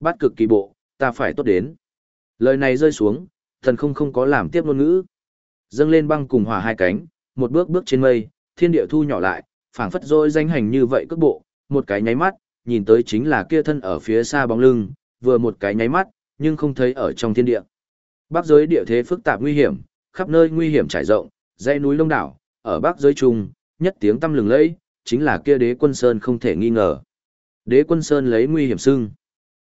Bắt cực kỳ bộ, ta phải tốt đến. Lời này rơi xuống, thần không không có làm tiếp ngôn ngữ. Dâng lên băng cùng hỏa hai cánh, một bước bước trên mây, thiên địa thu nhỏ lại, phảng phất rồi danh hành như vậy cước bộ, một cái nháy mắt, nhìn tới chính là kia thân ở phía xa bóng lưng, vừa một cái nháy mắt, nhưng không thấy ở trong thiên địa. Bắc giới địa thế phức tạp nguy hiểm, khắp nơi nguy hiểm trải rộng, dãy núi lông đảo, ở Bắc giới trung, nhất tiếng tâm lừng lẫy, chính là kia đế quân sơn không thể nghi ngờ. Đế quân sơn lấy nguy hiểm xưng.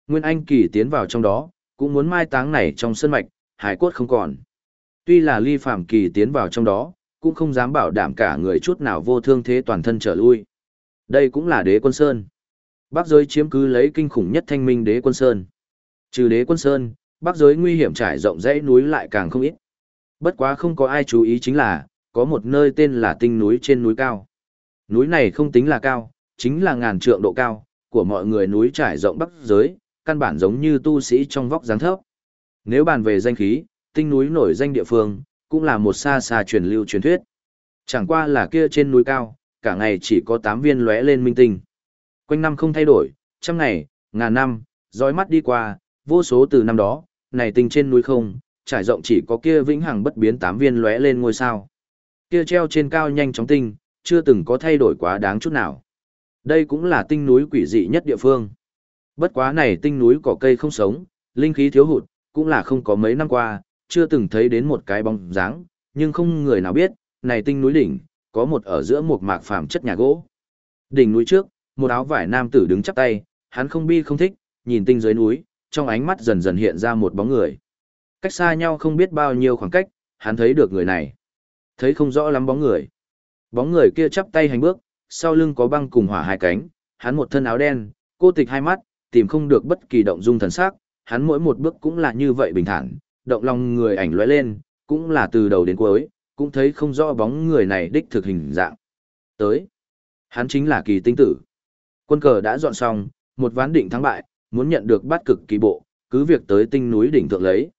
Nguyên Anh kỳ tiến vào trong đó, cũng muốn mai táng này trong sân mạch, hải cốt không còn. Tuy là ly phạm kỳ tiến vào trong đó, cũng không dám bảo đảm cả người chút nào vô thương thế toàn thân trở lui. Đây cũng là đế quân sơn. Bắc giới chiếm cứ lấy kinh khủng nhất thanh minh đế quân sơn. Trừ đế quân sơn, bắc giới nguy hiểm trải rộng dãy núi lại càng không ít. Bất quá không có ai chú ý chính là, có một nơi tên là tinh núi trên núi cao. Núi này không tính là cao, chính là ngàn trượng độ cao, của mọi người núi trải rộng bắc giới, căn bản giống như tu sĩ trong vóc dáng thấp. Nếu bàn về danh khí, tinh núi nổi danh địa phương, cũng là một xa xa truyền lưu truyền thuyết. Chẳng qua là kia trên núi cao, cả ngày chỉ có 8 viên lóe lên minh tinh. Quanh năm không thay đổi, trăm ngày, ngàn năm, dõi mắt đi qua, vô số từ năm đó, này tinh trên núi không, trải rộng chỉ có kia vĩnh hằng bất biến 8 viên lóe lên ngôi sao. Kia treo trên cao nhanh chóng tinh, chưa từng có thay đổi quá đáng chút nào. Đây cũng là tinh núi quỷ dị nhất địa phương. Bất quá này tinh núi cỏ cây không sống, linh khí thiếu hụt, cũng là không có mấy năm qua, chưa từng thấy đến một cái bóng dáng, nhưng không người nào biết, này tinh núi đỉnh, có một ở giữa một mạc phàm chất nhà gỗ. Đỉnh núi trước, một áo vải nam tử đứng chắp tay, hắn không bi không thích, nhìn tinh dưới núi, trong ánh mắt dần dần hiện ra một bóng người. Cách xa nhau không biết bao nhiêu khoảng cách, hắn thấy được người này. Thấy không rõ lắm bóng người. Bóng người kia chắp tay hành bước, sau lưng có băng cùng hỏa hai cánh, hắn một thân áo đen, cô tịch hai mắt, tìm không được bất kỳ động dung thần sắc, hắn mỗi một bước cũng là như vậy bình thản, động lòng người ảnh lóe lên, cũng là từ đầu đến cuối, cũng thấy không rõ bóng người này đích thực hình dạng. Tới, hắn chính là kỳ tinh tử. Quân cờ đã dọn xong, một ván định thắng bại, muốn nhận được bát cực kỳ bộ, cứ việc tới tinh núi đỉnh thượng lấy.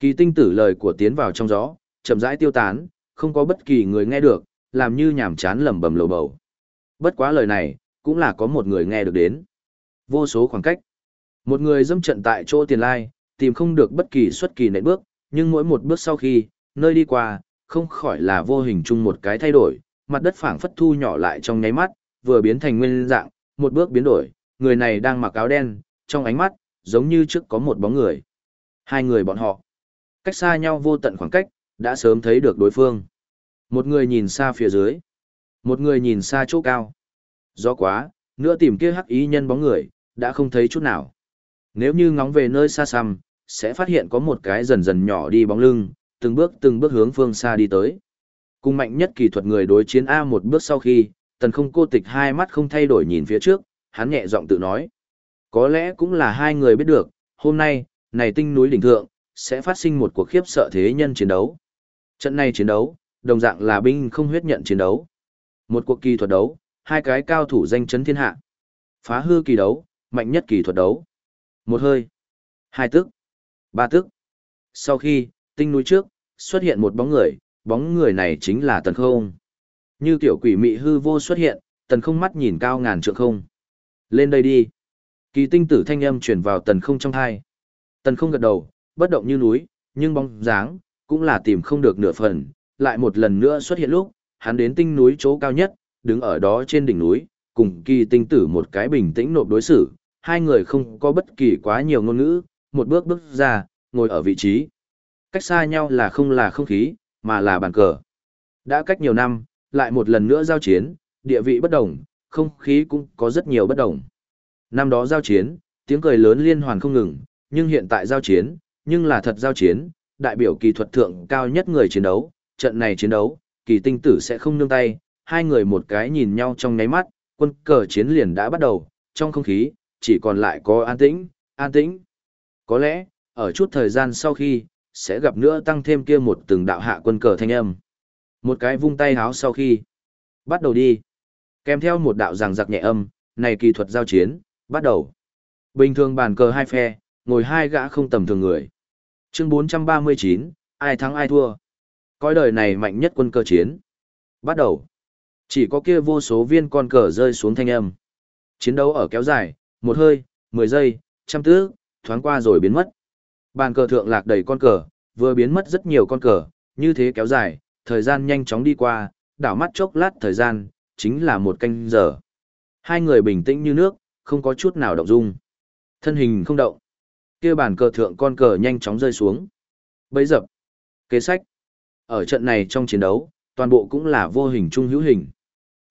Kỳ tinh tử lời của tiến vào trong gió, chậm rãi tiêu tán, không có bất kỳ người nghe được, làm như nhảm chán lẩm bẩm lầu bầu. Bất quá lời này, cũng là có một người nghe được đến. Vô số khoảng cách. Một người dâm trận tại chỗ tiền lai, tìm không được bất kỳ xuất kỳ nệm bước, nhưng mỗi một bước sau khi, nơi đi qua, không khỏi là vô hình chung một cái thay đổi, mặt đất phảng phất thu nhỏ lại trong nháy mắt, vừa biến thành nguyên dạng, một bước biến đổi, người này đang mặc áo đen, trong ánh mắt, giống như trước có một bóng người. Hai người bọn họ, cách xa nhau vô tận khoảng cách, đã sớm thấy được đối phương. Một người nhìn xa phía dưới, một người nhìn xa chỗ cao. Do quá, nữa tìm kia hắc ý nhân bóng người, đã không thấy chút nào. Nếu như ngóng về nơi xa xăm, sẽ phát hiện có một cái dần dần nhỏ đi bóng lưng, từng bước từng bước hướng phương xa đi tới. Cùng mạnh nhất kỳ thuật người đối chiến A một bước sau khi, tần không cô tịch hai mắt không thay đổi nhìn phía trước, hắn nhẹ giọng tự nói. Có lẽ cũng là hai người biết được, hôm nay, này tinh núi đỉnh thượng, sẽ phát sinh một cuộc khiếp sợ thế nhân chiến đấu. Trận này chiến đấu, đồng dạng là binh không huyết nhận chiến đấu. Một cuộc kỳ thuật đấu, hai cái cao thủ danh chấn thiên hạ. Phá hư kỳ đấu, mạnh nhất kỳ thuật đấu. Một hơi, hai tức, ba tức. Sau khi, tinh núi trước, xuất hiện một bóng người, bóng người này chính là tần không. Như tiểu quỷ mị hư vô xuất hiện, tần không mắt nhìn cao ngàn trượng không. Lên đây đi. Kỳ tinh tử thanh âm chuyển vào tần không trong thai. Tần không gật đầu, bất động như núi, nhưng bóng dáng, cũng là tìm không được nửa phần, lại một lần nữa xuất hiện lúc, hắn đến tinh núi chỗ cao nhất, đứng ở đó trên đỉnh núi, cùng kỳ tinh tử một cái bình tĩnh nộp đối xử, hai người không có bất kỳ quá nhiều ngôn ngữ, một bước bước ra, ngồi ở vị trí. Cách xa nhau là không là không khí, mà là bàn cờ. Đã cách nhiều năm, lại một lần nữa giao chiến, địa vị bất đồng, không khí cũng có rất nhiều bất đồng. Năm đó giao chiến, tiếng cười lớn liên hoàn không ngừng, nhưng hiện tại giao chiến, nhưng là thật giao chiến, đại biểu kỳ thuật thượng cao nhất người chiến đấu, trận này chiến đấu, kỳ tinh tử sẽ không nương tay, hai người một cái nhìn nhau trong nháy mắt, quân cờ chiến liền đã bắt đầu, trong không khí, chỉ còn lại có an tĩnh, an tĩnh. Có lẽ, ở chút thời gian sau khi, sẽ gặp nữa tăng thêm kia một từng đạo hạ quân cờ thanh âm. Một cái vung tay háo sau khi, bắt đầu đi. Kèm theo một đạo ràng giặc nhẹ âm, này kỳ thuật giao chiến, bắt đầu. Bình thường bàn cờ hai phe, ngồi hai gã không tầm thường người. Chương 439, ai thắng ai thua. Coi đời này mạnh nhất quân cơ chiến. Bắt đầu. Chỉ có kia vô số viên con cờ rơi xuống thanh âm. Chiến đấu ở kéo dài, một hơi, mười giây, trăm tứ, thoáng qua rồi biến mất. Bàn cờ thượng lạc đầy con cờ, vừa biến mất rất nhiều con cờ, như thế kéo dài, thời gian nhanh chóng đi qua, đảo mắt chốc lát thời gian, chính là một canh giờ. Hai người bình tĩnh như nước, không có chút nào động dung. Thân hình không động. kia bàn cờ thượng con cờ nhanh chóng rơi xuống. Bấy dập. Kế sách. Ở trận này trong chiến đấu, toàn bộ cũng là vô hình trung hữu hình.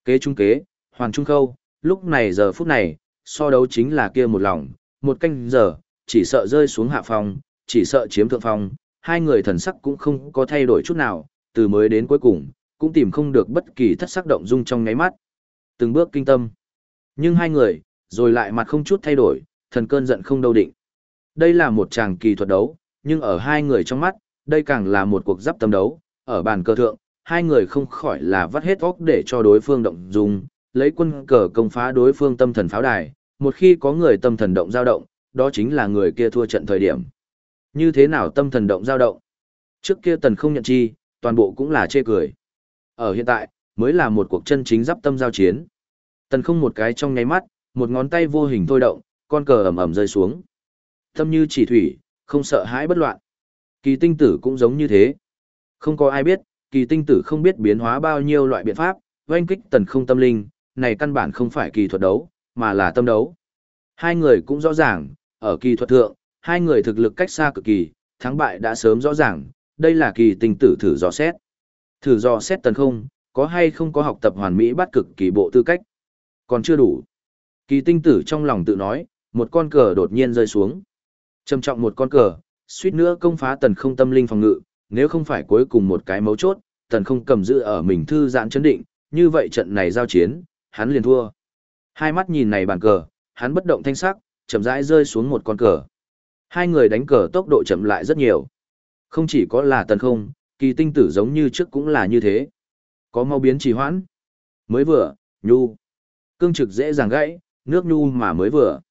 Kế trung kế, hoàn trung khâu, lúc này giờ phút này, so đấu chính là kia một lòng, một canh giờ, chỉ sợ rơi xuống hạ phong, chỉ sợ chiếm thượng phong, hai người thần sắc cũng không có thay đổi chút nào, từ mới đến cuối cùng, cũng tìm không được bất kỳ thất sắc động dung trong ngáy mắt. Từng bước kinh tâm. Nhưng hai người, rồi lại mặt không chút thay đổi, thần cơn giận không đâu định. Đây là một tràng kỳ thuật đấu, nhưng ở hai người trong mắt, đây càng là một cuộc giáp tâm đấu, ở bàn cờ thượng, hai người không khỏi là vắt hết óc để cho đối phương động dung, lấy quân cờ công phá đối phương tâm thần pháo đài, một khi có người tâm thần động dao động, đó chính là người kia thua trận thời điểm. Như thế nào tâm thần động dao động? Trước kia tần không nhận chi, toàn bộ cũng là chê cười. Ở hiện tại, mới là một cuộc chân chính giáp tâm giao chiến. Tần không một cái trong nháy mắt, một ngón tay vô hình thôi động, con cờ ầm ầm rơi xuống. Tâm như chỉ thủy, không sợ hãi bất loạn. Kỳ tinh tử cũng giống như thế. Không có ai biết, kỳ tinh tử không biết biến hóa bao nhiêu loại biện pháp, oanh kích tần không tâm linh, này căn bản không phải kỳ thuật đấu, mà là tâm đấu. Hai người cũng rõ ràng, ở kỳ thuật thượng, hai người thực lực cách xa cực kỳ, thắng bại đã sớm rõ ràng, đây là kỳ tinh tử thử dò xét. Thử dò xét tần không, có hay không có học tập hoàn mỹ bắt cực kỳ bộ tư cách. Còn chưa đủ. Kỳ tinh tử trong lòng tự nói, một con cờ đột nhiên rơi xuống. Trầm trọng một con cờ, suýt nữa công phá tần không tâm linh phòng ngự, nếu không phải cuối cùng một cái mấu chốt, tần không cầm giữ ở mình thư giãn chấn định, như vậy trận này giao chiến, hắn liền thua. Hai mắt nhìn này bàn cờ, hắn bất động thanh sắc, chậm rãi rơi xuống một con cờ. Hai người đánh cờ tốc độ chậm lại rất nhiều. Không chỉ có là tần không, kỳ tinh tử giống như trước cũng là như thế. Có mau biến trì hoãn. Mới vừa, nhu. Cương trực dễ dàng gãy, nước nhu mà mới vừa.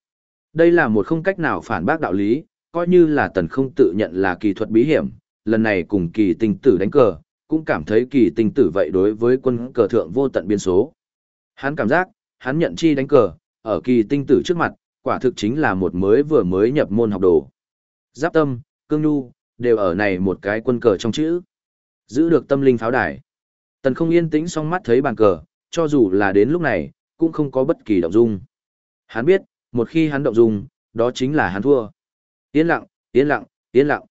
Đây là một không cách nào phản bác đạo lý, coi như là tần không tự nhận là kỳ thuật bí hiểm, lần này cùng kỳ tinh tử đánh cờ, cũng cảm thấy kỳ tinh tử vậy đối với quân cờ thượng vô tận biên số. Hắn cảm giác, hắn nhận chi đánh cờ, ở kỳ tinh tử trước mặt, quả thực chính là một mới vừa mới nhập môn học đồ. Giáp tâm, cương nhu, đều ở này một cái quân cờ trong chữ. Giữ được tâm linh pháo đài. Tần không yên tĩnh song mắt thấy bàn cờ, cho dù là đến lúc này, cũng không có bất kỳ động dung. Hắn biết, một khi hắn động dung, đó chính là hắn thua. Yên lặng, yên lặng, yên lặng.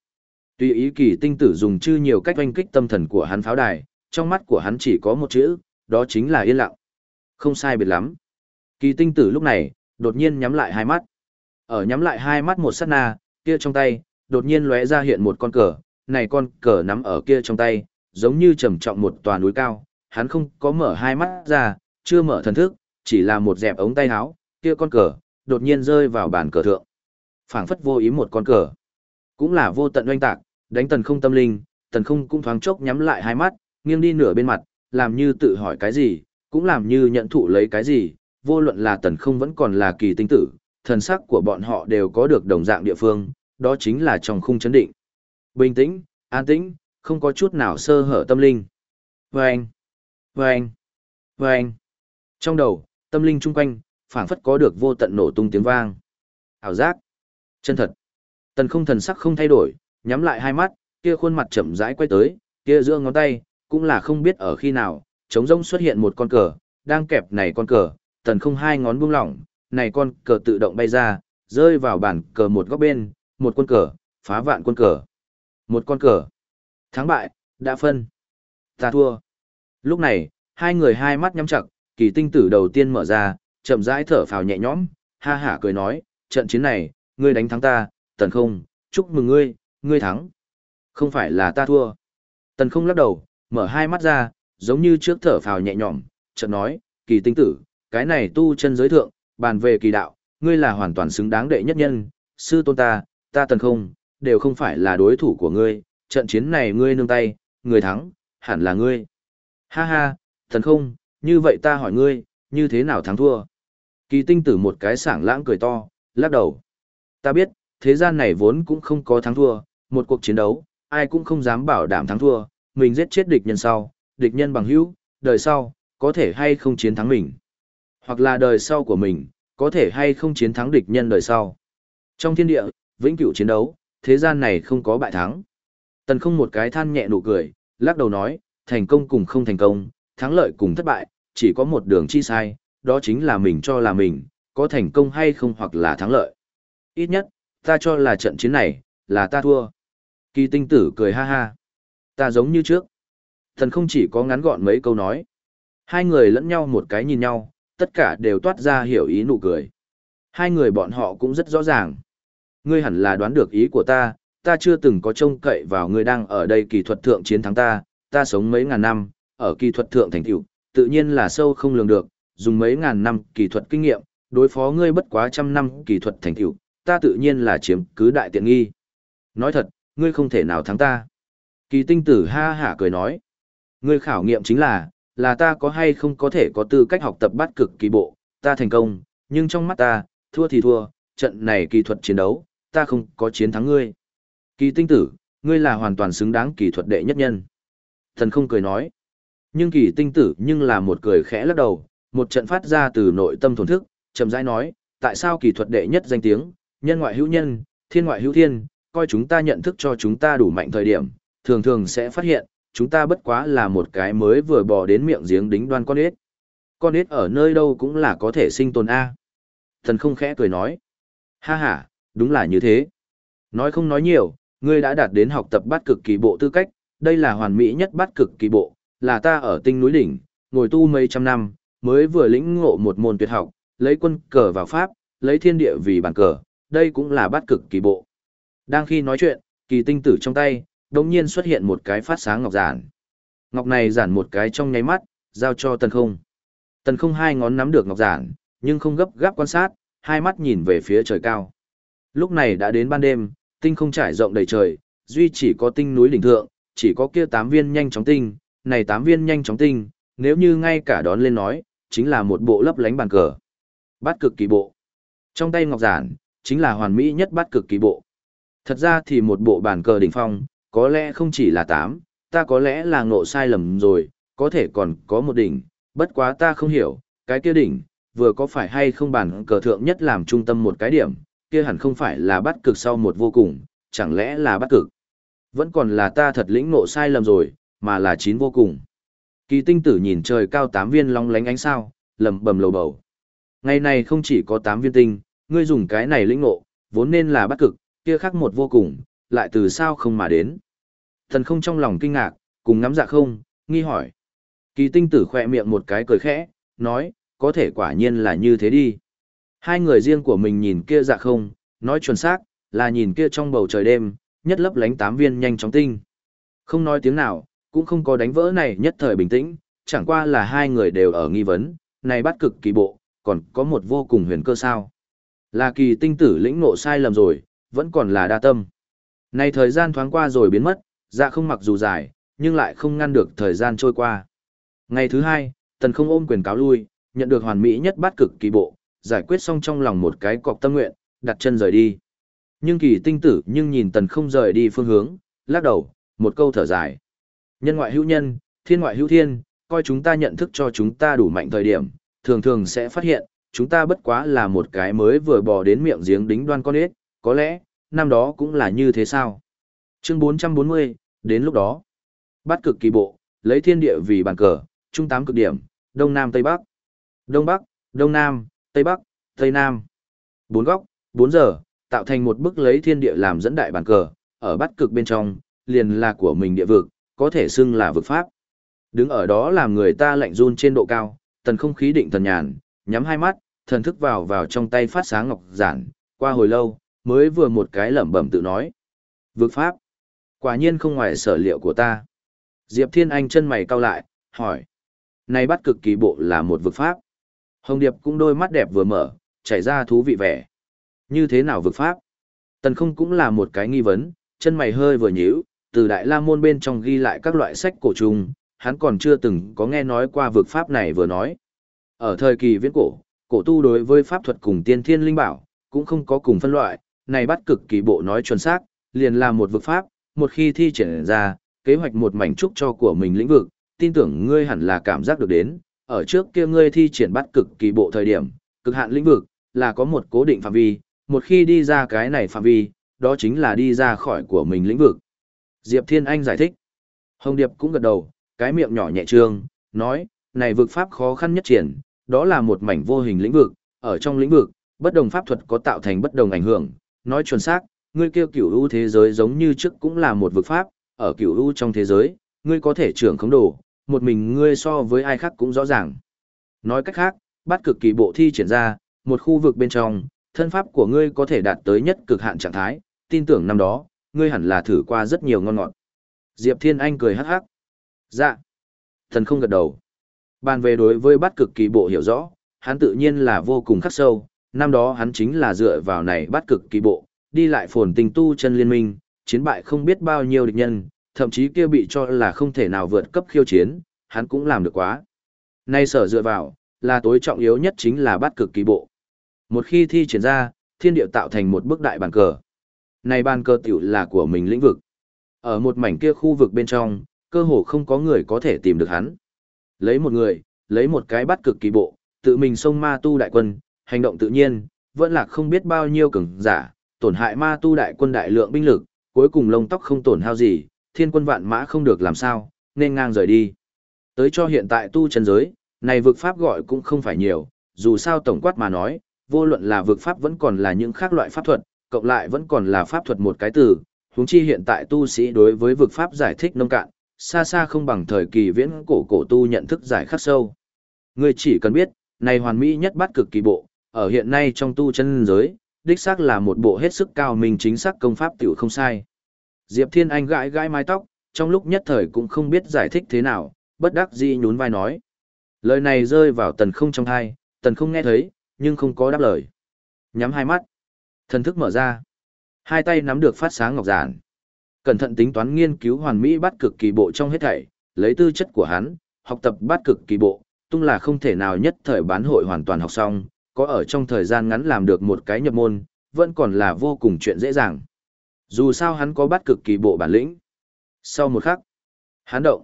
Tuy ý kỳ tinh tử dùng chư nhiều cách oanh kích tâm thần của hắn pháo đài, trong mắt của hắn chỉ có một chữ, đó chính là yên lặng. Không sai biệt lắm. Kỳ tinh tử lúc này, đột nhiên nhắm lại hai mắt. Ở nhắm lại hai mắt một sát na, kia trong tay, đột nhiên lóe ra hiện một con cờ, này con cờ nắm ở kia trong tay, giống như trầm trọng một tòa núi cao, hắn không có mở hai mắt ra, chưa mở thần thức, chỉ là một dẹp ống tay áo, kia con cờ, đột nhiên rơi vào bàn cờ thượng. phảng phất vô ý một con cờ. Cũng là vô tận oanh tạc, đánh tần không tâm linh, tần không cũng thoáng chốc nhắm lại hai mắt, nghiêng đi nửa bên mặt, làm như tự hỏi cái gì, cũng làm như nhận thụ lấy cái gì, vô luận là tần không vẫn còn là kỳ tinh tử, thần sắc của bọn họ đều có được đồng dạng địa phương, đó chính là trong khung chấn định. Bình tĩnh, an tĩnh, không có chút nào sơ hở tâm linh. Vâng! Vâng! Vâng! Trong đầu, tâm linh chung quanh, phảng phất có được vô tận nổ tung tiếng vang. hảo giác! Chân thật! Tần không thần sắc không thay đổi, nhắm lại hai mắt, kia khuôn mặt chậm rãi quay tới, kia giữa ngón tay, cũng là không biết ở khi nào, trống rông xuất hiện một con cờ, đang kẹp này con cờ, tần không hai ngón buông lỏng, này con cờ tự động bay ra, rơi vào bản cờ một góc bên, một quân cờ, phá vạn quân cờ. Một con cờ. Thắng bại, đã phân. Ta thua. Lúc này, hai người hai mắt nhắm chặt, kỳ tinh tử đầu tiên mở ra, chậm rãi thở phào nhẹ nhõm, ha hả cười nói, trận chiến này, ngươi đánh thắng ta, tần không, chúc mừng ngươi, ngươi thắng. Không phải là ta thua. Tần không lắc đầu, mở hai mắt ra, giống như trước thở phào nhẹ nhõm, chợt nói, kỳ tinh tử, cái này tu chân giới thượng, bàn về kỳ đạo, ngươi là hoàn toàn xứng đáng đệ nhất nhân, sư tôn ta, ta tần không, đều không phải là đối thủ của ngươi, trận chiến này ngươi nương tay, người thắng, hẳn là ngươi. Ha ha, tần không, như vậy ta hỏi ngươi, như thế nào thắng thua? Kỳ tinh tử một cái sảng lãng cười to, lắc đầu. Ta biết, thế gian này vốn cũng không có thắng thua, một cuộc chiến đấu, ai cũng không dám bảo đảm thắng thua, mình giết chết địch nhân sau, địch nhân bằng hữu, đời sau, có thể hay không chiến thắng mình. Hoặc là đời sau của mình, có thể hay không chiến thắng địch nhân đời sau. Trong thiên địa, vĩnh cửu chiến đấu, thế gian này không có bại thắng. Tần không một cái than nhẹ nụ cười, lắc đầu nói, thành công cùng không thành công, thắng lợi cùng thất bại, chỉ có một đường chi sai, đó chính là mình cho là mình, có thành công hay không hoặc là thắng lợi. Ít nhất, ta cho là trận chiến này, là ta thua. Kỳ tinh tử cười ha ha. Ta giống như trước. Thần không chỉ có ngắn gọn mấy câu nói. Hai người lẫn nhau một cái nhìn nhau, tất cả đều toát ra hiểu ý nụ cười. Hai người bọn họ cũng rất rõ ràng. Ngươi hẳn là đoán được ý của ta, ta chưa từng có trông cậy vào ngươi đang ở đây kỳ thuật thượng chiến thắng ta, ta sống mấy ngàn năm, ở kỳ thuật thượng thành tựu, tự nhiên là sâu không lường được, dùng mấy ngàn năm kỳ thuật kinh nghiệm, đối phó ngươi bất quá trăm năm kỳ thuật thành tựu, ta tự nhiên là chiếm cứ đại tiện nghi. Nói thật, ngươi không thể nào thắng ta. Kỳ tinh tử ha hả cười nói. Ngươi khảo nghiệm chính là, là ta có hay không có thể có tư cách học tập bắt cực kỳ bộ, ta thành công, nhưng trong mắt ta, thua thì thua, trận này kỳ thuật chiến đấu, ta không có chiến thắng ngươi. Kỳ tinh tử, ngươi là hoàn toàn xứng đáng kỳ thuật đệ nhất nhân. Thần không cười nói. Nhưng kỳ tinh tử nhưng là một cười khẽ lắc đầu, một trận phát ra từ nội tâm thổn thức, chậm rãi nói, tại sao kỳ thuật đệ nhất danh tiếng, nhân ngoại hữu nhân, thiên ngoại hữu thiên, coi chúng ta nhận thức cho chúng ta đủ mạnh thời điểm, thường thường sẽ phát hiện, chúng ta bất quá là một cái mới vừa bỏ đến miệng giếng đính đoan con ếch. Con ếch ở nơi đâu cũng là có thể sinh tồn A. Thần không khẽ cười nói. Ha ha, đúng là như thế. Nói không nói nhiều, ngươi đã đạt đến học tập bát cực kỳ bộ tư cách, đây là hoàn mỹ nhất bát cực kỳ bộ, là ta ở tinh núi đỉnh, ngồi tu mấy trăm năm, mới vừa lĩnh ngộ một môn tuyệt học, lấy quân cờ vào pháp, lấy thiên địa vì bàn cờ, đây cũng là bát cực kỳ bộ. Đang khi nói chuyện, kỳ tinh tử trong tay, đồng nhiên xuất hiện một cái phát sáng ngọc giản. Ngọc này giản một cái trong nháy mắt, giao cho tần không. Tần không hai ngón nắm được ngọc giản, nhưng không gấp gáp quan sát, hai mắt nhìn về phía trời cao. Lúc này đã đến ban đêm, tinh không trải rộng đầy trời, duy chỉ có tinh núi đỉnh thượng, chỉ có kia tám viên nhanh chóng tinh, này tám viên nhanh chóng tinh, nếu như ngay cả đón lên nói, chính là một bộ lấp lánh bàn cờ. Bát cực kỳ bộ. Trong tay ngọc giản, chính là hoàn mỹ nhất bát cực kỳ bộ. Thật ra thì một bộ bàn cờ đỉnh phong, có lẽ không chỉ là tám, ta có lẽ là ngộ sai lầm rồi, có thể còn có một đỉnh, bất quá ta không hiểu, cái kia đỉnh, vừa có phải hay không bàn cờ thượng nhất làm trung tâm một cái điểm, kia hẳn không phải là bắt cực sau một vô cùng, chẳng lẽ là bắt cực. Vẫn còn là ta thật lĩnh ngộ sai lầm rồi, mà là chín vô cùng. Kỳ tinh tử nhìn trời cao tám viên long lánh ánh sao, lầm bầm lầu bầu. Ngày này không chỉ có tám viên tinh, ngươi dùng cái này lĩnh ngộ, vốn nên là bắt cực, kia khác một vô cùng, lại từ sao không mà đến. Thần không trong lòng kinh ngạc, cùng ngắm dạ không, nghi hỏi. Kỳ tinh tử khỏe miệng một cái cười khẽ, nói, có thể quả nhiên là như thế đi. Hai người riêng của mình nhìn kia dạ không, nói chuẩn xác, là nhìn kia trong bầu trời đêm, nhất lấp lánh tám viên nhanh chóng tinh. Không nói tiếng nào, cũng không có đánh vỡ này nhất thời bình tĩnh, chẳng qua là hai người đều ở nghi vấn, này bắt cực kỳ bộ, còn có một vô cùng huyền cơ sao. Là kỳ tinh tử lĩnh ngộ sai lầm rồi, vẫn còn là đa tâm. Này thời gian thoáng qua rồi biến mất, dạ không mặc dù dài, nhưng lại không ngăn được thời gian trôi qua. Ngày thứ hai, tần không ôm quyền cáo lui, nhận được hoàn mỹ nhất bát cực kỳ bộ, giải quyết xong trong lòng một cái cọc tâm nguyện, đặt chân rời đi. Nhưng kỳ tinh tử nhưng nhìn tần không rời đi phương hướng, lắc đầu, một câu thở dài. Nhân ngoại hữu nhân, thiên ngoại hữu thiên, coi chúng ta nhận thức cho chúng ta đủ mạnh thời điểm, thường thường sẽ phát hiện, chúng ta bất quá là một cái mới vừa bò đến miệng giếng đính đoan con ếch, có lẽ, năm đó cũng là như thế sao. Chương 440, đến lúc đó, bắt cực kỳ bộ, lấy thiên địa vì bàn cờ, trung tám cực điểm, đông nam tây bắc. Đông bắc, đông nam, tây bắc, tây nam. Bốn góc, bốn giờ, tạo thành một bức lấy thiên địa làm dẫn đại bàn cờ, ở bắt cực bên trong, liền là của mình địa vực, có thể xưng là vực pháp. Đứng ở đó làm người ta lạnh run trên độ cao, tần không khí định thần nhàn, nhắm hai mắt, thần thức vào vào trong tay phát sáng ngọc giản, qua hồi lâu, mới vừa một cái lẩm bẩm tự nói. Vực pháp, quả nhiên không ngoài sở liệu của ta. Diệp Thiên Anh chân mày cau lại, hỏi. Này bắt cực kỳ bộ là một vực pháp. Hồng Điệp cũng đôi mắt đẹp vừa mở, chảy ra thú vị vẻ. Như thế nào vực pháp? Tần không cũng là một cái nghi vấn, chân mày hơi vừa nhíu, từ Đại La Môn bên trong ghi lại các loại sách cổ trùng, hắn còn chưa từng có nghe nói qua vực pháp này vừa nói. Ở thời kỳ viễn cổ, cổ tu đối với pháp thuật cùng tiên thiên linh bảo, cũng không có cùng phân loại, này bắt cực kỳ bộ nói chuẩn xác, liền là một vực pháp, một khi thi triển ra, kế hoạch một mảnh trúc cho của mình lĩnh vực, tin tưởng ngươi hẳn là cảm giác được đến, ở trước kia ngươi thi triển bắt cực kỳ bộ thời điểm, cực hạn lĩnh vực, là có một cố định phạm vi, một khi đi ra cái này phạm vi, đó chính là đi ra khỏi của mình lĩnh vực. Diệp Thiên Anh giải thích. Hồng Điệp cũng gật đầu, cái miệng nhỏ nhẹ trương, nói, này vực pháp khó khăn nhất triển, đó là một mảnh vô hình lĩnh vực, ở trong lĩnh vực, bất đồng pháp thuật có tạo thành bất đồng ảnh hưởng, nói chuẩn xác, ngươi kêu cửu u thế giới giống như trước cũng là một vực pháp, ở cửu u trong thế giới, ngươi có thể trưởng khống đồ, một mình ngươi so với ai khác cũng rõ ràng. Nói cách khác, bắt cực kỳ bộ thi triển ra, một khu vực bên trong, thân pháp của ngươi có thể đạt tới nhất cực hạn trạng thái, tin tưởng năm đó, ngươi hẳn là thử qua rất nhiều ngon ngọt. Diệp Thiên Anh cười hắc hắc. Dạ. Thần không gật đầu. Bàn về đối với bắt cực kỳ bộ hiểu rõ, hắn tự nhiên là vô cùng khắc sâu, năm đó hắn chính là dựa vào này bắt cực kỳ bộ, đi lại phồn tình tu chân liên minh, chiến bại không biết bao nhiêu địch nhân, thậm chí kia bị cho là không thể nào vượt cấp khiêu chiến, hắn cũng làm được quá. Nay sở dựa vào, là tối trọng yếu nhất chính là bắt cực kỳ bộ. Một khi thi triển ra, thiên điệu tạo thành một bức đại bàn cờ. Này bàn cờ tiểu là của mình lĩnh vực. Ở một mảnh kia khu vực bên trong, cơ hồ không có người có thể tìm được hắn. Lấy một người, lấy một cái bắt cực kỳ bộ, tự mình xông ma tu đại quân, hành động tự nhiên, vẫn là không biết bao nhiêu cường giả, tổn hại ma tu đại quân đại lượng binh lực, cuối cùng lông tóc không tổn hao gì, thiên quân vạn mã không được làm sao, nên ngang rời đi. Tới cho hiện tại tu chân giới, này vực pháp gọi cũng không phải nhiều, dù sao tổng quát mà nói, vô luận là vực pháp vẫn còn là những khác loại pháp thuật, cộng lại vẫn còn là pháp thuật một cái từ, huống chi hiện tại tu sĩ đối với vực pháp giải thích nông cạn, xa xa không bằng thời kỳ viễn cổ cổ tu nhận thức giải khắc sâu. người chỉ cần biết, này hoàn mỹ nhất bắt cực kỳ bộ, ở hiện nay trong tu chân giới, đích xác là một bộ hết sức cao minh chính xác công pháp tiểu không sai. Diệp Thiên Anh gãi gãi mái tóc, trong lúc nhất thời cũng không biết giải thích thế nào, bất đắc dĩ nhún vai nói. Lời này rơi vào tần không trong thai, tần không nghe thấy, nhưng không có đáp lời. Nhắm hai mắt, thần thức mở ra. Hai tay nắm được phát sáng ngọc giản. Cẩn thận tính toán nghiên cứu hoàn mỹ bắt cực kỳ bộ trong hết thảy, lấy tư chất của hắn, học tập bắt cực kỳ bộ, tung là không thể nào nhất thời bán hội hoàn toàn học xong, có ở trong thời gian ngắn làm được một cái nhập môn, vẫn còn là vô cùng chuyện dễ dàng. Dù sao hắn có bắt cực kỳ bộ bản lĩnh. Sau một khắc, hắn động,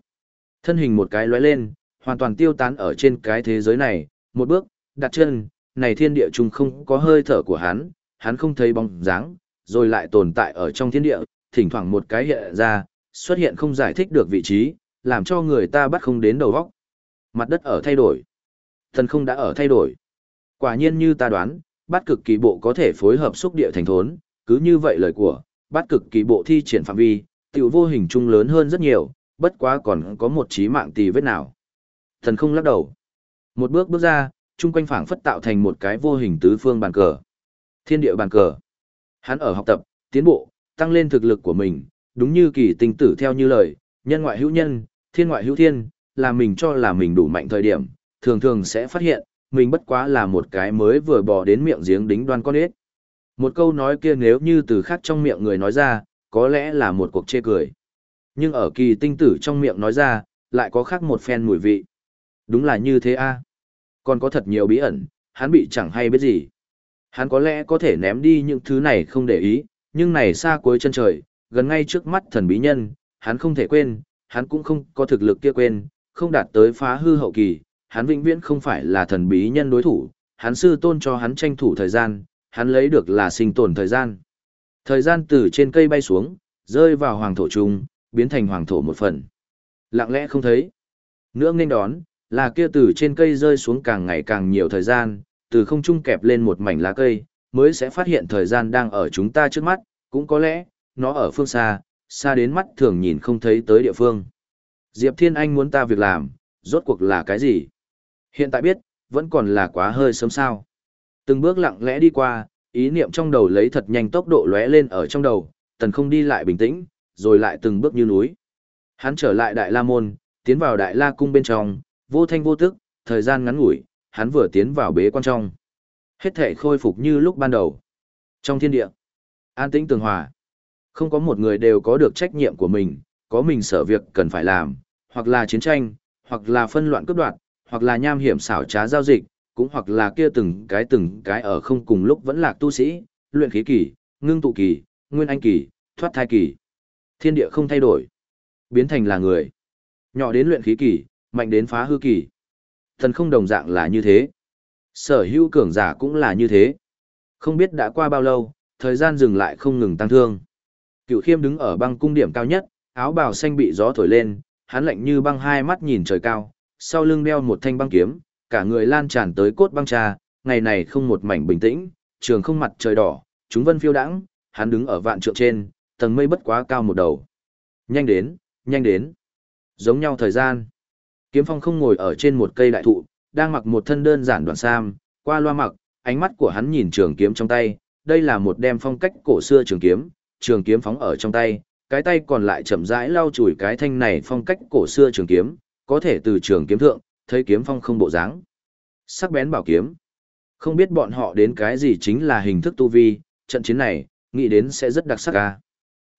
thân hình một cái lóe lên, hoàn toàn tiêu tán ở trên cái thế giới này, một bước, đặt chân, này thiên địa trùng không có hơi thở của hắn, hắn không thấy bóng dáng, rồi lại tồn tại ở trong thiên địa, thỉnh thoảng một cái hiện ra, xuất hiện không giải thích được vị trí, làm cho người ta bắt không đến đầu óc. Mặt đất ở thay đổi. Thần không đã ở thay đổi. Quả nhiên như ta đoán, Bát cực kỳ bộ có thể phối hợp xúc địa thành thốn, cứ như vậy lời của, Bát cực kỳ bộ thi triển phạm vi, tiểu vô hình trung lớn hơn rất nhiều, bất quá còn có một trí mạng tì vết nào. Thần không lắc đầu. Một bước bước ra, chung quanh phảng phất tạo thành một cái vô hình tứ phương bàn cờ. Thiên địa bàn cờ. Hắn ở học tập, tiến bộ, tăng lên thực lực của mình, đúng như kỳ tinh tử theo như lời, nhân ngoại hữu nhân, thiên ngoại hữu thiên, là mình cho là mình đủ mạnh thời điểm, thường thường sẽ phát hiện, mình bất quá là một cái mới vừa bỏ đến miệng giếng đính đoan con ếch. Một câu nói kia nếu như từ khác trong miệng người nói ra, có lẽ là một cuộc chê cười. Nhưng ở kỳ tinh tử trong miệng nói ra, lại có khác một phen mùi vị. Đúng là như thế a. À? Còn có thật nhiều bí ẩn, hắn bị chẳng hay biết gì. Hắn có lẽ có thể ném đi những thứ này không để ý, nhưng này xa cuối chân trời, gần ngay trước mắt thần bí nhân, hắn không thể quên, hắn cũng không có thực lực kia quên, không đạt tới phá hư hậu kỳ, hắn vĩnh viễn không phải là thần bí nhân đối thủ, hắn sư tôn cho hắn tranh thủ thời gian, hắn lấy được là sinh tồn thời gian. Thời gian từ trên cây bay xuống, rơi vào hoàng thổ trung, biến thành hoàng thổ một phần. Lặng lẽ không thấy. Nữa nên đón, là kia từ trên cây rơi xuống càng ngày càng nhiều thời gian, từ không trung kẹp lên một mảnh lá cây, mới sẽ phát hiện thời gian đang ở chúng ta trước mắt, cũng có lẽ, nó ở phương xa, xa đến mắt thường nhìn không thấy tới địa phương. Diệp Thiên Anh muốn ta việc làm, rốt cuộc là cái gì? Hiện tại biết, vẫn còn là quá hơi sớm sao. Từng bước lặng lẽ đi qua, ý niệm trong đầu lấy thật nhanh tốc độ lóe lên ở trong đầu, tần không đi lại bình tĩnh, rồi lại từng bước như núi. Hắn trở lại Đại La Môn, tiến vào Đại La Cung bên trong, vô thanh vô tức, thời gian ngắn ngủi, hắn vừa tiến vào bế quan trong. Hết thể khôi phục như lúc ban đầu. Trong thiên địa, an tĩnh tường hòa. Không có một người đều có được trách nhiệm của mình, có mình sở việc cần phải làm, hoặc là chiến tranh, hoặc là phân loạn cướp đoạt, hoặc là nham hiểm xảo trá giao dịch, cũng hoặc là kia từng cái từng cái ở không cùng lúc vẫn lạc tu sĩ, luyện khí kỳ, ngưng tụ kỳ, nguyên anh kỳ, thoát thai kỳ. Thiên địa không thay đổi, biến thành là người. Nhỏ đến luyện khí kỳ, mạnh đến phá hư kỳ. Thần không đồng dạng là như thế. Sở hữu cường giả cũng là như thế. Không biết đã qua bao lâu, thời gian dừng lại không ngừng tăng thương. Cựu khiêm đứng ở băng cung điểm cao nhất, áo bào xanh bị gió thổi lên, hắn lạnh như băng hai mắt nhìn trời cao, sau lưng đeo một thanh băng kiếm, cả người lan tràn tới cốt băng trà, ngày này không một mảnh bình tĩnh, trường không mặt trời đỏ, chúng vân phiêu đãng, hắn đứng ở vạn trượng trên, tầng mây bất quá cao một đầu. Nhanh đến, nhanh đến. Giống nhau thời gian. Kiếm phong không ngồi ở trên một cây đại thụ, đang mặc một thân đơn giản đoạn sam, qua loa mặc, ánh mắt của hắn nhìn trường kiếm trong tay, đây là một đem phong cách cổ xưa trường kiếm, trường kiếm phóng ở trong tay, cái tay còn lại chậm rãi lau chùi cái thanh này phong cách cổ xưa trường kiếm, có thể từ trường kiếm thượng, thấy kiếm phong không bộ dáng. Sắc bén bảo kiếm. Không biết bọn họ đến cái gì chính là hình thức tu vi, trận chiến này, nghĩ đến sẽ rất đặc sắc ca.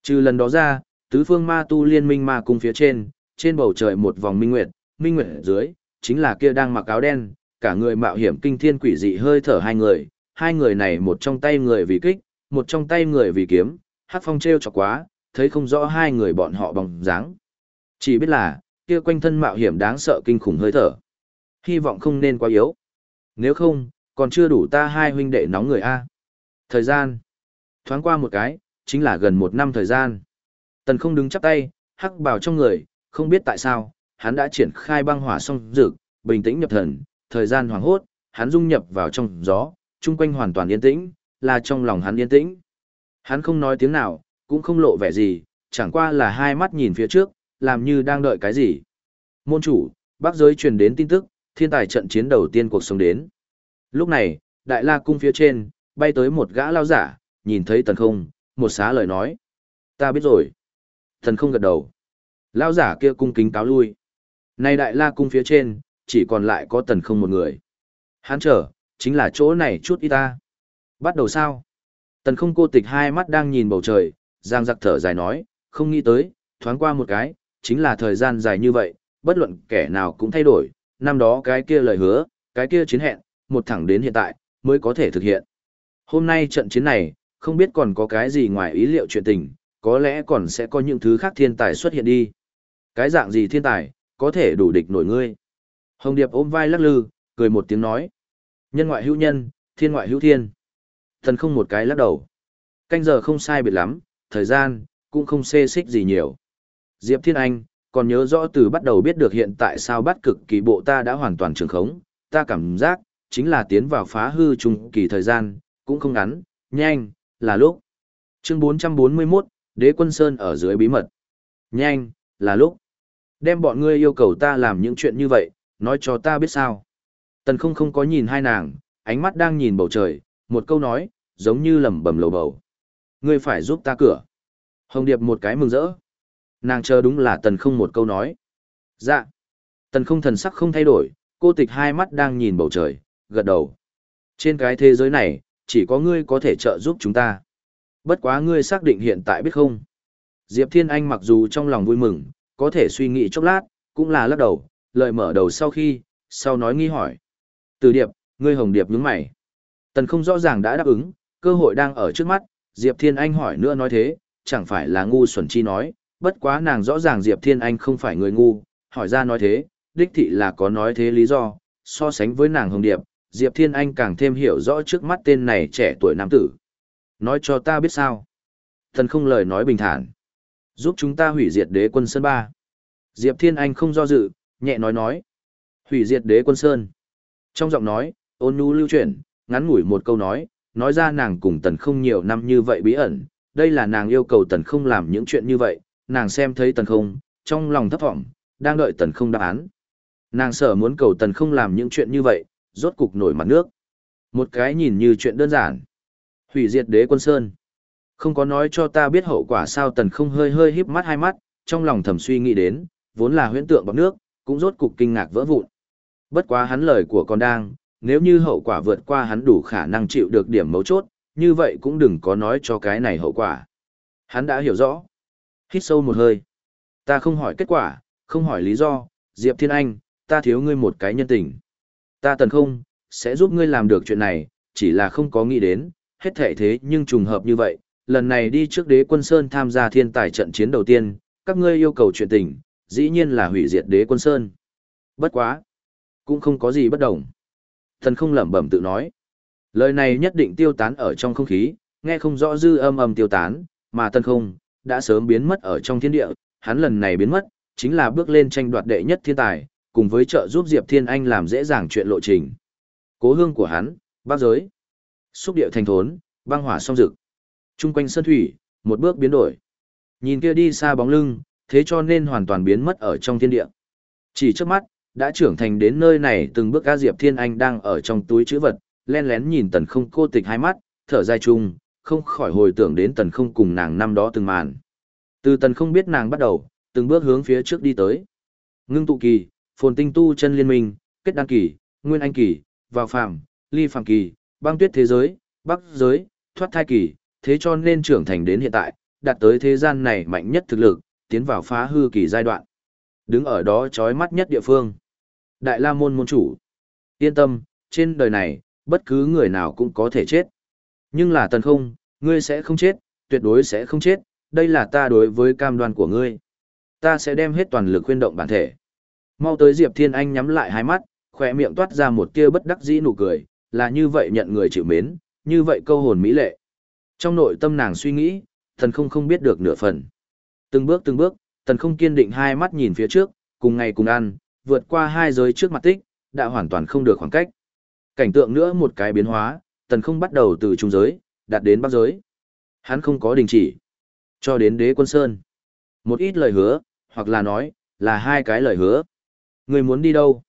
Trừ lần đó ra, tứ phương ma tu liên minh ma cung phía trên, trên bầu trời một vòng minh nguyệt, minh nguyệt dưới, chính là kia đang mặc áo đen, cả người mạo hiểm kinh thiên quỷ dị hơi thở hai người, hai người này một trong tay người vì kích, một trong tay người vì kiếm, hát phong treo chọc quá, thấy không rõ hai người bọn họ bóng dáng. Chỉ biết là, kia quanh thân mạo hiểm đáng sợ kinh khủng hơi thở. Hy vọng không nên quá yếu. Nếu không, còn chưa đủ ta hai huynh đệ nóng người A. Thời gian. Thoáng qua một cái, chính là gần một năm thời gian. Tần không đứng chắp tay, hắc bào trong người, không biết tại sao, hắn đã triển khai băng hỏa song dược, bình tĩnh nhập thần, thời gian hoàng hốt, hắn dung nhập vào trong gió, chung quanh hoàn toàn yên tĩnh, là trong lòng hắn yên tĩnh. Hắn không nói tiếng nào, cũng không lộ vẻ gì, chẳng qua là hai mắt nhìn phía trước, làm như đang đợi cái gì. Môn chủ, bác giới truyền đến tin tức, thiên tài trận chiến đầu tiên cuộc sống đến. Lúc này, đại la cung phía trên, bay tới một gã lao giả, nhìn thấy tần không, một xá lời nói. Ta biết rồi. Thần không gật đầu. Lao giả kia cung kính cáo lui. Này đại la cung phía trên, chỉ còn lại có tần không một người. Hắn trở, chính là chỗ này chút ít ta. Bắt đầu sao? Tần không cô tịch hai mắt đang nhìn bầu trời, giang giặc thở dài nói, không nghĩ tới, thoáng qua một cái, chính là thời gian dài như vậy, bất luận kẻ nào cũng thay đổi, năm đó cái kia lời hứa, cái kia chiến hẹn, một thẳng đến hiện tại, mới có thể thực hiện. Hôm nay trận chiến này, không biết còn có cái gì ngoài ý liệu chuyện tình, có lẽ còn sẽ có những thứ khác thiên tài xuất hiện đi. Cái dạng gì thiên tài, có thể đủ địch nổi ngươi. Hồng Điệp ôm vai lắc lư, cười một tiếng nói. Nhân ngoại hữu nhân, thiên ngoại hữu thiên. Thần không một cái lắc đầu. Canh giờ không sai biệt lắm, thời gian, cũng không xê xích gì nhiều. Diệp Thiên Anh, còn nhớ rõ từ bắt đầu biết được hiện tại sao bắt cực kỳ bộ ta đã hoàn toàn trường khống, ta cảm giác, chính là tiến vào phá hư trung kỳ thời gian, cũng không ngắn, nhanh, là lúc. Chương 441, Đế quân Sơn ở dưới bí mật. Nhanh, là lúc. Đem bọn ngươi yêu cầu ta làm những chuyện như vậy, nói cho ta biết sao. Tần không không có nhìn hai nàng, ánh mắt đang nhìn bầu trời, một câu nói, giống như lẩm bẩm lầu bầu. Ngươi phải giúp ta cửa. Hồng Điệp một cái mừng rỡ. Nàng chờ đúng là tần không một câu nói. Dạ. Tần không thần sắc không thay đổi, cô tịch hai mắt đang nhìn bầu trời, gật đầu. Trên cái thế giới này, chỉ có ngươi có thể trợ giúp chúng ta. Bất quá ngươi xác định hiện tại biết không. Diệp Thiên Anh mặc dù trong lòng vui mừng, có thể suy nghĩ chốc lát, cũng là lắc đầu, lời mở đầu sau khi, sau nói nghi hỏi. Từ điệp, ngươi hồng điệp nhướng mày. Tần không rõ ràng đã đáp ứng, cơ hội đang ở trước mắt, Diệp Thiên Anh hỏi nữa nói thế, chẳng phải là ngu xuẩn chi nói, bất quá nàng rõ ràng Diệp Thiên Anh không phải người ngu, hỏi ra nói thế, đích thị là có nói thế lý do, so sánh với nàng hồng điệp, Diệp Thiên Anh càng thêm hiểu rõ trước mắt tên này trẻ tuổi nam tử. Nói cho ta biết sao. Thần không lời nói bình thản. Giúp chúng ta hủy diệt đế quân Sơn Ba. Diệp Thiên Anh không do dự, nhẹ nói nói. Hủy diệt đế quân Sơn. Trong giọng nói, ôn nhu lưu chuyển, ngắn ngủi một câu nói, nói ra nàng cùng tần không nhiều năm như vậy bí ẩn. Đây là nàng yêu cầu tần không làm những chuyện như vậy, nàng xem thấy tần không, trong lòng thấp vọng, đang đợi tần không đáp án. Nàng sợ muốn cầu tần không làm những chuyện như vậy, rốt cục nổi mặt nước. Một cái nhìn như chuyện đơn giản. Hủy diệt đế quân Sơn. Không có nói cho ta biết hậu quả sao tần không hơi hơi híp mắt hai mắt, trong lòng thầm suy nghĩ đến, vốn là huyễn tượng bọc nước, cũng rốt cục kinh ngạc vỡ vụn. Bất quá hắn lời của con đang, nếu như hậu quả vượt qua hắn đủ khả năng chịu được điểm mấu chốt, như vậy cũng đừng có nói cho cái này hậu quả. Hắn đã hiểu rõ. Hít sâu một hơi. Ta không hỏi kết quả, không hỏi lý do, Diệp Thiên Anh, ta thiếu ngươi một cái nhân tình. Ta tần không, sẽ giúp ngươi làm được chuyện này, chỉ là không có nghĩ đến, hết thể thế nhưng trùng hợp như vậy, lần này đi trước đế quân Sơn tham gia thiên tài trận chiến đầu tiên, các ngươi yêu cầu chuyện tình, dĩ nhiên là hủy diệt đế quân Sơn. Bất quá. Cũng không có gì bất đồng. Thần không lẩm bẩm tự nói. Lời này nhất định tiêu tán ở trong không khí, nghe không rõ dư âm âm tiêu tán, mà Thần không, đã sớm biến mất ở trong thiên địa, hắn lần này biến mất, chính là bước lên tranh đoạt đệ nhất thiên tài, cùng với trợ giúp Diệp Thiên Anh làm dễ dàng chuyện lộ trình. Cố hương của hắn, bác giới, xúc địa thành thốn, băng hỏa song rực. Trung quanh sân thủy, một bước biến đổi. Nhìn kia đi xa bóng lưng, thế cho nên hoàn toàn biến mất ở trong thiên địa. Chỉ trước mắt, đã trưởng thành đến nơi này từng bước ca Diệp Thiên Anh đang ở trong túi chữ vật, len lén nhìn tần không cô tịch hai mắt, thở dài chung, không khỏi hồi tưởng đến tần không cùng nàng năm đó từng màn. Từ tần không biết nàng bắt đầu, từng bước hướng phía trước đi tới. Ngưng tụ kỳ, phồn tinh tu chân liên minh, kết đăng kỳ, nguyên anh kỳ, vào phàm, ly phàm kỳ, băng tuyết thế giới, bắc giới, thoát thai kỳ, thế cho nên trưởng thành đến hiện tại, đạt tới thế gian này mạnh nhất thực lực, tiến vào phá hư kỳ giai đoạn. Đứng ở đó chói mắt nhất địa phương. Đại La Môn môn chủ. Yên tâm, trên đời này, bất cứ người nào cũng có thể chết. Nhưng là tần không, ngươi sẽ không chết, tuyệt đối sẽ không chết, đây là ta đối với cam đoan của ngươi. Ta sẽ đem hết toàn lực khuyên động bản thể. Mau tới Diệp Thiên Anh nhắm lại hai mắt, khỏe miệng toát ra một tia bất đắc dĩ nụ cười, là như vậy nhận người chịu mến, như vậy câu hồn mỹ lệ. Trong nội tâm nàng suy nghĩ, thần không không biết được nửa phần. Từng bước từng bước, tần không kiên định hai mắt nhìn phía trước, cùng ngày cùng ăn, vượt qua hai giới trước mặt tích, đã hoàn toàn không được khoảng cách. Cảnh tượng nữa một cái biến hóa, tần không bắt đầu từ trung giới, đạt đến bắc giới. Hắn không có đình chỉ. Cho đến đế quân sơn. Một ít lời hứa, hoặc là nói, là hai cái lời hứa. Người muốn đi đâu?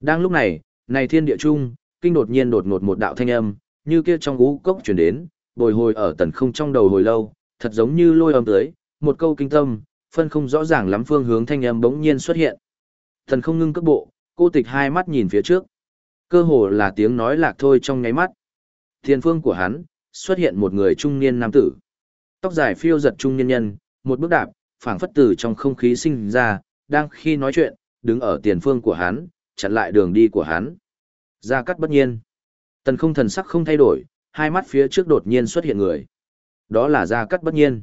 Đang lúc này, này thiên địa trung, kinh đột nhiên đột ngột một đạo thanh âm, như kia trong gú cốc chuyển đến, bồi hồi ở tần không trong đầu hồi lâu, thật giống như lôi âm tới, một câu kinh tâm, phân không rõ ràng lắm phương hướng thanh âm bỗng nhiên xuất hiện. Tần không ngưng cước bộ, cô tịch hai mắt nhìn phía trước. Cơ hồ là tiếng nói lạc thôi trong nháy mắt. Thiên phương của hắn, xuất hiện một người trung niên nam tử. Tóc dài phiêu giật trung niên nhân, một bước đạp, phảng phất từ trong không khí sinh ra, đang khi nói chuyện, đứng ở tiền phương của hắn, chặn lại đường đi của hắn. Gia cắt bất nhiên. Tần không thần sắc không thay đổi, hai mắt phía trước đột nhiên xuất hiện người. Đó là Gia cắt bất nhiên.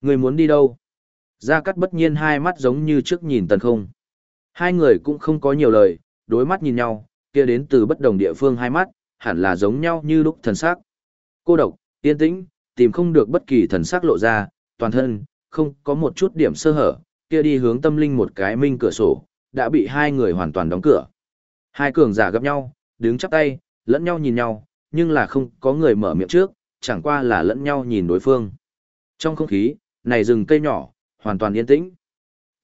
Người muốn đi đâu? Gia cắt bất nhiên hai mắt giống như trước nhìn tần không. Hai người cũng không có nhiều lời, đối mắt nhìn nhau, kia đến từ bất đồng địa phương hai mắt, hẳn là giống nhau như lúc thần sắc. Cô độc, yên tĩnh, tìm không được bất kỳ thần sắc lộ ra, toàn thân, không có một chút điểm sơ hở, kia đi hướng tâm linh một cái minh cửa sổ, đã bị hai người hoàn toàn đóng cửa. Hai cường giả gặp nhau, đứng chắp tay, lẫn nhau nhìn nhau, nhưng là không có người mở miệng trước, chẳng qua là lẫn nhau nhìn đối phương. Trong không khí, này rừng cây nhỏ, hoàn toàn yên tĩnh.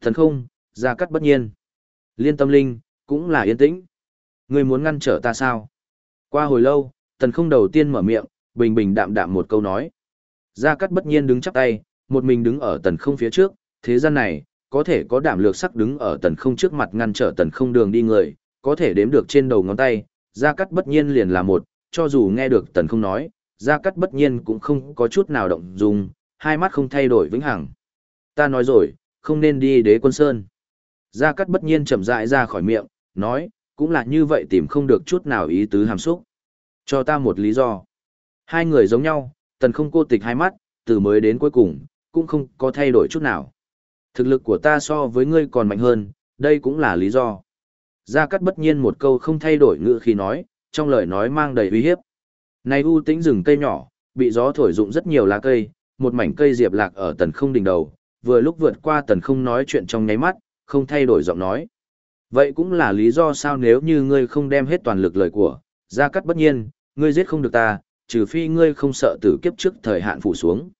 Thần không, ra cắt bất nhiên. Liên tâm linh, cũng là yên tĩnh. Người muốn ngăn trở ta sao? Qua hồi lâu, tần không đầu tiên mở miệng, bình bình đạm đạm một câu nói. Gia Cát bất nhiên đứng chắp tay, một mình đứng ở tần không phía trước, thế gian này, có thể có đảm lược sắc đứng ở tần không trước mặt ngăn trở tần không đường đi người, có thể đếm được trên đầu ngón tay, Gia Cát bất nhiên liền là một, cho dù nghe được tần không nói, Gia Cát bất nhiên cũng không có chút nào động dung, hai mắt không thay đổi vĩnh hằng. Ta nói rồi, không nên đi đế quân sơn. Gia Cát bất nhiên chậm rãi ra khỏi miệng, nói, cũng là như vậy tìm không được chút nào ý tứ hàm xúc. Cho ta một lý do. Hai người giống nhau, tần không cô tịch hai mắt, từ mới đến cuối cùng, cũng không có thay đổi chút nào. Thực lực của ta so với ngươi còn mạnh hơn, đây cũng là lý do. Gia Cát bất nhiên một câu không thay đổi ngữ khi nói, trong lời nói mang đầy uy hiếp. Này u tĩnh rừng cây nhỏ, bị gió thổi rụng rất nhiều lá cây, một mảnh cây diệp lạc ở tần không đỉnh đầu, vừa lúc vượt qua tần không nói chuyện trong nháy mắt, không thay đổi giọng nói. Vậy cũng là lý do sao nếu như ngươi không đem hết toàn lực lời của, Gia Cát bất nhiên, ngươi giết không được ta, trừ phi ngươi không sợ tử kiếp trước thời hạn phủ xuống.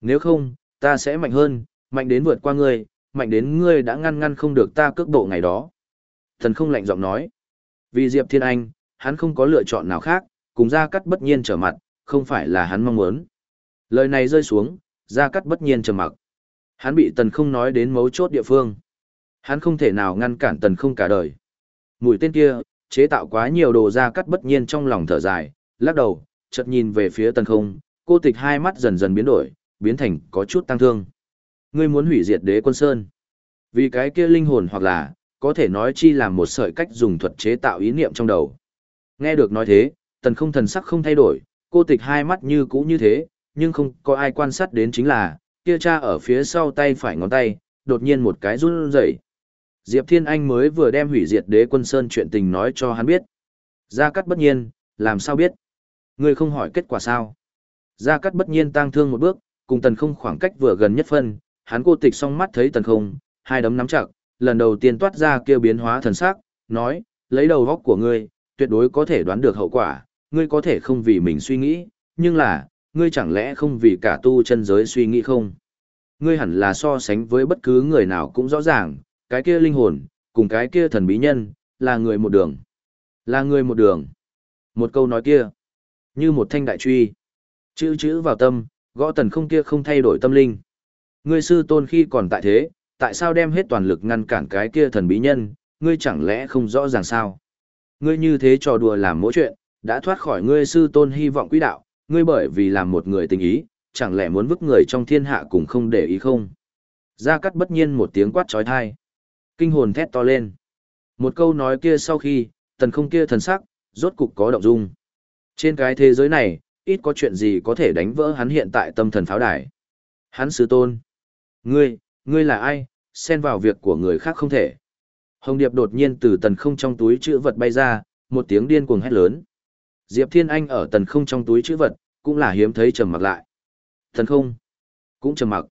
Nếu không, ta sẽ mạnh hơn, mạnh đến vượt qua ngươi, mạnh đến ngươi đã ngăn ngăn không được ta cước bộ ngày đó. Thần không lạnh giọng nói. Vì Diệp Thiên Anh, hắn không có lựa chọn nào khác, cùng Gia Cát bất nhiên trở mặt, không phải là hắn mong muốn. Lời này rơi xuống, Gia Cát bất nhiên trầm mặc. Hắn bị tần không nói đến mấu chốt địa phương. Hắn không thể nào ngăn cản tần không cả đời. Mũi tên kia, chế tạo quá nhiều đồ ra cắt bất nhiên trong lòng thở dài, lắc đầu, chợt nhìn về phía tần không, cô tịch hai mắt dần dần biến đổi, biến thành có chút tăng thương. Ngươi muốn hủy diệt đế quân sơn. Vì cái kia linh hồn hoặc là, có thể nói chi là một sợi cách dùng thuật chế tạo ý niệm trong đầu. Nghe được nói thế, tần không thần sắc không thay đổi, cô tịch hai mắt như cũ như thế, nhưng không có ai quan sát đến chính là, kia cha ở phía sau tay phải ngón tay, đột nhiên một cái run rẩy. Diệp Thiên Anh mới vừa đem hủy diệt đế quân sơn chuyện tình nói cho hắn biết. Gia cắt bất nhiên, làm sao biết? Ngươi không hỏi kết quả sao? Gia Cát bất nhiên tăng thương một bước, cùng tần không khoảng cách vừa gần nhất phân, hắn cô tịch song mắt thấy tần không, hai đấm nắm chặt, lần đầu tiên toát ra kêu biến hóa thần sắc, nói, lấy đầu góc của ngươi, tuyệt đối có thể đoán được hậu quả, ngươi có thể không vì mình suy nghĩ, nhưng là, ngươi chẳng lẽ không vì cả tu chân giới suy nghĩ không? Ngươi hẳn là so sánh với bất cứ người nào cũng rõ ràng, cái kia linh hồn, cùng cái kia thần bí nhân, là người một đường. Là người một đường. Một câu nói kia, như một thanh đại truy. Chữ chữ vào tâm, gõ tần không kia không thay đổi tâm linh. Ngươi sư tôn khi còn tại thế, tại sao đem hết toàn lực ngăn cản cái kia thần bí nhân, ngươi chẳng lẽ không rõ ràng sao? Ngươi như thế trò đùa làm mỗi chuyện, đã thoát khỏi ngươi sư tôn hy vọng quỹ đạo, ngươi bởi vì làm một người tình ý, chẳng lẽ muốn vứt người trong thiên hạ cùng không để ý không? Gia Cát bất nhiên một tiếng quát trói thai. Kinh hồn thét to lên. Một câu nói kia sau khi, tần không kia thần sắc, rốt cục có động dung. Trên cái thế giới này, ít có chuyện gì có thể đánh vỡ hắn hiện tại tâm thần pháo đài. Hắn sứ tôn. Ngươi, ngươi là ai, xen vào việc của người khác không thể. Hồng Điệp đột nhiên từ tần không trong túi chữ vật bay ra, một tiếng điên cuồng hét lớn. Diệp Thiên Anh ở tần không trong túi chữ vật, cũng là hiếm thấy trầm mặc lại. Tần không, cũng trầm mặc.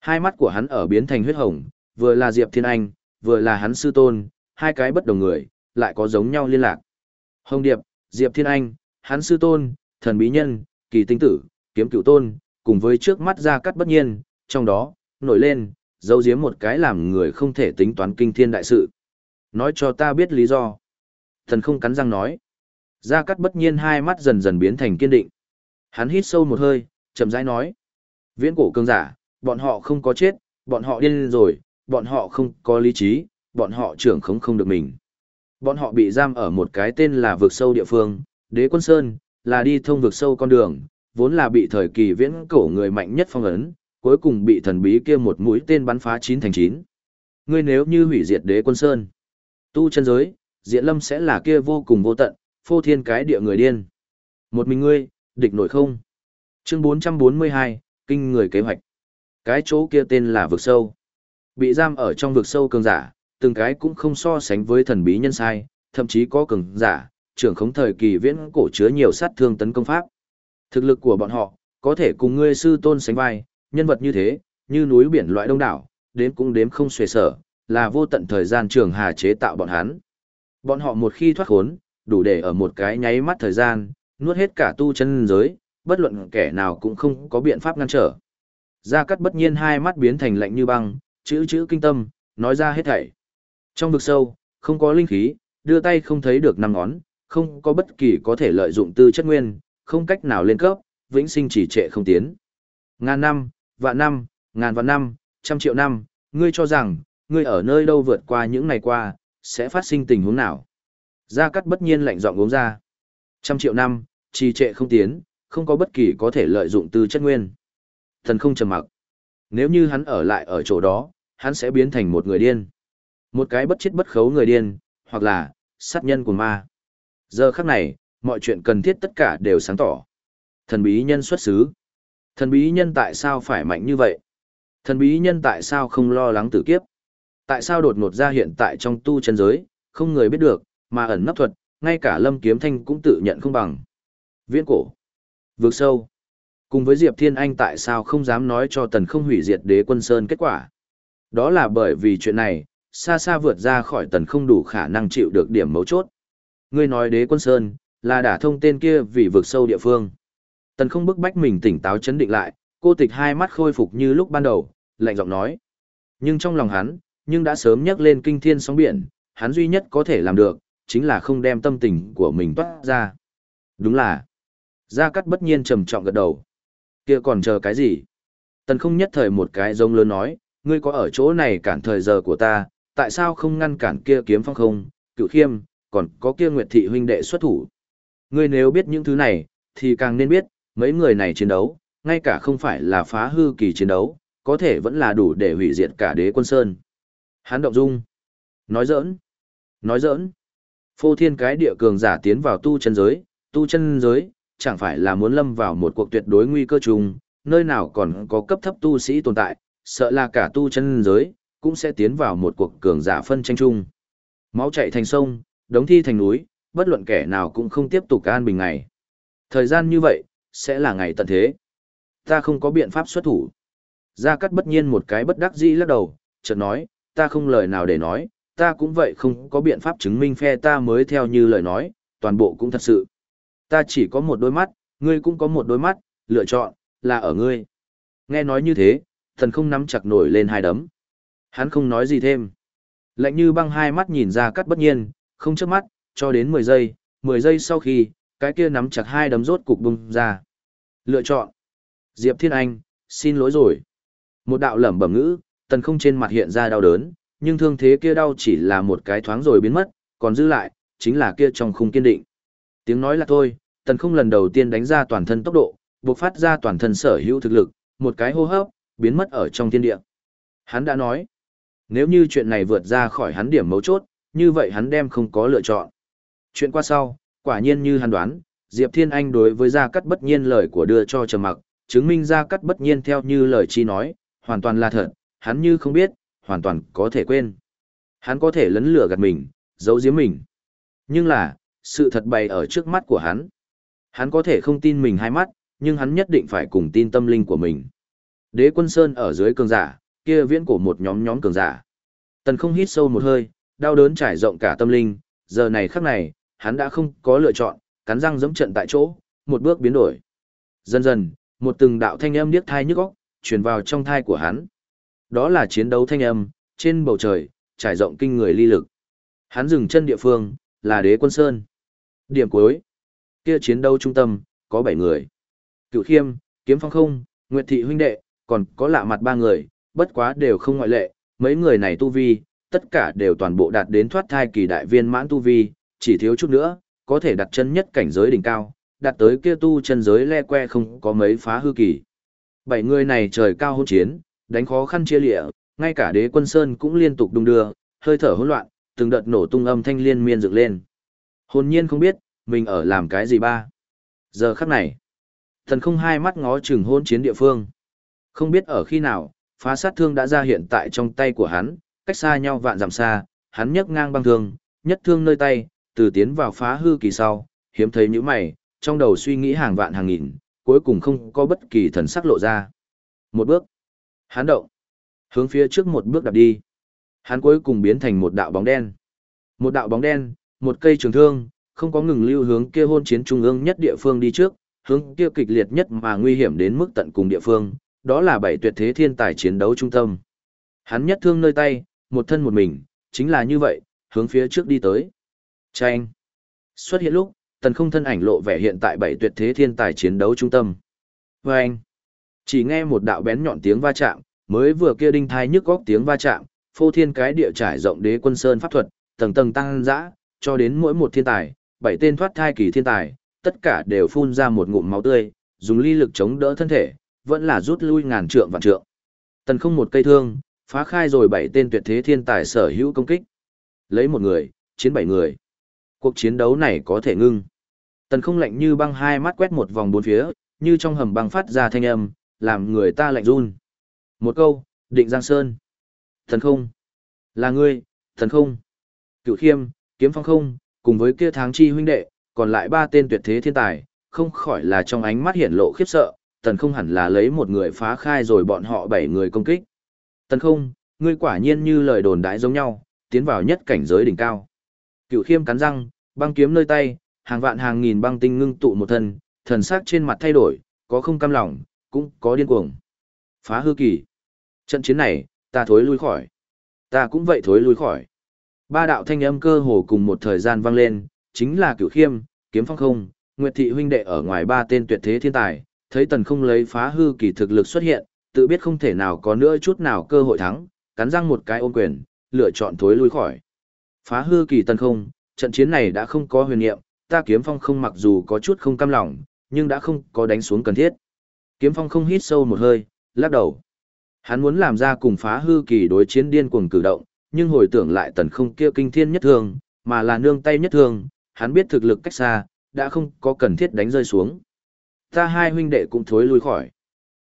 Hai mắt của hắn ở biến thành huyết hồng, vừa là Diệp Thiên Anh, vừa là hắn sư tôn, hai cái bất đồng người, lại có giống nhau liên lạc. Hồng Điệp, Diệp Thiên Anh, hắn sư tôn, thần bí nhân, kỳ tinh tử, kiếm cửu tôn, cùng với trước mắt ra cắt bất nhiên, trong đó, nổi lên, dấu giếm một cái làm người không thể tính toán kinh thiên đại sự. Nói cho ta biết lý do. Thần không cắn răng nói. Gia Cát bất nhiên hai mắt dần dần biến thành kiên định. Hắn hít sâu một hơi, chậm rãi nói. Viễn cổ cường giả, bọn họ không có chết, bọn họ điên rồi, bọn họ không có lý trí, bọn họ trưởng khống không được mình. Bọn họ bị giam ở một cái tên là vực sâu địa phương, đế quân sơn, là đi thông vực sâu con đường, vốn là bị thời kỳ viễn cổ người mạnh nhất phong ấn, cuối cùng bị thần bí kia một mũi tên bắn phá chín thành chín. Ngươi nếu như hủy diệt đế quân sơn, tu chân giới, diện lâm sẽ là kia vô cùng vô tận, phô thiên cái địa người điên. Một mình ngươi, địch nổi không? Chương 442, kinh người kế hoạch. Cái chỗ kia tên là vực sâu. Bị giam ở trong vực sâu cường giả, từng cái cũng không so sánh với thần bí nhân sai, thậm chí có cường giả, trưởng khống thời kỳ viễn cổ chứa nhiều sát thương tấn công pháp. Thực lực của bọn họ, có thể cùng ngươi sư tôn sánh vai, nhân vật như thế, như núi biển loại đông đảo, đến cũng đếm không xuề sở, là vô tận thời gian trường hà chế tạo bọn hắn. Bọn họ một khi thoát khốn, đủ để ở một cái nháy mắt thời gian, nuốt hết cả tu chân giới, bất luận kẻ nào cũng không có biện pháp ngăn trở. Gia Cát bất nhiên hai mắt biến thành lạnh như băng, chữ chữ kinh tâm, nói ra hết thảy. Trong vực sâu, không có linh khí, đưa tay không thấy được năm ngón, không có bất kỳ có thể lợi dụng tư chất nguyên, không cách nào lên cấp, vĩnh sinh chỉ trệ không tiến. Ngàn năm, vạn năm, ngàn vạn năm, trăm triệu năm, ngươi cho rằng, ngươi ở nơi đâu vượt qua những ngày qua, sẽ phát sinh tình huống nào? Gia Cát bất nhiên lạnh giọng uống ra. Trăm triệu năm, trì trệ không tiến, không có bất kỳ có thể lợi dụng tư chất nguyên. Thần không trầm mặc. Nếu như hắn ở lại ở chỗ đó, hắn sẽ biến thành một người điên. Một cái bất chết bất khấu người điên, hoặc là, sát nhân của ma. Giờ khắc này, mọi chuyện cần thiết tất cả đều sáng tỏ. Thần bí nhân xuất xứ. Thần bí nhân tại sao phải mạnh như vậy? Thần bí nhân tại sao không lo lắng tử kiếp? Tại sao đột ngột ra hiện tại trong tu chân giới, không người biết được, mà ẩn nấp thuật, ngay cả Lâm Kiếm Thanh cũng tự nhận không bằng. Viễn cổ, vượt sâu. Cùng với Diệp Thiên Anh tại sao không dám nói cho tần không hủy diệt đế quân Sơn kết quả? Đó là bởi vì chuyện này, xa xa vượt ra khỏi tần không đủ khả năng chịu được điểm mấu chốt. Ngươi nói đế quân Sơn, là đả thông tên kia vì vượt sâu địa phương. Tần không bức bách mình tỉnh táo chấn định lại, cô tịch hai mắt khôi phục như lúc ban đầu, lạnh giọng nói. Nhưng trong lòng hắn, nhưng đã sớm nhắc lên kinh thiên sóng biển, hắn duy nhất có thể làm được, chính là không đem tâm tình của mình toát ra. Đúng là. Gia Cát bất nhiên trầm trọng gật đầu. Kia còn chờ cái gì? Tần không nhất thời một cái giống lớn nói, ngươi có ở chỗ này cản thời giờ của ta, tại sao không ngăn cản kia kiếm phong không, cựu khiêm, còn có kia nguyệt thị huynh đệ xuất thủ. Ngươi nếu biết những thứ này, thì càng nên biết, mấy người này chiến đấu, ngay cả không phải là phá hư kỳ chiến đấu, có thể vẫn là đủ để hủy diệt cả đế quân sơn. Hán động dung. Nói giỡn. Nói giỡn. Phô thiên cái địa cường giả tiến vào tu chân giới, tu chân giới, chẳng phải là muốn lâm vào một cuộc tuyệt đối nguy cơ chung, nơi nào còn có cấp thấp tu sĩ tồn tại, sợ là cả tu chân giới, cũng sẽ tiến vào một cuộc cường giả phân tranh chung. Máu chạy thành sông, đống thi thành núi, bất luận kẻ nào cũng không tiếp tục an bình ngày. Thời gian như vậy, sẽ là ngày tận thế. ta không có biện pháp xuất thủ. Gia Cát bất nhiên một cái bất đắc dĩ lắc đầu, chợt nói, ta không lời nào để nói, ta cũng vậy không có biện pháp chứng minh phe ta mới theo như lời nói, toàn bộ cũng thật sự. Ta chỉ có một đôi mắt, ngươi cũng có một đôi mắt, lựa chọn, là ở ngươi. Nghe nói như thế, thần không nắm chặt nổi lên hai đấm. Hắn không nói gì thêm. Lạnh như băng hai mắt nhìn ra cắt bất nhiên, không chớp mắt, cho đến 10 giây, 10 giây sau khi, cái kia nắm chặt hai đấm rốt cục bung ra. Lựa chọn. Diệp Thiên Anh, xin lỗi rồi. Một đạo lẩm bẩm ngữ, tần không trên mặt hiện ra đau đớn, nhưng thương thế kia đau chỉ là một cái thoáng rồi biến mất, còn giữ lại, chính là kia trong khung kiên định. Tiếng nói là thôi, tần không lần đầu tiên đánh ra toàn thân tốc độ, buộc phát ra toàn thân sở hữu thực lực, một cái hô hấp, biến mất ở trong thiên địa. Hắn đã nói, nếu như chuyện này vượt ra khỏi hắn điểm mấu chốt, như vậy hắn đem không có lựa chọn. Chuyện qua sau, quả nhiên như hắn đoán, Diệp Thiên Anh đối với Gia Cắt bất nhiên lời của đưa cho trầm mặc, chứng minh Gia Cắt bất nhiên theo như lời chi nói, hoàn toàn là thật, hắn như không biết, hoàn toàn có thể quên. Hắn có thể lấn lửa gạt mình, giấu giếm mình. Nhưng là, sự thật bày ở trước mắt của hắn. Hắn có thể không tin mình hai mắt, nhưng hắn nhất định phải cùng tin tâm linh của mình. Đế quân Sơn ở dưới cường giả, kia viễn của một nhóm nhóm cường giả. Tần không hít sâu một hơi, đau đớn trải rộng cả tâm linh, giờ này khắc này, hắn đã không có lựa chọn, cắn răng giẫm trận tại chỗ, một bước biến đổi. Dần dần, một từng đạo thanh âm điếc thai nhức óc, truyền vào trong thai của hắn. Đó là chiến đấu thanh âm, trên bầu trời, trải rộng kinh người ly lực. Hắn dừng chân địa phương, là đế quân sơn. Điểm cuối, kia chiến đấu trung tâm, có 7 người. Cựu khiêm, kiếm phong không, nguyệt thị huynh đệ, còn có lạ mặt ba người, bất quá đều không ngoại lệ, mấy người này tu vi, tất cả đều toàn bộ đạt đến thoát thai kỳ đại viên mãn tu vi, chỉ thiếu chút nữa, có thể đặt chân nhất cảnh giới đỉnh cao, đạt tới kia tu chân giới le que không có mấy phá hư kỳ. Bảy người này trời cao hôn chiến, đánh khó khăn chia lịa, ngay cả đế quân sơn cũng liên tục đung đưa, hơi thở hỗn loạn, từng đợt nổ tung âm thanh liên miên dựng lên. Hồn nhiên không biết, mình ở làm cái gì ba. Giờ khắc này, thần không hai mắt ngó chừng hôn chiến địa phương. Không biết ở khi nào, phá sát thương đã ra hiện tại trong tay của hắn, cách xa nhau vạn dặm xa, hắn nhấc ngang băng thương, nhất thương nơi tay, từ tiến vào phá hư kỳ sau, hiếm thấy những mày, trong đầu suy nghĩ hàng vạn hàng nghìn, cuối cùng không có bất kỳ thần sắc lộ ra. Một bước, hắn động, hướng phía trước một bước đạp đi. Hắn cuối cùng biến thành một đạo bóng đen. Một đạo bóng đen, một cây trường thương, không có ngừng lưu hướng kia hôn chiến trung ương nhất địa phương đi trước, hướng kia kịch liệt nhất mà nguy hiểm đến mức tận cùng địa phương, đó là bảy tuyệt thế thiên tài chiến đấu trung tâm. Hắn nhất thương nơi tay, một thân một mình, chính là như vậy, hướng phía trước đi tới. Chanh. Xuất hiện lúc, tần không thân ảnh lộ vẻ hiện tại bảy tuyệt thế thiên tài chiến đấu trung tâm. Và anh. Chỉ nghe một đạo bén nhọn tiếng va chạm, mới vừa kia đinh thai nhức góc tiếng va chạm, phô thiên cái địa trải rộng đế quân sơn pháp thuật, tầng tầng tăng dã, cho đến mỗi một thiên tài, bảy tên thoát thai kỳ thiên tài, tất cả đều phun ra một ngụm máu tươi, dùng ly lực chống đỡ thân thể, vẫn là rút lui ngàn trượng vạn trượng. Tần không một cây thương, phá khai rồi bảy tên tuyệt thế thiên tài sở hữu công kích. Lấy một người, chiến bảy người. Cuộc chiến đấu này có thể ngưng. Tần không lạnh như băng hai mắt quét một vòng bốn phía, như trong hầm băng phát ra thanh âm, làm người ta lạnh run. Một câu, định giang sơn. Tần không. Là ngươi, Tần không. Cựu khiêm, kiếm phong không, cùng với kia tháng chi huynh đệ, còn lại ba tên tuyệt thế thiên tài, không khỏi là trong ánh mắt hiển lộ khiếp sợ, tần không hẳn là lấy một người phá khai rồi bọn họ bảy người công kích. Tần không, ngươi quả nhiên như lời đồn đãi giống nhau, tiến vào nhất cảnh giới đỉnh cao. Cựu khiêm cắn răng, băng kiếm nơi tay, hàng vạn hàng nghìn băng tinh ngưng tụ một thân, thần sắc trên mặt thay đổi, có không cam lòng, cũng có điên cuồng. Phá hư kỳ. Trận chiến này, ta thối lui khỏi. Ta cũng vậy thối lui khỏi. Ba đạo thanh âm cơ hồ cùng một thời gian vang lên, chính là cửu khiêm, kiếm phong không, nguyệt thị huynh đệ ở ngoài ba tên tuyệt thế thiên tài, thấy tần không lấy phá hư kỳ thực lực xuất hiện, tự biết không thể nào có nữa chút nào cơ hội thắng, cắn răng một cái ôm quyền, lựa chọn thối lui khỏi. Phá hư kỳ tần không, trận chiến này đã không có huyền niệm, ta kiếm phong không mặc dù có chút không cam lòng, nhưng đã không có đánh xuống cần thiết. Kiếm phong không hít sâu một hơi, lắc đầu. Hắn muốn làm ra cùng phá hư kỳ đối chiến điên cuồng cử động, nhưng hồi tưởng lại tần không kia kinh thiên nhất thương, mà là nương tay nhất thương, hắn biết thực lực cách xa, đã không có cần thiết đánh rơi xuống. Ta hai huynh đệ cũng thối lui khỏi.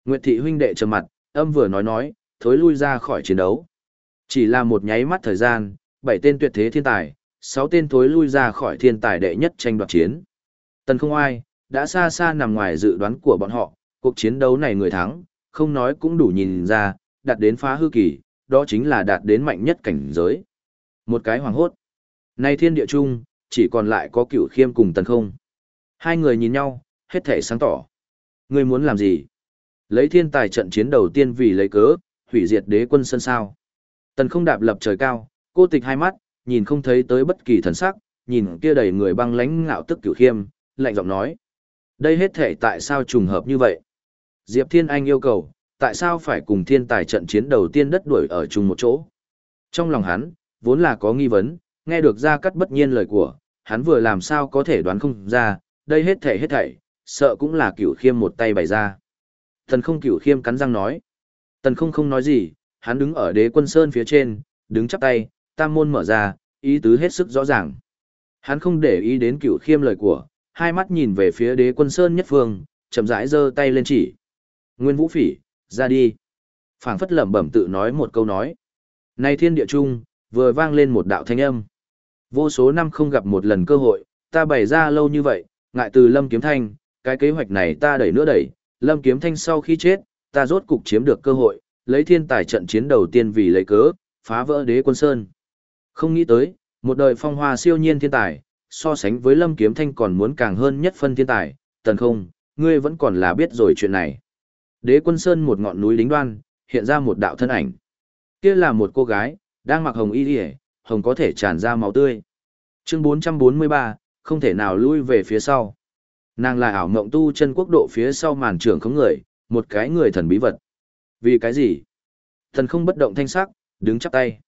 Nguyệt thị huynh đệ trầm mặt, âm vừa nói nói, thối lui ra khỏi chiến đấu. Chỉ là một nháy mắt thời gian, bảy tên tuyệt thế thiên tài, sáu tên thối lui ra khỏi thiên tài đệ nhất tranh đoạt chiến. Tần không ai, đã xa xa nằm ngoài dự đoán của bọn họ, Cuộc chiến đấu này người thắng, không nói cũng đủ nhìn ra, đạt đến phá hư kỳ, đó chính là đạt đến mạnh nhất cảnh giới. Một cái hoàng hốt. Nay thiên địa chung, chỉ còn lại có cửu khiêm cùng tần không. Hai người nhìn nhau, hết thể sáng tỏ. Ngươi muốn làm gì? Lấy thiên tài trận chiến đầu tiên vì lấy cớ, hủy diệt đế quân sân sao. Tần không đạp lập trời cao, cô tịch hai mắt, nhìn không thấy tới bất kỳ thần sắc, nhìn kia đầy người băng lãnh ngạo tức cửu khiêm, lạnh giọng nói. Đây hết thể tại sao trùng hợp như vậy? Diệp Thiên Anh yêu cầu, tại sao phải cùng thiên tài trận chiến đầu tiên đất đuổi ở chung một chỗ? Trong lòng hắn, vốn là có nghi vấn, nghe được ra cắt bất nhiên lời của, hắn vừa làm sao có thể đoán không ra, đây hết thảy hết thảy, sợ cũng là cửu khiêm một tay bày ra. Tần không cửu khiêm cắn răng nói. Tần không không nói gì, hắn đứng ở đế quân sơn phía trên, đứng chắp tay, tam môn mở ra, ý tứ hết sức rõ ràng. Hắn không để ý đến cửu khiêm lời của, hai mắt nhìn về phía đế quân sơn nhất phương, chậm rãi giơ tay lên chỉ. Nguyên vũ phỉ, ra đi. phảng phất lẩm bẩm tự nói một câu nói. Nay thiên địa trung, vừa vang lên một đạo thanh âm. Vô số năm không gặp một lần cơ hội, ta bày ra lâu như vậy, ngại từ Lâm Kiếm Thanh, cái kế hoạch này ta đẩy nữa đẩy, Lâm Kiếm Thanh sau khi chết, ta rốt cục chiếm được cơ hội, lấy thiên tài trận chiến đầu tiên vì lấy cớ, phá vỡ đế quân sơn. Không nghĩ tới, một đời phong hoa siêu nhiên thiên tài, so sánh với Lâm Kiếm Thanh còn muốn càng hơn nhất phân thiên tài, tần không, ngươi vẫn còn là biết rồi chuyện này. Đế quân sơn một ngọn núi đính đoan, hiện ra một đạo thân ảnh. Kia là một cô gái, đang mặc hồng y đi hồng có thể tràn ra máu tươi. Chương 443, không thể nào lui về phía sau. Nàng là ảo mộng tu chân quốc độ phía sau màn trưởng không người, một cái người thần bí vật. Vì cái gì? Thần không bất động thanh sắc, đứng chắp tay.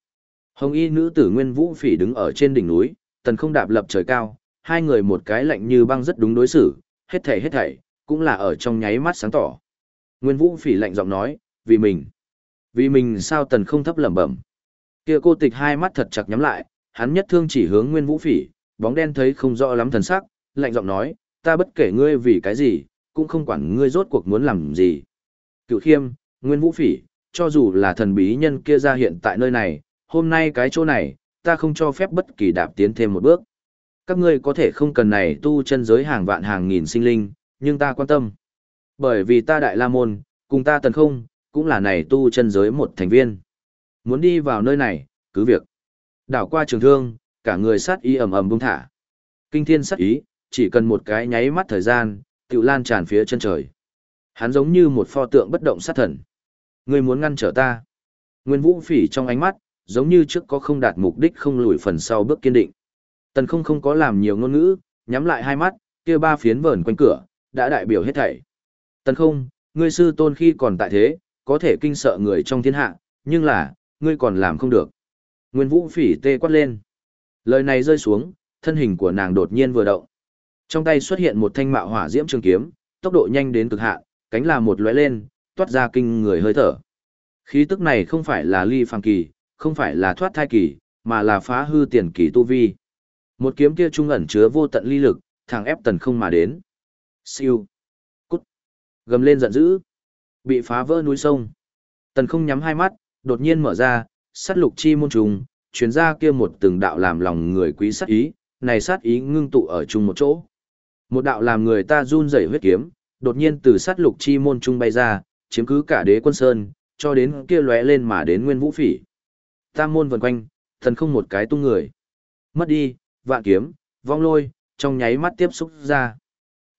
Hồng y nữ tử Nguyên Vũ Phỉ đứng ở trên đỉnh núi, tần không đạp lập trời cao, hai người một cái lạnh như băng rất đúng đối xử, hết thảy hết thảy, cũng là ở trong nháy mắt sáng tỏ. Nguyên Vũ Phỉ lạnh giọng nói, vì mình. Vì mình sao tần không thấp lẩm bẩm. Kia cô tịch hai mắt thật chặt nhắm lại, hắn nhất thương chỉ hướng Nguyên Vũ Phỉ, bóng đen thấy không rõ lắm thần sắc, lạnh giọng nói, ta bất kể ngươi vì cái gì, cũng không quản ngươi rốt cuộc muốn làm gì. Cựu khiêm, Nguyên Vũ Phỉ, cho dù là thần bí nhân kia ra hiện tại nơi này, hôm nay cái chỗ này, ta không cho phép bất kỳ đạp tiến thêm một bước. Các ngươi có thể không cần này tu chân giới hàng vạn hàng nghìn sinh linh, nhưng ta quan tâm. Bởi vì ta Đại La Môn, cùng ta tần không, cũng là này tu chân giới một thành viên. Muốn đi vào nơi này, cứ việc. Đảo qua trường thương, cả người sát ý ầm ầm bung thả. Kinh thiên sát ý, chỉ cần một cái nháy mắt thời gian, tự lan tràn phía chân trời. Hắn giống như một pho tượng bất động sát thần. Ngươi muốn ngăn trở ta. Nguyên Vũ Phỉ trong ánh mắt, giống như trước có không đạt mục đích không lùi phần sau bước kiên định. Tần không không có làm nhiều ngôn ngữ, nhắm lại hai mắt, kia ba phiến vờn quanh cửa, đã đại biểu hết thảy. Tần không, ngươi sư tôn khi còn tại thế, có thể kinh sợ người trong thiên hạ, nhưng là, ngươi còn làm không được. Nguyên Vũ Phỉ tê quát lên. Lời này rơi xuống, thân hình của nàng đột nhiên vừa động. Trong tay xuất hiện một thanh mạo hỏa diễm trường kiếm, tốc độ nhanh đến cực hạn, cánh là một lóe lên, toát ra kinh người hơi thở. Khí tức này không phải là ly phàm kỳ, không phải là thoát thai kỳ, mà là phá hư tiền kỳ tu vi. Một kiếm kia trung ẩn chứa vô tận ly lực, thẳng ép tần không mà đến. Siêu. Gầm lên giận dữ. Bị phá vỡ núi sông. Tần không nhắm hai mắt, đột nhiên mở ra, sát lục chi môn trùng, chuyến ra kia một từng đạo làm lòng người quý sát ý, này sát ý ngưng tụ ở chung một chỗ. Một đạo làm người ta run rẩy huyết kiếm, đột nhiên từ sát lục chi môn trung bay ra, chiếm cứ cả đế quân sơn, cho đến kia lóe lên mà đến nguyên vũ phỉ. Tam môn vần quanh, thần không một cái tung người. Mất đi, vạn kiếm, vong lôi, trong nháy mắt tiếp xúc ra.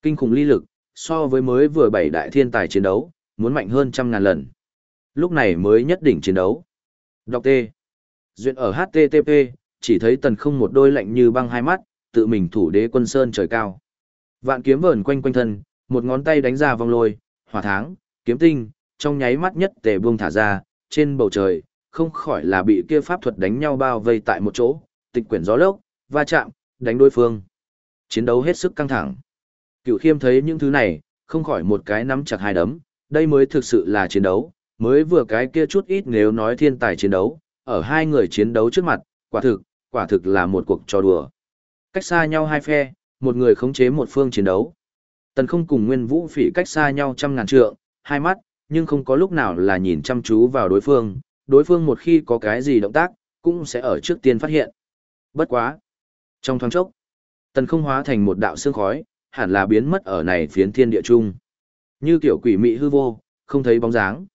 Kinh khủng ly lực, so với mới vừa bảy đại thiên tài chiến đấu, muốn mạnh hơn trăm ngàn lần. Lúc này mới nhất đỉnh chiến đấu. Đọc T. Duyện ở HTTP, chỉ thấy tần không một đôi lạnh như băng hai mắt, tự mình thủ đế quân sơn trời cao. Vạn kiếm vờn quanh quanh thân, một ngón tay đánh ra vòng lôi, hỏa tháng, kiếm tinh, trong nháy mắt nhất tề buông thả ra, trên bầu trời, không khỏi là bị kia pháp thuật đánh nhau bao vây tại một chỗ, tịch quyển gió lốc, va chạm, đánh đối phương. Chiến đấu hết sức căng thẳng. Cựu khiêm thấy những thứ này, không khỏi một cái nắm chặt hai đấm, đây mới thực sự là chiến đấu, mới vừa cái kia chút ít nếu nói thiên tài chiến đấu, ở hai người chiến đấu trước mặt, quả thực, quả thực là một cuộc trò đùa. Cách xa nhau hai phe, một người khống chế một phương chiến đấu. Tần không cùng Nguyên Vũ Phỉ cách xa nhau trăm ngàn trượng, hai mắt, nhưng không có lúc nào là nhìn chăm chú vào đối phương, đối phương một khi có cái gì động tác, cũng sẽ ở trước tiên phát hiện. Bất quá. Trong thoáng chốc, tần không hóa thành một đạo sương khói, hẳn là biến mất ở này phiến thiên địa trung. Như kiểu quỷ mị hư vô, không thấy bóng dáng.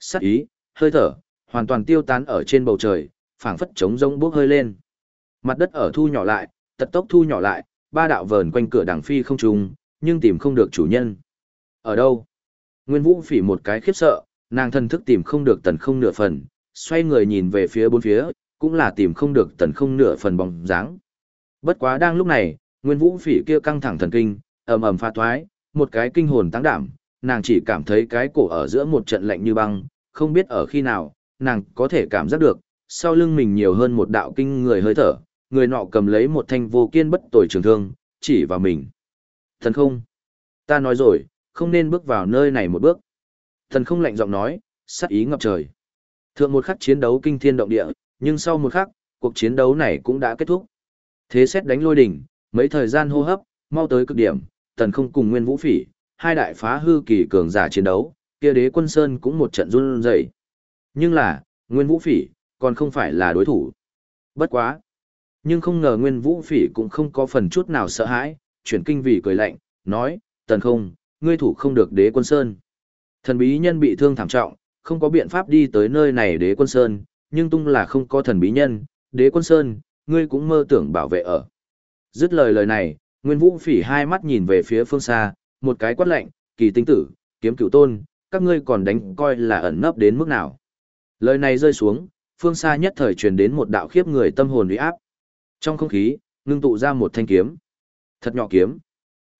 Sắc ý, hơi thở, hoàn toàn tiêu tán ở trên bầu trời, phảng phất trống rông bốc hơi lên. Mặt đất ở thu nhỏ lại, tật tốc thu nhỏ lại, ba đạo vờn quanh cửa đằng phi không trùng, nhưng tìm không được chủ nhân. Ở đâu? Nguyên Vũ phỉ một cái khiếp sợ, nàng thân thức tìm không được tần không nửa phần, xoay người nhìn về phía bốn phía, cũng là tìm không được tần không nửa phần bóng dáng. Bất quá đang lúc này, Nguyên Vũ phỉ kia căng thẳng thần kinh, ầm ầm pha thoái, một cái kinh hồn tăng đảm, nàng chỉ cảm thấy cái cổ ở giữa một trận lạnh như băng, không biết ở khi nào, nàng có thể cảm giác được, sau lưng mình nhiều hơn một đạo kinh người hơi thở, người nọ cầm lấy một thanh vô kiên bất tồi trường thương, chỉ vào mình. Thần không, ta nói rồi, không nên bước vào nơi này một bước. Thần không lạnh giọng nói, sát ý ngập trời. Thượng một khắc chiến đấu kinh thiên động địa, nhưng sau một khắc, cuộc chiến đấu này cũng đã kết thúc. Thế xét đánh lôi đỉnh, mấy thời gian hô hấp, mau tới cực điểm, tần không cùng nguyên vũ phỉ, hai đại phá hư kỳ cường giả chiến đấu, kia đế quân sơn cũng một trận run rẩy. Nhưng là, nguyên vũ phỉ, còn không phải là đối thủ. Bất quá. Nhưng không ngờ nguyên vũ phỉ cũng không có phần chút nào sợ hãi, chuyển kinh vì cười lạnh, nói, tần không, ngươi thủ không được đế quân sơn. Thần bí nhân bị thương thảm trọng, không có biện pháp đi tới nơi này đế quân sơn, nhưng tung là không có thần bí nhân, đế quân sơn, ngươi cũng mơ tưởng bảo vệ ở. Dứt lời lời này, Nguyên Vũ Phỉ hai mắt nhìn về phía phương xa, một cái quát lạnh, kỳ tinh tử, kiếm cửu tôn, các ngươi còn đánh coi là ẩn nấp đến mức nào. Lời này rơi xuống, phương xa nhất thời truyền đến một đạo khiếp người tâm hồn uy áp. Trong không khí, ngưng tụ ra một thanh kiếm. Thật nhỏ kiếm.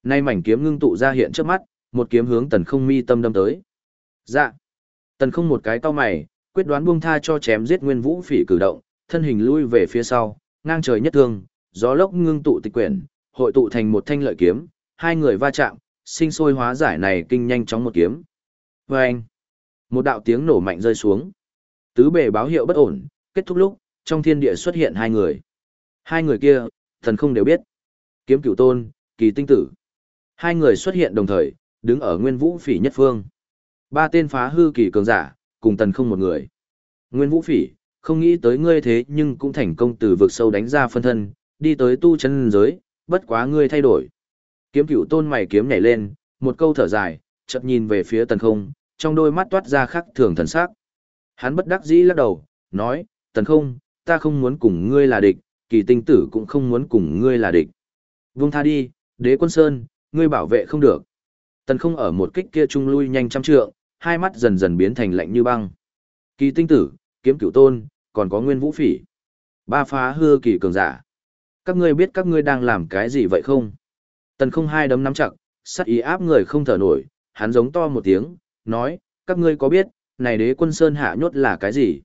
Nay mảnh kiếm ngưng tụ ra hiện trước mắt, một kiếm hướng tần không mi tâm đâm tới. Dạ. Tần không một cái cau mày, quyết đoán buông tha cho chém giết nguyên vũ phỉ cử động, thân hình lui về phía sau, ngang trời nhất thương, gió lốc ngưng tụ tịch quyển, hội tụ thành một thanh lợi kiếm, hai người va chạm, sinh sôi hóa giải này kinh nhanh chóng một kiếm. Và anh, một đạo tiếng nổ mạnh rơi xuống. Tứ bề báo hiệu bất ổn, kết thúc lúc, trong thiên địa xuất hiện hai người. Hai người kia, thần không đều biết. Kiếm cửu tôn, kỳ tinh tử. Hai người xuất hiện đồng thời, đứng ở nguyên vũ phỉ nhất phương. Ba tên phá hư kỳ cường giả, cùng tần không một người. Nguyên vũ phỉ, không nghĩ tới ngươi thế nhưng cũng thành công từ vực sâu đánh ra phân thân, đi tới tu chân giới, bất quá ngươi thay đổi. Kiếm cửu tôn mày kiếm nhảy lên, một câu thở dài, chợt nhìn về phía tần không, trong đôi mắt toát ra khắc thường thần sắc. Hắn bất đắc dĩ lắc đầu, nói, tần không, ta không muốn cùng ngươi là địch, kỳ tinh tử cũng không muốn cùng ngươi là địch. Vung tha đi, đế quân sơn, ngươi bảo vệ không được. Tần không ở một kích kia trung lui nhanh trăm trượng, hai mắt dần dần biến thành lạnh như băng. Kỳ tinh tử, kiếm cửu tôn, còn có nguyên vũ phỉ. Ba phá hư kỳ cường giả. Các ngươi biết các ngươi đang làm cái gì vậy không? Tần không hai đấm nắm chặt, sắt ý áp người không thở nổi, hắn giống to một tiếng, nói, các ngươi có biết, này đế quân sơn hạ nhốt là cái gì?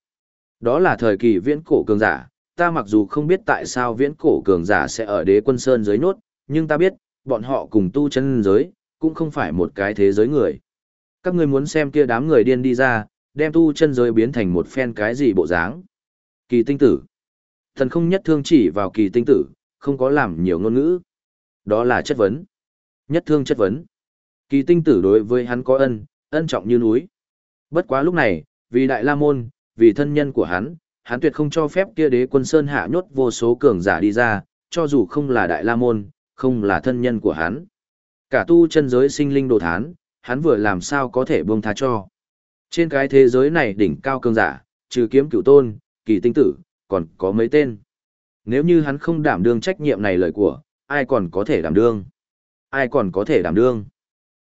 Đó là thời kỳ viễn cổ cường giả, ta mặc dù không biết tại sao viễn cổ cường giả sẽ ở đế quân sơn giới nhốt, nhưng ta biết, bọn họ cùng tu chân giới, cũng không phải một cái thế giới người. Các ngươi muốn xem kia đám người điên đi ra, đem tu chân giới biến thành một phen cái gì bộ dáng. Kỳ tinh tử. Thần không nhất thương chỉ vào kỳ tinh tử, không có làm nhiều ngôn ngữ. Đó là chất vấn. Nhất thương chất vấn. Kỳ tinh tử đối với hắn có ân, ân trọng như núi. Bất quá lúc này, vì Đại La Môn, vì thân nhân của hắn, hắn tuyệt không cho phép kia đế quân Sơn hạ nhốt vô số cường giả đi ra, cho dù không là Đại La Môn, không là thân nhân của hắn. Cả tu chân giới sinh linh đồ thán, hắn vừa làm sao có thể buông tha cho. Trên cái thế giới này đỉnh cao cường giả, trừ kiếm cửu tôn, kỳ tinh tử, còn có mấy tên. Nếu như hắn không đảm đương trách nhiệm này lời của, ai còn có thể đảm đương? Ai còn có thể đảm đương?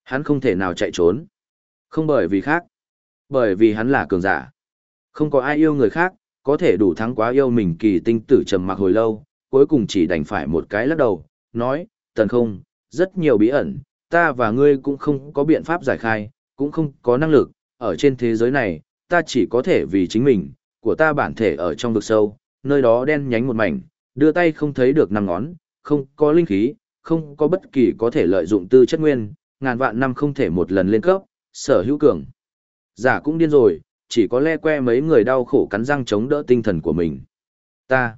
Hắn không thể nào chạy trốn. Không bởi vì khác. Bởi vì hắn là cường giả. Không có ai yêu người khác, có thể đủ thắng quá yêu mình kỳ tinh tử trầm mặc hồi lâu, cuối cùng chỉ đành phải một cái lắc đầu, nói, tần không, rất nhiều bí ẩn, ta và ngươi cũng không có biện pháp giải khai, cũng không có năng lực, ở trên thế giới này, ta chỉ có thể vì chính mình, của ta bản thể ở trong vực sâu, nơi đó đen nhánh một mảnh, đưa tay không thấy được năm ngón, không có linh khí, không có bất kỳ có thể lợi dụng tư chất nguyên, ngàn vạn năm không thể một lần lên cấp, sở hữu cường. Giả cũng điên rồi, chỉ có le que mấy người đau khổ cắn răng chống đỡ tinh thần của mình. Ta,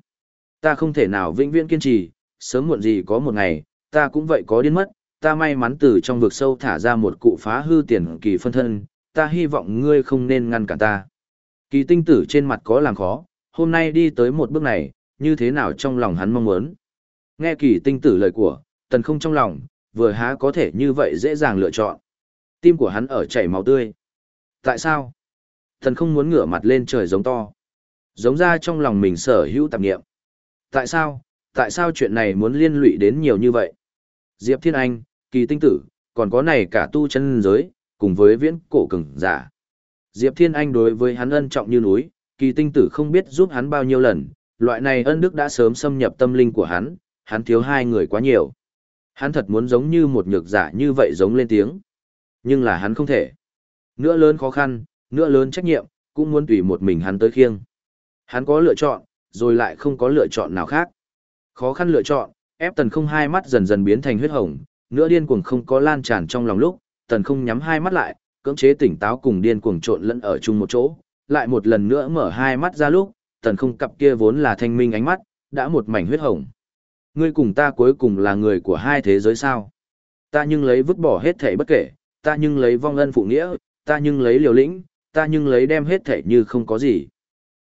ta không thể nào vĩnh viễn kiên trì, sớm muộn gì có một ngày, ta cũng vậy có điên mất, ta may mắn từ trong vực sâu thả ra một cụ phá hư tiền kỳ phân thân, ta hy vọng ngươi không nên ngăn cản ta. Kỳ tinh tử trên mặt có làm khó, hôm nay đi tới một bước này, như thế nào trong lòng hắn mong muốn. Nghe kỳ tinh tử lời của, tần không trong lòng, vừa há có thể như vậy dễ dàng lựa chọn. Tim của hắn ở chảy máu tươi. Tại sao? Thần không muốn ngửa mặt lên trời giống to. Giống ra trong lòng mình sở hữu tạp nghiệm. Tại sao? Tại sao chuyện này muốn liên lụy đến nhiều như vậy? Diệp Thiên Anh, kỳ tinh tử, còn có này cả tu chân giới, cùng với viễn cổ cường giả. Diệp Thiên Anh đối với hắn ân trọng như núi, kỳ tinh tử không biết giúp hắn bao nhiêu lần, loại này ân đức đã sớm xâm nhập tâm linh của hắn, hắn thiếu hai người quá nhiều. Hắn thật muốn giống như một nhược giả như vậy giống lên tiếng. Nhưng là hắn không thể. Nữa lớn khó khăn, nữa lớn trách nhiệm, cũng muốn tùy một mình hắn tới khiêng. Hắn có lựa chọn, rồi lại không có lựa chọn nào khác. Khó khăn lựa chọn, ép tần không hai mắt dần dần biến thành huyết hồng, nữa điên cuồng không có lan tràn trong lòng lúc, tần không nhắm hai mắt lại, cưỡng chế tỉnh táo cùng điên cuồng trộn lẫn ở chung một chỗ, lại một lần nữa mở hai mắt ra lúc, tần không cặp kia vốn là thanh minh ánh mắt, đã một mảnh huyết hồng. Ngươi cùng ta cuối cùng là người của hai thế giới sao? Ta nhưng lấy vứt bỏ hết thảy bất kể, ta nhưng lấy vong ân phụ nghĩa, ta nhưng lấy liều lĩnh, ta nhưng lấy đem hết thảy như không có gì.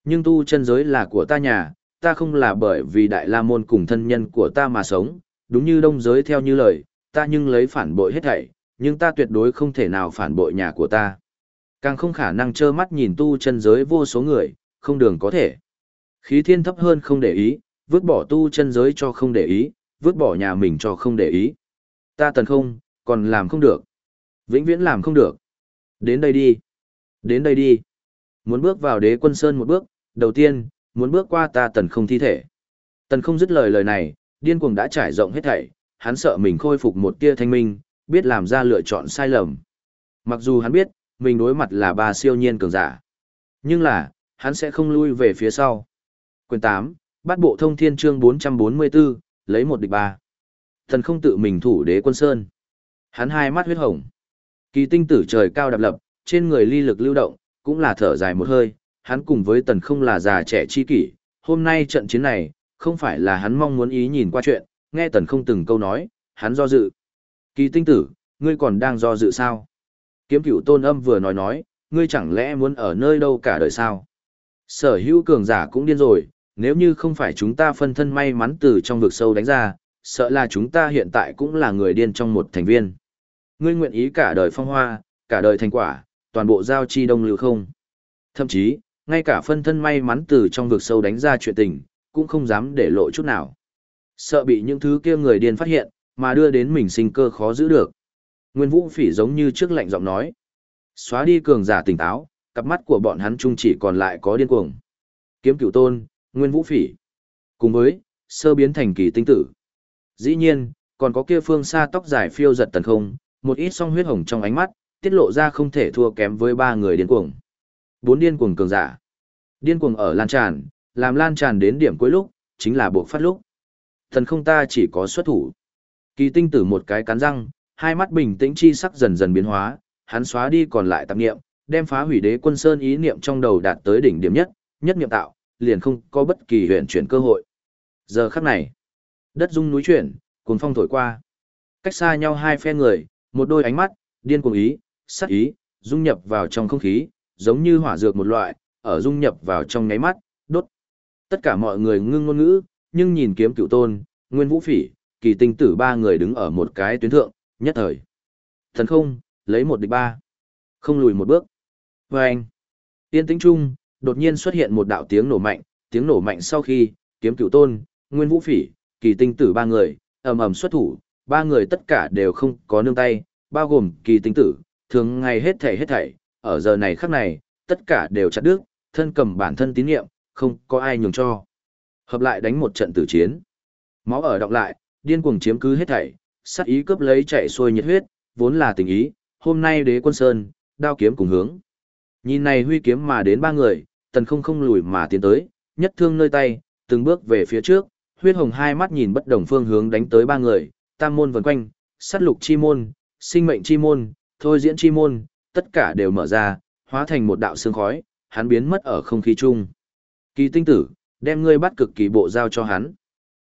Nhưng tu chân giới là của ta nhà, ta không là bởi vì đại la môn cùng thân nhân của ta mà sống, đúng như đông giới theo như lời, ta nhưng lấy phản bội hết thảy, nhưng ta tuyệt đối không thể nào phản bội nhà của ta. Càng không khả năng trơ mắt nhìn tu chân giới vô số người, không đường có thể. Khí thiên thấp hơn không để ý, vứt bỏ tu chân giới cho không để ý, vứt bỏ nhà mình cho không để ý. Ta tần không, còn làm không được. Vĩnh viễn làm không được. Đến đây đi. Đến đây đi. Muốn bước vào đế quân sơn một bước, đầu tiên, muốn bước qua ta tần không thi thể. Tần không dứt lời lời này, điên cuồng đã trải rộng hết thảy, hắn sợ mình khôi phục một tia thanh minh, biết làm ra lựa chọn sai lầm. Mặc dù hắn biết, mình đối mặt là ba siêu nhiên cường giả. Nhưng là, hắn sẽ không lui về phía sau. Quyền 8, bắt bộ thông thiên chương 444, lấy một địch ba. Thần không tự mình thủ đế quân sơn. Hắn hai mắt huyết hồng. Kỳ tinh tử trời cao đạp lập, trên người ly lực lưu động, cũng là thở dài một hơi, hắn cùng với tần không là già trẻ chi kỷ, hôm nay trận chiến này, không phải là hắn mong muốn ý nhìn qua chuyện, nghe tần không từng câu nói, hắn do dự. Kỳ tinh tử, ngươi còn đang do dự sao? Kiếm cửu tôn âm vừa nói nói, ngươi chẳng lẽ muốn ở nơi đâu cả đời sao? Sở hữu cường giả cũng điên rồi, nếu như không phải chúng ta phân thân may mắn từ trong vực sâu đánh ra, sợ là chúng ta hiện tại cũng là người điên trong một thành viên. Ngươi nguyện ý cả đời phong hoa, cả đời thành quả, toàn bộ giao chi đông lưu không. Thậm chí, ngay cả phân thân may mắn từ trong vực sâu đánh ra chuyện tình, cũng không dám để lộ chút nào. Sợ bị những thứ kia người điên phát hiện, mà đưa đến mình sinh cơ khó giữ được. Nguyên Vũ Phỉ giống như trước lạnh giọng nói. Xóa đi cường giả tỉnh táo, cặp mắt của bọn hắn chung chỉ còn lại có điên cuồng. Kiếm cửu tôn, Nguyên Vũ Phỉ. Cùng với, sơ biến thành kỳ tinh tử. Dĩ nhiên, còn có kia phương xa tóc dài phiêu giật tần không, một ít song huyết hồng trong ánh mắt, tiết lộ ra không thể thua kém với ba người điên cuồng. Bốn điên cuồng cường giả. Điên cuồng ở lan tràn, làm lan tràn đến điểm cuối lúc, chính là buộc phát lúc. Thần không ta chỉ có xuất thủ. Kỳ tinh tử một cái cắn răng, hai mắt bình tĩnh chi sắc dần dần biến hóa, hắn xóa đi còn lại tạp niệm, đem phá hủy đế quân sơn ý niệm trong đầu đạt tới đỉnh điểm nhất, nhất niệm tạo, liền không có bất kỳ huyền chuyển cơ hội. Giờ khắc này, đất rung núi chuyển, cuồng phong thổi qua. Cách xa nhau hai phe người, một đôi ánh mắt, điên cuồng ý, sắc ý, dung nhập vào trong không khí, giống như hỏa dược một loại, ở dung nhập vào trong nháy mắt, đốt. Tất cả mọi người ngưng ngôn ngữ, nhưng nhìn kiếm cựu tôn, nguyên vũ phỉ, kỳ tinh tử ba người đứng ở một cái tuyến thượng, nhất thời. Thần không, lấy một địch ba. Không lùi một bước. Và anh, tiên tĩnh trung, đột nhiên xuất hiện một đạo tiếng nổ mạnh, tiếng nổ mạnh sau khi, kiếm cửu tôn, nguyên vũ phỉ, kỳ tinh tử ba người, ầm ầm xuất thủ, ba người tất cả đều không có nương tay, bao gồm kỳ tinh tử, thường ngày hết thảy hết thảy, ở giờ này khắc này, tất cả đều chặt đứt, thân cầm bản thân tín nhiệm, không có ai nhường cho. Hợp lại đánh một trận tử chiến. Máu ở đọng lại, điên cuồng chiếm cứ hết thảy, sát ý cướp lấy chạy xuôi nhiệt huyết, vốn là tình ý, hôm nay đế quân sơn, đao kiếm cùng hướng. Nhìn này huy kiếm mà đến ba người, tần không không lùi mà tiến tới, nhất thương nơi tay, từng bước về phía trước, huyết hồng hai mắt nhìn bất đồng phương hướng đánh tới ba người, tam môn vần quanh, sát lục chi môn, sinh mệnh chi môn, thôi diễn chi môn, tất cả đều mở ra, hóa thành một đạo sương khói, hắn biến mất ở không khí chung. Kỳ tinh tử, đem ngươi bắt cực kỳ bộ giao cho hắn.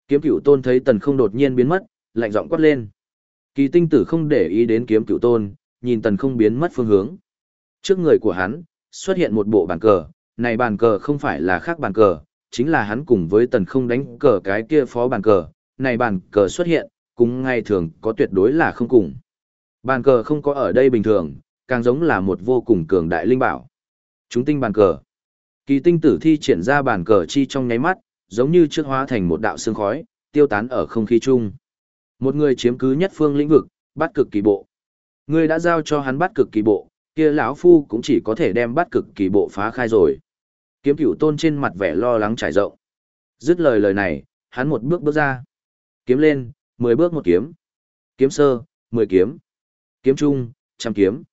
Kiếm cửu tôn thấy tần không đột nhiên biến mất, lạnh giọng quát lên. Kỳ tinh tử không để ý đến kiếm cửu tôn, nhìn tần không biến mất phương hướng. Trước người của hắn, xuất hiện một bộ bàn cờ, này bàn cờ không phải là khác bàn cờ, chính là hắn cùng với tần không đánh cờ cái kia phó bàn cờ, này bàn cờ xuất hiện, cũng ngay thường có tuyệt đối là không cùng. Bàn cờ không có ở đây bình thường, càng giống là một vô cùng cường đại linh bảo. Chúng tinh bàn cờ. Kỳ tinh tử thi triển ra bàn cờ chi trong nháy mắt, giống như trước hóa thành một đạo sương khói, tiêu tán ở không khí chung. Một người chiếm cứ nhất phương lĩnh vực, bắt cực kỳ bộ. Người đã giao cho hắn bắt cực kỳ bộ, kia lão phu cũng chỉ có thể đem bắt cực kỳ bộ phá khai rồi. Kiếm cửu tôn trên mặt vẻ lo lắng trải rộng. Dứt lời lời này, hắn một bước bước ra. Kiếm lên, mười bước một kiếm. Kiếm sơ, mười kiếm. Kiếm trung, trăm kiếm.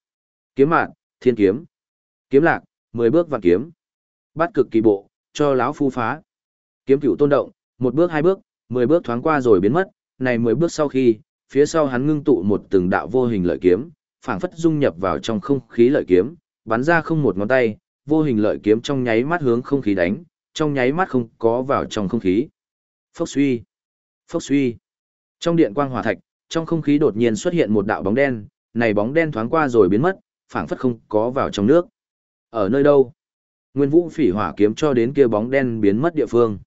Kiếm mạn, thiên kiếm. Kiếm lạc, mười bước vạn kiếm. Bắt cực kỳ bộ, cho lão phu phá. Kiếm cửu tôn động, một bước hai bước, mười bước thoáng qua rồi biến mất, này mười bước sau khi, phía sau hắn ngưng tụ một từng đạo vô hình lợi kiếm, phảng phất dung nhập vào trong không khí lợi kiếm, bắn ra không một ngón tay, vô hình lợi kiếm trong nháy mắt hướng không khí đánh, trong nháy mắt không có vào trong không khí. Phốc suy, phốc suy. Trong điện quang hỏa thạch, trong không khí đột nhiên xuất hiện một đạo bóng đen, này bóng đen thoáng qua rồi biến mất, phảng phất không có vào trong nước. Ở nơi đâu? Nguyên Vũ Phỉ Hỏa kiếm cho đến kia bóng đen biến mất địa phương.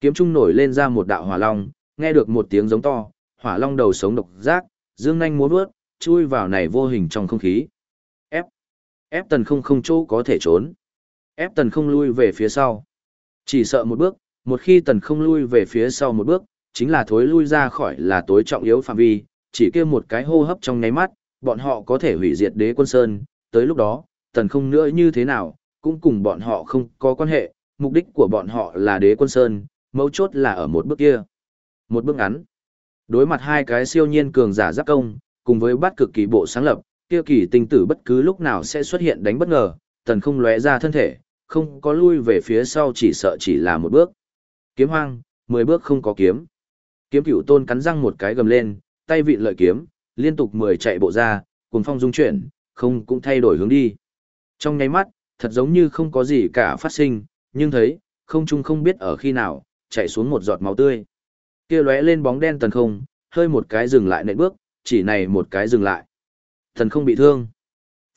Kiếm trung nổi lên ra một đạo hỏa long, nghe được một tiếng giống to, hỏa long đầu sống độc giác, dương nhanh múa vớt, chui vào này vô hình trong không khí. Ép. Ép tần không không chỗ có thể trốn. Ép tần không lui về phía sau. Chỉ sợ một bước, một khi tần không lui về phía sau một bước, chính là thối lui ra khỏi là tối trọng yếu phạm vi, chỉ kia một cái hô hấp trong nháy mắt, bọn họ có thể hủy diệt đế quân sơn, tới lúc đó, tần không nữa như thế nào, cũng cùng bọn họ không có quan hệ, mục đích của bọn họ là đế quân sơn, mấu chốt là ở một bước kia. Một bước ngắn. Đối mặt hai cái siêu nhiên cường giả giáp công, cùng với bắt cực kỳ bộ sáng lập, kia kỳ tinh tử bất cứ lúc nào sẽ xuất hiện đánh bất ngờ, tần không lóe ra thân thể, không có lui về phía sau chỉ sợ chỉ là một bước. Kiếm hoang, mười bước không có kiếm. Kiếm cửu tôn cắn răng một cái gầm lên, tay vị lợi kiếm, liên tục mười chạy bộ ra, cùng phong dung chuyển, không cũng thay đổi hướng đi. Trong nháy mắt, thật giống như không có gì cả phát sinh, nhưng thấy, không chung không biết ở khi nào, chạy xuống một giọt máu tươi. Kia lóe lên bóng đen tần không, hơi một cái dừng lại nện bước, chỉ này một cái dừng lại. Tần không bị thương.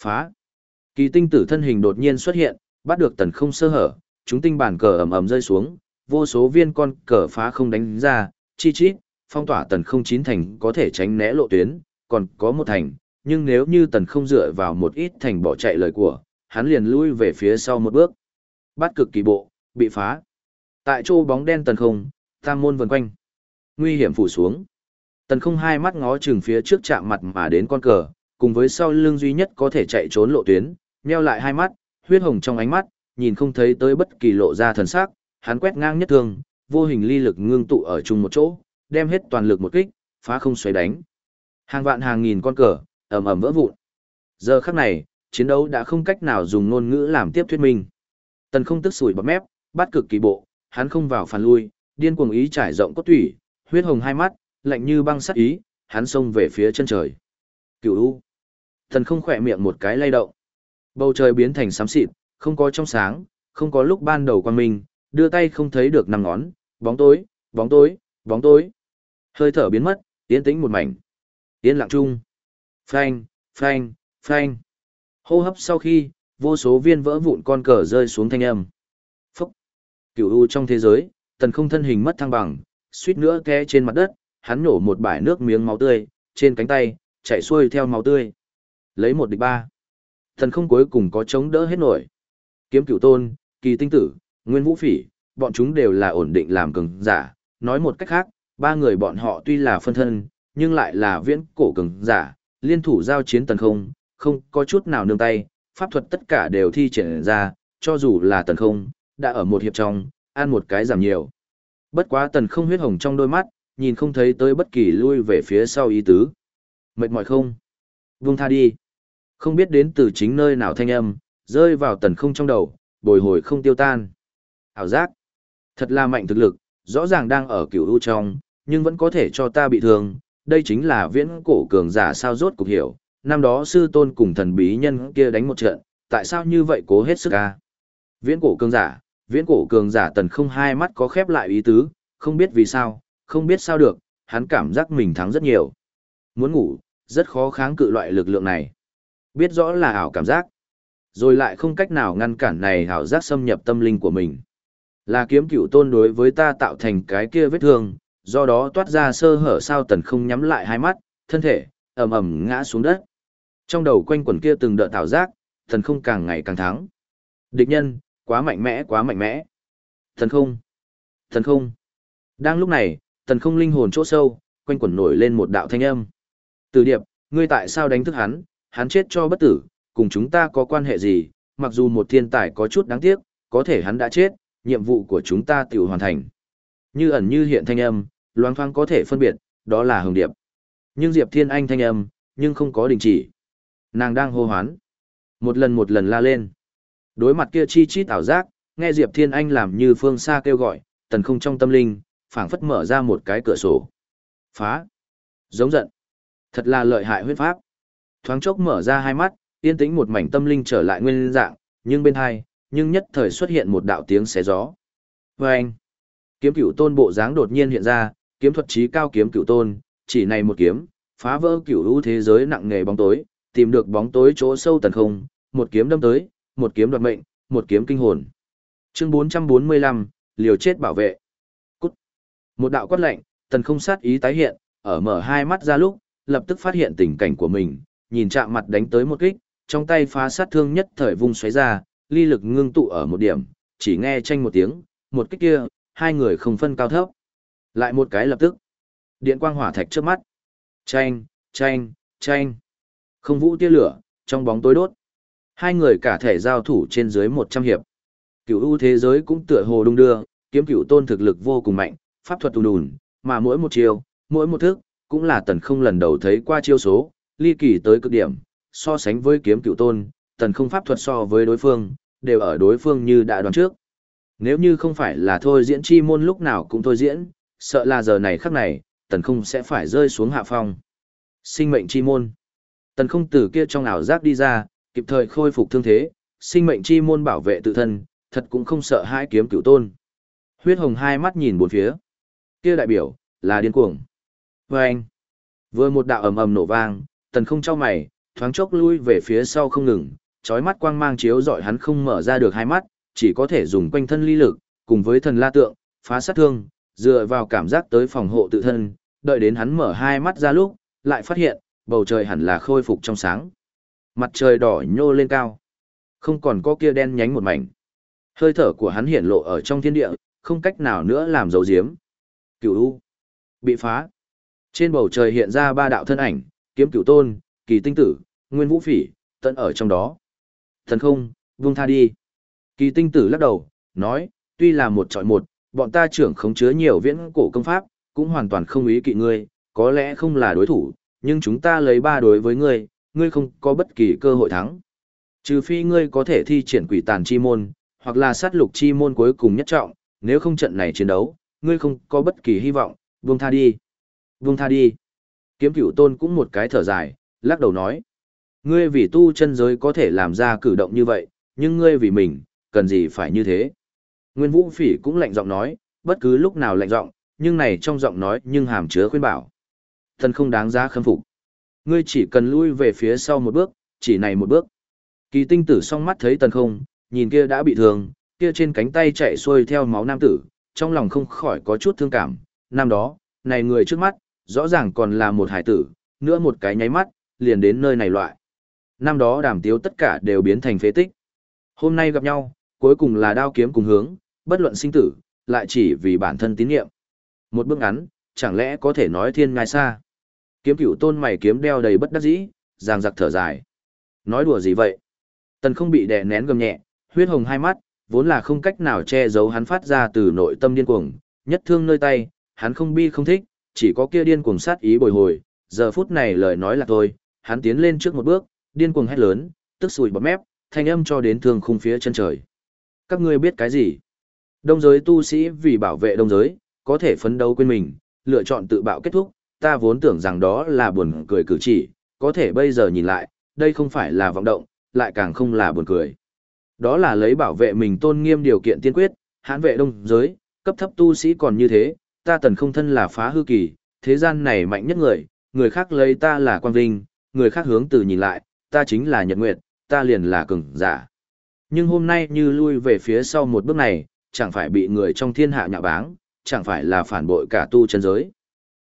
Phá. Kỳ tinh tử thân hình đột nhiên xuất hiện, bắt được tần không sơ hở, chúng tinh bản cờ ầm ầm rơi xuống, vô số viên con cờ phá không đánh ra, chi chi, phong tỏa tần không chín thành có thể tránh né lộ tuyến, còn có một thành, nhưng nếu như tần không dựa vào một ít thành bỏ chạy lời của, hắn liền lui về phía sau một bước. Bắt cực kỳ bộ, bị phá. Tại chỗ bóng đen tần không, tam môn vần quanh. Nguy hiểm phủ xuống. Tần không hai mắt ngó chừng phía trước chạm mặt mà đến con cờ, cùng với sau lưng duy nhất có thể chạy trốn lộ tuyến, nheo lại hai mắt, huyết hồng trong ánh mắt, nhìn không thấy tới bất kỳ lộ ra thần sắc, hắn quét ngang nhất thương, vô hình ly lực ngưng tụ ở chung một chỗ, đem hết toàn lực một kích, phá không xoáy đánh. Hàng vạn hàng nghìn con cờ, ầm ầm vỡ vụn. Giờ khắc này, chiến đấu đã không cách nào dùng ngôn ngữ làm tiếp thuyết minh. Tần không tức sủi bọt mép, bắt cực kỳ bộ, hắn không vào phản lui, điên cuồng ý trải rộng cốt thủy, huyết hồng hai mắt, lạnh như băng sắt ý, hắn xông về phía chân trời. Cửu u. thần không khỏe miệng một cái lay động. Bầu trời biến thành xám xịt, không có trong sáng, không có lúc ban đầu quan minh, đưa tay không thấy được năm ngón, bóng tối, bóng tối, bóng tối. Hơi thở biến mất, tiến tĩnh một mảnh. tiến lặng chung. Phanh, phanh, phanh. Hô hấp sau khi, vô số viên vỡ vụn con cờ rơi xuống thanh âm. Cửu u trong thế giới, tần không thân hình mất thăng bằng, suýt nữa té trên mặt đất, hắn nổ một bãi nước miếng máu tươi, trên cánh tay, chạy xuôi theo máu tươi. Lấy một địch ba. Tần không cuối cùng có chống đỡ hết nổi. Kiếm cửu tôn, kỳ tinh tử, nguyên vũ phỉ, bọn chúng đều là ổn định làm cường giả. Nói một cách khác, ba người bọn họ tuy là phân thân, nhưng lại là viễn cổ cường giả, liên thủ giao chiến tần không, không có chút nào nương tay, pháp thuật tất cả đều thi triển ra, cho dù là tần không, đã ở một hiệp trong, ăn một cái giảm nhiều. Bất quá tần không huyết hồng trong đôi mắt, nhìn không thấy tới bất kỳ lui về phía sau ý tứ. Mệt mỏi không? Vung tha đi. Không biết đến từ chính nơi nào thanh âm, rơi vào tần không trong đầu, bồi hồi không tiêu tan. Ảo giác. Thật là mạnh thực lực, rõ ràng đang ở cửu u trong, nhưng vẫn có thể cho ta bị thương. Đây chính là viễn cổ cường giả sao rốt cục hiểu, năm đó sư tôn cùng thần bí nhân kia đánh một trận, tại sao như vậy cố hết sức ca? Viễn cổ cường giả, viễn cổ cường giả tần không hai mắt có khép lại ý tứ, không biết vì sao, không biết sao được, hắn cảm giác mình thắng rất nhiều. Muốn ngủ, rất khó kháng cự loại lực lượng này. Biết rõ là ảo cảm giác, rồi lại không cách nào ngăn cản này ảo giác xâm nhập tâm linh của mình. Là kiếm cửu tôn đối với ta tạo thành cái kia vết thương, do đó toát ra sơ hở sao tần không nhắm lại hai mắt, thân thể, ầm ầm ngã xuống đất. Trong đầu quanh quẩn kia từng đợt thảo giác, thần không càng ngày càng thắng. Địch nhân, quá mạnh mẽ quá mạnh mẽ. Thần không, thần không. Đang lúc này, thần không linh hồn chỗ sâu, quanh quẩn nổi lên một đạo thanh âm. Từ điệp, ngươi tại sao đánh thức hắn, hắn chết cho bất tử, cùng chúng ta có quan hệ gì, mặc dù một thiên tài có chút đáng tiếc, có thể hắn đã chết, nhiệm vụ của chúng ta tiểu hoàn thành. Như ẩn như hiện thanh âm, loang thoang có thể phân biệt, đó là Hồng Điệp. Nhưng Diệp Thiên Anh thanh âm, nhưng không có đình chỉ. Nàng đang hô hoán. Một lần một lần la lên. Đối mặt kia chi chít ảo giác, nghe Diệp Thiên Anh làm như phương xa kêu gọi, tần không trong tâm linh, phảng phất mở ra một cái cửa sổ. Phá. Giống giận. Thật là lợi hại huyết pháp. Thoáng chốc mở ra hai mắt, yên tĩnh một mảnh tâm linh trở lại nguyên dạng, nhưng bên hai, nhưng nhất thời xuất hiện một đạo tiếng xé gió. Và anh, kiếm cửu tôn bộ dáng đột nhiên hiện ra, kiếm thuật trí cao kiếm cửu tôn, chỉ này một kiếm, phá vỡ cửu hữu thế giới nặng nghề bóng tối, tìm được bóng tối chỗ sâu tần không, một kiếm đâm tới, một kiếm đoạt mệnh, một kiếm kinh hồn. Chương 445, liều chết bảo vệ. Cút. Một đạo quát lạnh, tần không sát ý tái hiện, ở mở hai mắt ra lúc, lập tức phát hiện tình cảnh của mình, nhìn chạm mặt đánh tới một kích, trong tay phá sát thương nhất thời vung xoáy ra, ly lực ngưng tụ ở một điểm, chỉ nghe tranh một tiếng, một kích kia, hai người không phân cao thấp. Lại một cái lập tức. Điện quang hỏa thạch trước mắt. Tranh, tranh, tranh. Không vũ tia lửa, trong bóng tối đốt. Hai người cả thể giao thủ trên dưới 100 hiệp. Cửu ưu thế giới cũng tựa hồ đung đưa, kiếm cửu tôn thực lực vô cùng mạnh, pháp thuật tù đùn, mà mỗi một chiêu, mỗi một thức, cũng là tần không lần đầu thấy qua chiêu số, ly kỳ tới cực điểm, so sánh với kiếm cửu tôn, tần không pháp thuật so với đối phương, đều ở đối phương như đã đoán trước. Nếu như không phải là thôi diễn chi môn lúc nào cũng thôi diễn, sợ là giờ này khắc này, tần không sẽ phải rơi xuống hạ phong. Sinh mệnh chi môn. Tần không từ kia trong ảo giác đi ra, kịp thời khôi phục thương thế, sinh mệnh chi môn bảo vệ tự thân, thật cũng không sợ hai kiếm cửu tôn. Huyết hồng hai mắt nhìn bốn phía. Kia đại biểu, là điên cuồng. Và anh, vừa một đạo ầm ầm nổ vang, tần không trao mày, thoáng chốc lui về phía sau không ngừng, chói mắt quang mang chiếu dọi hắn không mở ra được hai mắt, chỉ có thể dùng quanh thân ly lực, cùng với thần la tượng, phá sát thương, dựa vào cảm giác tới phòng hộ tự thân, đợi đến hắn mở hai mắt ra lúc, lại phát hiện, bầu trời hẳn là khôi phục trong sáng. Mặt trời đỏ nhô lên cao, không còn có kia đen nhánh một mảnh. Hơi thở của hắn hiển lộ ở trong thiên địa, không cách nào nữa làm dấu diếm. Cửu U bị phá. Trên bầu trời hiện ra ba đạo thân ảnh, kiếm cửu tôn, kỳ tinh tử, nguyên vũ phỉ, tận ở trong đó. Thần không, vung tha đi. Kỳ tinh tử lắc đầu, nói, tuy là một trọi một, bọn ta trưởng không chứa nhiều viễn cổ công pháp, cũng hoàn toàn không ý kỵ ngươi, có lẽ không là đối thủ, nhưng chúng ta lấy ba đối với ngươi, ngươi không có bất kỳ cơ hội thắng. Trừ phi ngươi có thể thi triển quỷ tàn chi môn, hoặc là sát lục chi môn cuối cùng nhất trọng, nếu không trận này chiến đấu, ngươi không có bất kỳ hy vọng, buông tha đi. Buông tha đi. Kiếm cửu tôn cũng một cái thở dài, lắc đầu nói. Ngươi vì tu chân giới có thể làm ra cử động như vậy, nhưng ngươi vì mình, cần gì phải như thế. Nguyên vũ phỉ cũng lạnh giọng nói, bất cứ lúc nào lạnh giọng, nhưng này trong giọng nói nhưng hàm chứa khuyên bảo. Thần không đáng giá khâm phục. Ngươi chỉ cần lui về phía sau một bước, chỉ này một bước. Kỳ tinh tử song mắt thấy tần không, nhìn kia đã bị thương, kia trên cánh tay chạy xuôi theo máu nam tử, trong lòng không khỏi có chút thương cảm. Năm đó, này người trước mắt, rõ ràng còn là một hải tử, nữa một cái nháy mắt, liền đến nơi này loại. Năm đó đàm tiếu tất cả đều biến thành phế tích. Hôm nay gặp nhau, cuối cùng là đao kiếm cùng hướng, bất luận sinh tử, lại chỉ vì bản thân tín nhiệm. Một bước ngắn, chẳng lẽ có thể nói thiên ngai xa. Kiếm cửu tôn mày kiếm đeo đầy bất đắc dĩ, giang giặc thở dài. Nói đùa gì vậy? Tần không bị đè nén gầm nhẹ, huyết hồng hai mắt, vốn là không cách nào che giấu hắn phát ra từ nội tâm điên cuồng, nhất thương nơi tay, hắn không bi không thích, chỉ có kia điên cuồng sát ý bồi hồi, giờ phút này lời nói là thôi, hắn tiến lên trước một bước, điên cuồng hét lớn, tức sùi bọt mép, thanh âm cho đến thương khung phía chân trời. Các ngươi biết cái gì? Đông giới tu sĩ vì bảo vệ đông giới, có thể phấn đấu quên mình, lựa chọn tự bạo kết thúc, ta vốn tưởng rằng đó là buồn cười cử chỉ, có thể bây giờ nhìn lại, đây không phải là vọng động, lại càng không là buồn cười. Đó là lấy bảo vệ mình tôn nghiêm điều kiện tiên quyết, hãn vệ đông giới, cấp thấp tu sĩ còn như thế, ta tần không thân là phá hư kỳ, thế gian này mạnh nhất người, người khác lấy ta là quan vinh, người khác hướng từ nhìn lại, ta chính là nhật nguyệt, ta liền là cường giả. Nhưng hôm nay như lui về phía sau một bước này, chẳng phải bị người trong thiên hạ nhạ báng, chẳng phải là phản bội cả tu chân giới.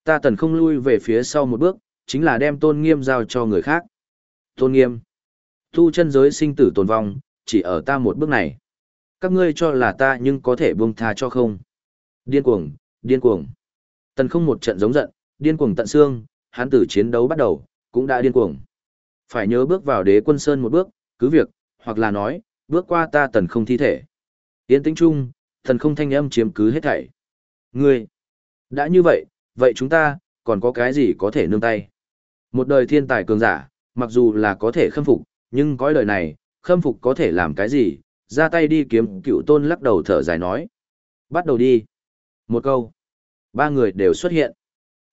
Ta tần không lui về phía sau một bước, chính là đem tôn nghiêm giao cho người khác. Tôn nghiêm. Tu chân giới sinh tử tồn vong, chỉ ở ta một bước này. Các ngươi cho là ta nhưng có thể buông tha cho không. Điên cuồng, điên cuồng. Tần không một trận giống giận, điên cuồng tận xương, hắn tử chiến đấu bắt đầu, cũng đã điên cuồng. Phải nhớ bước vào đế quân sơn một bước, cứ việc, hoặc là nói, bước qua ta tần không thi thể. Yên tĩnh chung, tần không thanh âm chiếm cứ hết thảy. Ngươi, đã như vậy, vậy chúng ta, còn có cái gì có thể nương tay? Một đời thiên tài cường giả, mặc dù là có thể khâm phục, nhưng cõi đời này, khâm phục có thể làm cái gì? Ra tay đi kiếm cựu tôn lắc đầu thở dài nói. Bắt đầu đi. Một câu. Ba người đều xuất hiện.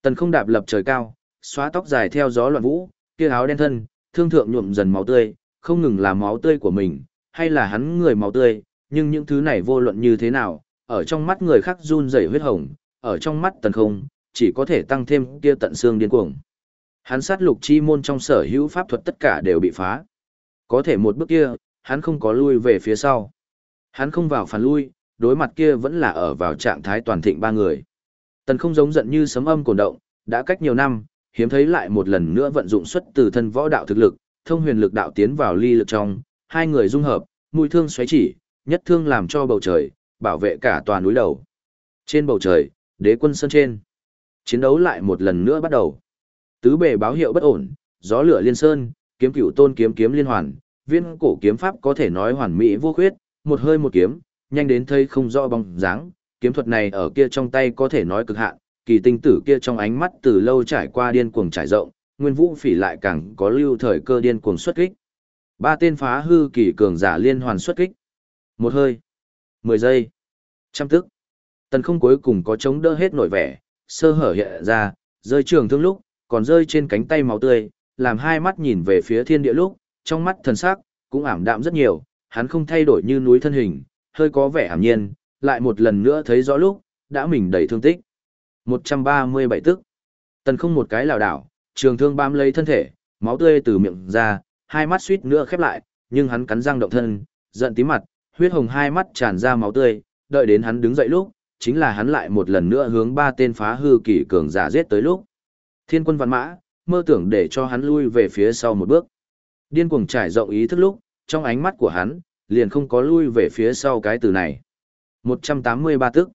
Tần không đạp lập trời cao, xóa tóc dài theo gió loạn vũ, kia áo đen thân, thương thượng nhuộm dần máu tươi, không ngừng là máu tươi của mình, hay là hắn người máu tươi, nhưng những thứ này vô luận như thế nào, ở trong mắt người khác run rẩy huyết hồng, ở trong mắt tần không, chỉ có thể tăng thêm kia tận xương điên cuồng. Hắn sát lục chi môn trong sở hữu pháp thuật tất cả đều bị phá. Có thể một bước kia, hắn không có lui về phía sau. Hắn không vào phản lui, đối mặt kia vẫn là ở vào trạng thái toàn thịnh ba người. Tần không giống giận như sấm âm cổ động, đã cách nhiều năm, hiếm thấy lại một lần nữa vận dụng xuất từ thân võ đạo thực lực, thông huyền lực đạo tiến vào ly lực trong, hai người dung hợp, mũi thương xoáy chỉ, nhất thương làm cho bầu trời, bảo vệ cả tòa núi đầu. Trên bầu trời, đế quân sơn trên. Chiến đấu lại một lần nữa bắt đầu. Tứ bề báo hiệu bất ổn, gió lửa liên sơn, kiếm cửu tôn kiếm kiếm liên hoàn, viên cổ kiếm pháp có thể nói hoàn mỹ vô khuyết, một hơi một kiếm, nhanh đến thấy không rõ bóng dáng, kiếm thuật này ở kia trong tay có thể nói cực hạn, kỳ tinh tử kia trong ánh mắt từ lâu trải qua điên cuồng trải rộng, Nguyên Vũ Phỉ lại càng có lưu thời cơ điên cuồng xuất kích. Ba tên phá hư kỳ cường giả liên hoàn xuất kích. Một hơi, mười giây, trăm tức. Tần không cuối cùng có chống đỡ hết nổi vẻ, sơ hở hiện ra, rơi trường thương lúc, còn rơi trên cánh tay máu tươi, làm hai mắt nhìn về phía thiên địa lúc, trong mắt thần sắc cũng ảm đạm rất nhiều, hắn không thay đổi như núi thân hình, hơi có vẻ ảm nhiên, lại một lần nữa thấy rõ lúc, đã mình đầy thương tích. 137 tức. Tần không một cái lảo đảo, trường thương bám lấy thân thể, máu tươi từ miệng ra, hai mắt suýt nữa khép lại, nhưng hắn cắn răng động thân, giận tím mặt, huyết hồng hai mắt tràn ra máu tươi, đợi đến hắn đứng dậy lúc, chính là hắn lại một lần nữa hướng ba tên phá hư kỳ cường giả giết tới lúc. Thiên quân văn mã, mơ tưởng để cho hắn lui về phía sau một bước. Điên cuồng trải rộng ý thức lúc, trong ánh mắt của hắn, liền không có lui về phía sau cái từ này. 183 tức.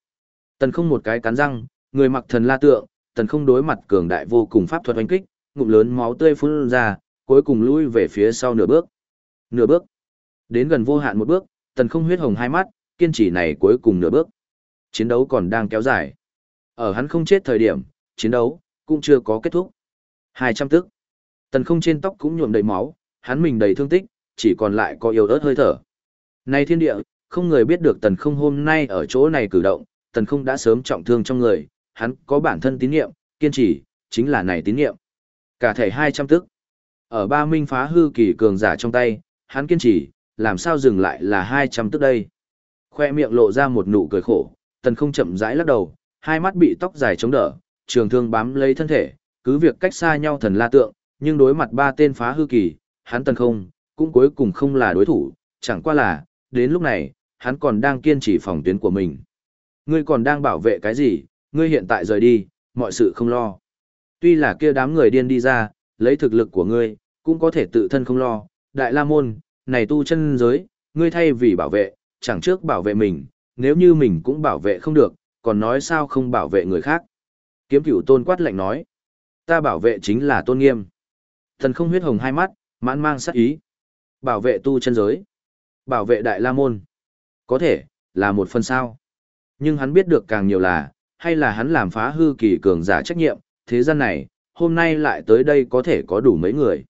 Tần không một cái cắn răng, người mặc thần la tượng, tần không đối mặt cường đại vô cùng pháp thuật oanh kích, ngụm lớn máu tươi phun ra, cuối cùng lui về phía sau nửa bước. Nửa bước. Đến gần vô hạn một bước, tần không huyết hồng hai mắt, kiên trì này cuối cùng nửa bước. Chiến đấu còn đang kéo dài. Ở hắn không chết thời điểm, chiến đấu cũng chưa có kết thúc. 200 tức. Tần không trên tóc cũng nhuộm đầy máu, hắn mình đầy thương tích, chỉ còn lại có yếu ớt hơi thở. Này thiên địa, không người biết được tần không hôm nay ở chỗ này cử động, tần không đã sớm trọng thương trong người, hắn có bản thân tín nhiệm, kiên trì, chính là này tín nhiệm. Cả thể 200 tức. Ở ba minh phá hư kỳ cường giả trong tay, hắn kiên trì, làm sao dừng lại là 200 tức đây. Khoe miệng lộ ra một nụ cười khổ, tần không chậm rãi lắc đầu, hai mắt bị tóc dài chống đỡ, trường thương bám lấy thân thể, cứ việc cách xa nhau thần la tượng, nhưng đối mặt ba tên phá hư kỳ, hắn tần không, cũng cuối cùng không là đối thủ, chẳng qua là, đến lúc này, hắn còn đang kiên trì phòng tuyến của mình. Ngươi còn đang bảo vệ cái gì, ngươi hiện tại rời đi, mọi sự không lo. Tuy là kia đám người điên đi ra, lấy thực lực của ngươi, cũng có thể tự thân không lo. Đại La Môn, này tu chân giới, ngươi thay vì bảo vệ, chẳng trước bảo vệ mình, nếu như mình cũng bảo vệ không được, còn nói sao không bảo vệ người khác. Kiếm cửu tôn quát lạnh nói, ta bảo vệ chính là tôn nghiêm. Thần không huyết hồng hai mắt, mãn mang sát ý. Bảo vệ tu chân giới. Bảo vệ Đại La Môn. Có thể, là một phần sao. Nhưng hắn biết được càng nhiều là, hay là hắn làm phá hư kỳ cường giả trách nhiệm, thế gian này, hôm nay lại tới đây có thể có đủ mấy người.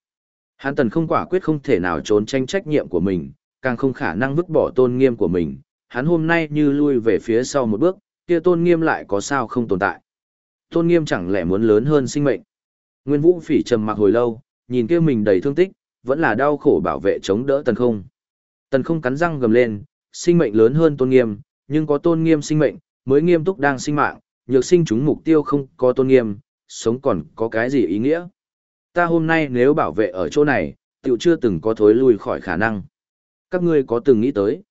Hắn tần không quả quyết không thể nào trốn tranh trách nhiệm của mình, càng không khả năng vứt bỏ tôn nghiêm của mình. Hắn hôm nay như lui về phía sau một bước, kia tôn nghiêm lại có sao không tồn tại. Tôn nghiêm chẳng lẽ muốn lớn hơn sinh mệnh. Nguyên Vũ phỉ trầm mặc hồi lâu, nhìn kia mình đầy thương tích, vẫn là đau khổ bảo vệ chống đỡ tần không. Tần không cắn răng gầm lên, sinh mệnh lớn hơn tôn nghiêm, nhưng có tôn nghiêm sinh mệnh, mới nghiêm túc đang sinh mạng, nhược sinh chúng mục tiêu không có tôn nghiêm, sống còn có cái gì ý nghĩa. Ta hôm nay nếu bảo vệ ở chỗ này, tiểu chưa từng có thối lui khỏi khả năng. Các ngươi có từng nghĩ tới.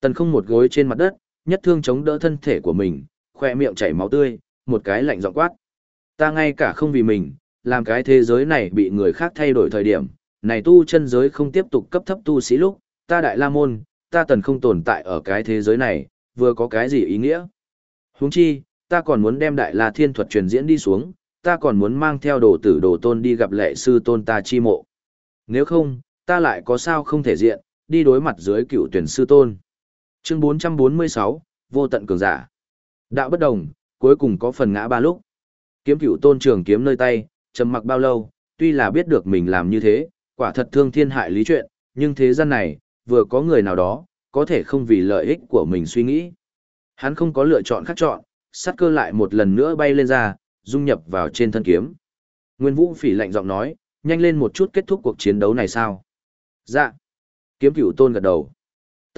Tần không một gối trên mặt đất, nhất thương chống đỡ thân thể của mình, khoe miệng chảy máu tươi, một cái lạnh giọng quát. Ta ngay cả không vì mình, làm cái thế giới này bị người khác thay đổi thời điểm, này tu chân giới không tiếp tục cấp thấp tu sĩ lúc, ta đại la môn, ta tần không tồn tại ở cái thế giới này, vừa có cái gì ý nghĩa. Huống chi, ta còn muốn đem đại la thiên thuật truyền diễn đi xuống, ta còn muốn mang theo đồ tử đồ tôn đi gặp lệ sư tôn ta chi mộ. Nếu không, ta lại có sao không thể diện, đi đối mặt dưới cựu tuyển sư tôn. Chương 446, vô tận cường giả. Đạo bất đồng, cuối cùng có phần ngã ba lúc. Kiếm cửu tôn trường kiếm nơi tay, trầm mặc bao lâu, tuy là biết được mình làm như thế, quả thật thương thiên hại lý chuyện, nhưng thế gian này, vừa có người nào đó, có thể không vì lợi ích của mình suy nghĩ. Hắn không có lựa chọn khác chọn, sát cơ lại một lần nữa bay lên ra, dung nhập vào trên thân kiếm. Nguyên Vũ phỉ lạnh giọng nói, nhanh lên một chút kết thúc cuộc chiến đấu này sao? Dạ. Kiếm cửu tôn gật đầu.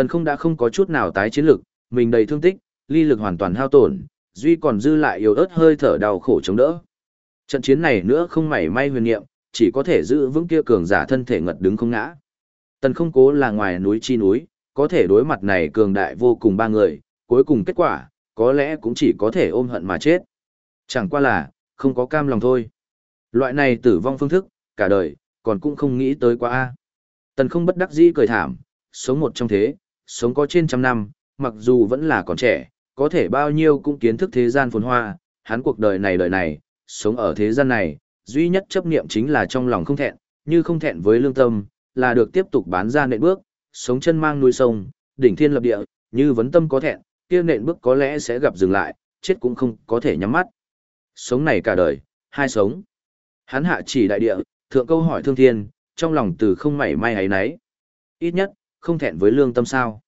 Tần không đã không có chút nào tái chiến lực, mình đầy thương tích, ly lực hoàn toàn hao tổn, duy còn dư lại yếu ớt hơi thở đau khổ chống đỡ. Trận chiến này nữa không mảy may huyền niệm, chỉ có thể giữ vững kia cường giả thân thể ngật đứng không ngã. Tần không cố là ngoài núi chi núi, có thể đối mặt này cường đại vô cùng ba người, cuối cùng kết quả, có lẽ cũng chỉ có thể ôm hận mà chết. Chẳng qua là, không có cam lòng thôi. Loại này tử vong phương thức, cả đời, còn cũng không nghĩ tới quá a. Tần không bất đắc dĩ cười thảm, sống một trong thế, sống có trên trăm năm, mặc dù vẫn là còn trẻ, có thể bao nhiêu cũng kiến thức thế gian phồn hoa, hắn cuộc đời này đời này, sống ở thế gian này, duy nhất chấp niệm chính là trong lòng không thẹn, như không thẹn với lương tâm, là được tiếp tục bán ra nện bước, sống chân mang núi sông, đỉnh thiên lập địa, như vấn tâm có thẹn, kia nện bước có lẽ sẽ gặp dừng lại, chết cũng không có thể nhắm mắt. Sống này cả đời, hai sống. Hắn hạ chỉ đại địa, thượng câu hỏi thương thiên, trong lòng từ không mảy may ấy nấy. Ít nhất, không thẹn với lương tâm sao.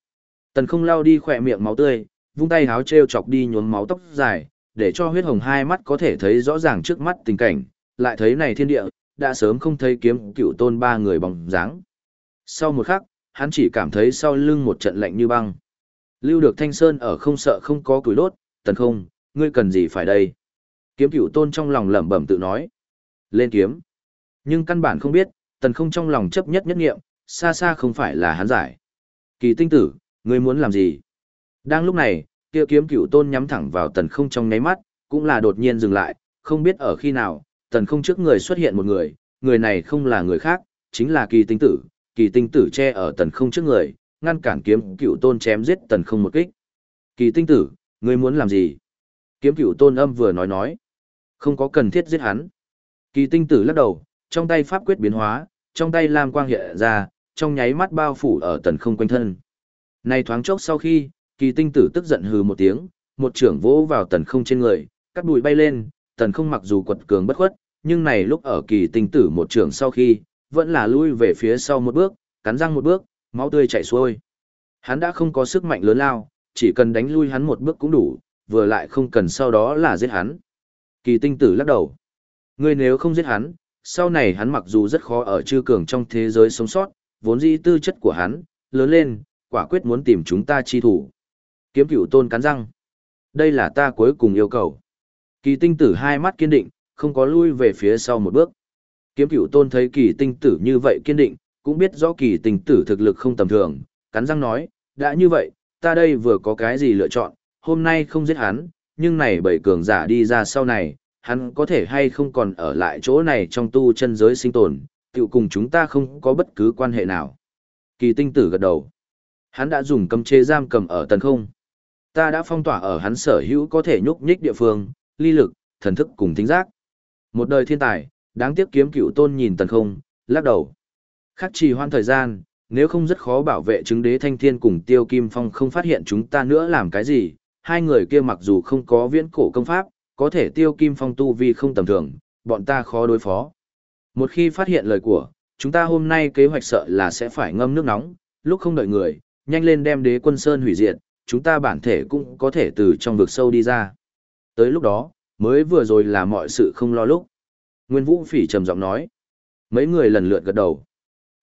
Tần không lao đi khỏe miệng máu tươi, vung tay háo treo chọc đi nhuốm máu tóc dài, để cho huyết hồng hai mắt có thể thấy rõ ràng trước mắt tình cảnh, lại thấy này thiên địa, đã sớm không thấy kiếm cựu tôn ba người bóng dáng. Sau một khắc, hắn chỉ cảm thấy sau lưng một trận lạnh như băng. Lưu được thanh sơn ở không sợ không có cúi đốt, tần không, ngươi cần gì phải đây? Kiếm cửu tôn trong lòng lẩm bẩm tự nói. Lên kiếm. Nhưng căn bản không biết, tần không trong lòng chấp nhất nhất nghiệm, xa xa không phải là hắn giải. Kỳ tinh tử, ngươi muốn làm gì? Đang lúc này, kia kiếm cửu tôn nhắm thẳng vào tần không trong nháy mắt, cũng là đột nhiên dừng lại, không biết ở khi nào, tần không trước người xuất hiện một người, người này không là người khác, chính là kỳ tinh tử, kỳ tinh tử che ở tần không trước người, ngăn cản kiếm cửu tôn chém giết tần không một kích. Kỳ tinh tử, ngươi muốn làm gì? Kiếm cửu tôn âm vừa nói nói. Không có cần thiết giết hắn. Kỳ tinh tử lắc đầu, trong tay pháp quyết biến hóa, trong tay lam quang hiện ra, trong nháy mắt bao phủ ở tần không quanh thân. Này thoáng chốc sau khi, kỳ tinh tử tức giận hừ một tiếng, một trưởng vỗ vào tần không trên người, cắt bụi bay lên, tần không mặc dù quật cường bất khuất, nhưng này lúc ở kỳ tinh tử một trưởng sau khi, vẫn là lui về phía sau một bước, cắn răng một bước, máu tươi chảy xuôi. Hắn đã không có sức mạnh lớn lao, chỉ cần đánh lui hắn một bước cũng đủ, vừa lại không cần sau đó là giết hắn. Kỳ tinh tử lắc đầu. Ngươi nếu không giết hắn, sau này hắn mặc dù rất khó ở chư cường trong thế giới sống sót, vốn dĩ tư chất của hắn, lớn lên, quả quyết muốn tìm chúng ta chi thủ. Kiếm cửu tôn cắn răng. Đây là ta cuối cùng yêu cầu. Kỳ tinh tử hai mắt kiên định, không có lui về phía sau một bước. Kiếm cửu tôn thấy kỳ tinh tử như vậy kiên định, cũng biết rõ kỳ tinh tử thực lực không tầm thường, cắn răng nói, đã như vậy, ta đây vừa có cái gì lựa chọn, hôm nay không giết hắn, nhưng này bảy cường giả đi ra sau này, hắn có thể hay không còn ở lại chỗ này trong tu chân giới sinh tồn, tự cùng chúng ta không có bất cứ quan hệ nào. Kỳ tinh tử gật đầu. Hắn đã dùng cấm chế giam cầm ở tần không. Ta đã phong tỏa ở hắn sở hữu có thể nhúc nhích địa phương, ly lực, thần thức cùng thính giác. Một đời thiên tài, đáng tiếc kiếm cựu tôn nhìn tần không, lắc đầu. Khắc trì hoan thời gian, nếu không rất khó bảo vệ chứng đế thanh thiên cùng tiêu kim phong không phát hiện chúng ta nữa làm cái gì. Hai người kia mặc dù không có viễn cổ công pháp, có thể tiêu kim phong tu vi không tầm thường, bọn ta khó đối phó. Một khi phát hiện lời của, chúng ta hôm nay kế hoạch sợ là sẽ phải ngâm nước nóng, lúc không đợi người, nhanh lên đem đế quân sơn hủy diệt, chúng ta bản thể cũng có thể từ trong vực sâu đi ra. Tới lúc đó, mới vừa rồi là mọi sự không lo lúc. Nguyên Vũ Phỉ trầm giọng nói. Mấy người lần lượt gật đầu.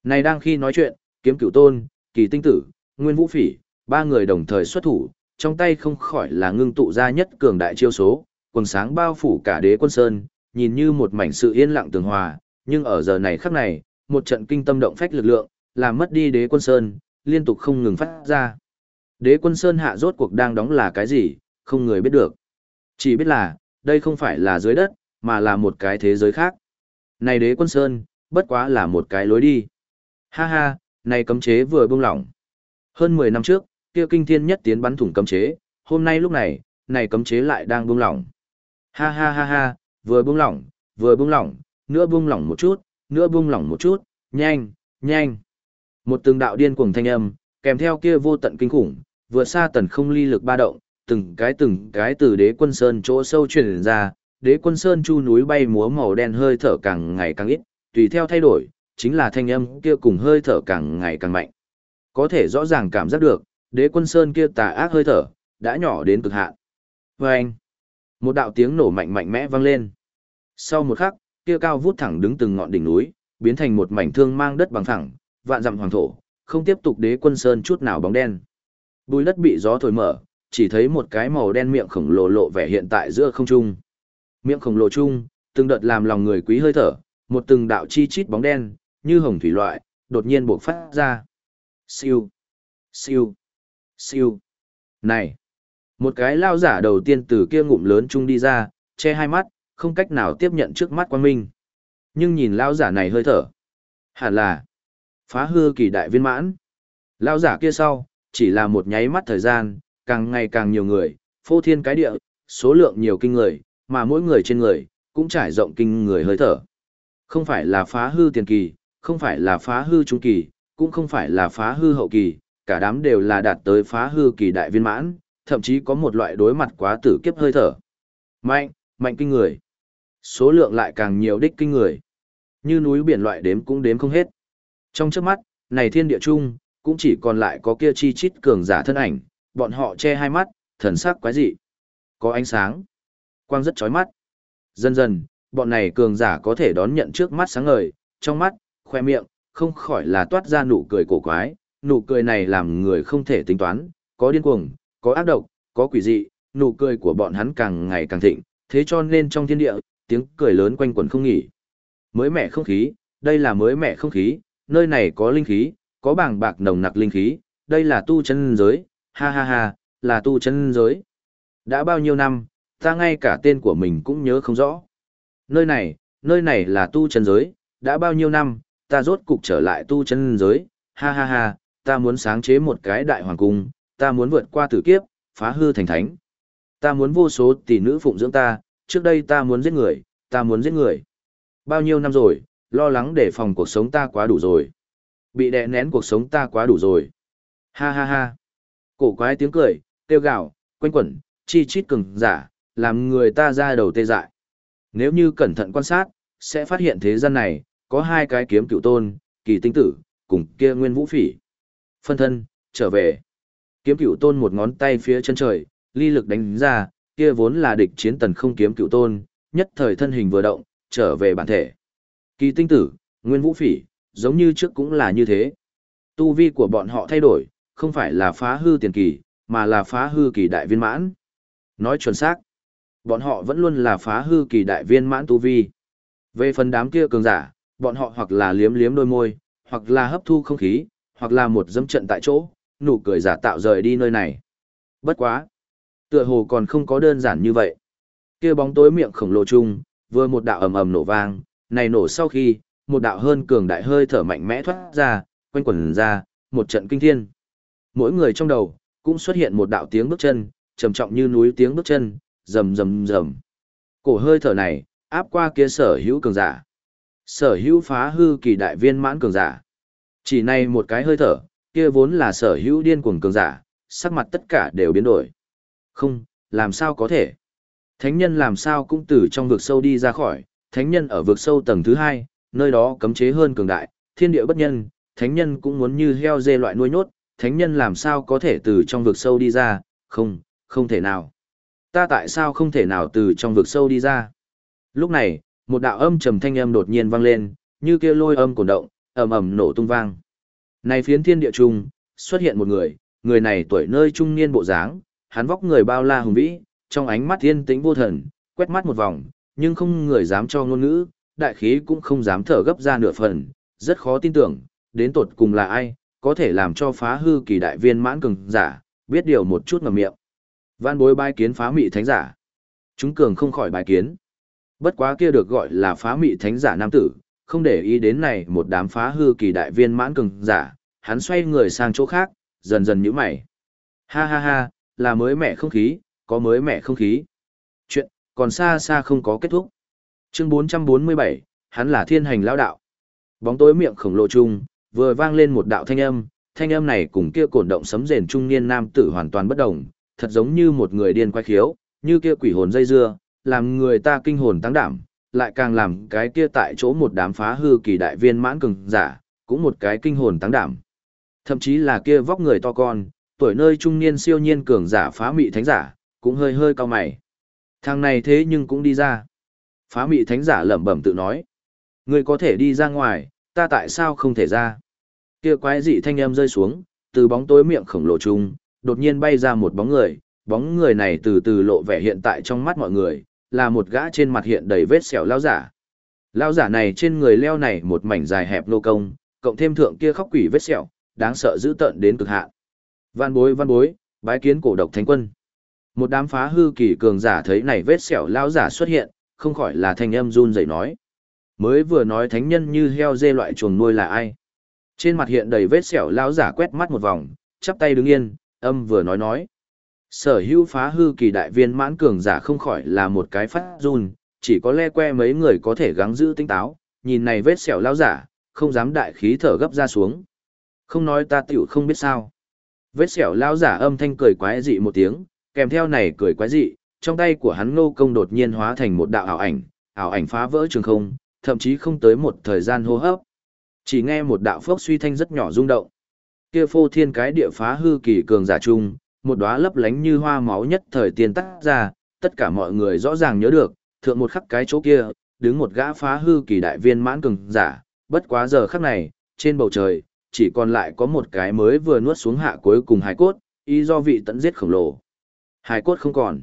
Này đang khi nói chuyện, kiếm cửu tôn, kỳ tinh tử, Nguyên Vũ Phỉ, ba người đồng thời xuất thủ, trong tay không khỏi là ngưng tụ ra nhất cường đại chiêu số, quần sáng bao phủ cả đế quân sơn, nhìn như một mảnh sự yên lặng tường hòa, nhưng ở giờ này khắc này, một trận kinh tâm động phách lực lượng, làm mất đi đế quân sơn, liên tục không ngừng phát ra. Đế quân sơn hạ rốt cuộc đang đóng là cái gì, không người biết được. Chỉ biết là, đây không phải là dưới đất, mà là một cái thế giới khác. Này đế quân sơn, bất quá là một cái lối đi. Ha ha, này cấm chế vừa buông lỏng. Hơn 10 năm trước, kia kinh thiên nhất tiến bắn thủng cấm chế, hôm nay lúc này, này cấm chế lại đang buông lỏng. Ha ha ha ha, vừa buông lỏng, vừa buông lỏng, nữa buông lỏng một chút, nữa buông lỏng một chút, nhanh, nhanh. Một từng đạo điên cuồng thanh âm, kèm theo kia vô tận kinh khủng, vừa xa tần không ly lực ba động, từng cái từng cái từ đế quân sơn chỗ sâu truyền ra, đế quân sơn chu núi bay múa màu đen hơi thở càng ngày càng ít, tùy theo thay đổi, chính là thanh âm kia cùng hơi thở càng ngày càng mạnh. Có thể rõ ràng cảm giác được, đế quân sơn kia tà ác hơi thở, đã nhỏ đến cực hạn. Vâng! Một đạo tiếng nổ mạnh mạnh mẽ vang lên. Sau một khắc, kia cao vút thẳng đứng từng ngọn đỉnh núi, biến thành một mảnh thương mang đất bằng thẳng, vạn dặm hoàng thổ, không tiếp tục đế quân sơn chút nào bóng đen. Bùi đất bị gió thổi mở, chỉ thấy một cái màu đen miệng khổng lồ lộ vẻ hiện tại giữa không trung. Miệng khổng lồ chung, từng đợt làm lòng người quý hơi thở, một từng đạo chi chít bóng đen, như hồng thủy loại, đột nhiên bộc phát ra. Siêu, siêu, siêu. Này, một cái lao giả đầu tiên từ kia ngụm lớn chung đi ra, che hai mắt, không cách nào tiếp nhận trước mắt quan minh. Nhưng nhìn lao giả này hơi thở. Hẳn là, phá hư kỳ đại viên mãn. Lao giả kia sau, chỉ là một nháy mắt thời gian, càng ngày càng nhiều người, phô thiên cái địa, số lượng nhiều kinh người, mà mỗi người trên người, cũng trải rộng kinh người hơi thở. Không phải là phá hư tiền kỳ, không phải là phá hư trung kỳ, cũng không phải là phá hư hậu kỳ, cả đám đều là đạt tới phá hư kỳ đại viên mãn, thậm chí có một loại đối mặt quá tử kiếp hơi thở. Mạnh, mạnh kinh người. Số lượng lại càng nhiều đích kinh người. Như núi biển loại đếm cũng đếm không hết. Trong trước mắt, này thiên địa chung cũng chỉ còn lại có kia chi chít cường giả thân ảnh, bọn họ che hai mắt, thần sắc quái dị. Có ánh sáng, quang rất chói mắt. Dần dần, bọn này cường giả có thể đón nhận trước mắt sáng ngời, trong mắt, khoe miệng, không khỏi là toát ra nụ cười cổ quái, nụ cười này làm người không thể tính toán, có điên cuồng, có ác độc, có quỷ dị, nụ cười của bọn hắn càng ngày càng thịnh, thế cho nên trong thiên địa, tiếng cười lớn quanh quẩn không nghỉ. Mới mẻ không khí, đây là mới mẻ không khí, nơi này có linh khí, có bảng bạc nồng nặc linh khí, đây là tu chân giới, ha ha ha, là tu chân giới. Đã bao nhiêu năm, ta ngay cả tên của mình cũng nhớ không rõ. Nơi này, nơi này là tu chân giới, đã bao nhiêu năm, ta rốt cục trở lại tu chân giới, ha ha ha, ta muốn sáng chế một cái đại hoàng cung, ta muốn vượt qua tử kiếp, phá hư thành thánh. Ta muốn vô số tỷ nữ phụng dưỡng ta, trước đây ta muốn giết người, ta muốn giết người. Bao nhiêu năm rồi, lo lắng để phòng cuộc sống ta quá đủ rồi. Bị đè nén cuộc sống ta quá đủ rồi. Ha ha ha. Cổ quái tiếng cười, tiêu gạo, quanh quẩn, chi chít cứng, giả, làm người ta ra đầu tê dại. Nếu như cẩn thận quan sát, sẽ phát hiện thế gian này, có hai cái kiếm cựu tôn, kỳ tinh tử, cùng kia nguyên vũ phỉ. Phân thân, trở về. Kiếm cựu tôn một ngón tay phía chân trời, ly lực đánh ra, kia vốn là địch chiến tần không kiếm cựu tôn, nhất thời thân hình vừa động, trở về bản thể. Kỳ tinh tử, nguyên vũ phỉ, giống như trước cũng là như thế. Tu vi của bọn họ thay đổi, không phải là phá hư tiền kỳ, mà là phá hư kỳ đại viên mãn. Nói chuẩn xác, bọn họ vẫn luôn là phá hư kỳ đại viên mãn tu vi. Về phần đám kia cường giả, bọn họ hoặc là liếm liếm đôi môi, hoặc là hấp thu không khí, hoặc là một dâm trận tại chỗ, nụ cười giả tạo rời đi nơi này. Bất quá. Tựa hồ còn không có đơn giản như vậy. Kia bóng tối miệng khổng lồ chung, vừa một đạo ầm ầm nổ vang, này nổ sau khi, một đạo hơn cường đại hơi thở mạnh mẽ thoát ra, quanh quẩn ra, một trận kinh thiên. Mỗi người trong đầu, cũng xuất hiện một đạo tiếng bước chân, trầm trọng như núi tiếng bước chân, rầm rầm rầm. Cổ hơi thở này, áp qua kia sở hữu cường giả. Sở hữu phá hư kỳ đại viên mãn cường giả. Chỉ này một cái hơi thở, kia vốn là sở hữu điên cuồng cường giả, sắc mặt tất cả đều biến đổi. Không, làm sao có thể? Thánh nhân làm sao cũng từ trong vực sâu đi ra khỏi, thánh nhân ở vực sâu tầng thứ hai, nơi đó cấm chế hơn cường đại, thiên địa bất nhân, thánh nhân cũng muốn như heo dê loại nuôi nhốt, thánh nhân làm sao có thể từ trong vực sâu đi ra, không, không thể nào. Ta tại sao không thể nào từ trong vực sâu đi ra? Lúc này, một đạo âm trầm thanh âm đột nhiên vang lên, như kia lôi âm cổ động, ầm ầm nổ tung vang. Này phiến thiên địa trung, xuất hiện một người, người này tuổi nơi trung niên bộ dáng, hắn vóc người bao la hùng vĩ, trong ánh mắt thiên tĩnh vô thần, quét mắt một vòng, nhưng không người dám cho ngôn ngữ, đại khí cũng không dám thở gấp ra nửa phần, rất khó tin tưởng, đến tột cùng là ai, có thể làm cho phá hư kỳ đại viên mãn cường giả, biết điều một chút ngầm miệng. Văn bối bái kiến phá mị thánh giả. Chúng cường không khỏi bài kiến. Bất quá kia được gọi là phá mị thánh giả nam tử, không để ý đến này một đám phá hư kỳ đại viên mãn cường giả, hắn xoay người sang chỗ khác, dần dần nhíu mày. Ha ha ha, là mới mẻ không khí, có mới mẻ không khí. Còn xa xa không có kết thúc. Chương 447, hắn là thiên hành lão đạo. Bóng tối miệng khổng lồ chung, vừa vang lên một đạo thanh âm, thanh âm này cùng kia cổn động sấm rền trung niên nam tử hoàn toàn bất đồng, thật giống như một người điên quay khiếu, như kia quỷ hồn dây dưa, làm người ta kinh hồn tăng đảm, lại càng làm cái kia tại chỗ một đám phá hư kỳ đại viên mãn cường giả, cũng một cái kinh hồn tăng đảm. Thậm chí là kia vóc người to con, tuổi nơi trung niên siêu nhiên cường giả phá mị thánh giả, cũng hơi hơi cao mày. Thằng này thế nhưng cũng đi ra. Phá mị thánh giả lẩm bẩm tự nói. Ngươi có thể đi ra ngoài, ta tại sao không thể ra? Kia quái dị thanh âm rơi xuống, từ bóng tối miệng khổng lồ chung, đột nhiên bay ra một bóng người, bóng người này từ từ lộ vẻ hiện tại trong mắt mọi người, là một gã trên mặt hiện đầy vết sẹo lao giả. Lao giả này trên người leo này một mảnh dài hẹp lô công, cộng thêm thượng kia khóc quỷ vết sẹo, đáng sợ dữ tợn đến cực hạn. Văn bối văn bối, bái kiến cổ độc thánh quân. Một đám phá hư kỳ cường giả thấy này vết sẹo lao giả xuất hiện, không khỏi là thanh âm run rẩy nói. Mới vừa nói thánh nhân như heo dê loại chuồng nuôi là ai? Trên mặt hiện đầy vết sẹo lao giả quét mắt một vòng, chắp tay đứng yên, âm vừa nói nói. Sở hữu phá hư kỳ đại viên mãn cường giả không khỏi là một cái phát run, chỉ có le que mấy người có thể gắng giữ tinh táo, nhìn này vết sẹo lao giả, không dám đại khí thở gấp ra xuống. Không nói ta tiểu không biết sao. Vết sẹo lao giả âm thanh cười quái dị một tiếng, kèm theo này cười quái dị, trong tay của hắn ngô công đột nhiên hóa thành một đạo ảo ảnh, ảo ảnh phá vỡ trường không, thậm chí không tới một thời gian hô hấp. Chỉ nghe một đạo phốc suy thanh rất nhỏ rung động. Kia phô thiên cái địa phá hư kỳ cường giả trung, một đóa lấp lánh như hoa máu nhất thời tiên tắt ra, tất cả mọi người rõ ràng nhớ được, thượng một khắc cái chỗ kia, đứng một gã phá hư kỳ đại viên mãn cường giả, bất quá giờ khắc này, trên bầu trời, chỉ còn lại có một cái mới vừa nuốt xuống hạ cuối cùng hài cốt, y do vị tận giết khổng lồ. Hải cốt không còn.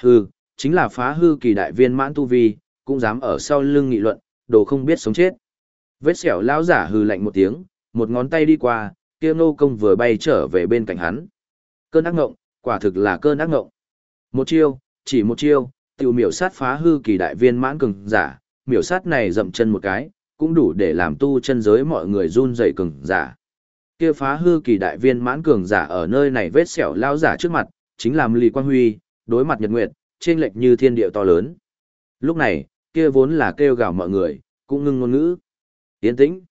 Hư, chính là phá hư kỳ đại viên mãn tu vi, cũng dám ở sau lưng nghị luận, đồ không biết sống chết. Vết xẻo lão giả hư lạnh một tiếng, một ngón tay đi qua, kia nô công vừa bay trở về bên cạnh hắn. Cơn ác ngộng, quả thực là cơn ác ngộng. Một chiêu, chỉ một chiêu, tiểu miểu sát phá hư kỳ đại viên mãn cường giả, miểu sát này dậm chân một cái, cũng đủ để làm tu chân giới mọi người run rẩy cường giả. Kia phá hư kỳ đại viên mãn cường giả ở nơi này vết sẹo lao giả trước mặt, chính là Lý Quang Huy, đối mặt nhật nguyệt, trên lệch như thiên địa to lớn. Lúc này, kia vốn là kêu gào mọi người, cũng ngưng ngôn ngữ. Yên tĩnh.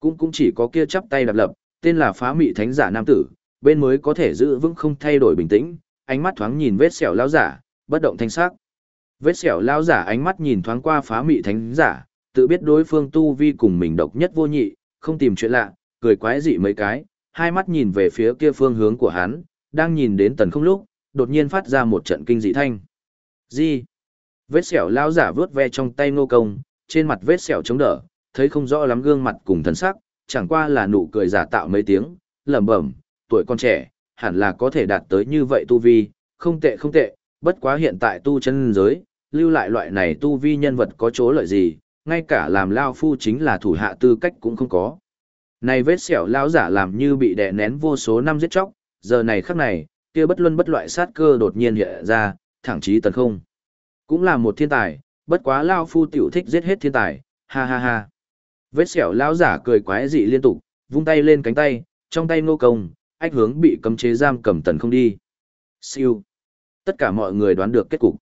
Cũng cũng chỉ có kia chắp tay đạp lập, tên là phá mị thánh giả nam tử, bên mới có thể giữ vững không thay đổi bình tĩnh, ánh mắt thoáng nhìn vết sẹo lao giả, bất động thanh sắc. Vết sẹo lao giả ánh mắt nhìn thoáng qua phá mị thánh giả, tự biết đối phương tu vi cùng mình độc nhất vô nhị, không tìm chuyện lạ, cười quái dị mấy cái, hai mắt nhìn về phía kia phương hướng của hắn, đang nhìn đến tần không lúc, đột nhiên phát ra một trận kinh dị thanh. Gì? Vết sẹo lao giả vướt ve trong tay nô công, trên mặt vết sẹo chống đỡ, thấy không rõ lắm gương mặt cùng thần sắc, chẳng qua là nụ cười giả tạo mấy tiếng, lẩm bẩm, tuổi con trẻ, hẳn là có thể đạt tới như vậy tu vi, không tệ không tệ, bất quá hiện tại tu chân giới, lưu lại loại này tu vi nhân vật có chỗ lợi gì, ngay cả làm lao phu chính là thủ hạ tư cách cũng không có. Này vết sẹo lao giả làm như bị đè nén vô số năm giết chóc, giờ này khắc này, kia bất luân bất loại sát cơ đột nhiên hiện ra, thẳng chí tấn không. Cũng là một thiên tài, bất quá lao phu tiểu thích giết hết thiên tài, ha ha ha. Vết sẹo lão giả cười quái dị liên tục, vung tay lên cánh tay, trong tay nô công, ách hướng bị cấm chế giam cầm tần không đi. Siêu. Tất cả mọi người đoán được kết cục.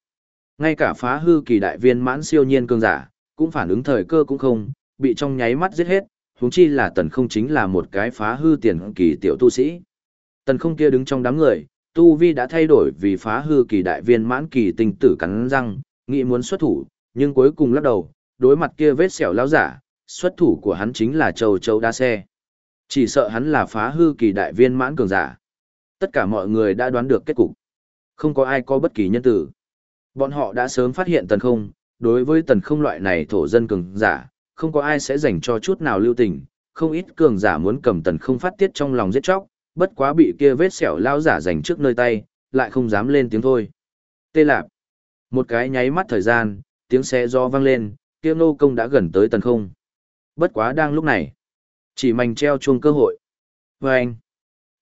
Ngay cả phá hư kỳ đại viên mãn siêu nhiên cường giả, cũng phản ứng thời cơ cũng không, bị trong nháy mắt giết hết, huống chi là tần không chính là một cái phá hư tiền kỳ tiểu tu sĩ. Tần không kia đứng trong đám người, tu vi đã thay đổi vì phá hư kỳ đại viên mãn kỳ tinh tử cắn răng, nghĩ muốn xuất thủ, nhưng cuối cùng lắc đầu, đối mặt kia vết sẹo lão giả, xuất thủ của hắn chính là châu châu đa xe. Chỉ sợ hắn là phá hư kỳ đại viên mãn cường giả. Tất cả mọi người đã đoán được kết cục. Không có ai có bất kỳ nhân tử. Bọn họ đã sớm phát hiện tần không, đối với tần không loại này thổ dân cường giả, không có ai sẽ dành cho chút nào lưu tình. Không ít cường giả muốn cầm tần không phát tiết trong lòng giết chóc, bất quá bị kia vết sẹo lao giả dành trước nơi tay, lại không dám lên tiếng thôi. Tê lạp. Một cái nháy mắt thời gian, tiếng xe do vang lên, kia nô công đã gần tới tần không. Bất quá đang lúc này, chỉ mảnh treo chuông cơ hội. Và anh,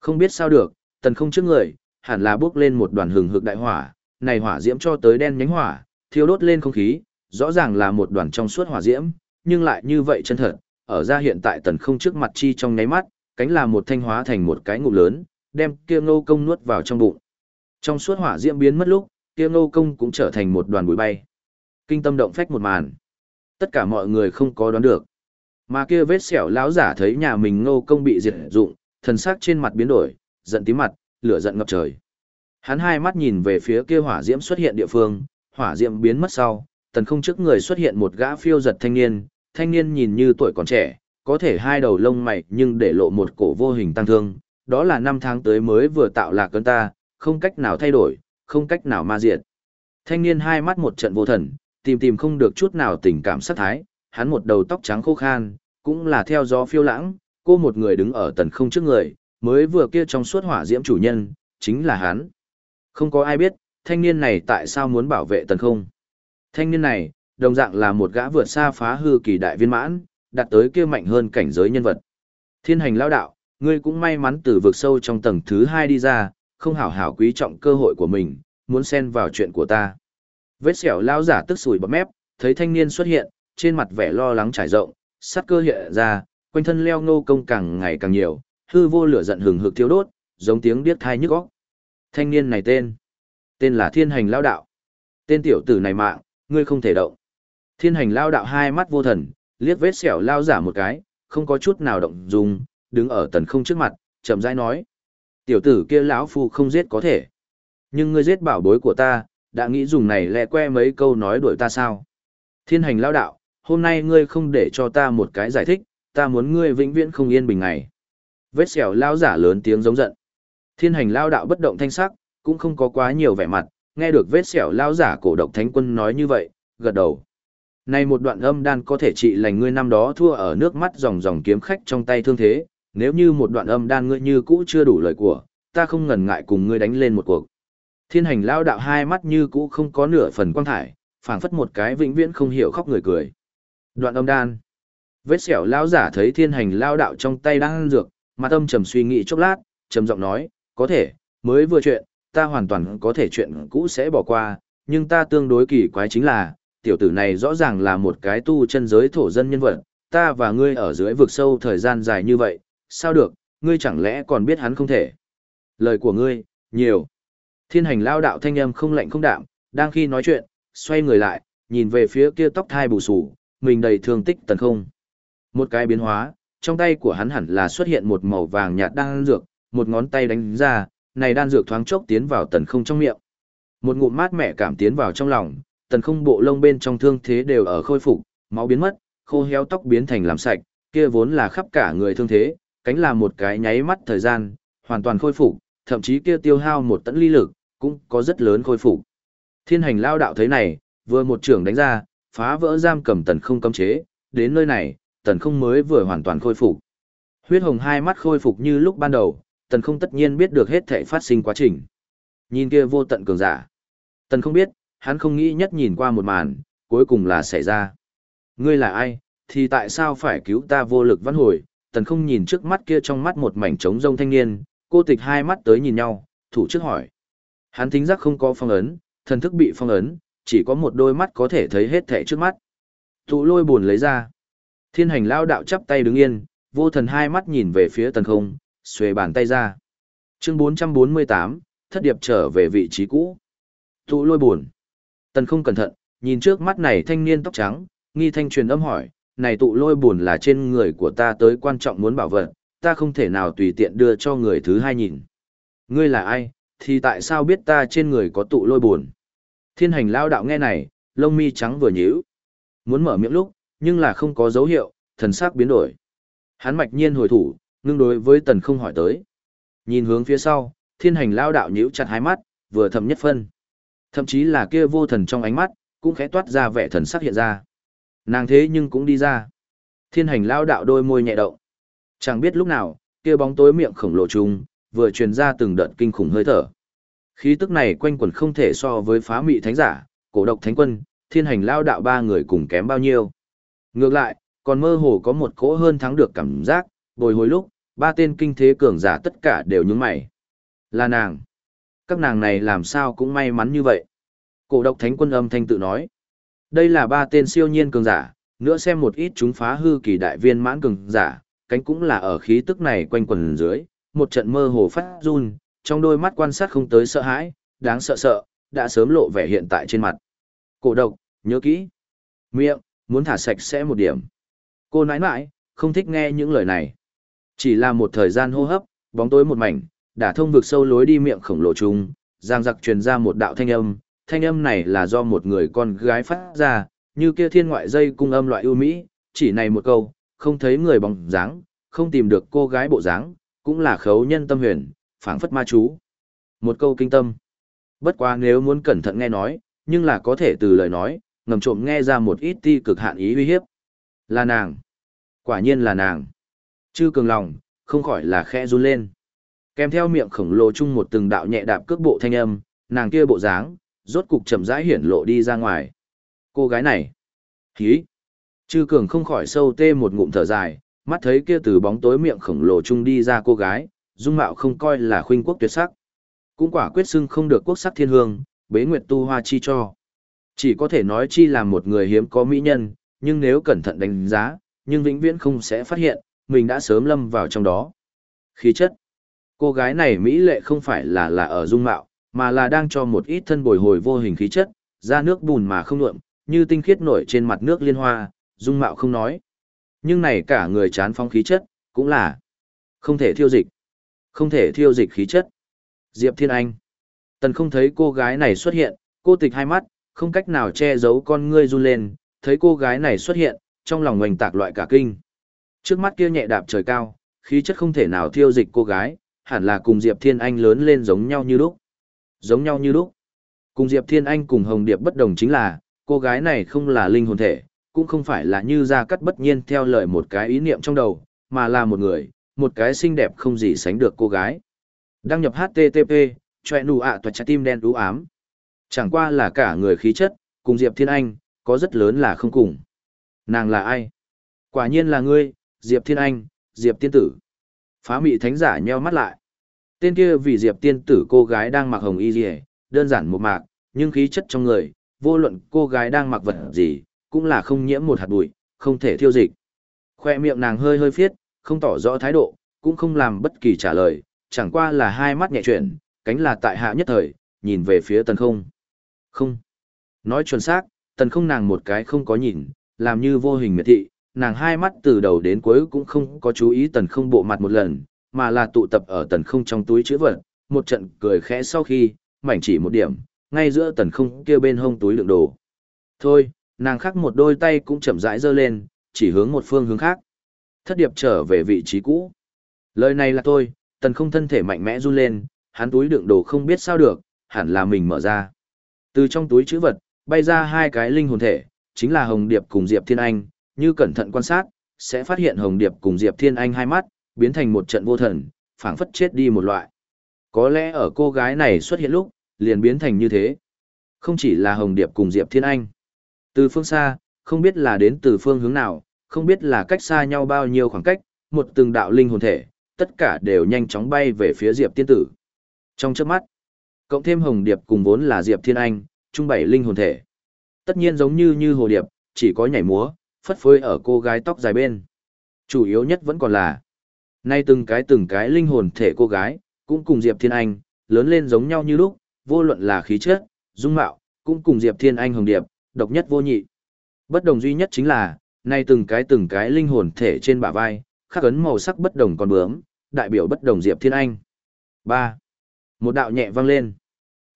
không biết sao được, tần không trước người, hẳn là bước lên một đoàn hừng hực đại hỏa, này hỏa diễm cho tới đen nhánh hỏa, thiêu đốt lên không khí, rõ ràng là một đoàn trong suốt hỏa diễm, nhưng lại như vậy chân thật, ở ra hiện tại tần không trước mặt chi trong nháy mắt, cánh là một thanh hóa thành một cái ngụm lớn, đem kia ngô công nuốt vào trong bụng. Trong suốt hỏa diễm biến mất lúc, kia ngô công cũng trở thành một đoàn bụi bay. Kinh tâm động phách một màn. Tất cả mọi người không có đoán được. Mà kia vết sẹo lão giả thấy nhà mình ngô công bị diệt dụng, thần sắc trên mặt biến đổi, giận tím mặt, lửa giận ngập trời. Hắn hai mắt nhìn về phía kia hỏa diễm xuất hiện địa phương, hỏa diễm biến mất sau, tần không trước người xuất hiện một gã phiêu giật thanh niên, thanh niên nhìn như tuổi còn trẻ, có thể hai đầu lông mày nhưng để lộ một cổ vô hình tăng thương, đó là năm tháng tới mới vừa tạo lạc cơn ta, không cách nào thay đổi, không cách nào ma diệt. Thanh niên hai mắt một trận vô thần, tìm tìm không được chút nào tình cảm sát thái, hắn một đầu tóc trắng khô khan, cũng là theo gió phiêu lãng, cô một người đứng ở tần không trước người, mới vừa kia trong suốt hỏa diễm chủ nhân, chính là hắn. Không có ai biết, thanh niên này tại sao muốn bảo vệ tần không. Thanh niên này, đồng dạng là một gã vượt xa phá hư kỳ đại viên mãn, đạt tới kia mạnh hơn cảnh giới nhân vật. Thiên hành lão đạo, ngươi cũng may mắn từ vực sâu trong tầng thứ hai đi ra, không hảo hảo quý trọng cơ hội của mình, muốn xen vào chuyện của ta. Vết sẹo lão giả tức sùi bọt mép, thấy thanh niên xuất hiện, trên mặt vẻ lo lắng trải rộng, sát cơ hiện ra, quanh thân leo ngô công càng ngày càng nhiều, hư vô lửa giận hừng hực thiêu đốt, giống tiếng điếc thai nhức óc. Thanh niên này tên, tên là Thiên Hành lão Đạo. Tên tiểu tử này mạng, ngươi không thể động. Thiên Hành lão Đạo hai mắt vô thần, liếc vết sẹo lao giả một cái, không có chút nào động dung, đứng ở tần không trước mặt, chậm rãi nói: "Tiểu tử kia lão phu không giết có thể, nhưng ngươi giết bảo bối của ta, đã nghĩ dùng này lẹ que mấy câu nói đuổi ta sao?" Thiên Hành Lao Đạo, hôm nay ngươi không để cho ta một cái giải thích, ta muốn ngươi vĩnh viễn không yên bình ngày. Vết sẹo lao giả lớn tiếng giống giận. Thiên hành lao đạo bất động thanh sắc, cũng không có quá nhiều vẻ mặt, nghe được vết sẹo lao giả cổ độc thánh quân nói như vậy, gật đầu. Này một đoạn âm đan có thể trị lành ngươi năm đó thua ở nước mắt dòng dòng kiếm khách trong tay thương thế, nếu như một đoạn âm đan ngươi như cũ chưa đủ lời của, ta không ngần ngại cùng ngươi đánh lên một cuộc. Thiên hành lao đạo hai mắt như cũ không có nửa phần quang thải, phảng phất một cái vĩnh viễn không hiểu khóc người cười. Đoạn âm đan. Vết sẹo lao giả thấy thiên hành lao đạo trong tay đang ăn dược, mặt âm trầm suy nghĩ chốc lát, trầm giọng nói, có thể, mới vừa chuyện, ta hoàn toàn có thể chuyện cũ sẽ bỏ qua, nhưng ta tương đối kỳ quái chính là, tiểu tử này rõ ràng là một cái tu chân giới thổ dân nhân vật, ta và ngươi ở dưới vực sâu thời gian dài như vậy, sao được, ngươi chẳng lẽ còn biết hắn không thể. Lời của ngươi, nhiều. Thiên hành lao đạo thanh âm không lạnh không đạm, đang khi nói chuyện, xoay người lại, nhìn về phía kia tóc thai bù sù, mình đầy thương tích tần không. Một cái biến hóa, trong tay của hắn hẳn là xuất hiện một màu vàng nhạt đan dược, một ngón tay đánh ra, này đan dược thoáng chốc tiến vào tần không trong miệng. Một ngụm mát mẻ cảm tiến vào trong lòng, tần không bộ lông bên trong thương thế đều ở khôi phục, máu biến mất, khô héo tóc biến thành làm sạch, kia vốn là khắp cả người thương thế, cánh là một cái nháy mắt thời gian, hoàn toàn khôi phục, thậm chí kia tiêu hao một tấn ly lực, cũng có rất lớn khôi phục. Thiên hành lao đạo thấy này, vừa một trưởng đánh ra, phá vỡ giam cầm tần không cấm chế, đến nơi này, tần không mới vừa hoàn toàn khôi phục. Huyết hồng hai mắt khôi phục như lúc ban đầu, tần không tất nhiên biết được hết thể phát sinh quá trình. Nhìn kia vô tận cường giả. Tần không biết, hắn không nghĩ nhất nhìn qua một màn, cuối cùng là xảy ra. Ngươi là ai, thì tại sao phải cứu ta vô lực văn hồi, tần không nhìn trước mắt kia trong mắt một mảnh trống rông thanh niên, cô tịch hai mắt tới nhìn nhau, thủ trước hỏi. Hắn thính giác không có phong ấn, thần thức bị phong ấn, chỉ có một đôi mắt có thể thấy hết thể trước mắt. Tụ lôi buồn lấy ra. Thiên hành lao đạo chắp tay đứng yên, vô thần hai mắt nhìn về phía tần không, xuề bàn tay ra. Chương 448, thất điệp trở về vị trí cũ. Tụ lôi buồn. Tần không cẩn thận, nhìn trước mắt này thanh niên tóc trắng, nghi thanh truyền âm hỏi, này tụ lôi buồn là trên người của ta tới quan trọng muốn bảo vật, ta không thể nào tùy tiện đưa cho người thứ hai nhìn. Ngươi là ai, thì tại sao biết ta trên người có tụ lôi buồn? Thiên hành lao đạo nghe này, lông mi trắng vừa nhíu. Muốn mở miệng lúc, nhưng là không có dấu hiệu, thần sắc biến đổi. Hắn mạch nhiên hồi thủ, ngưng đối với tần không hỏi tới. Nhìn hướng phía sau, thiên hành lao đạo nhíu chặt hai mắt, vừa thầm nhất phân. Thậm chí là kia vô thần trong ánh mắt, cũng khẽ toát ra vẻ thần sắc hiện ra. Nàng thế nhưng cũng đi ra. Thiên hành lao đạo đôi môi nhẹ động. Chẳng biết lúc nào, kia bóng tối miệng khổng lồ trùng, vừa truyền ra từng đợt kinh khủng hơi thở. Khí tức này quanh quẩn không thể so với phá mị thánh giả, cổ độc thánh quân, thiên hành lao đạo ba người cùng kém bao nhiêu. Ngược lại, còn mơ hồ có một cỗ hơn thắng được cảm giác, bồi hồi lúc, ba tên kinh thế cường giả tất cả đều nhướng mày. Là nàng. Các nàng này làm sao cũng may mắn như vậy. Cổ độc thánh quân âm thanh tự nói. Đây là ba tên siêu nhiên cường giả, nữa xem một ít chúng phá hư kỳ đại viên mãn cường giả, cánh cũng là ở khí tức này quanh quần dưới, một trận mơ hồ phát run, trong đôi mắt quan sát không tới sợ hãi, đáng sợ sợ, đã sớm lộ vẻ hiện tại trên mặt. Cổ độc, nhớ kỹ. Miệng, muốn thả sạch sẽ một điểm. Cô nãi nãi, không thích nghe những lời này. Chỉ là một thời gian hô hấp, bóng tối một mảnh, đã thông vực sâu lối đi miệng khổng lồ chung, giang giặc truyền ra một đạo thanh âm, thanh âm này là do một người con gái phát ra, như kia thiên ngoại dây cung âm loại ưu mỹ, chỉ này một câu, không thấy người bóng dáng, không tìm được cô gái bộ dáng, cũng là khấu nhân tâm huyền, phảng phất ma chú. Một câu kinh tâm. Bất quá nếu muốn cẩn thận nghe nói, nhưng là có thể từ lời nói, ngầm trộm nghe ra một ít ti cực hạn ý uy hiếp. Là nàng. Quả nhiên là nàng. Chư cường lòng, không khỏi là khẽ run lên. Kèm theo miệng khổng lồ chung một từng đạo nhẹ đạp cước bộ thanh âm, nàng kia bộ dáng, rốt cục chậm rãi hiển lộ đi ra ngoài. Cô gái này. Hí. Chư cường không khỏi sâu tê một ngụm thở dài, mắt thấy kia từ bóng tối miệng khổng lồ chung đi ra cô gái, dung mạo không coi là khuynh quốc tuyệt sắc. Cũng quả quyết xưng không được quốc sắc thiên hương, bế nguyệt tu hoa chi cho. Chỉ có thể nói chi là một người hiếm có mỹ nhân, nhưng nếu cẩn thận đánh giá, nhưng vĩnh viễn không sẽ phát hiện, mình đã sớm lâm vào trong đó. Khí chất. Cô gái này mỹ lệ không phải là là ở dung mạo, mà là đang cho một ít thân bồi hồi vô hình khí chất, ra nước bùn mà không nhuộm, như tinh khiết nổi trên mặt nước liên hoa, dung mạo không nói. Nhưng này cả người chán phong khí chất, cũng là không thể thiêu dịch. Không thể thiêu dịch khí chất. Diệp Thiên Anh. Tần không thấy cô gái này xuất hiện, cô tịch hai mắt, không cách nào che giấu con ngươi run lên, thấy cô gái này xuất hiện, trong lòng ngoảnh tạc loại cả kinh. Trước mắt kia nhẹ đạp trời cao, khí chất không thể nào thiêu dịch cô gái, hẳn là cùng Diệp Thiên Anh lớn lên giống nhau như lúc. Giống nhau như lúc. Cùng Diệp Thiên Anh cùng Hồng Điệp bất đồng chính là, cô gái này không là linh hồn thể, cũng không phải là như ra cắt bất nhiên theo lời một cái ý niệm trong đầu, mà là một người, một cái xinh đẹp không gì sánh được cô gái. Đăng nhập HTTP, choe nụ ạ toà trái tim đen đú ám. Chẳng qua là cả người khí chất, cùng Diệp Thiên Anh, có rất lớn là không cùng. Nàng là ai? Quả nhiên là ngươi, Diệp Thiên Anh, Diệp Tiên Tử. Phá mị thánh giả nheo mắt lại. Tên kia vì Diệp Tiên Tử cô gái đang mặc hồng y rìa, đơn giản một mạc, nhưng khí chất trong người, vô luận cô gái đang mặc vật gì, cũng là không nhiễm một hạt bụi, không thể thiêu dịch. Khoe miệng nàng hơi hơi phiết, không tỏ rõ thái độ, cũng không làm bất kỳ trả lời, chẳng qua là hai mắt nhẹ chuyển, cánh là tại hạ nhất thời, nhìn về phía tần không. Không. Nói chuẩn xác, tần không nàng một cái không có nhìn, làm như vô hình miệt thị, nàng hai mắt từ đầu đến cuối cũng không có chú ý tần không bộ mặt một lần, mà là tụ tập ở tần không trong túi chữ vật, một trận cười khẽ sau khi, mảnh chỉ một điểm, ngay giữa tần không kia bên hông túi lượng đồ. Thôi, nàng khắc một đôi tay cũng chậm rãi giơ lên, chỉ hướng một phương hướng khác. Thất điệp trở về vị trí cũ. Lời này là tôi, tần không thân thể mạnh mẽ run lên, hắn túi đựng đồ không biết sao được, hẳn là mình mở ra. Từ trong túi chữ vật, bay ra hai cái linh hồn thể, chính là Hồng Điệp cùng Diệp Thiên Anh, như cẩn thận quan sát, sẽ phát hiện Hồng Điệp cùng Diệp Thiên Anh hai mắt, biến thành một trận vô thần, phảng phất chết đi một loại. Có lẽ ở cô gái này xuất hiện lúc, liền biến thành như thế. Không chỉ là Hồng Điệp cùng Diệp Thiên Anh. Từ phương xa, không biết là đến từ phương hướng nào, không biết là cách xa nhau bao nhiêu khoảng cách, một từng đạo linh hồn thể, tất cả đều nhanh chóng bay về phía Diệp Tiên Tử. Trong chớp mắt, cộng thêm Hồng Điệp cùng vốn là Diệp Thiên Anh, trung bảy linh hồn thể. Tất nhiên giống như như hồ điệp, chỉ có nhảy múa, phất phới ở cô gái tóc dài bên. Chủ yếu nhất vẫn còn là, nay từng cái từng cái linh hồn thể cô gái, cũng cùng Diệp Thiên Anh, lớn lên giống nhau như lúc, vô luận là khí chất, dung mạo, cũng cùng Diệp Thiên Anh hồng điệp, độc nhất vô nhị. Bất đồng duy nhất chính là, nay từng cái từng cái linh hồn thể trên bả vai, khắc ấn màu sắc bất đồng còn bướm, đại biểu bất đồng Diệp Thiên Anh. 3. Một đạo nhẹ vang lên.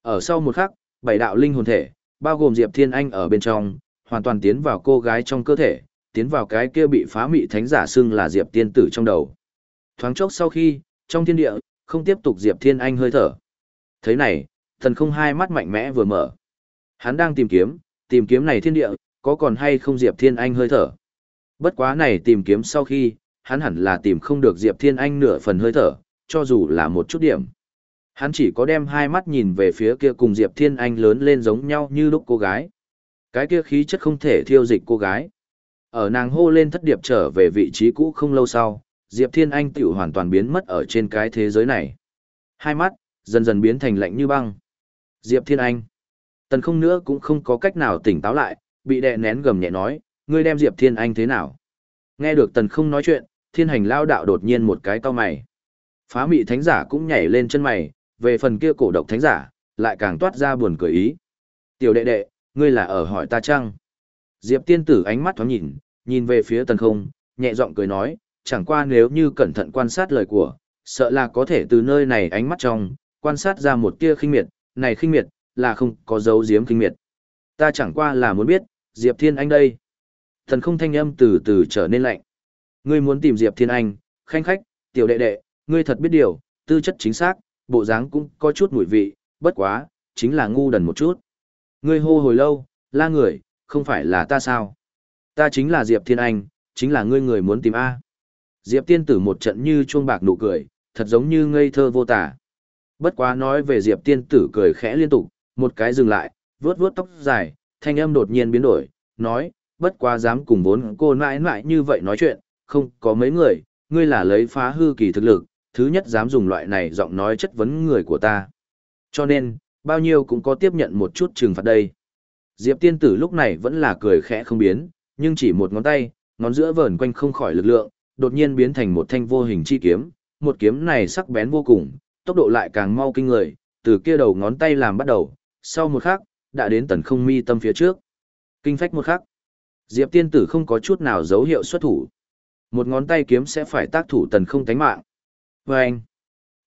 Ở sau một khắc, bảy đạo linh hồn thể, bao gồm Diệp Thiên Anh ở bên trong, hoàn toàn tiến vào cô gái trong cơ thể, tiến vào cái kia bị phá mị thánh giả xưng là Diệp Tiên tử trong đầu. Thoáng chốc sau khi, trong thiên địa, không tiếp tục Diệp Thiên Anh hơi thở. Thế này, thần không hai mắt mạnh mẽ vừa mở. Hắn đang tìm kiếm, tìm kiếm này thiên địa, có còn hay không Diệp Thiên Anh hơi thở. Bất quá này tìm kiếm sau khi, hắn hẳn là tìm không được Diệp Thiên Anh nửa phần hơi thở, cho dù là một chút điểm. Hắn chỉ có đem hai mắt nhìn về phía kia cùng Diệp Thiên Anh lớn lên giống nhau như lúc cô gái. Cái kia khí chất không thể thiêu dịch cô gái. Ở nàng hô lên thất điệp trở về vị trí cũ không lâu sau, Diệp Thiên Anh tiểu hoàn toàn biến mất ở trên cái thế giới này. Hai mắt, dần dần biến thành lạnh như băng. Diệp Thiên Anh. Tần không nữa cũng không có cách nào tỉnh táo lại, bị đè nén gầm nhẹ nói, ngươi đem Diệp Thiên Anh thế nào? Nghe được tần không nói chuyện, thiên hành lao đạo đột nhiên một cái cao mày. Phá mị thánh giả cũng nhảy lên chân mày, về phần kia cổ độc thánh giả, lại càng toát ra buồn cười ý. Tiểu đệ đệ, ngươi là ở hỏi ta chăng? Diệp tiên tử ánh mắt thoáng nhìn, nhìn về phía tần không, nhẹ giọng cười nói, chẳng qua nếu như cẩn thận quan sát lời của, sợ là có thể từ nơi này ánh mắt trong, quan sát ra một tia khinh miệt, này khinh miệt, là không có dấu giếm khinh miệt. Ta chẳng qua là muốn biết, Diệp Thiên Anh đây. Thần không thanh âm từ từ trở nên lạnh. Ngươi muốn tìm Diệp Thiên Anh, khanh khách, tiểu đệ đệ, ngươi thật biết điều, tư chất chính xác, bộ dáng cũng có chút mùi vị, bất quá, chính là ngu đần một chút. Ngươi hô hồi lâu, la người, không phải là ta sao? Ta chính là Diệp Thiên Anh, chính là ngươi người muốn tìm A. Diệp tiên tử một trận như chuông bạc nụ cười, thật giống như ngây thơ vô tả. Bất quá nói về Diệp tiên tử cười khẽ liên tục, một cái dừng lại, vuốt vuốt tóc dài, thanh âm đột nhiên biến đổi, nói, bất quá dám cùng vốn cô nãi nãi như vậy nói chuyện, không có mấy người, ngươi là lấy phá hư kỳ thực lực, thứ nhất dám dùng loại này giọng nói chất vấn người của ta. Cho nên, bao nhiêu cũng có tiếp nhận một chút trừng phạt đây. Diệp tiên tử lúc này vẫn là cười khẽ không biến, nhưng chỉ một ngón tay, ngón giữa vờn quanh không khỏi lực lượng, đột nhiên biến thành một thanh vô hình chi kiếm, một kiếm này sắc bén vô cùng, tốc độ lại càng mau kinh người, từ kia đầu ngón tay làm bắt đầu, sau một khắc, đã đến tần không mi tâm phía trước. Kinh phách một khắc. Diệp tiên tử không có chút nào dấu hiệu xuất thủ. Một ngón tay kiếm sẽ phải tác thủ tần không tánh mạng. Và anh.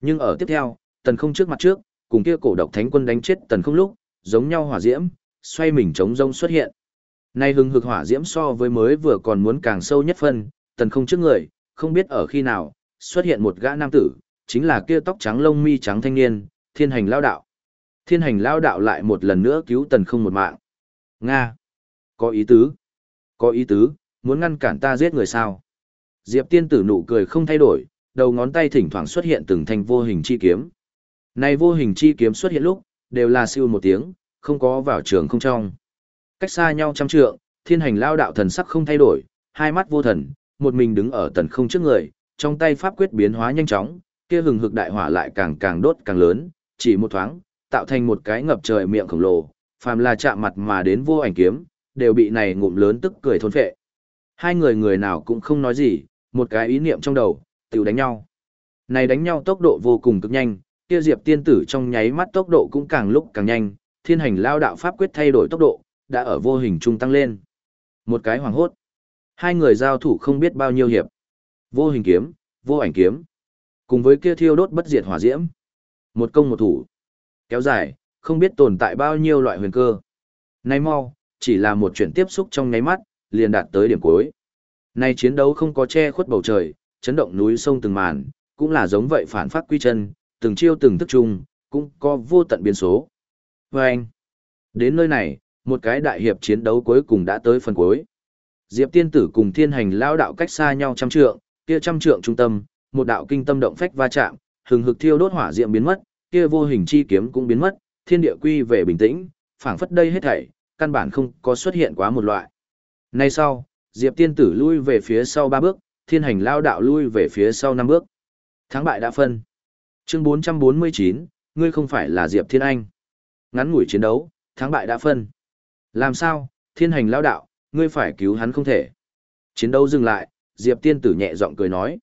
Nhưng ở tiếp theo, tần không trước mặt trước, cùng kia cổ độc thánh quân đánh chết tần không lúc, giống nhau hỏa diễm, xoay mình chống rông xuất hiện. Nay hừng hực hỏa diễm so với mới vừa còn muốn càng sâu nhất phân, tần không trước người, không biết ở khi nào, xuất hiện một gã nam tử, chính là kia tóc trắng lông mi trắng thanh niên, thiên hành lao đạo. Thiên hành lao đạo lại một lần nữa cứu tần không một mạng. Nga! Có ý tứ! Có ý tứ, muốn ngăn cản ta giết người sao? Diệp tiên tử nụ cười không thay đổi, đầu ngón tay thỉnh thoảng xuất hiện từng thanh vô hình chi kiếm. Này vô hình chi kiếm xuất hiện lúc, đều là siêu một tiếng, không có vào trường không trong. Cách xa nhau trăm trượng, thiên hành lao đạo thần sắc không thay đổi, hai mắt vô thần, một mình đứng ở tần không trước người, trong tay pháp quyết biến hóa nhanh chóng, kia hừng hực đại hỏa lại càng càng đốt càng lớn, chỉ một thoáng, tạo thành một cái ngập trời miệng khổng lồ, phàm là chạm mặt mà đến vô ảnh kiếm, đều bị này ngụm lớn tức cười thôn phệ. Hai người người nào cũng không nói gì, một cái ý niệm trong đầu, tiểu đánh nhau. Này đánh nhau tốc độ vô cùng cực nhanh, kia Diệp tiên tử trong nháy mắt tốc độ cũng càng lúc càng nhanh, thiên hành lao đạo pháp quyết thay đổi tốc độ, đã ở vô hình trung tăng lên. Một cái hoàng hốt. Hai người giao thủ không biết bao nhiêu hiệp. Vô hình kiếm, vô ảnh kiếm. Cùng với kia thiêu đốt bất diệt hỏa diễm. Một công một thủ. Kéo dài, không biết tồn tại bao nhiêu loại huyền cơ. Nay mau, chỉ là một chuyện tiếp xúc trong nháy mắt, liền đạt tới điểm cuối. Nay chiến đấu không có che khuất bầu trời, chấn động núi sông từng màn, cũng là giống vậy phản phát quy chân, từng chiêu từng thức chung, cũng có vô tận biến số. Và anh, đến nơi này, một cái đại hiệp chiến đấu cuối cùng đã tới phần cuối. Diệp tiên tử cùng thiên hành lao đạo cách xa nhau trăm trượng, kia trăm trượng trung tâm, một đạo kinh tâm động phách va chạm, hừng hực thiêu đốt hỏa diệm biến mất, kia vô hình chi kiếm cũng biến mất, thiên địa quy về bình tĩnh, phảng phất đây hết thảy, căn bản không có xuất hiện quá một loại. Nay sau, Diệp tiên tử lui về phía sau ba bước, thiên hành lao đạo lui về phía sau năm bước. Thắng bại đã phân. Chương 449, ngươi không phải là Diệp Thiên Anh. Ngắn ngủi chiến đấu, thắng bại đã phân. Làm sao, thiên hành lao đạo, ngươi phải cứu hắn không thể. Chiến đấu dừng lại, Diệp tiên tử nhẹ giọng cười nói.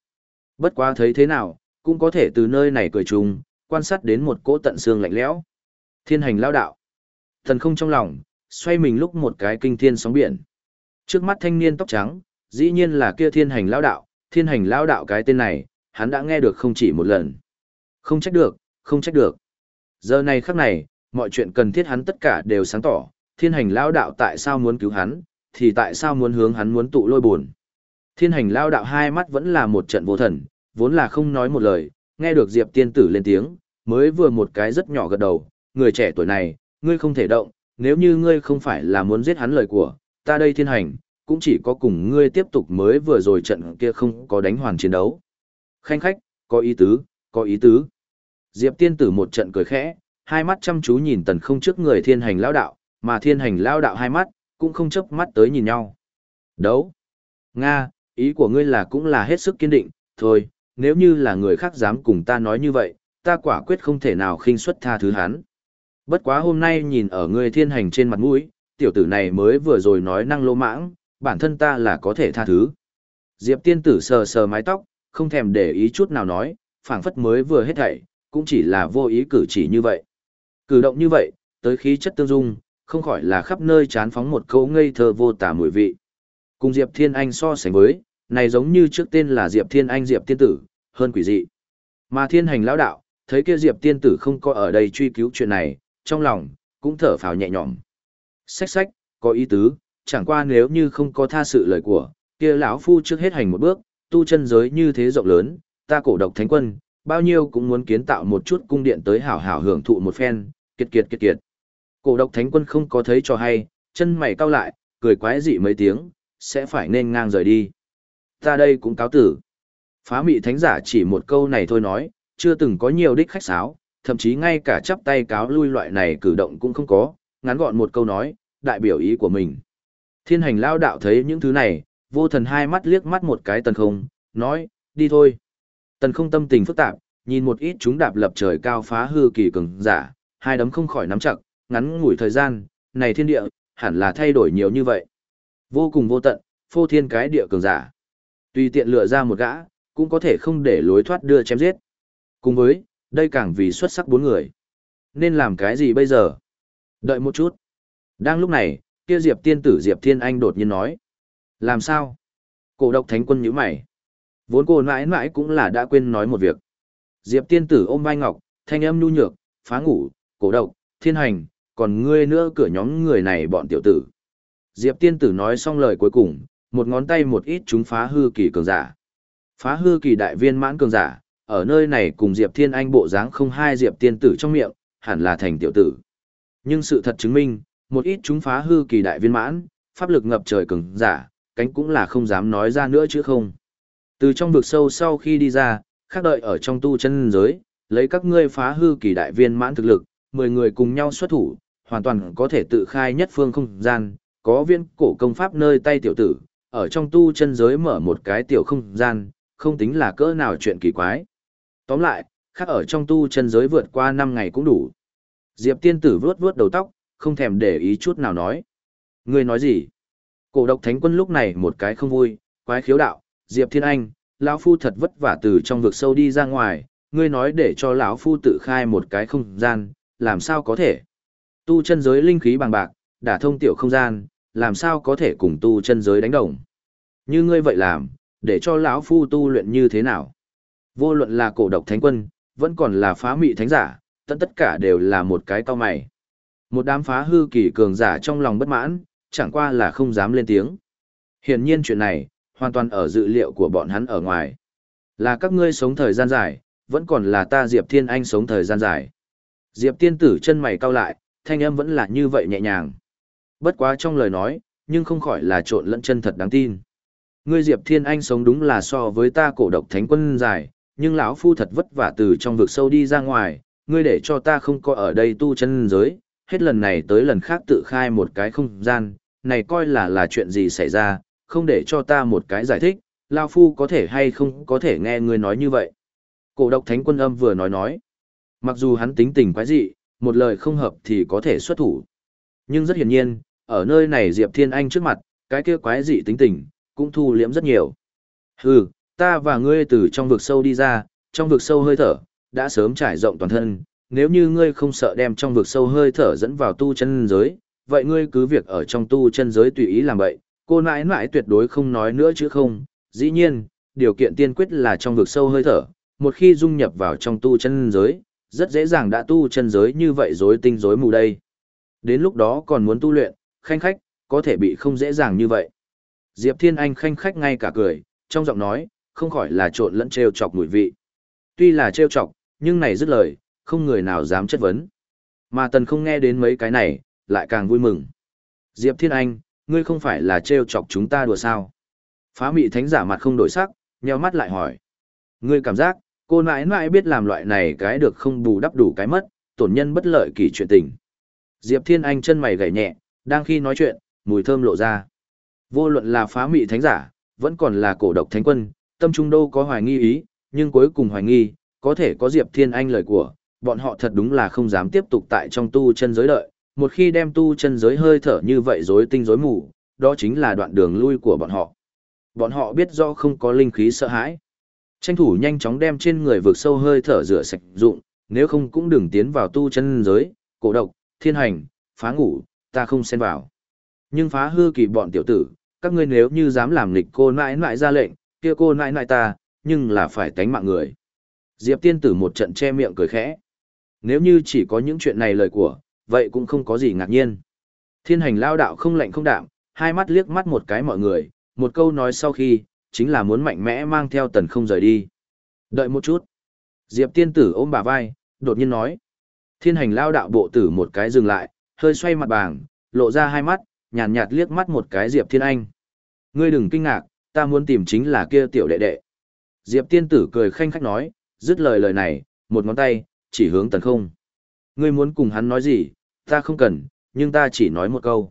Bất quá thấy thế nào, cũng có thể từ nơi này cười trùng, quan sát đến một cỗ tận xương lạnh lẽo. Thiên hành lao đạo. Thần không trong lòng, xoay mình lúc một cái kinh thiên sóng biển. Trước mắt thanh niên tóc trắng, dĩ nhiên là kia thiên hành lao đạo, thiên hành lao đạo cái tên này, hắn đã nghe được không chỉ một lần. Không trách được, không trách được. Giờ này khắc này, mọi chuyện cần thiết hắn tất cả đều sáng tỏ, thiên hành lao đạo tại sao muốn cứu hắn, thì tại sao muốn hướng hắn muốn tụ lôi buồn. Thiên hành lao đạo hai mắt vẫn là một trận vô thần, vốn là không nói một lời, nghe được Diệp tiên tử lên tiếng, mới vừa một cái rất nhỏ gật đầu, người trẻ tuổi này, ngươi không thể động, nếu như ngươi không phải là muốn giết hắn lời của, ta đây thiên hành, cũng chỉ có cùng ngươi tiếp tục mới vừa rồi trận kia không có đánh hoàn chiến đấu. Khanh khách, có ý tứ, có ý tứ. Diệp tiên tử một trận cười khẽ, hai mắt chăm chú nhìn tần không trước người thiên hành lao đạo, mà thiên hành lao đạo hai mắt, cũng không chớp mắt tới nhìn nhau. Đấu. Nga, ý của ngươi là cũng là hết sức kiên định, thôi, nếu như là người khác dám cùng ta nói như vậy, ta quả quyết không thể nào khinh suất tha thứ hắn. Bất quá hôm nay nhìn ở ngươi thiên hành trên mặt mũi, tiểu tử này mới vừa rồi nói năng lô mãng, bản thân ta là có thể tha thứ. Diệp tiên tử sờ sờ mái tóc, không thèm để ý chút nào nói, phảng phất mới vừa hết thảy, cũng chỉ là vô ý cử chỉ như vậy. Cử động như vậy, tới khí chất tương dung, không khỏi là khắp nơi chán phóng một câu ngây thơ vô tả mùi vị. Cùng Diệp Thiên Anh so sánh với, này giống như trước tên là Diệp Thiên Anh Diệp Tiên Tử, hơn quỷ dị. Mà thiên hành lão đạo, thấy kia Diệp Tiên Tử không có ở đây truy cứu chuyện này, trong lòng, cũng thở phào nhẹ nhõm. Xách xách, có ý tứ, chẳng qua nếu như không có tha sự lời của, kia lão phu trước hết hành một bước, tu chân giới như thế rộng lớn, ta cổ độc thánh quân, bao nhiêu cũng muốn kiến tạo một chút cung điện tới hảo hảo hưởng thụ một phen, kiệt kiệt kiệt kiệt. Cổ độc thánh quân không có thấy cho hay, chân mày cau lại, cười quái dị mấy tiếng, sẽ phải nên ngang rời đi. Ta đây cũng cáo tử. Phá mị thánh giả chỉ một câu này thôi nói, chưa từng có nhiều đích khách sáo, thậm chí ngay cả chắp tay cáo lui loại này cử động cũng không có, ngắn gọn một câu nói, đại biểu ý của mình. Thiên hành lao đạo thấy những thứ này, vô thần hai mắt liếc mắt một cái tần không, nói, đi thôi. Tần không tâm tình phức tạp, nhìn một ít chúng đạp lập trời cao phá hư kỳ cường giả, hai đấm không khỏi nắm chặt, ngắn ngủi thời gian, này thiên địa, hẳn là thay đổi nhiều như vậy. Vô cùng vô tận, phô thiên cái địa cường giả. Tùy tiện lựa ra một gã, cũng có thể không để lối thoát đưa chém giết. Cùng với, đây càng vì xuất sắc bốn người. Nên làm cái gì bây giờ? Đợi một chút. Đang lúc này, kia Diệp tiên tử Diệp Thiên Anh đột nhiên nói. Làm sao? Cổ độc thánh quân nhíu mày. Vốn cô mãi mãi cũng là đã quên nói một việc. Diệp tiên tử ôm vai ngọc, thanh âm nhu nhược, phá ngủ, cổ độc, thiên hành, còn ngươi nữa cửa nhóm người này bọn tiểu tử. Diệp tiên tử nói xong lời cuối cùng, một ngón tay một ít chúng phá hư kỳ cường giả. Phá hư kỳ đại viên mãn cường giả, ở nơi này cùng Diệp Thiên Anh bộ dáng không hai Diệp tiên tử trong miệng, hẳn là thành tiểu tử. Nhưng sự thật chứng minh, một ít chúng phá hư kỳ đại viên mãn, pháp lực ngập trời cường giả, cánh cũng là không dám nói ra nữa chứ không. Từ trong vực sâu sau khi đi ra, khác đợi ở trong tu chân giới, lấy các ngươi phá hư kỳ đại viên mãn thực lực, 10 người cùng nhau xuất thủ, hoàn toàn có thể tự khai nhất phương không gian, có viên cổ công pháp nơi tay tiểu tử, ở trong tu chân giới mở một cái tiểu không gian, không tính là cỡ nào chuyện kỳ quái. Tóm lại, khác ở trong tu chân giới vượt qua 5 ngày cũng đủ. Diệp tiên tử vuốt vuốt đầu tóc, không thèm để ý chút nào nói. Ngươi nói gì? Cổ độc thánh quân lúc này một cái không vui, quái khiếu đạo, Diệp Thiên Anh, lão phu thật vất vả từ trong vực sâu đi ra ngoài, ngươi nói để cho lão phu tự khai một cái không gian, làm sao có thể? Tu chân giới linh khí bằng bạc, đả thông tiểu không gian, làm sao có thể cùng tu chân giới đánh đồng? Như ngươi vậy làm, để cho lão phu tu luyện như thế nào? Vô luận là cổ độc thánh quân, vẫn còn là phá mị thánh giả, tất tất cả đều là một cái cao mày. Một đám phá hư kỳ cường giả trong lòng bất mãn, chẳng qua là không dám lên tiếng. Hiển nhiên chuyện này, hoàn toàn ở dự liệu của bọn hắn ở ngoài. Là các ngươi sống thời gian dài, vẫn còn là ta Diệp Thiên Anh sống thời gian dài. Diệp tiên tử chân mày cau lại, thanh âm vẫn là như vậy nhẹ nhàng. Bất quá trong lời nói, nhưng không khỏi là trộn lẫn chân thật đáng tin. Ngươi Diệp Thiên Anh sống đúng là so với ta cổ độc thánh quân dài, nhưng lão phu thật vất vả từ trong vực sâu đi ra ngoài, ngươi để cho ta không có ở đây tu chân giới, hết lần này tới lần khác tự khai một cái không gian, này coi là là chuyện gì xảy ra, không để cho ta một cái giải thích, Lao Phu có thể hay không có thể nghe ngươi nói như vậy. Cổ độc thánh quân âm vừa nói nói, mặc dù hắn tính tình quái dị, một lời không hợp thì có thể xuất thủ. Nhưng rất hiển nhiên, ở nơi này Diệp Thiên Anh trước mặt, cái kia quái dị tính tình, cũng thu liễm rất nhiều. Hừ, ta và ngươi từ trong vực sâu đi ra, trong vực sâu hơi thở, đã sớm trải rộng toàn thân, nếu như ngươi không sợ đem trong vực sâu hơi thở dẫn vào tu chân giới, vậy ngươi cứ việc ở trong tu chân giới tùy ý làm vậy, cô nãi nãi tuyệt đối không nói nữa chứ không, dĩ nhiên, điều kiện tiên quyết là trong vực sâu hơi thở, một khi dung nhập vào trong tu chân giới, rất dễ dàng đã tu chân giới như vậy rối tinh rối mù đây. Đến lúc đó còn muốn tu luyện, khanh khách, có thể bị không dễ dàng như vậy. Diệp Thiên Anh khanh khách ngay cả cười, trong giọng nói, không khỏi là trộn lẫn trêu chọc mùi vị. Tuy là trêu chọc, nhưng này dứt lời, không người nào dám chất vấn. Mà tần không nghe đến mấy cái này, lại càng vui mừng. Diệp Thiên Anh, ngươi không phải là trêu chọc chúng ta đùa sao? Phá mị thánh giả mặt không đổi sắc, nheo mắt lại hỏi. Ngươi cảm giác, cô nãi nãi biết làm loại này cái được không bù đắp đủ cái mất, tổn nhân bất lợi kỳ chuyện tình. Diệp Thiên Anh chân mày gảy nhẹ, đang khi nói chuyện, mùi thơm lộ ra. Vô luận là phá mị thánh giả, vẫn còn là cổ độc thánh quân, tâm trung đâu có hoài nghi ý, nhưng cuối cùng hoài nghi, có thể có Diệp Thiên Anh lời của, bọn họ thật đúng là không dám tiếp tục tại trong tu chân giới đợi, một khi đem tu chân giới hơi thở như vậy rối tinh rối mù, đó chính là đoạn đường lui của bọn họ. Bọn họ biết rõ không có linh khí sợ hãi. Tranh thủ nhanh chóng đem trên người vượt sâu hơi thở rửa sạch dụng, nếu không cũng đừng tiến vào tu chân giới, cổ độc, thiên hành, phá ngủ, ta không xen vào. Nhưng phá hư kỳ bọn tiểu tử, các ngươi nếu như dám làm nghịch cô nãi nãi ra lệnh, kia cô nãi nãi ta, nhưng là phải tánh mạng người. Diệp tiên tử một trận che miệng cười khẽ. Nếu như chỉ có những chuyện này lời của, vậy cũng không có gì ngạc nhiên. Thiên hành lao đạo không lạnh không đạm, hai mắt liếc mắt một cái mọi người, một câu nói sau khi, chính là muốn mạnh mẽ mang theo tần không rời đi. Đợi một chút. Diệp tiên tử ôm bà vai, đột nhiên nói. Thiên hành lao đạo bộ tử một cái dừng lại, hơi xoay mặt bảng, lộ ra hai mắt, nhàn nhạt, nhạt liếc mắt một cái Diệp Thiên Anh. Ngươi đừng kinh ngạc, ta muốn tìm chính là kia tiểu đệ đệ. Diệp tiên tử cười khanh khách nói, dứt lời lời này, một ngón tay, chỉ hướng tần không. Ngươi muốn cùng hắn nói gì, ta không cần, nhưng ta chỉ nói một câu.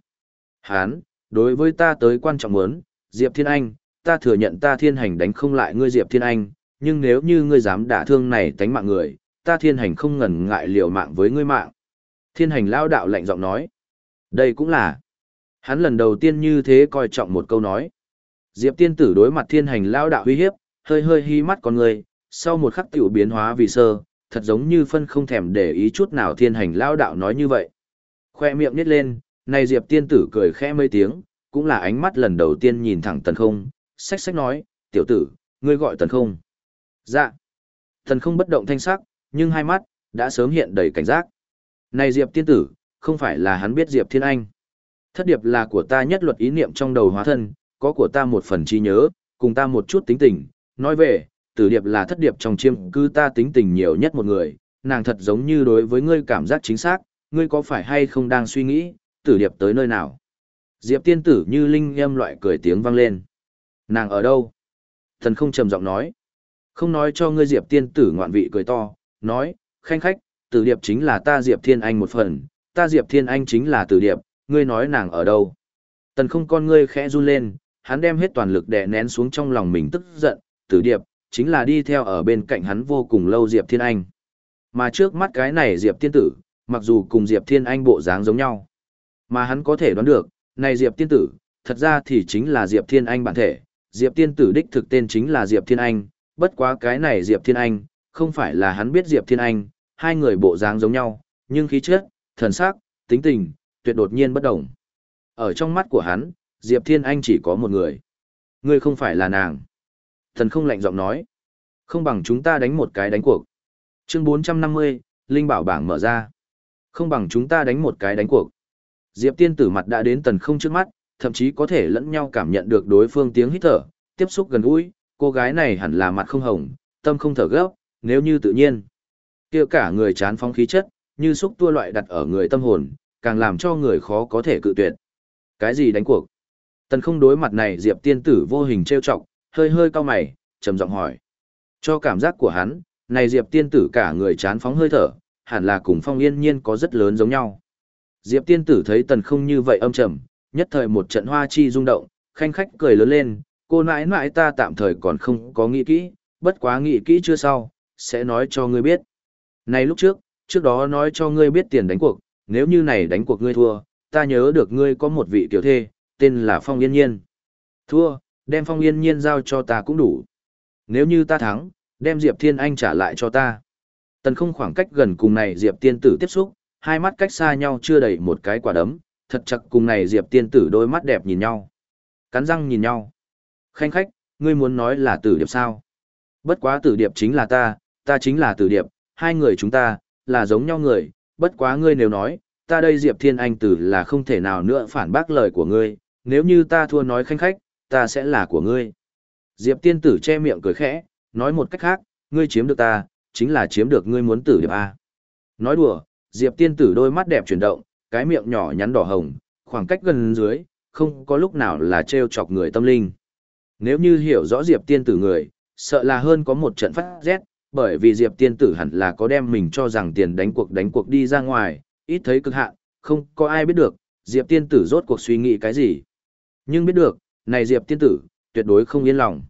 Hán, đối với ta tới quan trọng muốn, Diệp Thiên Anh, ta thừa nhận ta thiên hành đánh không lại ngươi Diệp Thiên Anh, nhưng nếu như ngươi dám đả thương này tánh mạng người, ta thiên hành không ngần ngại liều mạng với ngươi mạng. Thiên hành lao đạo lạnh giọng nói. Đây cũng là. Hắn lần đầu tiên như thế coi trọng một câu nói. Diệp tiên tử đối mặt thiên hành lao đạo uy hiếp, hơi hơi hi mắt con người, sau một khắc tiểu biến hóa vì sơ, thật giống như phân không thèm để ý chút nào thiên hành lao đạo nói như vậy. Khoe miệng nít lên, này Diệp tiên tử cười khẽ mấy tiếng, cũng là ánh mắt lần đầu tiên nhìn thẳng tần không, sách sách nói, tiểu tử, ngươi gọi tần không. Dạ. Tần không bất động thanh sắc, nhưng hai mắt, đã sớm hiện đầy cảnh giác. Này Diệp tiên tử, không phải là hắn biết Diệp Thiên Anh. Thất điệp là của ta nhất luật ý niệm trong đầu hóa thân, có của ta một phần trí nhớ, cùng ta một chút tính tình. Nói về, tử điệp là thất điệp trong chiêm cư ta tính tình nhiều nhất một người, nàng thật giống như đối với ngươi cảm giác chính xác, ngươi có phải hay không đang suy nghĩ, tử điệp tới nơi nào. Diệp tiên tử như linh em loại cười tiếng vang lên. Nàng ở đâu? Thần không trầm giọng nói. Không nói cho ngươi Diệp tiên tử ngoạn vị cười to, nói, khanh khách, tử điệp chính là ta Diệp Thiên Anh một phần, ta Diệp Thiên Anh chính là tử điệp, ngươi nói nàng ở đâu. Tần không con ngươi khẽ run lên, hắn đem hết toàn lực đè nén xuống trong lòng mình tức giận, tử điệp, chính là đi theo ở bên cạnh hắn vô cùng lâu Diệp Thiên Anh. Mà trước mắt cái này Diệp Thiên Tử, mặc dù cùng Diệp Thiên Anh bộ dáng giống nhau, mà hắn có thể đoán được, này Diệp Thiên Tử, thật ra thì chính là Diệp Thiên Anh bản thể, Diệp Thiên Tử đích thực tên chính là Diệp Thiên Anh, bất quá cái này Diệp Thiên Anh, không phải là hắn biết Diệp Thiên Anh, hai người bộ dáng giống nhau, nhưng khí chất, thần sắc, tính tình, tuyệt đột nhiên bất đồng. Ở trong mắt của hắn, Diệp Thiên Anh chỉ có một người. Ngươi không phải là nàng. Thần không lạnh giọng nói. Không bằng chúng ta đánh một cái đánh cuộc. Chương 450, Linh bảo bảng mở ra. Không bằng chúng ta đánh một cái đánh cuộc. Diệp Tiên tử mặt đã đến tần không trước mắt, thậm chí có thể lẫn nhau cảm nhận được đối phương tiếng hít thở, tiếp xúc gần gũi, cô gái này hẳn là mặt không hồng, tâm không thở gấp, nếu như tự nhiên. kia cả người chán phóng khí chất, như xúc tua loại đặt ở người tâm hồn, càng làm cho người khó có thể cự tuyệt. Cái gì đánh cuộc? Tần không đối mặt này Diệp tiên tử vô hình trêu chọc, hơi hơi cau mày, trầm giọng hỏi. Cho cảm giác của hắn, này Diệp tiên tử cả người chán phóng hơi thở, hẳn là cùng phong yên nhiên có rất lớn giống nhau. Diệp tiên tử thấy tần không như vậy âm trầm, nhất thời một trận hoa chi rung động, khanh khách cười lớn lên, cô nãi nãi ta tạm thời còn không có nghĩ kỹ, bất quá nghĩ kỹ chưa sau, sẽ nói cho ngươi biết. Này lúc trước, trước đó nói cho ngươi biết tiền đánh cuộc, nếu như này đánh cuộc ngươi thua, ta nhớ được ngươi có một vị tiểu thê, tên là Phong Yên Nhiên. Thua, đem Phong Yên Nhiên giao cho ta cũng đủ. Nếu như ta thắng, đem Diệp Thiên Anh trả lại cho ta. Tần không khoảng cách gần cùng này Diệp Tiên Tử tiếp xúc, hai mắt cách xa nhau chưa đầy một cái quả đấm, thật chặt cùng này Diệp Tiên Tử đôi mắt đẹp nhìn nhau. Cắn răng nhìn nhau. Khanh khách, ngươi muốn nói là tử điệp sao? Bất quá tử điệp chính là ta, ta chính là tử điệp, hai người chúng ta, là giống nhau người, bất quá ngươi nếu nói, ta đây Diệp Thiên Anh tử là không thể nào nữa phản bác lời của ngươi, nếu như ta thua nói khanh khách, ta sẽ là của ngươi. Diệp Tiên tử che miệng cười khẽ, nói một cách khác, ngươi chiếm được ta, chính là chiếm được ngươi muốn tử điệp A. Nói đùa, Diệp Tiên tử đôi mắt đẹp chuyển động, cái miệng nhỏ nhắn đỏ hồng, khoảng cách gần dưới, không có lúc nào là trêu chọc người tâm linh. Nếu như hiểu rõ Diệp Tiên tử người, sợ là hơn có một trận phát rét, bởi vì Diệp tiên tử hẳn là có đem mình cho rằng tiền đánh cuộc đánh cuộc đi ra ngoài, ít thấy cực hạn, không có ai biết được, Diệp tiên tử rốt cuộc suy nghĩ cái gì. Nhưng biết được, này Diệp tiên tử, tuyệt đối không yên lòng.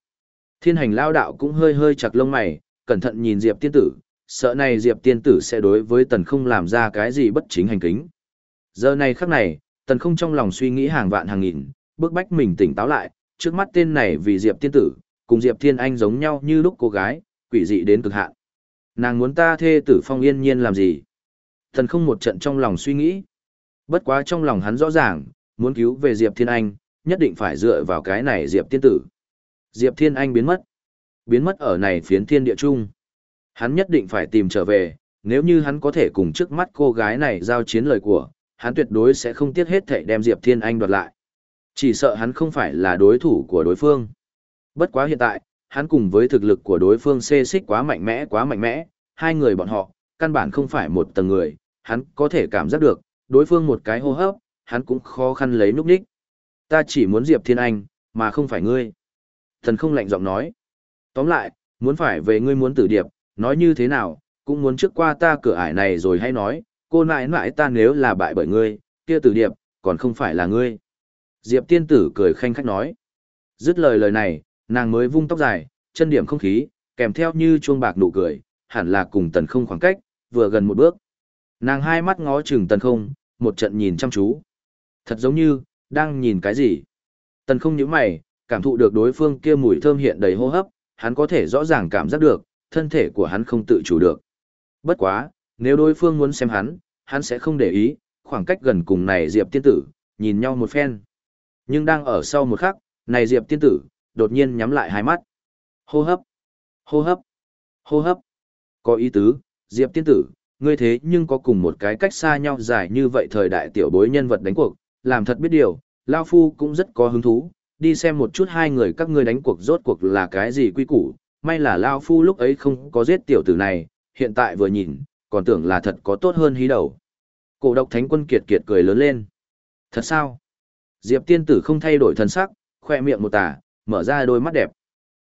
Thiên hành lao đạo cũng hơi hơi chặt lông mày, cẩn thận nhìn Diệp tiên tử, sợ này Diệp tiên tử sẽ đối với tần không làm ra cái gì bất chính hành kính. Giờ này khắc này, tần không trong lòng suy nghĩ hàng vạn hàng nghìn, bước bách mình tỉnh táo lại, trước mắt tên này vì Diệp tiên tử, cùng Diệp Thiên Anh giống nhau như lúc cô gái, quỷ dị đến cực hạn. Nàng muốn ta thê tử phong yên nhiên làm gì? Tần không một trận trong lòng suy nghĩ. Bất quá trong lòng hắn rõ ràng, muốn cứu về Diệp Thiên Anh, nhất định phải dựa vào cái này Diệp tiên tử. Diệp Thiên Anh biến mất. Biến mất ở này phiến thiên địa trung. Hắn nhất định phải tìm trở về, nếu như hắn có thể cùng trước mắt cô gái này giao chiến lời của, hắn tuyệt đối sẽ không tiếc hết thảy đem Diệp Thiên Anh đoạt lại. Chỉ sợ hắn không phải là đối thủ của đối phương. Bất quá hiện tại, hắn cùng với thực lực của đối phương xê xích quá mạnh mẽ quá mạnh mẽ, hai người bọn họ, căn bản không phải một tầng người, hắn có thể cảm giác được, đối phương một cái hô hấp, hắn cũng khó khăn lấy núp đích. Ta chỉ muốn Diệp Thiên Anh, mà không phải ngươi. Thần không lạnh giọng nói. Tóm lại, muốn phải về ngươi muốn tử điệp, nói như thế nào, cũng muốn trước qua ta cửa ải này rồi hay nói, cô nãi nãi ta nếu là bại bởi ngươi, kia tử điệp, còn không phải là ngươi. Diệp tiên tử cười khanh khách nói. Dứt lời lời này, nàng mới vung tóc dài, chân điểm không khí, kèm theo như chuông bạc nụ cười, hẳn là cùng tần không khoảng cách, vừa gần một bước. Nàng hai mắt ngó chừng tần không, một trận nhìn chăm chú. Thật giống như, đang nhìn cái gì. Tần không nhíu mày, cảm thụ được đối phương kia mùi thơm hiện đầy hô hấp, hắn có thể rõ ràng cảm giác được, thân thể của hắn không tự chủ được. Bất quá, nếu đối phương muốn xem hắn, hắn sẽ không để ý, khoảng cách gần cùng này Diệp tiên tử, nhìn nhau một phen. Nhưng đang ở sau một khắc, này Diệp tiên tử, đột nhiên nhắm lại hai mắt. Hô hấp, hô hấp, hô hấp. Có ý tứ, Diệp tiên tử, ngươi thế nhưng có cùng một cái cách xa nhau dài như vậy thời đại tiểu bối nhân vật đánh cuộc, làm thật biết điều, Lao Phu cũng rất có hứng thú, đi xem một chút hai người các ngươi đánh cuộc rốt cuộc là cái gì quy củ, may là Lao Phu lúc ấy không có giết tiểu tử này, hiện tại vừa nhìn, còn tưởng là thật có tốt hơn hí đầu. Cổ độc thánh quân kiệt kiệt cười lớn lên. Thật sao? Diệp tiên tử không thay đổi thân sắc, khoe miệng một tả, mở ra đôi mắt đẹp.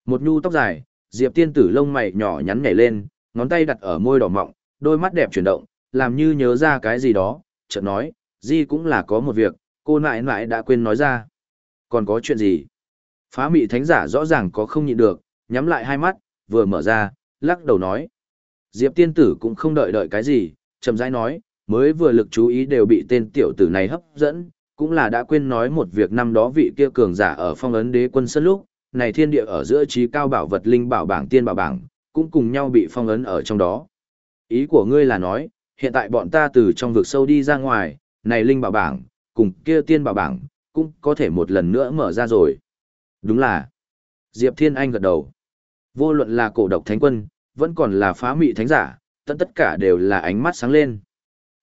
Một nhu tóc dài, Diệp tiên tử lông mày nhỏ nhắn nhảy lên, ngón tay đặt ở môi đỏ mọng, đôi mắt đẹp chuyển động, làm như nhớ ra cái gì đó, chợt nói, Di cũng là có một việc, cô nại nại đã quên nói ra. Còn có chuyện gì? Phá mị thánh giả rõ ràng có không nhịn được, nhắm lại hai mắt, vừa mở ra, lắc đầu nói. Diệp tiên tử cũng không đợi đợi cái gì, chậm rãi nói, mới vừa lực chú ý đều bị tên tiểu tử này hấp dẫn, cũng là đã quên nói một việc năm đó vị kia cường giả ở phong ấn đế quân sân lúc, này thiên địa ở giữa trí cao bảo vật linh bảo bảng tiên bảo bảng, cũng cùng nhau bị phong ấn ở trong đó. Ý của ngươi là nói, hiện tại bọn ta từ trong vực sâu đi ra ngoài, này linh bảo bảng, cùng kia tiên bảo bảng, cũng có thể một lần nữa mở ra rồi. Đúng là. Diệp Thiên Anh gật đầu. Vô luận là cổ độc thánh quân, vẫn còn là phá mị thánh giả, tất tất cả đều là ánh mắt sáng lên.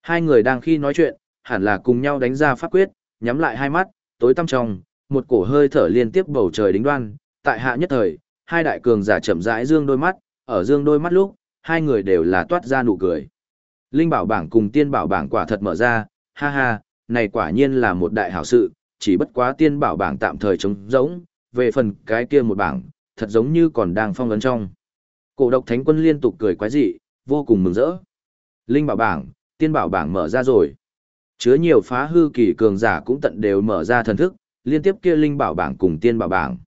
Hai người đang khi nói chuyện, hẳn là cùng nhau đánh ra pháp quyết, nhắm lại hai mắt, tối tăm trong, một cổ hơi thở liên tiếp bầu trời đính đoan, tại hạ nhất thời, hai đại cường giả chậm rãi dương đôi mắt, ở dương đôi mắt lúc, hai người đều là toát ra nụ cười. Linh bảo bảng cùng tiên bảo bảng quả thật mở ra, ha ha, này quả nhiên là một đại hảo sự, chỉ bất quá tiên bảo bảng tạm thời trống rỗng, về phần cái kia một bảng, thật giống như còn đang phong ấn trong. Cổ độc thánh quân liên tục cười quái dị, vô cùng mừng rỡ. Linh bảo bảng, tiên bảo bảng mở ra rồi. Chứa nhiều phá hư kỳ cường giả cũng tận đều mở ra thần thức, liên tiếp kia linh bảo bảng cùng tiên bảo bảng.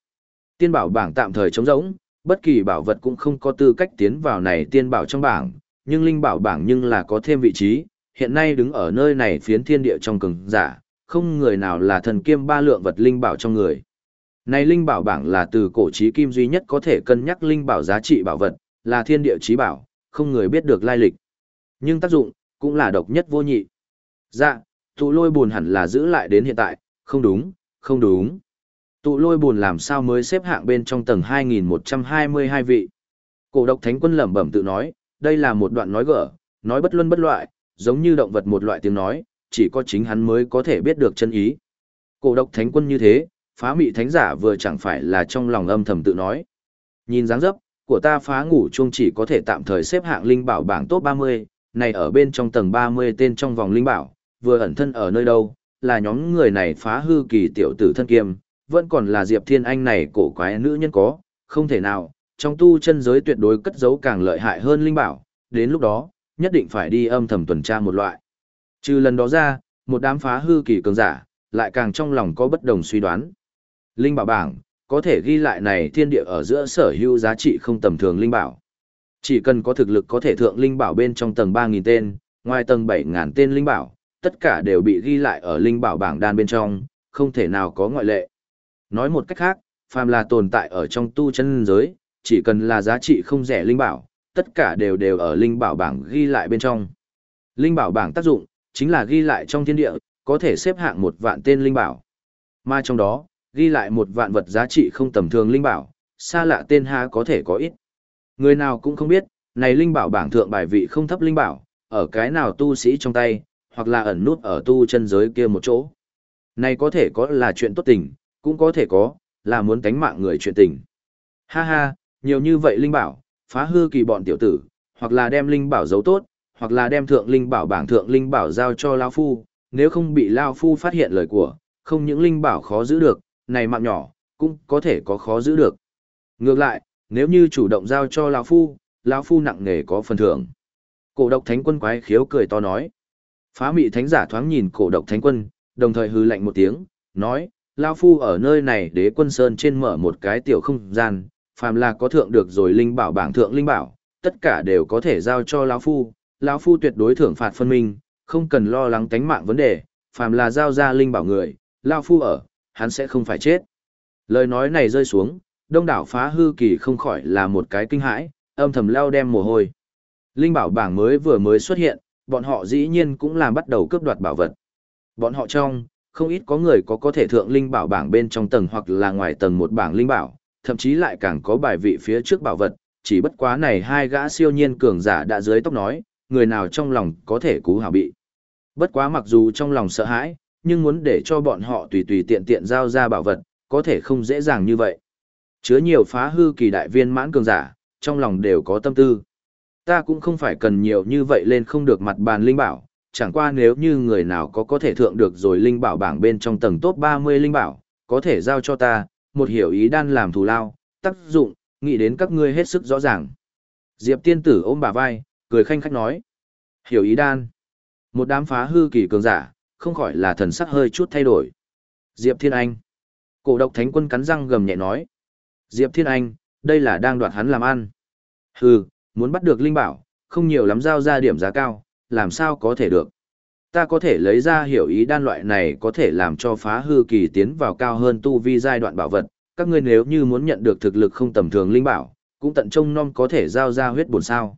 Tiên bảo bảng tạm thời trống rỗng, bất kỳ bảo vật cũng không có tư cách tiến vào này tiên bảo trong bảng, nhưng linh bảo bảng nhưng là có thêm vị trí, hiện nay đứng ở nơi này phiến thiên địa trong cường giả, không người nào là thần kiêm ba lượng vật linh bảo trong người. Này linh bảo bảng là từ cổ trí kim duy nhất có thể cân nhắc linh bảo giá trị bảo vật, là thiên địa trí bảo, không người biết được lai lịch. Nhưng tác dụng, cũng là độc nhất vô nhị. Dạ, tụ lôi buồn hẳn là giữ lại đến hiện tại, không đúng, không đúng. Tụ lôi buồn làm sao mới xếp hạng bên trong tầng 2122 vị. Cổ độc thánh quân lẩm bẩm tự nói, đây là một đoạn nói gở, nói bất luân bất loại, giống như động vật một loại tiếng nói, chỉ có chính hắn mới có thể biết được chân ý. Cổ độc thánh quân như thế, phá mị thánh giả vừa chẳng phải là trong lòng âm thầm tự nói. Nhìn dáng dấp, của ta phá ngủ chung chỉ có thể tạm thời xếp hạng linh bảo bảng top 30, này ở bên trong tầng 30 tên trong vòng linh bảo, vừa ẩn thân ở nơi đâu, là nhóm người này phá hư kỳ tiểu tử thân kiêm, vẫn còn là Diệp Thiên Anh này cổ quái nữ nhân có, không thể nào, trong tu chân giới tuyệt đối cất giấu càng lợi hại hơn linh bảo, đến lúc đó, nhất định phải đi âm thầm tuần tra một loại. Trừ lần đó ra, một đám phá hư kỳ cường giả, lại càng trong lòng có bất đồng suy đoán. Linh bảo bảng, có thể ghi lại này thiên địa ở giữa sở hữu giá trị không tầm thường linh bảo. Chỉ cần có thực lực có thể thượng linh bảo bên trong tầng 3.000 tên, ngoài tầng 7.000 tên linh bảo, tất cả đều bị ghi lại ở linh bảo bảng đan bên trong, không thể nào có ngoại lệ. Nói một cách khác, phàm là tồn tại ở trong tu chân giới, chỉ cần là giá trị không rẻ linh bảo, tất cả đều đều ở linh bảo bảng ghi lại bên trong. Linh bảo bảng tác dụng, chính là ghi lại trong thiên địa, có thể xếp hạng một vạn tên linh bảo. Mà trong đó, ghi lại một vạn vật giá trị không tầm thường linh bảo, xa lạ tên ha có thể có ít. Người nào cũng không biết, này linh bảo bảng thượng bài vị không thấp linh bảo, ở cái nào tu sĩ trong tay, hoặc là ẩn nút ở tu chân giới kia một chỗ. Này có thể có là chuyện tốt tình, cũng có thể có, là muốn tánh mạng người chuyện tình. Ha ha, nhiều như vậy linh bảo, phá hư kỳ bọn tiểu tử, hoặc là đem linh bảo giấu tốt, hoặc là đem thượng linh bảo bảng thượng linh bảo giao cho Lao Phu, nếu không bị Lao Phu phát hiện lời của, không những linh bảo khó giữ được, này mạng nhỏ, cũng có thể có khó giữ được. Ngược lại, nếu như chủ động giao cho Lao Phu, Lao Phu nặng nề có phần thưởng. Cổ độc thánh quân quái khiếu cười to nói. Phá mị thánh giả thoáng nhìn cổ độc thánh quân, đồng thời hư lạnh một tiếng, nói, Lao Phu ở nơi này đế quân sơn trên mở một cái tiểu không gian, phàm là có thượng được rồi linh bảo bảng thượng linh bảo, tất cả đều có thể giao cho lão phu, lão phu tuyệt đối thưởng phạt phân minh, không cần lo lắng tánh mạng vấn đề, phàm là giao ra linh bảo người, lão phu ở, hắn sẽ không phải chết. Lời nói này rơi xuống, đông đảo phá hư kỳ không khỏi là một cái kinh hãi, âm thầm leo đem mồ hôi. Linh bảo bảng mới vừa mới xuất hiện, bọn họ dĩ nhiên cũng làm bắt đầu cướp đoạt bảo vật. Bọn họ trong, không ít có người có có thể thượng linh bảo bảng bên trong tầng hoặc là ngoài tầng một bảng linh bảo, thậm chí lại càng có bài vị phía trước bảo vật, chỉ bất quá này hai gã siêu nhiên cường giả đã dưới tóc nói, người nào trong lòng có thể cú hào bị. Bất quá mặc dù trong lòng sợ hãi, nhưng muốn để cho bọn họ tùy tùy tiện tiện giao ra bảo vật, có thể không dễ dàng như vậy. Chứa nhiều phá hư kỳ đại viên mãn cường giả, trong lòng đều có tâm tư. Ta cũng không phải cần nhiều như vậy lên không được mặt bàn linh bảo, chẳng qua nếu như người nào có có thể thượng được rồi linh bảo bảng bên trong tầng top 30 linh bảo, có thể giao cho ta, một hiểu ý đan làm thù lao, tác dụng, nghĩ đến các ngươi hết sức rõ ràng. Diệp tiên tử ôm bà vai, cười khanh khách nói. Hiểu ý đan. Một đám phá hư kỳ cường giả, không khỏi là thần sắc hơi chút thay đổi. Diệp Thiên Anh. Cổ độc thánh quân cắn răng gầm nhẹ nói. Diệp Thiên Anh, đây là đang đoạt hắn làm ăn. Hừ, muốn bắt được linh bảo, không nhiều lắm giao ra điểm giá cao, làm sao có thể được. Ta có thể lấy ra hiểu ý đan loại này có thể làm cho phá hư kỳ tiến vào cao hơn tu vi giai đoạn bảo vật, các ngươi nếu như muốn nhận được thực lực không tầm thường linh bảo, cũng tận trông non có thể giao ra huyết bổn sao.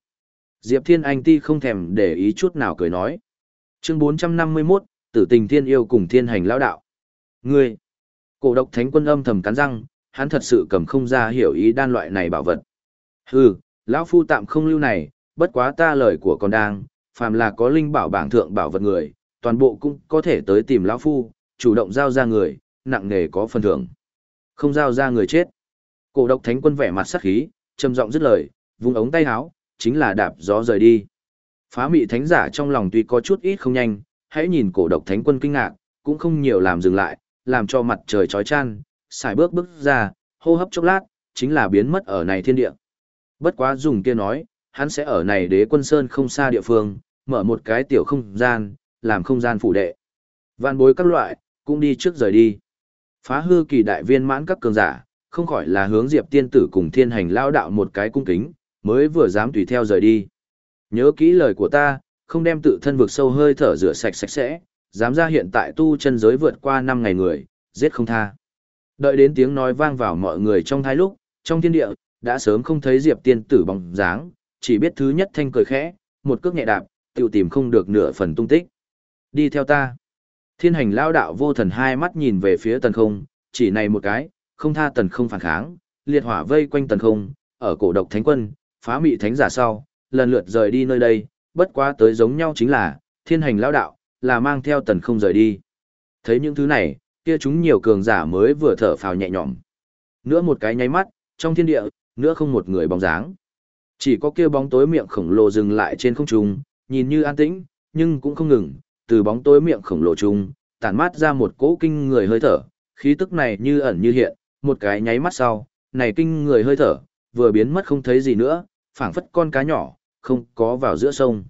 Diệp Thiên Anh ti không thèm để ý chút nào cười nói. Chương 451, Tử tình thiên yêu cùng thiên hành lão đạo. Ngươi, cổ độc thánh quân âm thầm cắn răng, hắn thật sự cầm không ra hiểu ý đan loại này bảo vật. Hừ, lão phu tạm không lưu này, bất quá ta lời của con đang, phàm là có linh bảo bảng thượng bảo vật người, toàn bộ cũng có thể tới tìm lão phu, chủ động giao ra người, nặng nề có phần thưởng. Không giao ra người chết. Cổ độc thánh quân vẻ mặt sắc khí, trầm giọng dứt lời, vung ống tay áo, chính là đạp gió rời đi. Phá mị thánh giả trong lòng tuy có chút ít không nhanh, hãy nhìn cổ độc thánh quân kinh ngạc, cũng không nhiều làm dừng lại, làm cho mặt trời chói chang, xài bước bước ra, hô hấp chốc lát, chính là biến mất ở này thiên địa. Bất quá dùng kia nói, hắn sẽ ở này đế quân sơn không xa địa phương, mở một cái tiểu không gian, làm không gian phủ đệ. Vạn bối các loại, cũng đi trước rời đi. Phá hư kỳ đại viên mãn các cường giả, không khỏi là hướng diệp tiên tử cùng thiên hành lao đạo một cái cung kính, mới vừa dám tùy theo rời đi. Nhớ kỹ lời của ta, không đem tự thân vực sâu hơi thở rửa sạch sạch sẽ, dám ra hiện tại tu chân giới vượt qua năm ngày người, giết không tha. Đợi đến tiếng nói vang vào mọi người trong thái lúc, trong thiên địa, đã sớm không thấy diệp tiên tử bóng dáng, chỉ biết thứ nhất thanh cười khẽ, một cước nhẹ đạp, tiêu tìm không được nửa phần tung tích. Đi theo ta. Thiên hành lao đạo vô thần hai mắt nhìn về phía tần không, chỉ này một cái, không tha tần không phản kháng, liệt hỏa vây quanh tần không, ở cổ độc thánh quân, phá mị thánh giả sau, lần lượt rời đi nơi đây, bất quá tới giống nhau chính là, thiên hành lao đạo, là mang theo tần không rời đi. Thấy những thứ này, kia chúng nhiều cường giả mới vừa thở phào nhẹ nhõm. Nữa một cái nháy mắt, trong thiên địa, nữa không một người bóng dáng. Chỉ có kia bóng tối miệng khổng lồ dừng lại trên không trung, nhìn như an tĩnh, nhưng cũng không ngừng, từ bóng tối miệng khổng lồ trung, tản mát ra một cỗ kinh người hơi thở, khí tức này như ẩn như hiện, một cái nháy mắt sau, này kinh người hơi thở, vừa biến mất không thấy gì nữa, phảng phất con cá nhỏ, không có vào giữa sông.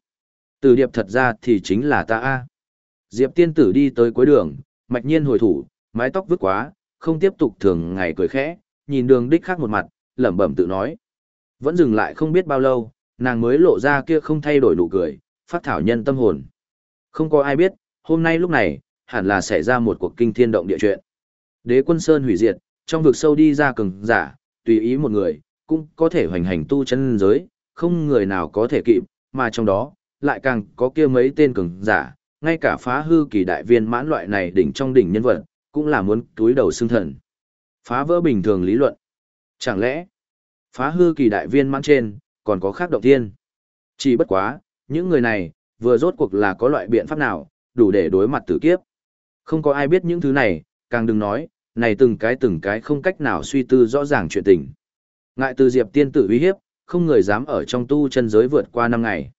Từ điệp thật ra thì chính là ta a. Diệp tiên tử đi tới cuối đường, mạch nhiên hồi thủ, mái tóc vứt quá, không tiếp tục thường ngày cười khẽ, nhìn đường đích khác một mặt, lẩm bẩm tự nói. Vẫn dừng lại không biết bao lâu, nàng mới lộ ra kia không thay đổi nụ cười, phát thảo nhân tâm hồn. Không có ai biết, hôm nay lúc này, hẳn là xảy ra một cuộc kinh thiên động địa chuyện. Đế quân Sơn hủy diệt, trong vực sâu đi ra cường giả, tùy ý một người, cũng có thể hoành hành tu chân giới, không người nào có thể kịp, mà trong đó, lại càng có kia mấy tên cường giả, ngay cả phá hư kỳ đại viên mãn loại này đỉnh trong đỉnh nhân vật, cũng là muốn túi đầu xương thần. Phá vỡ bình thường lý luận. Chẳng lẽ, phá hư kỳ đại viên mãn trên, còn có khác động tiên? Chỉ bất quá, những người này, vừa rốt cuộc là có loại biện pháp nào, đủ để đối mặt tử kiếp. Không có ai biết những thứ này, càng đừng nói, này từng cái từng cái không cách nào suy tư rõ ràng chuyện tình. Ngại từ Diệp tiên tử uy hiếp, không người dám ở trong tu chân giới vượt qua năm ngày.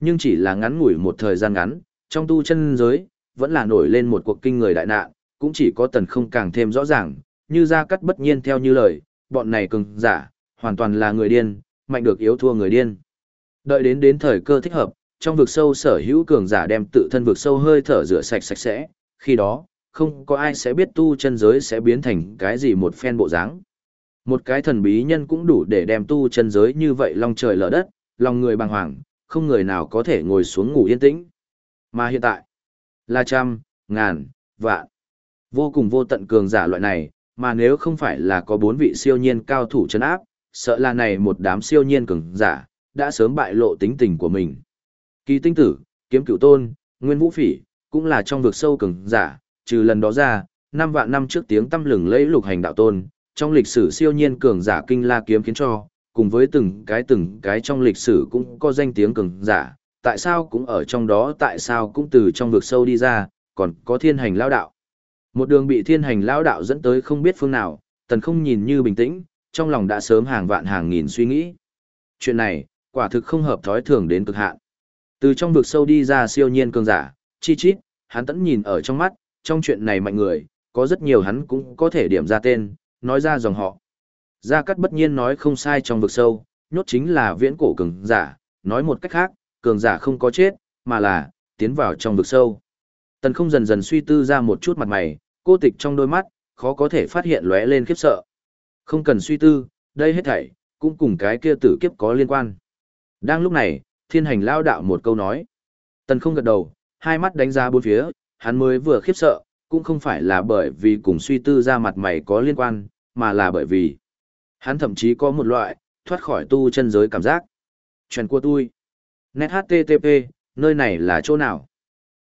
Nhưng chỉ là ngắn ngủi một thời gian ngắn, trong tu chân giới, vẫn là nổi lên một cuộc kinh người đại nạn, cũng chỉ có tần không càng thêm rõ ràng, như ra cắt bất nhiên theo như lời, bọn này cường giả, hoàn toàn là người điên, mạnh được yếu thua người điên. Đợi đến đến thời cơ thích hợp, trong vực sâu sở hữu cường giả đem tự thân vực sâu hơi thở rửa sạch sạch sẽ, khi đó, không có ai sẽ biết tu chân giới sẽ biến thành cái gì một phen bộ dáng. Một cái thần bí nhân cũng đủ để đem tu chân giới như vậy long trời lở đất, lòng người bàng hoàng, không người nào có thể ngồi xuống ngủ yên tĩnh. Mà hiện tại, là trăm, ngàn, vạn, vô cùng vô tận cường giả loại này, mà nếu không phải là có bốn vị siêu nhiên cao thủ chân áp, sợ là này một đám siêu nhiên cường giả, đã sớm bại lộ tính tình của mình. Kỳ tinh tử, kiếm cửu tôn, nguyên vũ phỉ, cũng là trong vực sâu cường giả, trừ lần đó ra, năm vạn năm trước tiếng tâm lừng lấy lục hành đạo tôn, trong lịch sử siêu nhiên cường giả kinh la kiếm khiến cho, cùng với từng cái từng cái trong lịch sử cũng có danh tiếng cường giả, tại sao cũng ở trong đó tại sao cũng từ trong vực sâu đi ra, còn có thiên hành lao đạo. Một đường bị thiên hành lao đạo dẫn tới không biết phương nào, tần không nhìn như bình tĩnh, trong lòng đã sớm hàng vạn hàng nghìn suy nghĩ. Chuyện này, quả thực không hợp thói thường đến cực hạn. Từ trong vực sâu đi ra siêu nhiên cường giả, chi chít, hắn tẫn nhìn ở trong mắt, trong chuyện này mạnh người, có rất nhiều hắn cũng có thể điểm ra tên, nói ra dòng họ. Gia Cát bất nhiên nói không sai trong vực sâu, nhốt chính là viễn cổ cường giả, nói một cách khác, cường giả không có chết, mà là, tiến vào trong vực sâu. Tần không dần dần suy tư ra một chút mặt mày, cô tịch trong đôi mắt, khó có thể phát hiện lóe lên khiếp sợ. Không cần suy tư, đây hết thảy, cũng cùng cái kia tử kiếp có liên quan. Đang lúc này, thiên hành lao đạo một câu nói. Tần không gật đầu, hai mắt đánh ra bốn phía, hắn mới vừa khiếp sợ, cũng không phải là bởi vì cùng suy tư ra mặt mày có liên quan, mà là bởi vì hắn thậm chí có một loại thoát khỏi tu chân giới cảm giác. Chuyện của tôi. Net HTTP, nơi này là chỗ nào?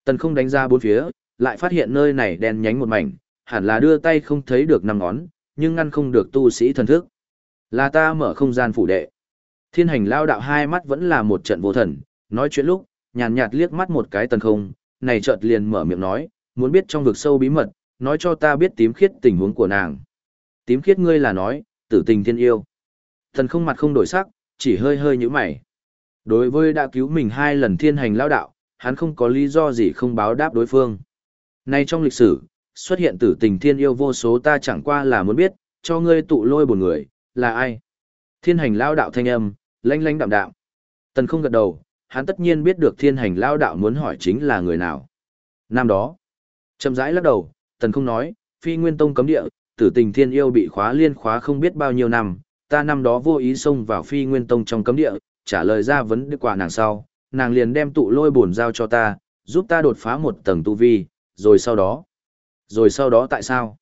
Tần không đánh ra bốn phía, lại phát hiện nơi này đen nhánh một mảnh, hẳn là đưa tay không thấy được năm ngón, nhưng ngăn không được tu sĩ thần thức. Là ta mở không gian phủ đệ. Thiên hành lao đạo hai mắt vẫn là một trận vô thần, nói chuyện lúc, nhàn nhạt liếc mắt một cái tần không, này chợt liền mở miệng nói, muốn biết trong vực sâu bí mật, nói cho ta biết tím khiết tình huống của nàng. Tím khiết ngươi là nói, tử tình thiên yêu. Thần không mặt không đổi sắc, chỉ hơi hơi như mày. Đối với đã cứu mình hai lần thiên hành lao đạo, hắn không có lý do gì không báo đáp đối phương. Nay trong lịch sử, xuất hiện tử tình thiên yêu vô số ta chẳng qua là muốn biết, cho ngươi tụ lôi một người, là ai? Thiên hành lao đạo thanh âm, lanh lanh đạm đạm. Tần không gật đầu, hắn tất nhiên biết được thiên hành lao đạo muốn hỏi chính là người nào. Năm đó, chậm rãi lắc đầu, tần không nói, phi nguyên tông cấm địa, tử tình thiên yêu bị khóa liên khóa không biết bao nhiêu năm, ta năm đó vô ý xông vào phi nguyên tông trong cấm địa, trả lời ra vấn đề quả nàng sau, nàng liền đem tụ lôi bổn giao cho ta, giúp ta đột phá một tầng tu vi, rồi sau đó. Rồi sau đó tại sao?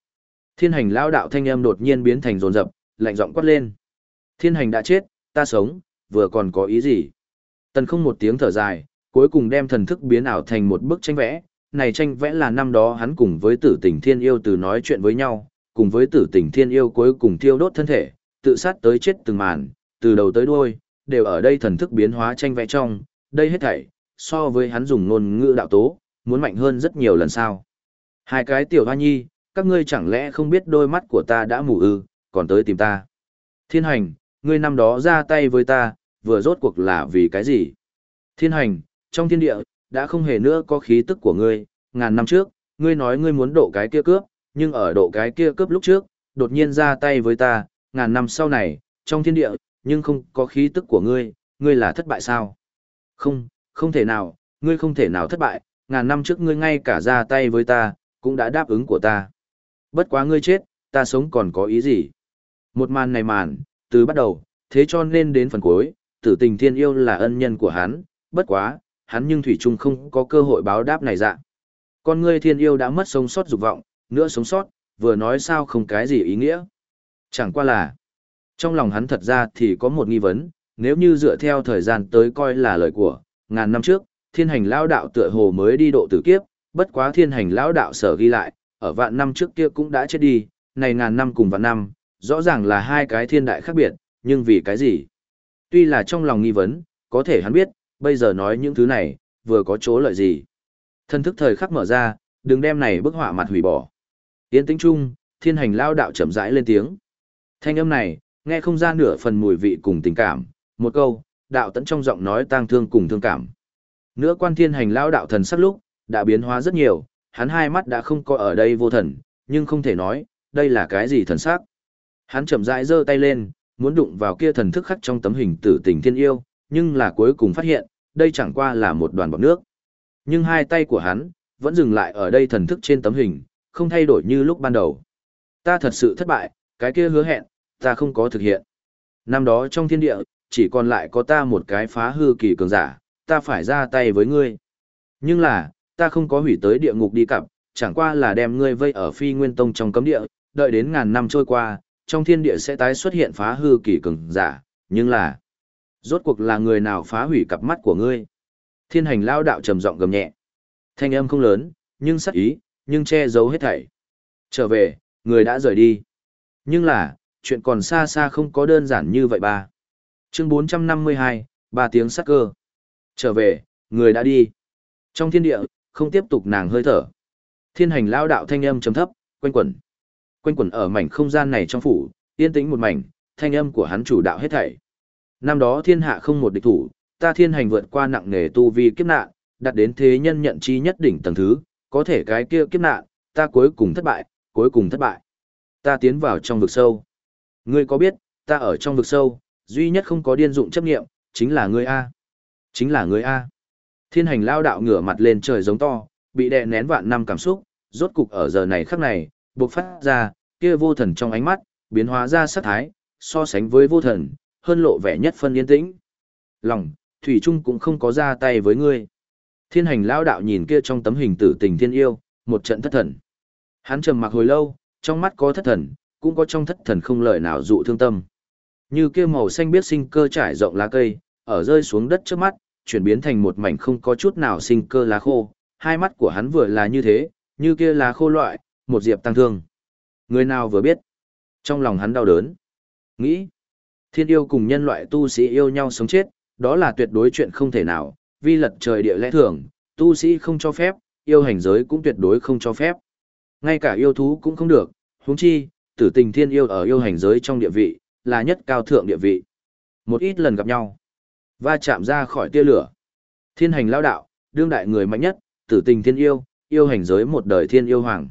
Thiên hành lao đạo thanh âm đột nhiên biến thành rồn rập, lạnh giọng quát lên. Thiên hành đã chết, ta sống, vừa còn có ý gì? Tần không một tiếng thở dài, cuối cùng đem thần thức biến ảo thành một bức tranh vẽ. Này tranh vẽ là năm đó hắn cùng với tử tình thiên yêu từ nói chuyện với nhau, cùng với tử tình thiên yêu cuối cùng thiêu đốt thân thể, tự sát tới chết từng màn, từ đầu tới đuôi, đều ở đây thần thức biến hóa tranh vẽ trong, đây hết thảy, so với hắn dùng ngôn ngữ đạo tố, muốn mạnh hơn rất nhiều lần sao. Hai cái tiểu hoa nhi, các ngươi chẳng lẽ không biết đôi mắt của ta đã mù ư, còn tới tìm ta. Thiên hành, ngươi năm đó ra tay với ta, vừa rốt cuộc là vì cái gì? Thiên hành, trong thiên địa, đã không hề nữa có khí tức của ngươi, ngàn năm trước, ngươi nói ngươi muốn độ cái kia cướp, nhưng ở độ cái kia cướp lúc trước, đột nhiên ra tay với ta, ngàn năm sau này, trong thiên địa, nhưng không có khí tức của ngươi, ngươi là thất bại sao? Không, không thể nào, ngươi không thể nào thất bại, ngàn năm trước ngươi ngay cả ra tay với ta, cũng đã đáp ứng của ta. Bất quá ngươi chết, ta sống còn có ý gì? Một màn này màn, từ bắt đầu, thế cho nên đến phần cuối, tử tình thiên yêu là ân nhân của hắn, bất quá, hắn nhưng Thủy Trung không có cơ hội báo đáp này dạ. Con ngươi thiên yêu đã mất sống sót dục vọng, nữa sống sót, vừa nói sao không cái gì ý nghĩa. Chẳng qua là, trong lòng hắn thật ra thì có một nghi vấn, nếu như dựa theo thời gian tới coi là lời của, ngàn năm trước, thiên hành lao đạo tựa hồ mới đi độ tử kiếp, bất quá thiên hành lao đạo sở ghi lại, ở vạn năm trước kia cũng đã chết đi, này ngàn năm cùng vạn năm, rõ ràng là hai cái thiên đại khác biệt, nhưng vì cái gì? Tuy là trong lòng nghi vấn, có thể hắn biết, bây giờ nói những thứ này, vừa có chỗ lợi gì. Thân thức thời khắc mở ra, đừng đem này bức họa mặt hủy bỏ. Yên tĩnh chung, thiên hành lao đạo chậm rãi lên tiếng. Thanh âm này, nghe không ra nửa phần mùi vị cùng tình cảm, một câu, đạo tận trong giọng nói tang thương cùng thương cảm. Nữa quan thiên hành lao đạo thần sắc lúc, đã biến hóa rất nhiều, hắn hai mắt đã không có ở đây vô thần, nhưng không thể nói, đây là cái gì thần sắc. Hắn chậm rãi giơ tay lên, muốn đụng vào kia thần thức khắc trong tấm hình tử tình thiên yêu, nhưng là cuối cùng phát hiện, đây chẳng qua là một đoàn bọt nước. Nhưng hai tay của hắn, vẫn dừng lại ở đây thần thức trên tấm hình, không thay đổi như lúc ban đầu. Ta thật sự thất bại, cái kia hứa hẹn, ta không có thực hiện. Năm đó trong thiên địa, chỉ còn lại có ta một cái phá hư kỳ cường giả, ta phải ra tay với ngươi. Nhưng là, ta không có hủy tới địa ngục đi cặp, chẳng qua là đem ngươi vây ở phi nguyên tông trong cấm địa, đợi đến ngàn năm trôi qua, trong thiên địa sẽ tái xuất hiện phá hư kỳ cường giả, nhưng là, rốt cuộc là người nào phá hủy cặp mắt của ngươi? Thiên hành lao đạo trầm giọng gầm nhẹ. Thanh âm không lớn, nhưng sắc ý, nhưng che giấu hết thảy. Trở về, người đã rời đi. Nhưng là, chuyện còn xa xa không có đơn giản như vậy ba. Chương 452, ba tiếng sắc cơ. Trở về, người đã đi. Trong thiên địa, không tiếp tục nàng hơi thở. Thiên hành lao đạo thanh âm trầm thấp, quanh quẩn. Quanh quẩn ở mảnh không gian này trong phủ, yên tĩnh một mảnh, thanh âm của hắn chủ đạo hết thảy. Năm đó thiên hạ không một địch thủ, ta thiên hành vượt qua nặng nề tu vi kiếp nạn, đạt đến thế nhân nhận chi nhất đỉnh tầng thứ, có thể cái kia kiếp nạn, ta cuối cùng thất bại, cuối cùng thất bại. Ta tiến vào trong vực sâu. Ngươi có biết, ta ở trong vực sâu, duy nhất không có điên dụng chấp nghiệm, chính là ngươi A. Chính là ngươi A. Thiên hành lao đạo ngửa mặt lên trời giống to, bị đè nén vạn năm cảm xúc, rốt cục ở giờ này khắc này, bộc phát ra, kia vô thần trong ánh mắt, biến hóa ra sát thái, so sánh với vô thần, hơn lộ vẻ nhất phân yên tĩnh. Lòng, Thủy Trung cũng không có ra tay với ngươi. Thiên hành lao đạo nhìn kia trong tấm hình tử tình thiên yêu, một trận thất thần. Hắn trầm mặc hồi lâu, trong mắt có thất thần, cũng có trong thất thần không lời nào dụ thương tâm. Như kia màu xanh biết sinh cơ trải rộng lá cây, ở rơi xuống đất trước mắt, chuyển biến thành một mảnh không có chút nào sinh cơ lá khô. Hai mắt của hắn vừa là như thế, như kia lá khô loại, một diệp tăng thương. Người nào vừa biết, trong lòng hắn đau đớn. Nghĩ, thiên yêu cùng nhân loại tu sĩ yêu nhau sống chết, đó là tuyệt đối chuyện không thể nào, vi lật trời địa lẽ thường, tu sĩ không cho phép, yêu hành giới cũng tuyệt đối không cho phép. Ngay cả yêu thú cũng không được, huống chi, tử tình thiên yêu ở yêu hành giới trong địa vị, là nhất cao thượng địa vị. Một ít lần gặp nhau, va chạm ra khỏi tia lửa. Thiên hành lao đạo, đương đại người mạnh nhất, tử tình thiên yêu, yêu hành giới một đời thiên yêu hoàng.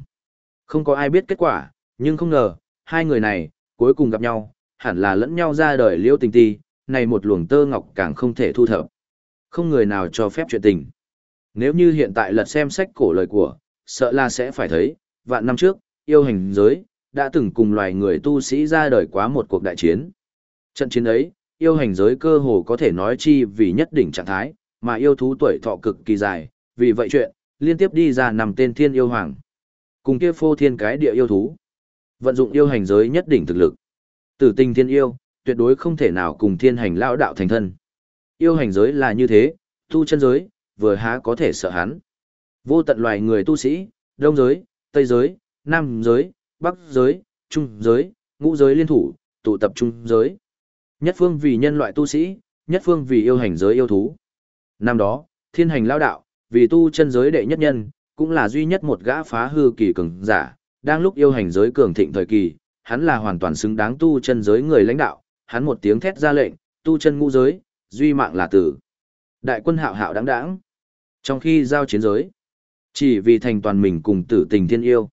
Không có ai biết kết quả, nhưng không ngờ, hai người này, cuối cùng gặp nhau, hẳn là lẫn nhau ra đời liêu tình ti, này một luồng tơ ngọc càng không thể thu thập. Không người nào cho phép chuyện tình. Nếu như hiện tại lật xem sách cổ lời của, sợ là sẽ phải thấy, vạn năm trước, yêu hành giới, đã từng cùng loài người tu sĩ ra đời quá một cuộc đại chiến. Trận chiến ấy, yêu hành giới cơ hồ có thể nói chi vì nhất đỉnh trạng thái, mà yêu thú tuổi thọ cực kỳ dài, vì vậy chuyện, liên tiếp đi ra nằm tên thiên yêu hoàng. Cùng kia phô thiên cái địa yêu thú. Vận dụng yêu hành giới nhất đỉnh thực lực. Tử tình thiên yêu, tuyệt đối không thể nào cùng thiên hành lão đạo thành thân. Yêu hành giới là như thế, tu chân giới, vừa há có thể sợ hắn. Vô tận loài người tu sĩ, đông giới, tây giới, nam giới, bắc giới, trung giới, ngũ giới liên thủ, tụ tập trung giới. Nhất phương vì nhân loại tu sĩ, nhất phương vì yêu hành giới yêu thú. Năm đó, thiên hành lao đạo, vì tu chân giới đệ nhất nhân, cũng là duy nhất một gã phá hư kỳ cường giả, đang lúc yêu hành giới cường thịnh thời kỳ, hắn là hoàn toàn xứng đáng tu chân giới người lãnh đạo, hắn một tiếng thét ra lệnh, tu chân ngũ giới, duy mạng là tử. Đại quân hạo hạo đáng đáng. Trong khi giao chiến giới, chỉ vì thành toàn mình cùng tử tình thiên yêu.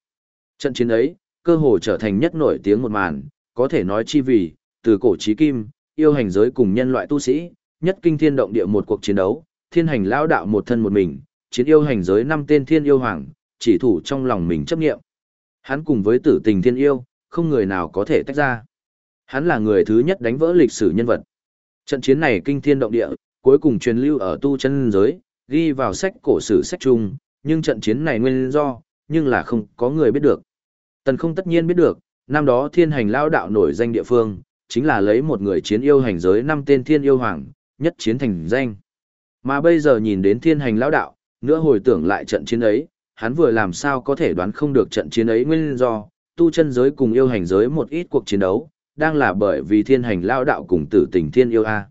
Trận chiến ấy, cơ hồ trở thành nhất nổi tiếng một màn, có thể nói chi vì, từ cổ chí kim, yêu hành giới cùng nhân loại tu sĩ, nhất kinh thiên động địa một cuộc chiến đấu, thiên hành lao đạo một thân một mình, chiến yêu hành giới năm tên thiên yêu hoàng, chỉ thủ trong lòng mình chấp nghiệm. Hắn cùng với tử tình thiên yêu, không người nào có thể tách ra. Hắn là người thứ nhất đánh vỡ lịch sử nhân vật. Trận chiến này kinh thiên động địa, cuối cùng truyền lưu ở tu chân giới, ghi vào sách cổ sử sách chung, nhưng trận chiến này nguyên do, nhưng là không có người biết được. Tần không tất nhiên biết được, năm đó thiên hành lao đạo nổi danh địa phương, chính là lấy một người chiến yêu hành giới năm tên thiên yêu hoàng, nhất chiến thành danh. Mà bây giờ nhìn đến thiên hành lao đạo, nữa hồi tưởng lại trận chiến ấy, hắn vừa làm sao có thể đoán không được trận chiến ấy nguyên do, tu chân giới cùng yêu hành giới một ít cuộc chiến đấu, đang là bởi vì thiên hành lao đạo cùng tử tình thiên yêu A.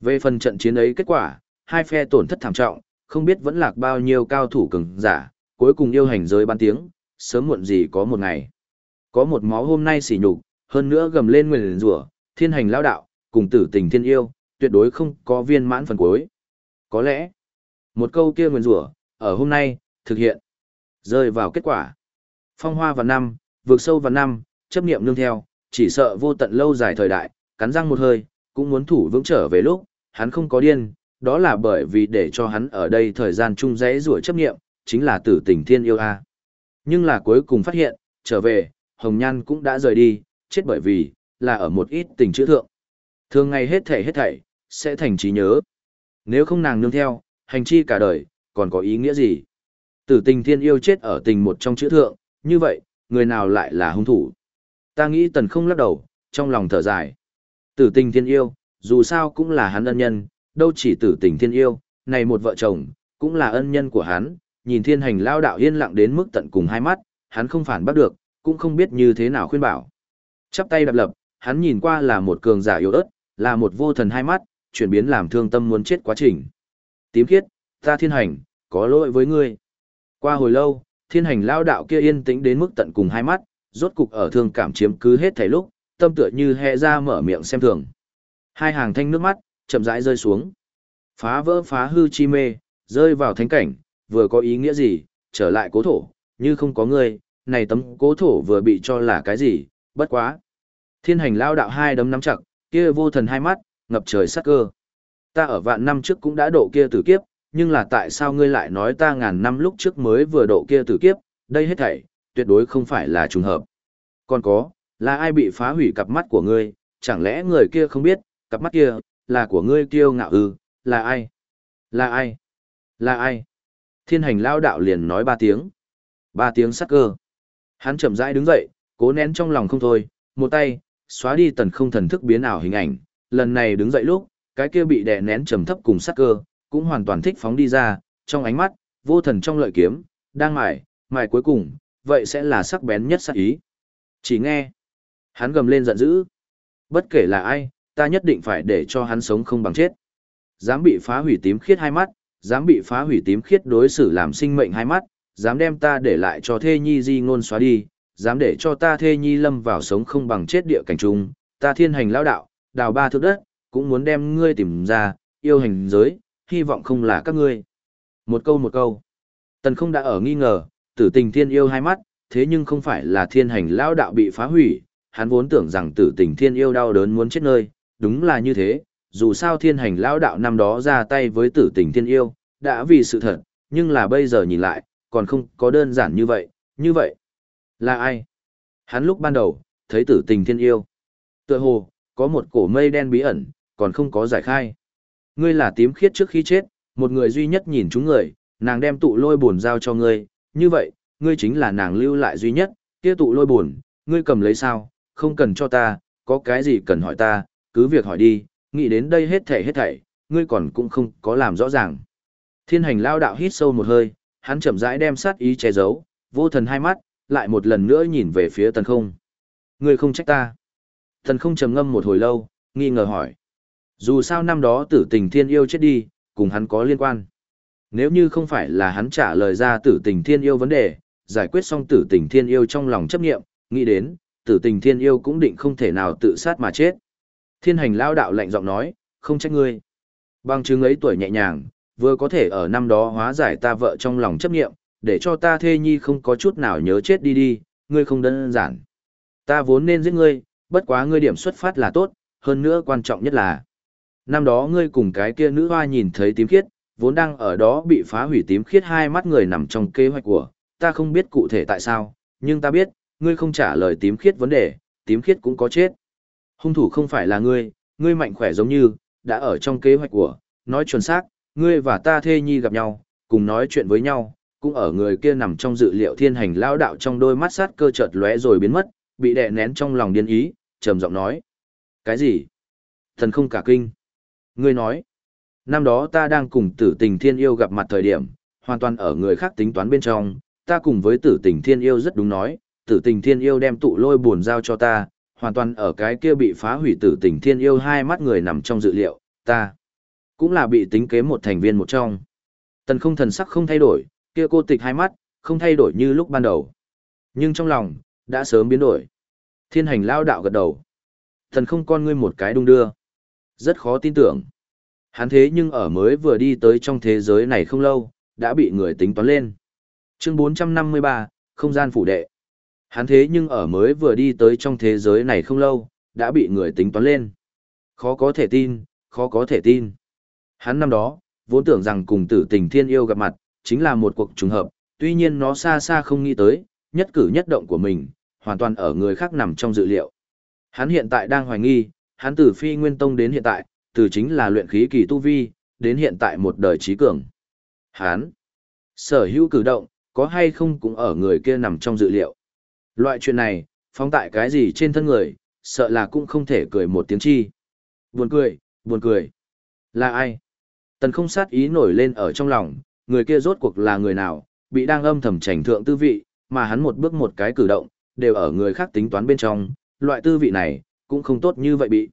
Về phần trận chiến ấy kết quả, hai phe tổn thất thảm trọng, không biết vẫn lạc bao nhiêu cao thủ cường giả, cuối cùng yêu hành giới ban tiếng, sớm muộn gì có một ngày. Có một máu hôm nay xỉ nhục, hơn nữa gầm lên nguyền rủa, thiên hành lao đạo, cùng tử tình thiên yêu, tuyệt đối không có viên mãn phần cuối. Có lẽ, một câu kia nguyền rủa, ở hôm nay, thực hiện, rơi vào kết quả. Phong hoa và năm, vượt sâu và năm, chấp niệm nương theo, chỉ sợ vô tận lâu dài thời đại, cắn răng một hơi, cũng muốn thủ vững trở về lúc, hắn không có điên, đó là bởi vì để cho hắn ở đây thời gian chung rẽ rủa chấp niệm, chính là tử tình thiên yêu a. Nhưng là cuối cùng phát hiện, trở về, Hồng Nhan cũng đã rời đi, chết bởi vì, là ở một ít tình chữ thượng. Thường ngày hết thảy hết thảy, sẽ thành trí nhớ. Nếu không nàng nương theo, hành chi cả đời, còn có ý nghĩa gì? Tử tình thiên yêu chết ở tình một trong chữ thượng, như vậy, người nào lại là hung thủ? Ta nghĩ tần không lắc đầu, trong lòng thở dài. Tử tình thiên yêu, dù sao cũng là hắn ân nhân, đâu chỉ tử tình thiên yêu, này một vợ chồng, cũng là ân nhân của hắn, nhìn thiên hành lao đạo yên lặng đến mức tận cùng hai mắt, hắn không phản bắt được, cũng không biết như thế nào khuyên bảo. Chắp tay đập lập, hắn nhìn qua là một cường giả yếu ớt, là một vô thần hai mắt, chuyển biến làm thương tâm muốn chết quá trình. Tím khiết, ta thiên hành, có lỗi với ngươi. Qua hồi lâu, thiên hành lao đạo kia yên tĩnh đến mức tận cùng hai mắt, rốt cục ở thương cảm chiếm cứ hết thảy lúc, tâm tựa như hẹ ra mở miệng xem thường. Hai hàng thanh nước mắt, chậm rãi rơi xuống. Phá vỡ phá hư chi mê, rơi vào thánh cảnh, vừa có ý nghĩa gì, trở lại cố thổ, như không có người này tấm cố thổ vừa bị cho là cái gì, bất quá. Thiên hành lao đạo hai đấm nắm chặt, kia vô thần hai mắt, ngập trời sắc cơ. Ta ở vạn năm trước cũng đã độ kia tử kiếp, nhưng là tại sao ngươi lại nói ta ngàn năm lúc trước mới vừa độ kia tử kiếp, đây hết thảy, tuyệt đối không phải là trùng hợp. Còn có, là ai bị phá hủy cặp mắt của ngươi, chẳng lẽ người kia không biết, cặp mắt kia, là của ngươi kiêu ngạo ư, là ai? Là ai? Là ai? Thiên hành lao đạo liền nói ba tiếng. Ba tiếng sắc cơ. Hắn chậm rãi đứng dậy, cố nén trong lòng không thôi, một tay, xóa đi tần không thần thức biến ảo hình ảnh, lần này đứng dậy lúc, cái kia bị đè nén trầm thấp cùng sắc cơ, cũng hoàn toàn thích phóng đi ra, trong ánh mắt, vô thần trong lợi kiếm, đang mải, mải cuối cùng, vậy sẽ là sắc bén nhất sắc ý. Chỉ nghe, hắn gầm lên giận dữ. Bất kể là ai, ta nhất định phải để cho hắn sống không bằng chết. Dám bị phá hủy tím khiết hai mắt, dám bị phá hủy tím khiết đối xử làm sinh mệnh hai mắt, dám đem ta để lại cho thê nhi di ngôn xóa đi, dám để cho ta thê nhi lâm vào sống không bằng chết địa cảnh trung, ta thiên hành lao đạo, đào ba thước đất, cũng muốn đem ngươi tìm ra, yêu hành giới, hy vọng không là các ngươi. Một câu một câu. Tần không đã ở nghi ngờ, tử tình thiên yêu hai mắt, thế nhưng không phải là thiên hành lao đạo bị phá hủy, hắn vốn tưởng rằng tử tình thiên yêu đau đớn muốn chết nơi, đúng là như thế, dù sao thiên hành lao đạo năm đó ra tay với tử tình thiên yêu, đã vì sự thật, nhưng là bây giờ nhìn lại, còn không có đơn giản như vậy, như vậy. Là ai? Hắn lúc ban đầu, thấy tử tình thiên yêu. Tựa hồ, có một cổ mây đen bí ẩn, còn không có giải khai. Ngươi là tím khiết trước khi chết, một người duy nhất nhìn chúng người, nàng đem tụ lôi buồn giao cho ngươi, như vậy, ngươi chính là nàng lưu lại duy nhất, kia tụ lôi buồn, ngươi cầm lấy sao, không cần cho ta, có cái gì cần hỏi ta, cứ việc hỏi đi, nghĩ đến đây hết thảy hết thảy, ngươi còn cũng không có làm rõ ràng. Thiên hành lao đạo hít sâu một hơi, hắn chậm rãi đem sát ý che giấu, vô thần hai mắt, lại một lần nữa nhìn về phía tần không. Ngươi không trách ta. Tần không trầm ngâm một hồi lâu, nghi ngờ hỏi. Dù sao năm đó tử tình thiên yêu chết đi, cùng hắn có liên quan. Nếu như không phải là hắn trả lời ra tử tình thiên yêu vấn đề, giải quyết xong tử tình thiên yêu trong lòng chấp nghiệm, nghĩ đến, tử tình thiên yêu cũng định không thể nào tự sát mà chết. Thiên hành lao đạo lạnh giọng nói, không trách ngươi. Bằng chứng ấy tuổi nhẹ nhàng, vừa có thể ở năm đó hóa giải ta vợ trong lòng chấp nghiệm, để cho ta thê nhi không có chút nào nhớ chết đi đi, ngươi không đơn giản. Ta vốn nên giết ngươi, bất quá ngươi điểm xuất phát là tốt, hơn nữa quan trọng nhất là năm đó ngươi cùng cái kia nữ hoa nhìn thấy tím khiết, vốn đang ở đó bị phá hủy tím khiết hai mắt người nằm trong kế hoạch của, ta không biết cụ thể tại sao, nhưng ta biết, ngươi không trả lời tím khiết vấn đề, tím khiết cũng có chết. Hung thủ không phải là ngươi, ngươi mạnh khỏe giống như, đã ở trong kế hoạch của, nói chuẩn xác, ngươi và ta thê nhi gặp nhau, cùng nói chuyện với nhau, cũng ở người kia nằm trong dự liệu thiên hành lao đạo trong đôi mắt sát cơ chợt lóe rồi biến mất, bị đè nén trong lòng điên ý, trầm giọng nói. Cái gì? Thần không cả kinh. Ngươi nói, năm đó ta đang cùng tử tình thiên yêu gặp mặt thời điểm, hoàn toàn ở người khác tính toán bên trong, ta cùng với tử tình thiên yêu rất đúng nói, tử tình thiên yêu đem tụ lôi buồn giao cho ta, hoàn toàn ở cái kia bị phá hủy tử tình thiên yêu hai mắt người nằm trong dự liệu, ta cũng là bị tính kế một thành viên một trong. Tần không thần sắc không thay đổi, kia cô tịch hai mắt, không thay đổi như lúc ban đầu. Nhưng trong lòng, đã sớm biến đổi. Thiên hành lao đạo gật đầu. Thần không con ngươi một cái đung đưa. Rất khó tin tưởng. Hắn thế nhưng ở mới vừa đi tới trong thế giới này không lâu, đã bị người tính toán lên. Chương 453, không gian phủ đệ. Hắn thế nhưng ở mới vừa đi tới trong thế giới này không lâu, đã bị người tính toán lên. Khó có thể tin, khó có thể tin. Hắn năm đó, vốn tưởng rằng cùng tử tình thiên yêu gặp mặt, chính là một cuộc trùng hợp, tuy nhiên nó xa xa không nghĩ tới, nhất cử nhất động của mình, hoàn toàn ở người khác nằm trong dự liệu. Hắn hiện tại đang hoài nghi, hắn từ phi nguyên tông đến hiện tại, từ chính là luyện khí kỳ tu vi, đến hiện tại một đời trí cường. Hắn, sở hữu cử động, có hay không cũng ở người kia nằm trong dự liệu. Loại chuyện này, phóng tại cái gì trên thân người, sợ là cũng không thể cười một tiếng chi. Buồn cười, buồn cười. Là ai? Tần không sát ý nổi lên ở trong lòng, người kia rốt cuộc là người nào, bị đang âm thầm trành thượng tư vị, mà hắn một bước một cái cử động, đều ở người khác tính toán bên trong, loại tư vị này, cũng không tốt như vậy bị.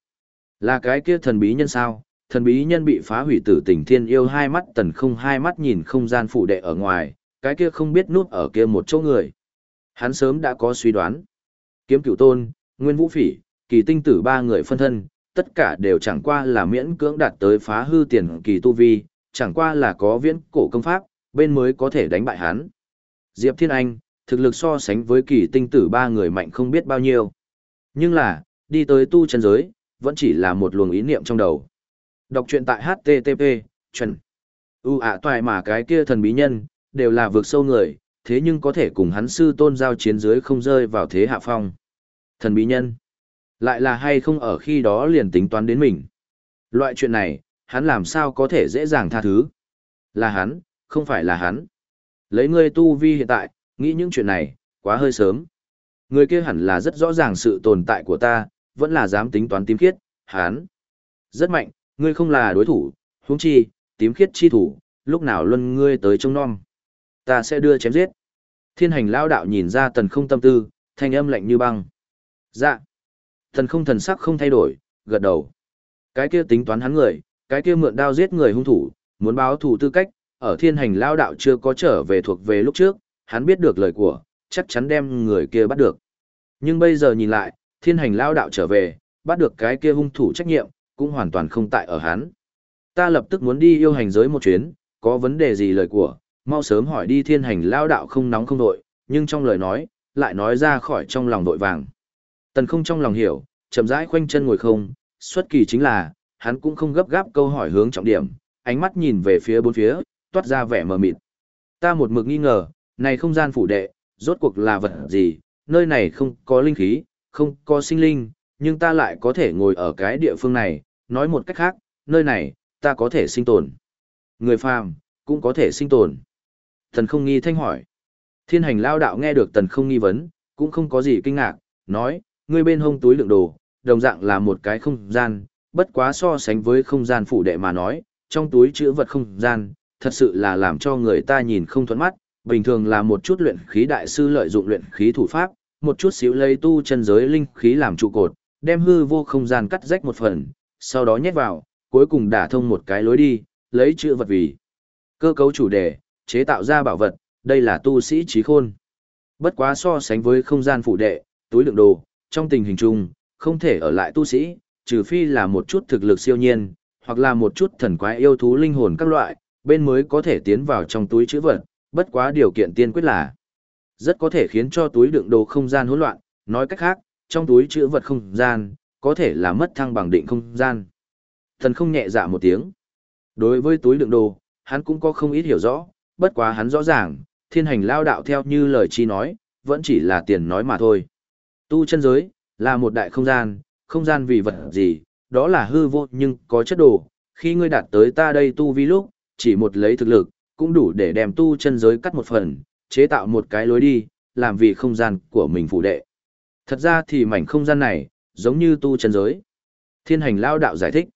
Là cái kia thần bí nhân sao, thần bí nhân bị phá hủy tử tình thiên yêu hai mắt tần không hai mắt nhìn không gian phụ đệ ở ngoài, cái kia không biết núp ở kia một chỗ người. Hắn sớm đã có suy đoán. Kiếm cửu tôn, nguyên vũ phỉ, kỳ tinh tử ba người phân thân, tất cả đều chẳng qua là miễn cưỡng đạt tới phá hư tiền kỳ tu vi, chẳng qua là có viễn cổ công pháp, bên mới có thể đánh bại hắn. Diệp Thiên Anh, thực lực so sánh với kỳ tinh tử ba người mạnh không biết bao nhiêu. Nhưng là, đi tới tu chân giới, vẫn chỉ là một luồng ý niệm trong đầu. Đọc truyện tại HTTP, chuẩn. U ạ toài mà cái kia thần bí nhân, đều là vượt sâu người, thế nhưng có thể cùng hắn sư tôn giao chiến dưới không rơi vào thế hạ phong. Thần bí nhân, lại là hay không ở khi đó liền tính toán đến mình. Loại chuyện này, hắn làm sao có thể dễ dàng tha thứ. Là hắn, không phải là hắn. Lấy ngươi tu vi hiện tại, nghĩ những chuyện này, quá hơi sớm. Người kia hẳn là rất rõ ràng sự tồn tại của ta, vẫn là dám tính toán tím khiết, hắn. Rất mạnh, ngươi không là đối thủ, huống chi, tím khiết chi thủ, lúc nào luân ngươi tới trông non. Ta sẽ đưa chém giết. Thiên hành lao đạo nhìn ra tần không tâm tư, thanh âm lạnh như băng. Dạ. Tần không thần sắc không thay đổi, gật đầu. Cái kia tính toán hắn người, cái kia mượn đao giết người hung thủ, muốn báo thủ tư cách, ở thiên hành lao đạo chưa có trở về thuộc về lúc trước, hắn biết được lời của, chắc chắn đem người kia bắt được. Nhưng bây giờ nhìn lại, thiên hành lao đạo trở về, bắt được cái kia hung thủ trách nhiệm, cũng hoàn toàn không tại ở hắn. Ta lập tức muốn đi yêu hành giới một chuyến, có vấn đề gì lời của, mau sớm hỏi đi thiên hành lao đạo không nóng không đội, nhưng trong lời nói, lại nói ra khỏi trong lòng đội vàng. Tần không trong lòng hiểu, chậm rãi khoanh chân ngồi không, xuất kỳ chính là, hắn cũng không gấp gáp câu hỏi hướng trọng điểm, ánh mắt nhìn về phía bốn phía, toát ra vẻ mờ mịt. Ta một mực nghi ngờ, này không gian phủ đệ, rốt cuộc là vật gì, nơi này không có linh khí, không có sinh linh, nhưng ta lại có thể ngồi ở cái địa phương này, nói một cách khác, nơi này, ta có thể sinh tồn. Người phàm, cũng có thể sinh tồn. Tần không nghi thanh hỏi. Thiên hành lao đạo nghe được tần không nghi vấn, cũng không có gì kinh ngạc, nói, ngươi bên hông túi lượng đồ, đồng dạng là một cái không gian, bất quá so sánh với không gian phủ đệ mà nói, trong túi chữ vật không gian, thật sự là làm cho người ta nhìn không thuận mắt, bình thường là một chút luyện khí đại sư lợi dụng luyện khí thủ pháp, một chút xíu lấy tu chân giới linh khí làm trụ cột, đem hư vô không gian cắt rách một phần, sau đó nhét vào, cuối cùng đả thông một cái lối đi, lấy chữ vật vì cơ cấu chủ đề, chế tạo ra bảo vật, đây là tu sĩ trí khôn. Bất quá so sánh với không gian phụ đệ, túi lượng đồ, trong tình hình chung, không thể ở lại tu sĩ, trừ phi là một chút thực lực siêu nhiên, hoặc là một chút thần quái yêu thú linh hồn các loại, bên mới có thể tiến vào trong túi chữ vật, bất quá điều kiện tiên quyết là rất có thể khiến cho túi đựng đồ không gian hỗn loạn, nói cách khác, trong túi chữ vật không gian, có thể là mất thăng bằng định không gian. Thần không nhẹ dạ một tiếng. Đối với túi đựng đồ, hắn cũng có không ít hiểu rõ, bất quá hắn rõ ràng, thiên hành lao đạo theo như lời chi nói, vẫn chỉ là tiền nói mà thôi. Tu chân giới, là một đại không gian, không gian vì vật gì, đó là hư vô nhưng có chất đồ, khi ngươi đạt tới ta đây tu vi lúc, chỉ một lấy thực lực, cũng đủ để đem tu chân giới cắt một phần, chế tạo một cái lối đi, làm vì không gian của mình phủ đệ. Thật ra thì mảnh không gian này, giống như tu chân giới. Thiên hành lao đạo giải thích.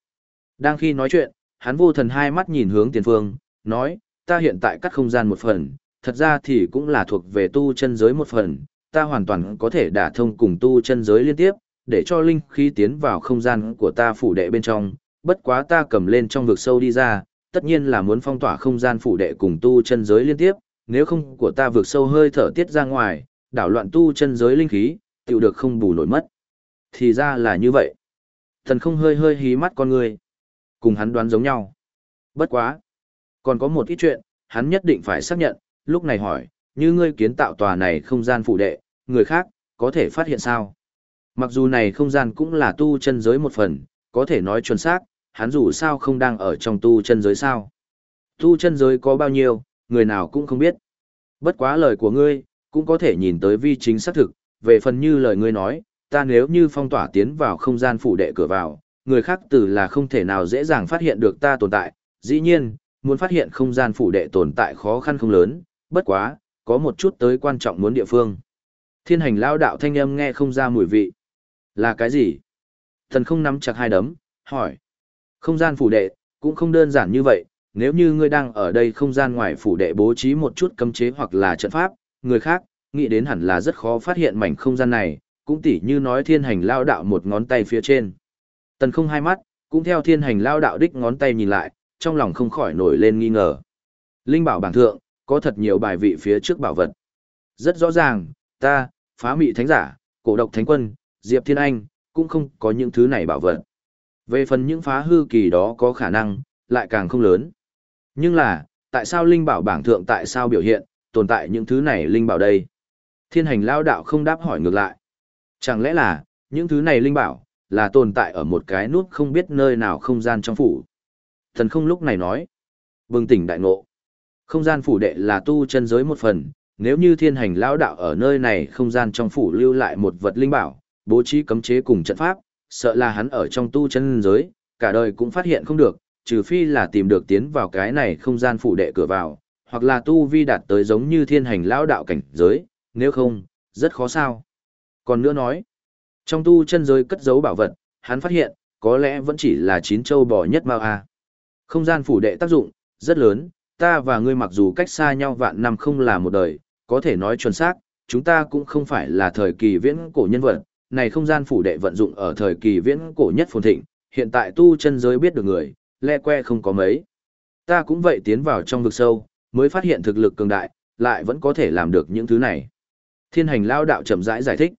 Đang khi nói chuyện, hắn vô thần hai mắt nhìn hướng tiền phương, nói, ta hiện tại cắt không gian một phần, thật ra thì cũng là thuộc về tu chân giới một phần, ta hoàn toàn có thể đả thông cùng tu chân giới liên tiếp, để cho linh khí tiến vào không gian của ta phủ đệ bên trong, bất quá ta cầm lên trong vực sâu đi ra, tất nhiên là muốn phong tỏa không gian phủ đệ cùng tu chân giới liên tiếp, nếu không của ta vượt sâu hơi thở tiết ra ngoài, đảo loạn tu chân giới linh khí, tiểu được không bù nổi mất. Thì ra là như vậy. Thần không hơi hơi hí mắt con người. Cùng hắn đoán giống nhau. Bất quá. Còn có một ít chuyện, hắn nhất định phải xác nhận, lúc này hỏi, như ngươi kiến tạo tòa này không gian phụ đệ, người khác, có thể phát hiện sao? Mặc dù này không gian cũng là tu chân giới một phần, có thể nói chuẩn xác, hắn dù sao không đang ở trong tu chân giới sao. Tu chân giới có bao nhiêu, người nào cũng không biết. Bất quá lời của ngươi, cũng có thể nhìn tới vi chính xác thực, về phần như lời ngươi nói, ta nếu như phong tỏa tiến vào không gian phủ đệ cửa vào, người khác từ là không thể nào dễ dàng phát hiện được ta tồn tại, dĩ nhiên, muốn phát hiện không gian phủ đệ tồn tại khó khăn không lớn, bất quá, có một chút tới quan trọng muốn địa phương. Thiên hành lao đạo thanh âm nghe không ra mùi vị. Là cái gì? Thần không nắm chặt hai đấm, hỏi. Không gian phủ đệ, cũng không đơn giản như vậy, nếu như ngươi đang ở đây không gian ngoài phủ đệ bố trí một chút cấm chế hoặc là trận pháp, người khác, nghĩ đến hẳn là rất khó phát hiện mảnh không gian này, cũng tỉ như nói thiên hành lao đạo một ngón tay phía trên. Tần không hai mắt, cũng theo thiên hành lao đạo đích ngón tay nhìn lại, trong lòng không khỏi nổi lên nghi ngờ. Linh bảo bảng thượng, có thật nhiều bài vị phía trước bảo vật. Rất rõ ràng, ta, phá mị thánh giả, cổ độc thánh quân, diệp thiên anh, cũng không có những thứ này bảo vật. Về phần những phá hư kỳ đó có khả năng, lại càng không lớn. Nhưng là, tại sao linh bảo bảng thượng tại sao biểu hiện, tồn tại những thứ này linh bảo đây? Thiên hành lao đạo không đáp hỏi ngược lại. Chẳng lẽ là, những thứ này linh bảo, là tồn tại ở một cái nút không biết nơi nào không gian trong phủ. Thần không lúc này nói. Bừng tỉnh đại ngộ. Không gian phủ đệ là tu chân giới một phần, nếu như thiên hành lao đạo ở nơi này không gian trong phủ lưu lại một vật linh bảo, bố trí cấm chế cùng trận pháp, sợ là hắn ở trong tu chân giới, cả đời cũng phát hiện không được, trừ phi là tìm được tiến vào cái này không gian phủ đệ cửa vào, hoặc là tu vi đạt tới giống như thiên hành lão đạo cảnh giới, nếu không, rất khó sao. Còn nữa nói, trong tu chân giới cất giấu bảo vật, hắn phát hiện, có lẽ vẫn chỉ là chín châu bò nhất mao a. Không gian phủ đệ tác dụng, rất lớn, ta và ngươi mặc dù cách xa nhau vạn năm không là một đời, có thể nói chuẩn xác, chúng ta cũng không phải là thời kỳ viễn cổ nhân vật, này không gian phủ đệ vận dụng ở thời kỳ viễn cổ nhất phồn thịnh, hiện tại tu chân giới biết được người, le que không có mấy. Ta cũng vậy tiến vào trong vực sâu, mới phát hiện thực lực cường đại, lại vẫn có thể làm được những thứ này. Thiên hành lao đạo chậm rãi giải, giải thích.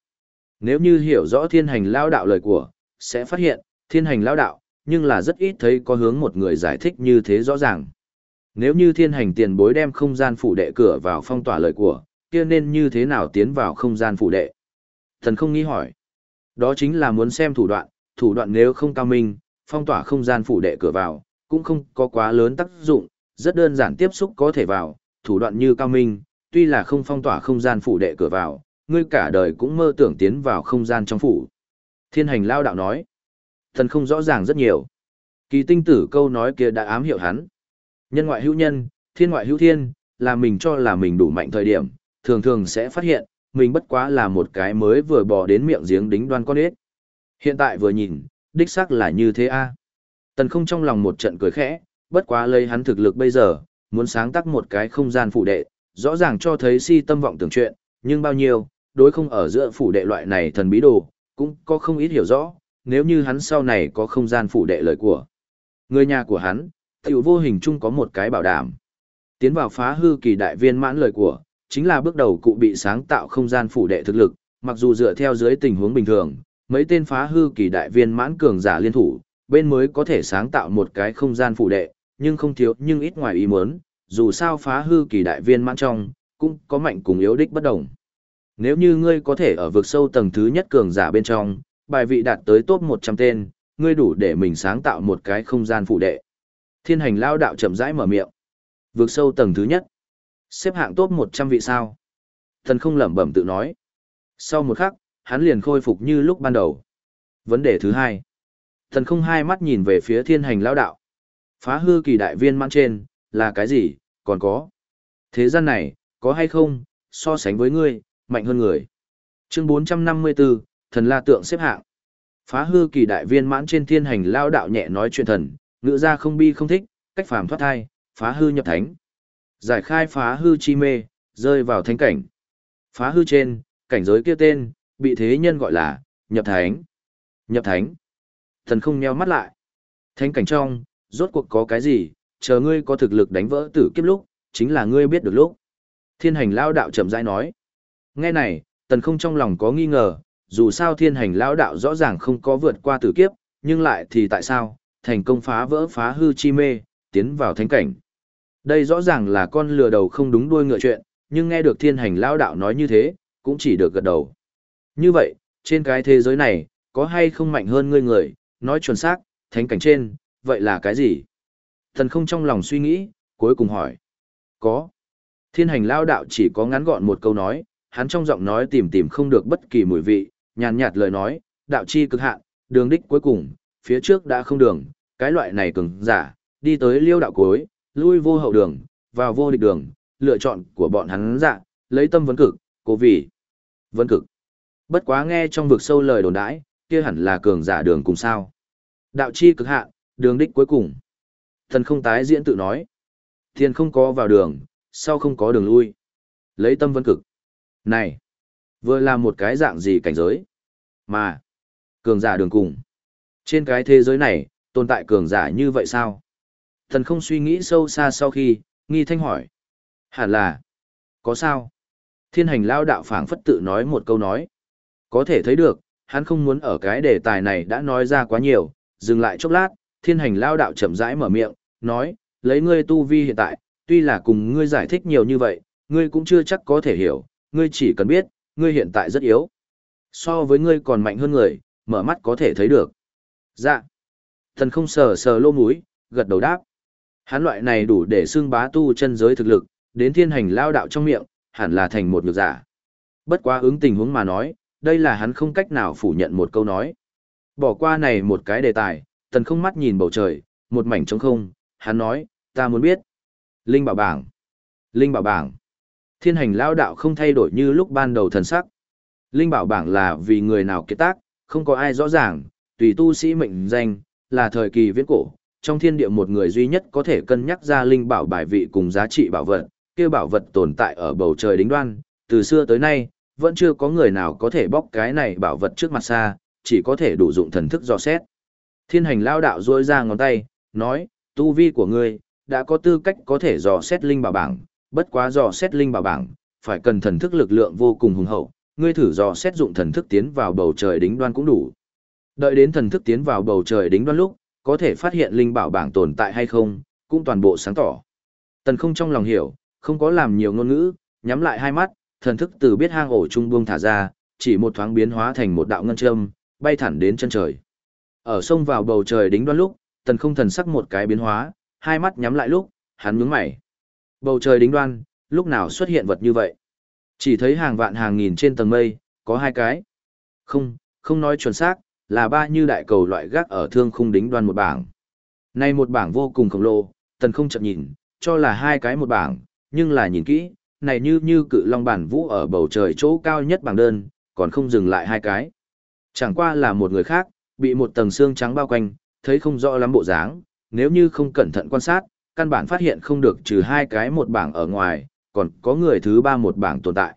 Nếu như hiểu rõ thiên hành lao đạo lời của, sẽ phát hiện, thiên hành lao đạo, nhưng là rất ít thấy có hướng một người giải thích như thế rõ ràng. Nếu như thiên hành tiền bối đem không gian phủ đệ cửa vào phong tỏa lời của, kia nên như thế nào tiến vào không gian phủ đệ? Thần không nghĩ hỏi. Đó chính là muốn xem thủ đoạn, thủ đoạn nếu không cao minh, phong tỏa không gian phủ đệ cửa vào, cũng không có quá lớn tác dụng, rất đơn giản tiếp xúc có thể vào, thủ đoạn như cao minh, tuy là không phong tỏa không gian phủ đệ cửa vào, ngươi cả đời cũng mơ tưởng tiến vào không gian trong phủ. Thiên hành lao đạo nói, thần không rõ ràng rất nhiều. Kỳ tinh tử câu nói kia đã ám hiệu hắn. Nhân ngoại hữu nhân, thiên ngoại hữu thiên, là mình cho là mình đủ mạnh thời điểm, thường thường sẽ phát hiện, mình bất quá là một cái mới vừa bò đến miệng giếng đính đoan con ếch. Hiện tại vừa nhìn, đích xác là như thế a. Tần không trong lòng một trận cười khẽ, bất quá lấy hắn thực lực bây giờ, muốn sáng tác một cái không gian phủ đệ, rõ ràng cho thấy si tâm vọng tưởng chuyện, nhưng bao nhiêu, đối không ở giữa phủ đệ loại này thần bí đồ, cũng có không ít hiểu rõ, nếu như hắn sau này có không gian phủ đệ lời của. Người nhà của hắn, tiểu vô hình chung có một cái bảo đảm. Tiến vào phá hư kỳ đại viên mãn lời của, chính là bước đầu cụ bị sáng tạo không gian phủ đệ thực lực, mặc dù dựa theo dưới tình huống bình thường, mấy tên phá hư kỳ đại viên mãn cường giả liên thủ, bên mới có thể sáng tạo một cái không gian phụ đệ, nhưng không thiếu nhưng ít ngoài ý muốn, dù sao phá hư kỳ đại viên mãn trong, cũng có mạnh cùng yếu đích bất đồng. Nếu như ngươi có thể ở vực sâu tầng thứ nhất cường giả bên trong, bài vị đạt tới top 100 tên, ngươi đủ để mình sáng tạo một cái không gian phụ đệ. Thiên hành lao đạo chậm rãi mở miệng. Vực sâu tầng thứ nhất. Xếp hạng top 100 vị sao. Thần không lẩm bẩm tự nói. Sau một khắc, hắn liền khôi phục như lúc ban đầu. Vấn đề thứ hai. Thần không hai mắt nhìn về phía thiên hành lão đạo. Phá hư kỳ đại viên mãn trên, là cái gì, còn có. Thế gian này, có hay không, so sánh với ngươi, mạnh hơn người. Chương 454, thần la tượng xếp hạng. Phá hư kỳ đại viên mãn trên thiên hành lao đạo nhẹ nói chuyện thần, ngữ ra không bi không thích, cách phàm thoát thai, phá hư nhập thánh. Giải khai phá hư chi mê, rơi vào thánh cảnh. Phá hư trên, cảnh giới kia tên, bị thế nhân gọi là, nhập thánh. Nhập thánh. Thần không nheo mắt lại. Thánh cảnh trong, rốt cuộc có cái gì, chờ ngươi có thực lực đánh vỡ tử kiếp lúc, chính là ngươi biết được lúc. Thiên hành lao đạo chậm rãi nói. Nghe này, tần không trong lòng có nghi ngờ, dù sao thiên hành lao đạo rõ ràng không có vượt qua tử kiếp, nhưng lại thì tại sao, thành công phá vỡ phá hư chi mê, tiến vào thánh cảnh. Đây rõ ràng là con lừa đầu không đúng đuôi ngựa chuyện, nhưng nghe được thiên hành lao đạo nói như thế, cũng chỉ được gật đầu. Như vậy, trên cái thế giới này, có hay không mạnh hơn ngươi người, nói chuẩn xác, thánh cảnh trên, vậy là cái gì? Thần không trong lòng suy nghĩ, cuối cùng hỏi. Có. Thiên hành lao đạo chỉ có ngắn gọn một câu nói, hắn trong giọng nói tìm tìm không được bất kỳ mùi vị, nhàn nhạt lời nói, đạo chi cực hạn, đường đích cuối cùng, phía trước đã không đường, cái loại này cứng, giả, đi tới liêu đạo cuối, lui vô hậu đường, vào vô địch đường, lựa chọn của bọn hắn dạ, lấy tâm vấn cực, cố vì. Vấn cực. Bất quá nghe trong vực sâu lời đồn đãi, kia hẳn là cường giả đường cùng sao. Đạo chi cực hạn, đường đích cuối cùng. Thần không tái diễn tự nói. Thiên không có vào đường, sau không có đường lui. Lấy tâm vấn cực. Này, vừa là một cái dạng gì cảnh giới? Mà, cường giả đường cùng. Trên cái thế giới này, tồn tại cường giả như vậy sao? Thần không suy nghĩ sâu xa sau khi, nghi thanh hỏi. Hẳn là, có sao? Thiên hành lao đạo phảng phất tự nói một câu nói. Có thể thấy được, hắn không muốn ở cái đề tài này đã nói ra quá nhiều, dừng lại chốc lát, thiên hành lao đạo chậm rãi mở miệng, nói, lấy ngươi tu vi hiện tại, tuy là cùng ngươi giải thích nhiều như vậy, ngươi cũng chưa chắc có thể hiểu, ngươi chỉ cần biết, ngươi hiện tại rất yếu. So với ngươi còn mạnh hơn người, mở mắt có thể thấy được. Dạ. Thần không sờ sờ lô mũi, gật đầu đáp. Hắn loại này đủ để xưng bá tu chân giới thực lực, đến thiên hành lao đạo trong miệng, hẳn là thành một nhược giả. Bất quá ứng tình huống mà nói, đây là hắn không cách nào phủ nhận một câu nói. Bỏ qua này một cái đề tài, tần không mắt nhìn bầu trời, một mảnh trống không, hắn nói, ta muốn biết. Linh bảo bảng. Linh bảo bảng. Thiên hành lao đạo không thay đổi như lúc ban đầu thần sắc. Linh bảo bảng là vì người nào kết tác, không có ai rõ ràng, tùy tu sĩ mệnh danh, là thời kỳ viễn cổ, trong thiên địa một người duy nhất có thể cân nhắc ra linh bảo bài vị cùng giá trị bảo vật, kia bảo vật tồn tại ở bầu trời đính đoan, từ xưa tới nay, vẫn chưa có người nào có thể bóc cái này bảo vật trước mặt xa, chỉ có thể đủ dụng thần thức dò xét. Thiên hành lao đạo duỗi ra ngón tay, nói, tu vi của ngươi, đã có tư cách có thể dò xét linh bảo bảng, bất quá dò xét linh bảo bảng, phải cần thần thức lực lượng vô cùng hùng hậu, ngươi thử dò xét dụng thần thức tiến vào bầu trời đính đoan cũng đủ. Đợi đến thần thức tiến vào bầu trời đính đoan lúc, có thể phát hiện linh bảo bảng tồn tại hay không, cũng toàn bộ sáng tỏ. Tần không trong lòng hiểu, không có làm nhiều ngôn ngữ, nhắm lại hai mắt, thần thức từ biết hang ổ trung buông thả ra, chỉ một thoáng biến hóa thành một đạo ngân châm, bay thẳng đến chân trời. Ở sông vào bầu trời đính đoan lúc, tần không thần sắc một cái biến hóa, hai mắt nhắm lại lúc, hắn nhướng mày. Bầu trời đính đoan, lúc nào xuất hiện vật như vậy? Chỉ thấy hàng vạn hàng nghìn trên tầng mây, có hai cái. Không, không nói chuẩn xác, là ba như đại cầu loại gác ở thương khung đính đoan một bảng. Này một bảng vô cùng khổng lồ, tần không chậm nhìn, cho là hai cái một bảng, nhưng là nhìn kỹ, này như như cự long bản vũ ở bầu trời chỗ cao nhất bảng đơn, còn không dừng lại hai cái. Chẳng qua là một người khác, bị một tầng xương trắng bao quanh, thấy không rõ lắm bộ dáng, nếu như không cẩn thận quan sát, căn bản phát hiện không được trừ hai cái một bảng ở ngoài, còn có người thứ ba một bảng tồn tại.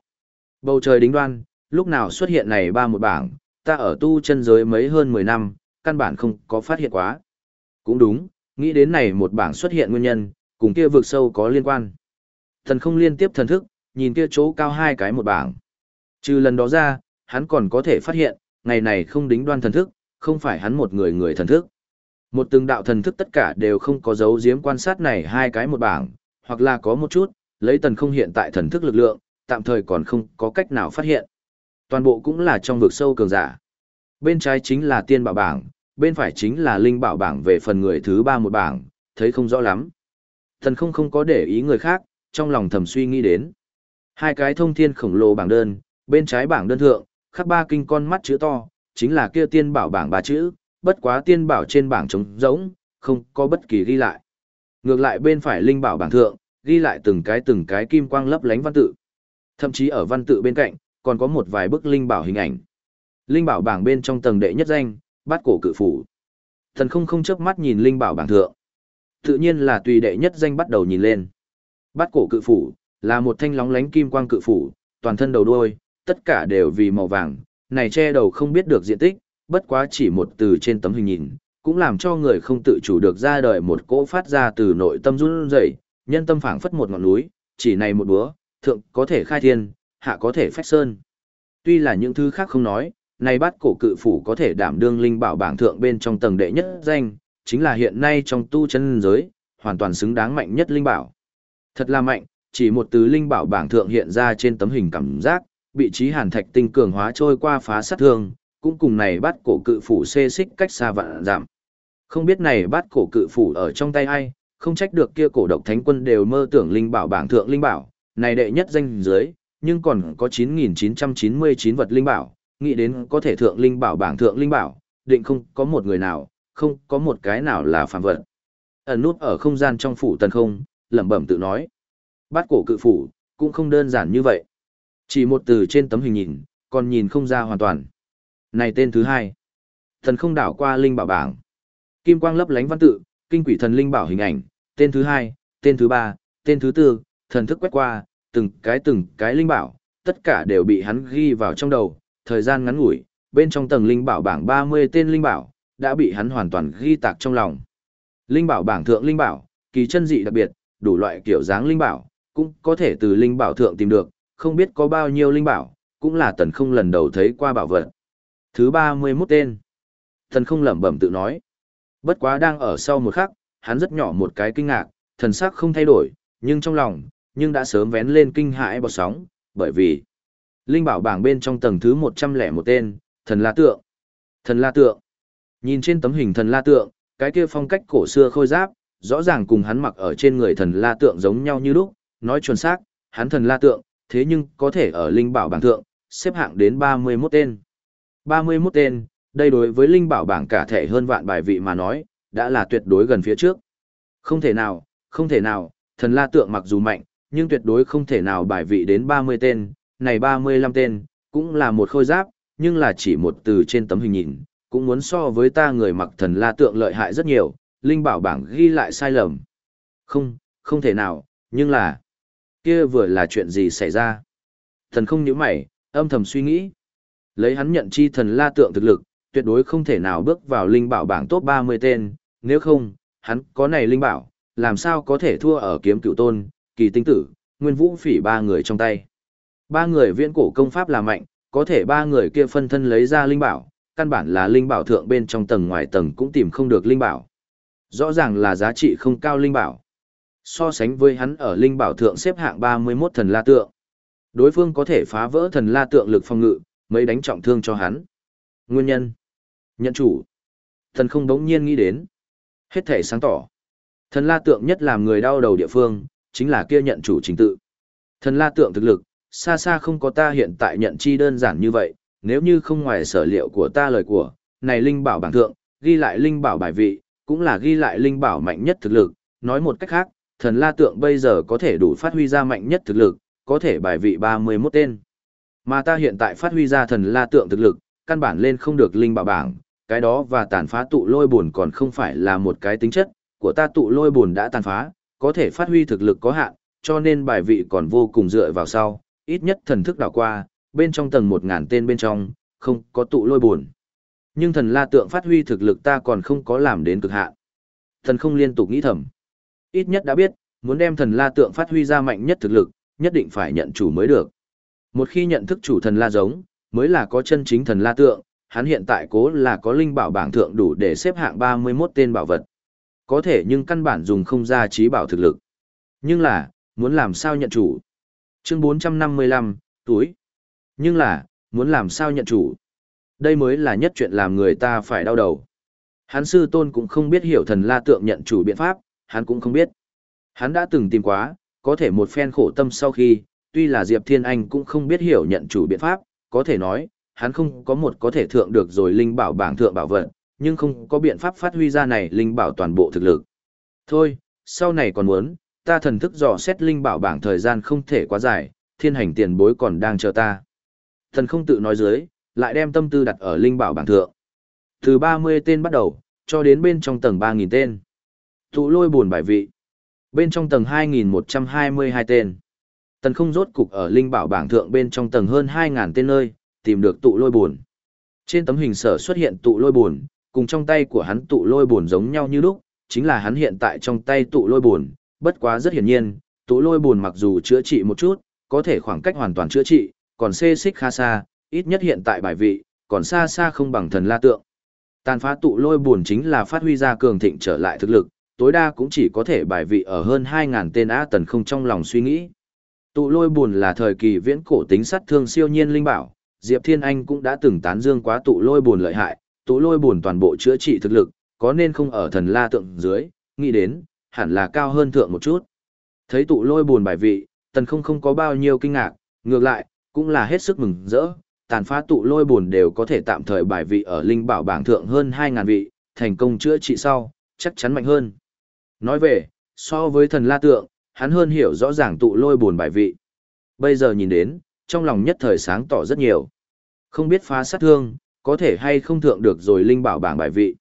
Bầu trời đính đoan, lúc nào xuất hiện này ba một bảng, ta ở tu chân giới mấy hơn 10 năm, căn bản không có phát hiện quá. Cũng đúng, nghĩ đến này một bảng xuất hiện nguyên nhân, cùng kia vực sâu có liên quan. Thần không liên tiếp thần thức, nhìn kia chỗ cao hai cái một bảng. Trừ lần đó ra, hắn còn có thể phát hiện, ngày này không đính đoan thần thức, không phải hắn một người người thần thức. Một từng đạo thần thức tất cả đều không có dấu giếm quan sát này hai cái một bảng, hoặc là có một chút, lấy tần không hiện tại thần thức lực lượng, tạm thời còn không có cách nào phát hiện. Toàn bộ cũng là trong vực sâu cường giả. Bên trái chính là tiên bảo bảng, bên phải chính là linh bảo bảng về phần người thứ ba một bảng, thấy không rõ lắm. Thần không không có để ý người khác, trong lòng thầm suy nghĩ đến. Hai cái thông thiên khổng lồ bảng đơn, bên trái bảng đơn thượng, khắc ba kinh con mắt chữ to, chính là kia tiên bảo bảng ba chữ, bất quá tiên bảo trên bảng trống rỗng, không có bất kỳ ghi lại. Ngược lại bên phải linh bảo bảng thượng, ghi lại từng cái từng cái kim quang lấp lánh văn tự. Thậm chí ở văn tự bên cạnh, còn có một vài bức linh bảo hình ảnh. Linh bảo bảng bên trong tầng đệ nhất danh, bát cổ cự phủ. Thần không không chớp mắt nhìn linh bảo bảng thượng. Tự nhiên là tùy đệ nhất danh bắt đầu nhìn lên. Bát cổ cự phủ, là một thanh lóng lánh kim quang cự phủ, toàn thân đầu đuôi, tất cả đều vì màu vàng, này che đầu không biết được diện tích, bất quá chỉ một từ trên tấm hình nhìn, cũng làm cho người không tự chủ được ra đời một cỗ phát ra từ nội tâm run rẩy, nhân tâm phảng phất một ngọn núi, chỉ này một búa, thượng có thể khai thiên, hạ có thể phách sơn. Tuy là những thứ khác không nói, này bát cổ cự phủ có thể đảm đương linh bảo bảng thượng bên trong tầng đệ nhất danh, chính là hiện nay trong tu chân giới, hoàn toàn xứng đáng mạnh nhất linh bảo. Thật là mạnh, chỉ một từ linh bảo bảng thượng hiện ra trên tấm hình cảm giác, bị trí hàn thạch tinh cường hóa trôi qua phá sát thương, cũng cùng này bắt cổ cự phủ xê xích cách xa vạn giảm. Không biết này bắt cổ cự phủ ở trong tay ai, không trách được kia cổ độc thánh quân đều mơ tưởng linh bảo bảng thượng linh bảo, này đệ nhất danh dưới, nhưng còn có 9.999 vật linh bảo, nghĩ đến có thể thượng linh bảo bảng thượng linh bảo, định không có một người nào, không có một cái nào là phàm vật. Ẩn nút ở không gian trong phủ tần không, lẩm bẩm tự nói. Bát cổ cự phủ, cũng không đơn giản như vậy. Chỉ một từ trên tấm hình nhìn, còn nhìn không ra hoàn toàn. Này tên thứ hai. Thần không đảo qua linh bảo bảng. Kim quang lấp lánh văn tự, kinh quỷ thần linh bảo hình ảnh, tên thứ hai, tên thứ ba, tên thứ tư, thần thức quét qua, từng cái từng cái linh bảo, tất cả đều bị hắn ghi vào trong đầu, thời gian ngắn ngủi, bên trong tầng linh bảo bảng 30 tên linh bảo, đã bị hắn hoàn toàn ghi tạc trong lòng. Linh bảo bảng thượng linh bảo, kỳ chân dị đặc biệt, đủ loại kiểu dáng linh bảo, cũng có thể từ linh bảo thượng tìm được, không biết có bao nhiêu linh bảo, cũng là tần không lần đầu thấy qua bảo vật. Thứ 31 tên. thần không lẩm bẩm tự nói. Bất quá đang ở sau một khắc, hắn rất nhỏ một cái kinh ngạc, thần sắc không thay đổi, nhưng trong lòng, nhưng đã sớm vén lên kinh hãi bọt sóng, bởi vì linh bảo bảng bên trong tầng thứ 101 tên, thần la tượng. Thần la tượng. Nhìn trên tấm hình thần la tượng, cái kia phong cách cổ xưa khôi giáp, rõ ràng cùng hắn mặc ở trên người thần la tượng giống nhau như lúc, nói chuẩn xác, hắn thần la tượng, thế nhưng có thể ở linh bảo bảng thượng, xếp hạng đến 31 tên. 31 tên, đây đối với linh bảo bảng cả thể hơn vạn bài vị mà nói, đã là tuyệt đối gần phía trước. Không thể nào, không thể nào, thần la tượng mặc dù mạnh, nhưng tuyệt đối không thể nào bài vị đến 30 tên, này 35 tên, cũng là một khôi giáp, nhưng là chỉ một từ trên tấm hình nhìn, cũng muốn so với ta người mặc thần la tượng lợi hại rất nhiều, linh bảo bảng ghi lại sai lầm. Không, không thể nào, nhưng là, kia vừa là chuyện gì xảy ra? Thần không nhíu mày, âm thầm suy nghĩ. Lấy hắn nhận chi thần la tượng thực lực, tuyệt đối không thể nào bước vào linh bảo bảng top 30 tên, nếu không, hắn có này linh bảo, làm sao có thể thua ở kiếm cựu tôn, kỳ tinh tử, nguyên vũ phỉ ba người trong tay. Ba người viễn cổ công pháp là mạnh, có thể ba người kia phân thân lấy ra linh bảo, căn bản là linh bảo thượng bên trong tầng ngoài tầng cũng tìm không được linh bảo. Rõ ràng là giá trị không cao linh bảo. So sánh với hắn ở linh bảo thượng xếp hạng 31 thần la tượng. Đối phương có thể phá vỡ thần la tượng lực phòng ngự, mấy đánh trọng thương cho hắn. Nguyên nhân. Nhận chủ. Thần không đống nhiên nghĩ đến. Hết thể sáng tỏ. Thần la tượng nhất làm người đau đầu địa phương, chính là kia nhận chủ trình tự. Thần la tượng thực lực, xa xa không có ta hiện tại nhận chi đơn giản như vậy, nếu như không ngoài sở liệu của ta lời của, này linh bảo bảng thượng, ghi lại linh bảo bài vị, cũng là ghi lại linh bảo mạnh nhất thực lực, nói một cách khác, thần la tượng bây giờ có thể đủ phát huy ra mạnh nhất thực lực, có thể bài vị 31 tên. Mà ta hiện tại phát huy ra thần la tượng thực lực, căn bản lên không được linh bảo bảng, cái đó và tàn phá tụ lôi buồn còn không phải là một cái tính chất, của ta tụ lôi buồn đã tàn phá, có thể phát huy thực lực có hạn, cho nên bài vị còn vô cùng dựa vào sau, ít nhất thần thức đảo qua, bên trong tầng 1000 tên bên trong, không có tụ lôi buồn. Nhưng thần la tượng phát huy thực lực ta còn không có làm đến cực hạn. Thần không liên tục nghĩ thầm. Ít nhất đã biết, muốn đem thần la tượng phát huy ra mạnh nhất thực lực, nhất định phải nhận chủ mới được. Một khi nhận thức chủ thần la giống, mới là có chân chính thần la tượng, hắn hiện tại cố là có linh bảo bảng thượng đủ để xếp hạng 31 tên bảo vật. Có thể nhưng căn bản dùng không ra trí bảo thực lực. Nhưng là, muốn làm sao nhận chủ? Chương 455, túi. Nhưng là, muốn làm sao nhận chủ? Đây mới là nhất chuyện làm người ta phải đau đầu. Hắn sư tôn cũng không biết hiểu thần la tượng nhận chủ biện pháp, hắn cũng không biết. Hắn đã từng tìm quá, có thể một phen khổ tâm sau khi, tuy là Diệp Thiên Anh cũng không biết hiểu nhận chủ biện pháp, có thể nói, hắn không có một có thể thượng được rồi linh bảo bảng thượng bảo vật, nhưng không có biện pháp phát huy ra này linh bảo toàn bộ thực lực. Thôi, sau này còn muốn, ta thần thức dò xét linh bảo bảng thời gian không thể quá dài, thiên hành tiền bối còn đang chờ ta. Thần không tự nói dưới, lại đem tâm tư đặt ở linh bảo bảng thượng. Từ 30 tên bắt đầu, cho đến bên trong tầng 3.000 tên. Tụ lôi buồn bài vị. Bên trong tầng 2.122 tên. Tần không rốt cục ở linh bảo bảng thượng bên trong tầng hơn 2.000 tên nơi, tìm được tụ lôi buồn. Trên tấm hình sở xuất hiện tụ lôi buồn, cùng trong tay của hắn tụ lôi buồn giống nhau như lúc, chính là hắn hiện tại trong tay tụ lôi buồn, bất quá rất hiển nhiên, tụ lôi buồn mặc dù chữa trị một chút, có thể khoảng cách hoàn toàn chữa trị, còn xê xích khá xa, ít nhất hiện tại bài vị, còn xa xa không bằng thần la tượng. Tàn phá tụ lôi buồn chính là phát huy ra cường thịnh trở lại thực lực, tối đa cũng chỉ có thể bài vị ở hơn 2.000 tên a tần không trong lòng suy nghĩ. Tụ lôi buồn là thời kỳ viễn cổ tính sát thương siêu nhiên linh bảo, Diệp Thiên Anh cũng đã từng tán dương quá tụ lôi buồn lợi hại, tụ lôi buồn toàn bộ chữa trị thực lực, có nên không ở thần la tượng dưới, nghĩ đến, hẳn là cao hơn thượng một chút. Thấy tụ lôi buồn bài vị, tần không không có bao nhiêu kinh ngạc, ngược lại, cũng là hết sức mừng rỡ, tàn phá tụ lôi buồn đều có thể tạm thời bài vị ở linh bảo bảng thượng hơn 2.000 vị, thành công chữa trị sau, chắc chắn mạnh hơn. Nói về, so với thần la tượng, hắn hơn hiểu rõ ràng tụ lôi buồn bài vị. Bây giờ nhìn đến, trong lòng nhất thời sáng tỏ rất nhiều. Không biết phá sát thương, có thể hay không thượng được rồi linh bảo bảng bài vị.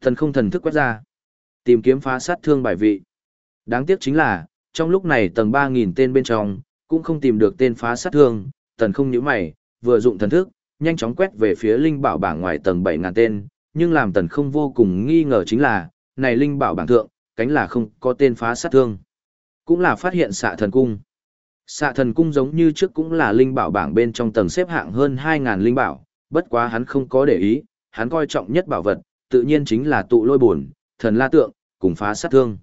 Thần không thần thức quét ra. Tìm kiếm phá sát thương bài vị. Đáng tiếc chính là, trong lúc này tầng 3.000 tên bên trong, cũng không tìm được tên phá sát thương, thần không nhíu mày, vừa dụng thần thức, nhanh chóng quét về phía linh bảo bảng ngoài tầng 7000 tên, nhưng làm tần không vô cùng nghi ngờ chính là, này linh bảo bảng thượng, cánh là không có tên phá sát thương. Cũng là phát hiện xạ thần cung. Xạ thần cung giống như trước cũng là linh bảo bảng bên trong tầng xếp hạng hơn 2000 linh bảo, bất quá hắn không có để ý, hắn coi trọng nhất bảo vật, tự nhiên chính là tụ lôi buồn, thần la tượng, cùng phá sát thương.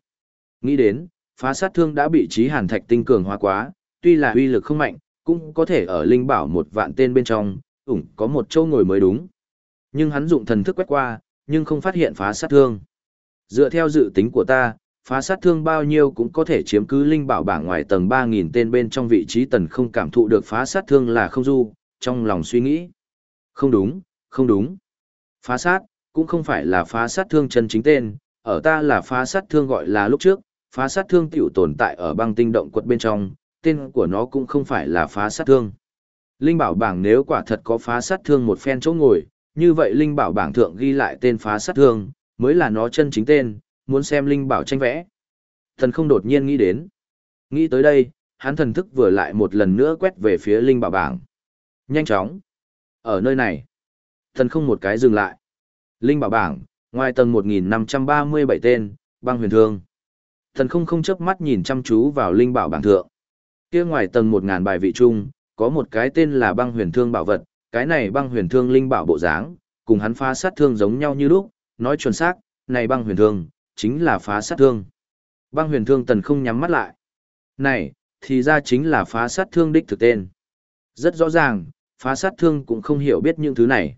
Nghĩ đến, phá sát thương đã bị trí hàn thạch tinh cường hóa quá, tuy là uy lực không mạnh, cũng có thể ở linh bảo một vạn tên bên trong, ủng có một châu ngồi mới đúng. Nhưng hắn dụng thần thức quét qua, nhưng không phát hiện phá sát thương. Dựa theo dự tính của ta, phá sát thương bao nhiêu cũng có thể chiếm cứ linh bảo bảng ngoài tầng 3.000 tên bên trong vị trí tần không cảm thụ được phá sát thương là không du, trong lòng suy nghĩ. Không đúng, không đúng. Phá sát, cũng không phải là phá sát thương chân chính tên, ở ta là phá sát thương gọi là lúc trước, phá sát thương tiểu tồn tại ở băng tinh động quật bên trong, tên của nó cũng không phải là phá sát thương. Linh bảo bảng nếu quả thật có phá sát thương một phen chỗ ngồi, như vậy Linh bảo bảng thượng ghi lại tên phá sát thương, mới là nó chân chính tên, muốn xem Linh bảo tranh vẽ. Thần không đột nhiên nghĩ đến. Nghĩ tới đây, hắn thần thức vừa lại một lần nữa quét về phía Linh bảo bảng. Nhanh chóng. Ở nơi này, thần không một cái dừng lại. Linh bảo bảng, ngoài tầng 1537 tên, băng huyền thương. Thần không không chớp mắt nhìn chăm chú vào Linh bảo bảng thượng kia ngoài tầng một ngàn bài vị chung, có một cái tên là băng huyền thương bảo vật, cái này băng huyền thương linh bảo bộ dáng, cùng hắn phá sát thương giống nhau như lúc, nói chuẩn xác, này băng huyền thương, chính là phá sát thương. Băng huyền thương tần không nhắm mắt lại. Này, thì ra chính là phá sát thương đích thực tên. Rất rõ ràng, phá sát thương cũng không hiểu biết những thứ này.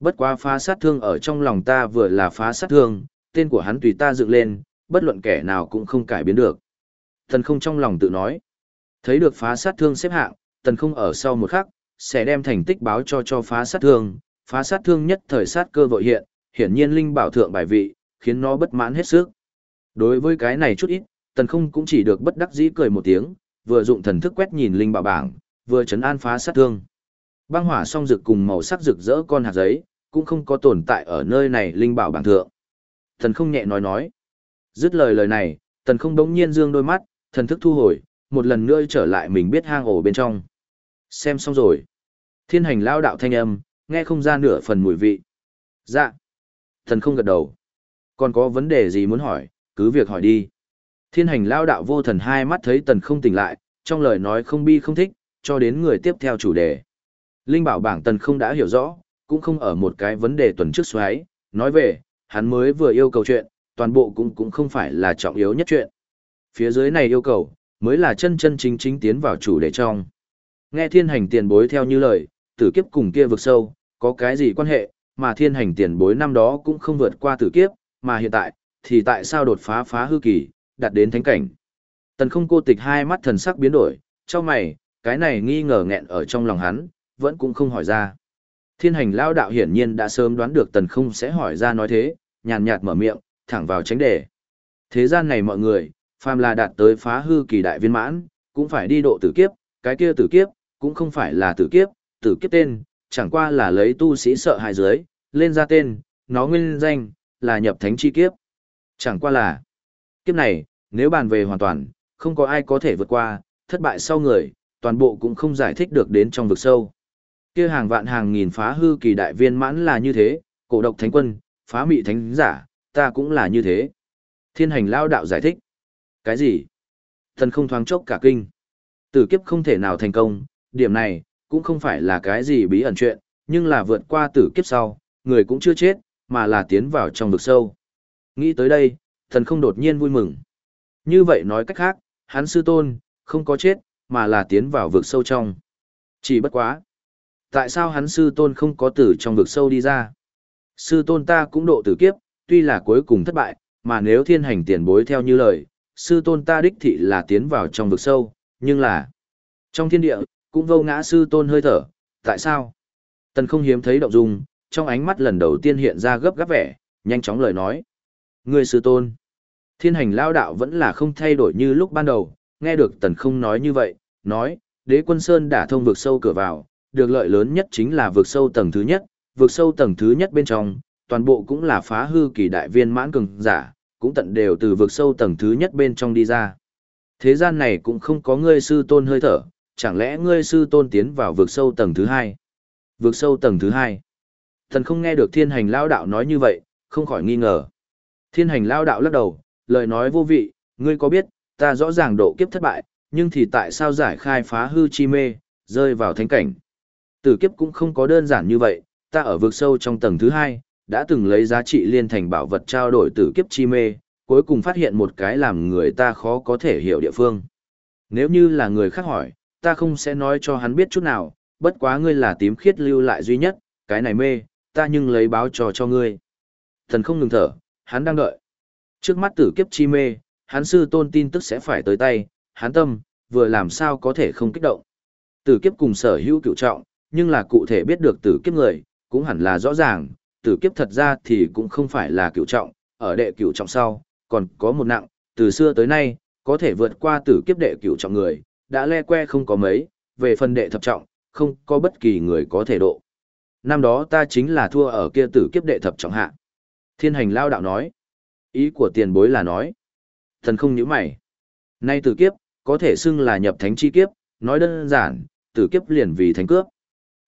Bất quá phá sát thương ở trong lòng ta vừa là phá sát thương, tên của hắn tùy ta dựng lên, bất luận kẻ nào cũng không cải biến được. Thần không trong lòng tự nói. Thấy được phá sát thương xếp hạng, tần không ở sau một khắc, sẽ đem thành tích báo cho cho phá sát thương, phá sát thương nhất thời sát cơ vội hiện, hiển nhiên linh bảo thượng bài vị, khiến nó bất mãn hết sức. Đối với cái này chút ít, tần không cũng chỉ được bất đắc dĩ cười một tiếng, vừa dụng thần thức quét nhìn linh bảo bảng, vừa chấn an phá sát thương. Băng hỏa song rực cùng màu sắc rực rỡ con hạt giấy, cũng không có tồn tại ở nơi này linh bảo bảng thượng. Tần không nhẹ nói nói. Dứt lời lời này, tần không đống nhiên dương đôi mắt, thần thức thu hồi, một lần nữa trở lại mình biết hang ổ bên trong. Xem xong rồi. Thiên hành lao đạo thanh âm, nghe không ra nửa phần mùi vị. Dạ. Thần không gật đầu. Còn có vấn đề gì muốn hỏi, cứ việc hỏi đi. Thiên hành lao đạo vô thần hai mắt thấy tần không tỉnh lại, trong lời nói không bi không thích, cho đến người tiếp theo chủ đề. Linh bảo bảng tần không đã hiểu rõ, cũng không ở một cái vấn đề tuần trước xoáy, nói về, hắn mới vừa yêu cầu chuyện, toàn bộ cũng cũng không phải là trọng yếu nhất chuyện. Phía dưới này yêu cầu, mới là chân chân chính chính tiến vào chủ đề trong. Nghe thiên hành tiền bối theo như lời, tử kiếp cùng kia vực sâu, có cái gì quan hệ, mà thiên hành tiền bối năm đó cũng không vượt qua tử kiếp, mà hiện tại, thì tại sao đột phá phá hư kỳ, đạt đến thánh cảnh. Tần không cô tịch hai mắt thần sắc biến đổi, cho mày, cái này nghi ngờ nghẹn ở trong lòng hắn, vẫn cũng không hỏi ra. Thiên hành lao đạo hiển nhiên đã sớm đoán được tần không sẽ hỏi ra nói thế, nhàn nhạt mở miệng, thẳng vào tránh đề. Thế gian này mọi người, phàm là đạt tới phá hư kỳ đại viên mãn, cũng phải đi độ tử kiếp, cái kia tử kiếp, cũng không phải là tử kiếp, tử kiếp tên, chẳng qua là lấy tu sĩ sợ hại dưới, lên ra tên, nó nguyên danh, là nhập thánh chi kiếp. Chẳng qua là, kiếp này, nếu bàn về hoàn toàn, không có ai có thể vượt qua, thất bại sau người, toàn bộ cũng không giải thích được đến trong vực sâu. Kia hàng vạn hàng nghìn phá hư kỳ đại viên mãn là như thế, cổ độc thánh quân, phá mị thánh giả, ta cũng là như thế. Thiên hành lao đạo giải thích. Cái gì? Thần không thoáng chốc cả kinh. Tử kiếp không thể nào thành công, điểm này, cũng không phải là cái gì bí ẩn chuyện, nhưng là vượt qua tử kiếp sau, người cũng chưa chết, mà là tiến vào trong vực sâu. Nghĩ tới đây, thần không đột nhiên vui mừng. Như vậy nói cách khác, hắn sư tôn, không có chết, mà là tiến vào vực sâu trong. Chỉ bất quá. Tại sao hắn sư tôn không có tử trong vực sâu đi ra? Sư tôn ta cũng độ tử kiếp, tuy là cuối cùng thất bại, mà nếu thiên hành tiền bối theo như lời, sư tôn ta đích thị là tiến vào trong vực sâu, nhưng là trong thiên địa, cũng vô ngã sư tôn hơi thở, tại sao? Tần không hiếm thấy động dung, trong ánh mắt lần đầu tiên hiện ra gấp gáp vẻ, nhanh chóng lời nói. Người sư tôn. Thiên hành lao đạo vẫn là không thay đổi như lúc ban đầu, nghe được tần không nói như vậy, nói, đế quân sơn đã thông vực sâu cửa vào, được lợi lớn nhất chính là vực sâu tầng thứ nhất, vực sâu tầng thứ nhất bên trong, toàn bộ cũng là phá hư kỳ đại viên mãn cường giả, cũng tận đều từ vực sâu tầng thứ nhất bên trong đi ra. Thế gian này cũng không có ngươi sư tôn hơi thở, chẳng lẽ ngươi sư tôn tiến vào vực sâu tầng thứ hai? Vực sâu tầng thứ hai. Thần không nghe được thiên hành lao đạo nói như vậy, không khỏi nghi ngờ. Thiên hành lao đạo lắc đầu, lời nói vô vị, ngươi có biết, ta rõ ràng độ kiếp thất bại, nhưng thì tại sao giải khai phá hư chi mê, rơi vào thánh cảnh. Tử kiếp cũng không có đơn giản như vậy, ta ở vực sâu trong tầng thứ hai, đã từng lấy giá trị liên thành bảo vật trao đổi tử kiếp chi mê, cuối cùng phát hiện một cái làm người ta khó có thể hiểu địa phương. Nếu như là người khác hỏi, ta không sẽ nói cho hắn biết chút nào, bất quá ngươi là tím khiết lưu lại duy nhất, cái này mê, ta nhưng lấy báo trò cho ngươi. Thần không ngừng thở, hắn đang đợi. Trước mắt tử kiếp chi mê, hắn sư tôn tin tức sẽ phải tới tay, hắn tâm, vừa làm sao có thể không kích động. Tử kiếp cùng sở hữu cựu trọng, nhưng là cụ thể biết được tử kiếp người, cũng hẳn là rõ ràng, tử kiếp thật ra thì cũng không phải là cửu trọng, ở đệ cửu trọng sau, còn có một nặng, từ xưa tới nay, có thể vượt qua tử kiếp đệ cửu trọng người, đã le que không có mấy, về phần đệ thập trọng, không có bất kỳ người có thể độ. Năm đó ta chính là thua ở kia tử kiếp đệ thập trọng hạ. Thiên hành lao đạo nói. Ý của tiền bối là nói. Thần không nhíu mày. Nay tử kiếp, có thể xưng là nhập thánh chi kiếp, nói đơn giản, tử kiếp liền vì thánh cướp.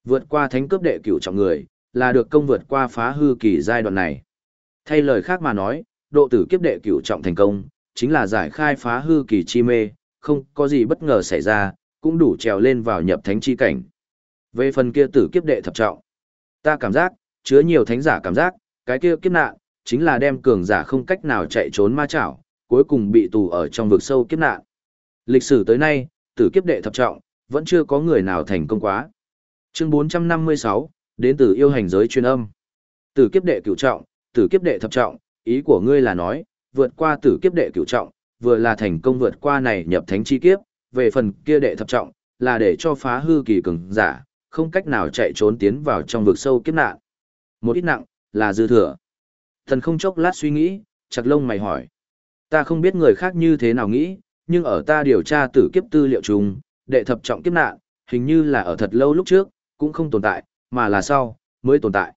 Vượt qua thánh cướp đệ cửu trọng người, là được công vượt qua phá hư kỳ giai đoạn này. Thay lời khác mà nói, độ tử kiếp đệ cửu trọng thành công, chính là giải khai phá hư kỳ chi mê, không có gì bất ngờ xảy ra, cũng đủ trèo lên vào nhập thánh chi cảnh. Về phần kia tử kiếp đệ thập trọng, ta cảm giác, chứa nhiều thánh giả cảm giác, cái kia kiếp nạn, chính là đem cường giả không cách nào chạy trốn ma chảo, cuối cùng bị tù ở trong vực sâu kiếp nạn. Lịch sử tới nay, tử kiếp đệ thập trọng, vẫn chưa có người nào thành công quá. Chương 456, đến từ yêu hành giới chuyên âm. Tử kiếp đệ cửu trọng, tử kiếp đệ thập trọng, ý của ngươi là nói, vượt qua tử kiếp đệ cửu trọng, vừa là thành công vượt qua này nhập thánh chi kiếp, về phần kia đệ thập trọng, là để cho phá hư kỳ cường giả, không cách nào chạy trốn tiến vào trong vực sâu kiếp nạn. Một ít nặng, là dư thừa. Thần không chốc lát suy nghĩ, chặt lông mày hỏi. Ta không biết người khác như thế nào nghĩ, nhưng ở ta điều tra tử kiếp tư liệu chung, đệ thập trọng kiếp nạn, hình như là ở thật lâu lúc trước, cũng không tồn tại, mà là sau, mới tồn tại.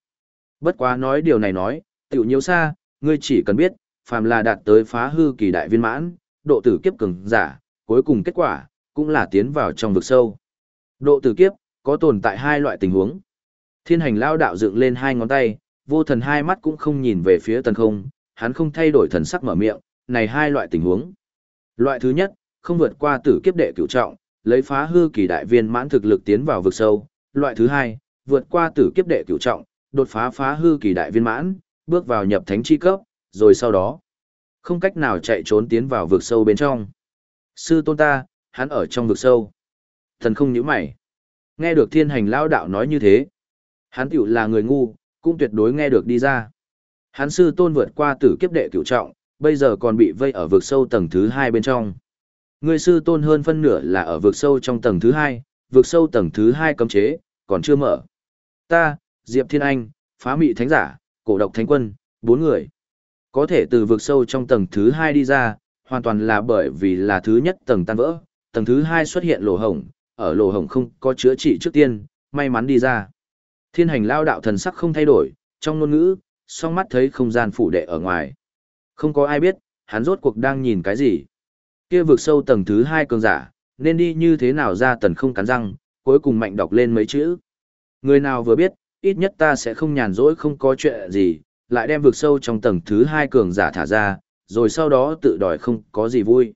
Bất quá nói điều này nói, tiểu nhiễu xa, ngươi chỉ cần biết, phàm là đạt tới phá hư kỳ đại viên mãn, độ tử kiếp cường giả, cuối cùng kết quả, cũng là tiến vào trong vực sâu. Độ tử kiếp, có tồn tại hai loại tình huống. Thiên hành lao đạo dựng lên hai ngón tay, vô thần hai mắt cũng không nhìn về phía tần không, hắn không thay đổi thần sắc mở miệng, này hai loại tình huống. Loại thứ nhất, không vượt qua tử kiếp đệ cửu trọng, lấy phá hư kỳ đại viên mãn thực lực tiến vào vực sâu. Loại thứ hai, vượt qua tử kiếp đệ cửu trọng, đột phá phá hư kỳ đại viên mãn, bước vào nhập thánh chi cấp, rồi sau đó, không cách nào chạy trốn tiến vào vực sâu bên trong. Sư tôn ta, hắn ở trong vực sâu. Thần không nhíu mày. Nghe được thiên hành lao đạo nói như thế. Hắn tiểu là người ngu, cũng tuyệt đối nghe được đi ra. Hắn sư tôn vượt qua tử kiếp đệ cửu trọng, bây giờ còn bị vây ở vực sâu tầng thứ hai bên trong. Người sư tôn hơn phân nửa là ở vực sâu trong tầng thứ hai, vực sâu tầng thứ hai cấm chế, còn chưa mở. Ta, Diệp Thiên Anh, phá mị thánh giả, cổ độc thánh quân, bốn người. Có thể từ vực sâu trong tầng thứ hai đi ra, hoàn toàn là bởi vì là thứ nhất tầng tan vỡ, tầng thứ hai xuất hiện lỗ hổng, ở lỗ hổng không có chữa trị trước tiên, may mắn đi ra. Thiên hành lao đạo thần sắc không thay đổi, trong ngôn ngữ, song mắt thấy không gian phủ đệ ở ngoài. Không có ai biết, hắn rốt cuộc đang nhìn cái gì. Kia vực sâu tầng thứ hai cường giả, nên đi như thế nào ra tần không cắn răng, cuối cùng mạnh đọc lên mấy chữ. Người nào vừa biết, ít nhất ta sẽ không nhàn rỗi không có chuyện gì, lại đem vực sâu trong tầng thứ hai cường giả thả ra, rồi sau đó tự đòi không có gì vui.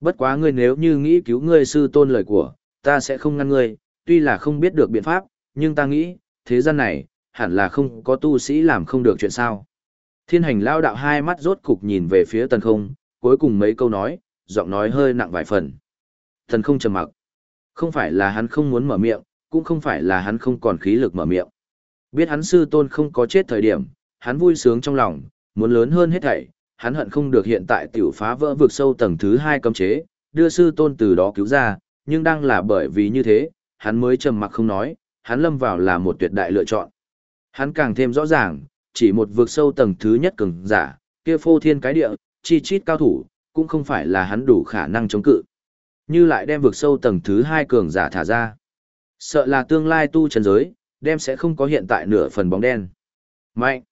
Bất quá ngươi nếu như nghĩ cứu ngươi sư tôn lời của, ta sẽ không ngăn ngươi, tuy là không biết được biện pháp, nhưng ta nghĩ, thế gian này, hẳn là không có tu sĩ làm không được chuyện sao. Thiên hành lao đạo hai mắt rốt cục nhìn về phía tần không, cuối cùng mấy câu nói, giọng nói hơi nặng vài phần. Tần không trầm mặc. Không phải là hắn không muốn mở miệng, cũng không phải là hắn không còn khí lực mở miệng. Biết hắn sư tôn không có chết thời điểm, hắn vui sướng trong lòng, muốn lớn hơn hết thảy, hắn hận không được hiện tại tiểu phá vỡ vực sâu tầng thứ hai cấm chế, đưa sư tôn từ đó cứu ra, nhưng đang là bởi vì như thế, hắn mới trầm mặc không nói, hắn lâm vào là một tuyệt đại lựa chọn. Hắn càng thêm rõ ràng, chỉ một vực sâu tầng thứ nhất cường giả, kia phô thiên cái địa, chi chít cao thủ, cũng không phải là hắn đủ khả năng chống cự. Như lại đem vực sâu tầng thứ hai cường giả thả ra. Sợ là tương lai tu trần giới, đem sẽ không có hiện tại nửa phần bóng đen. Mạnh.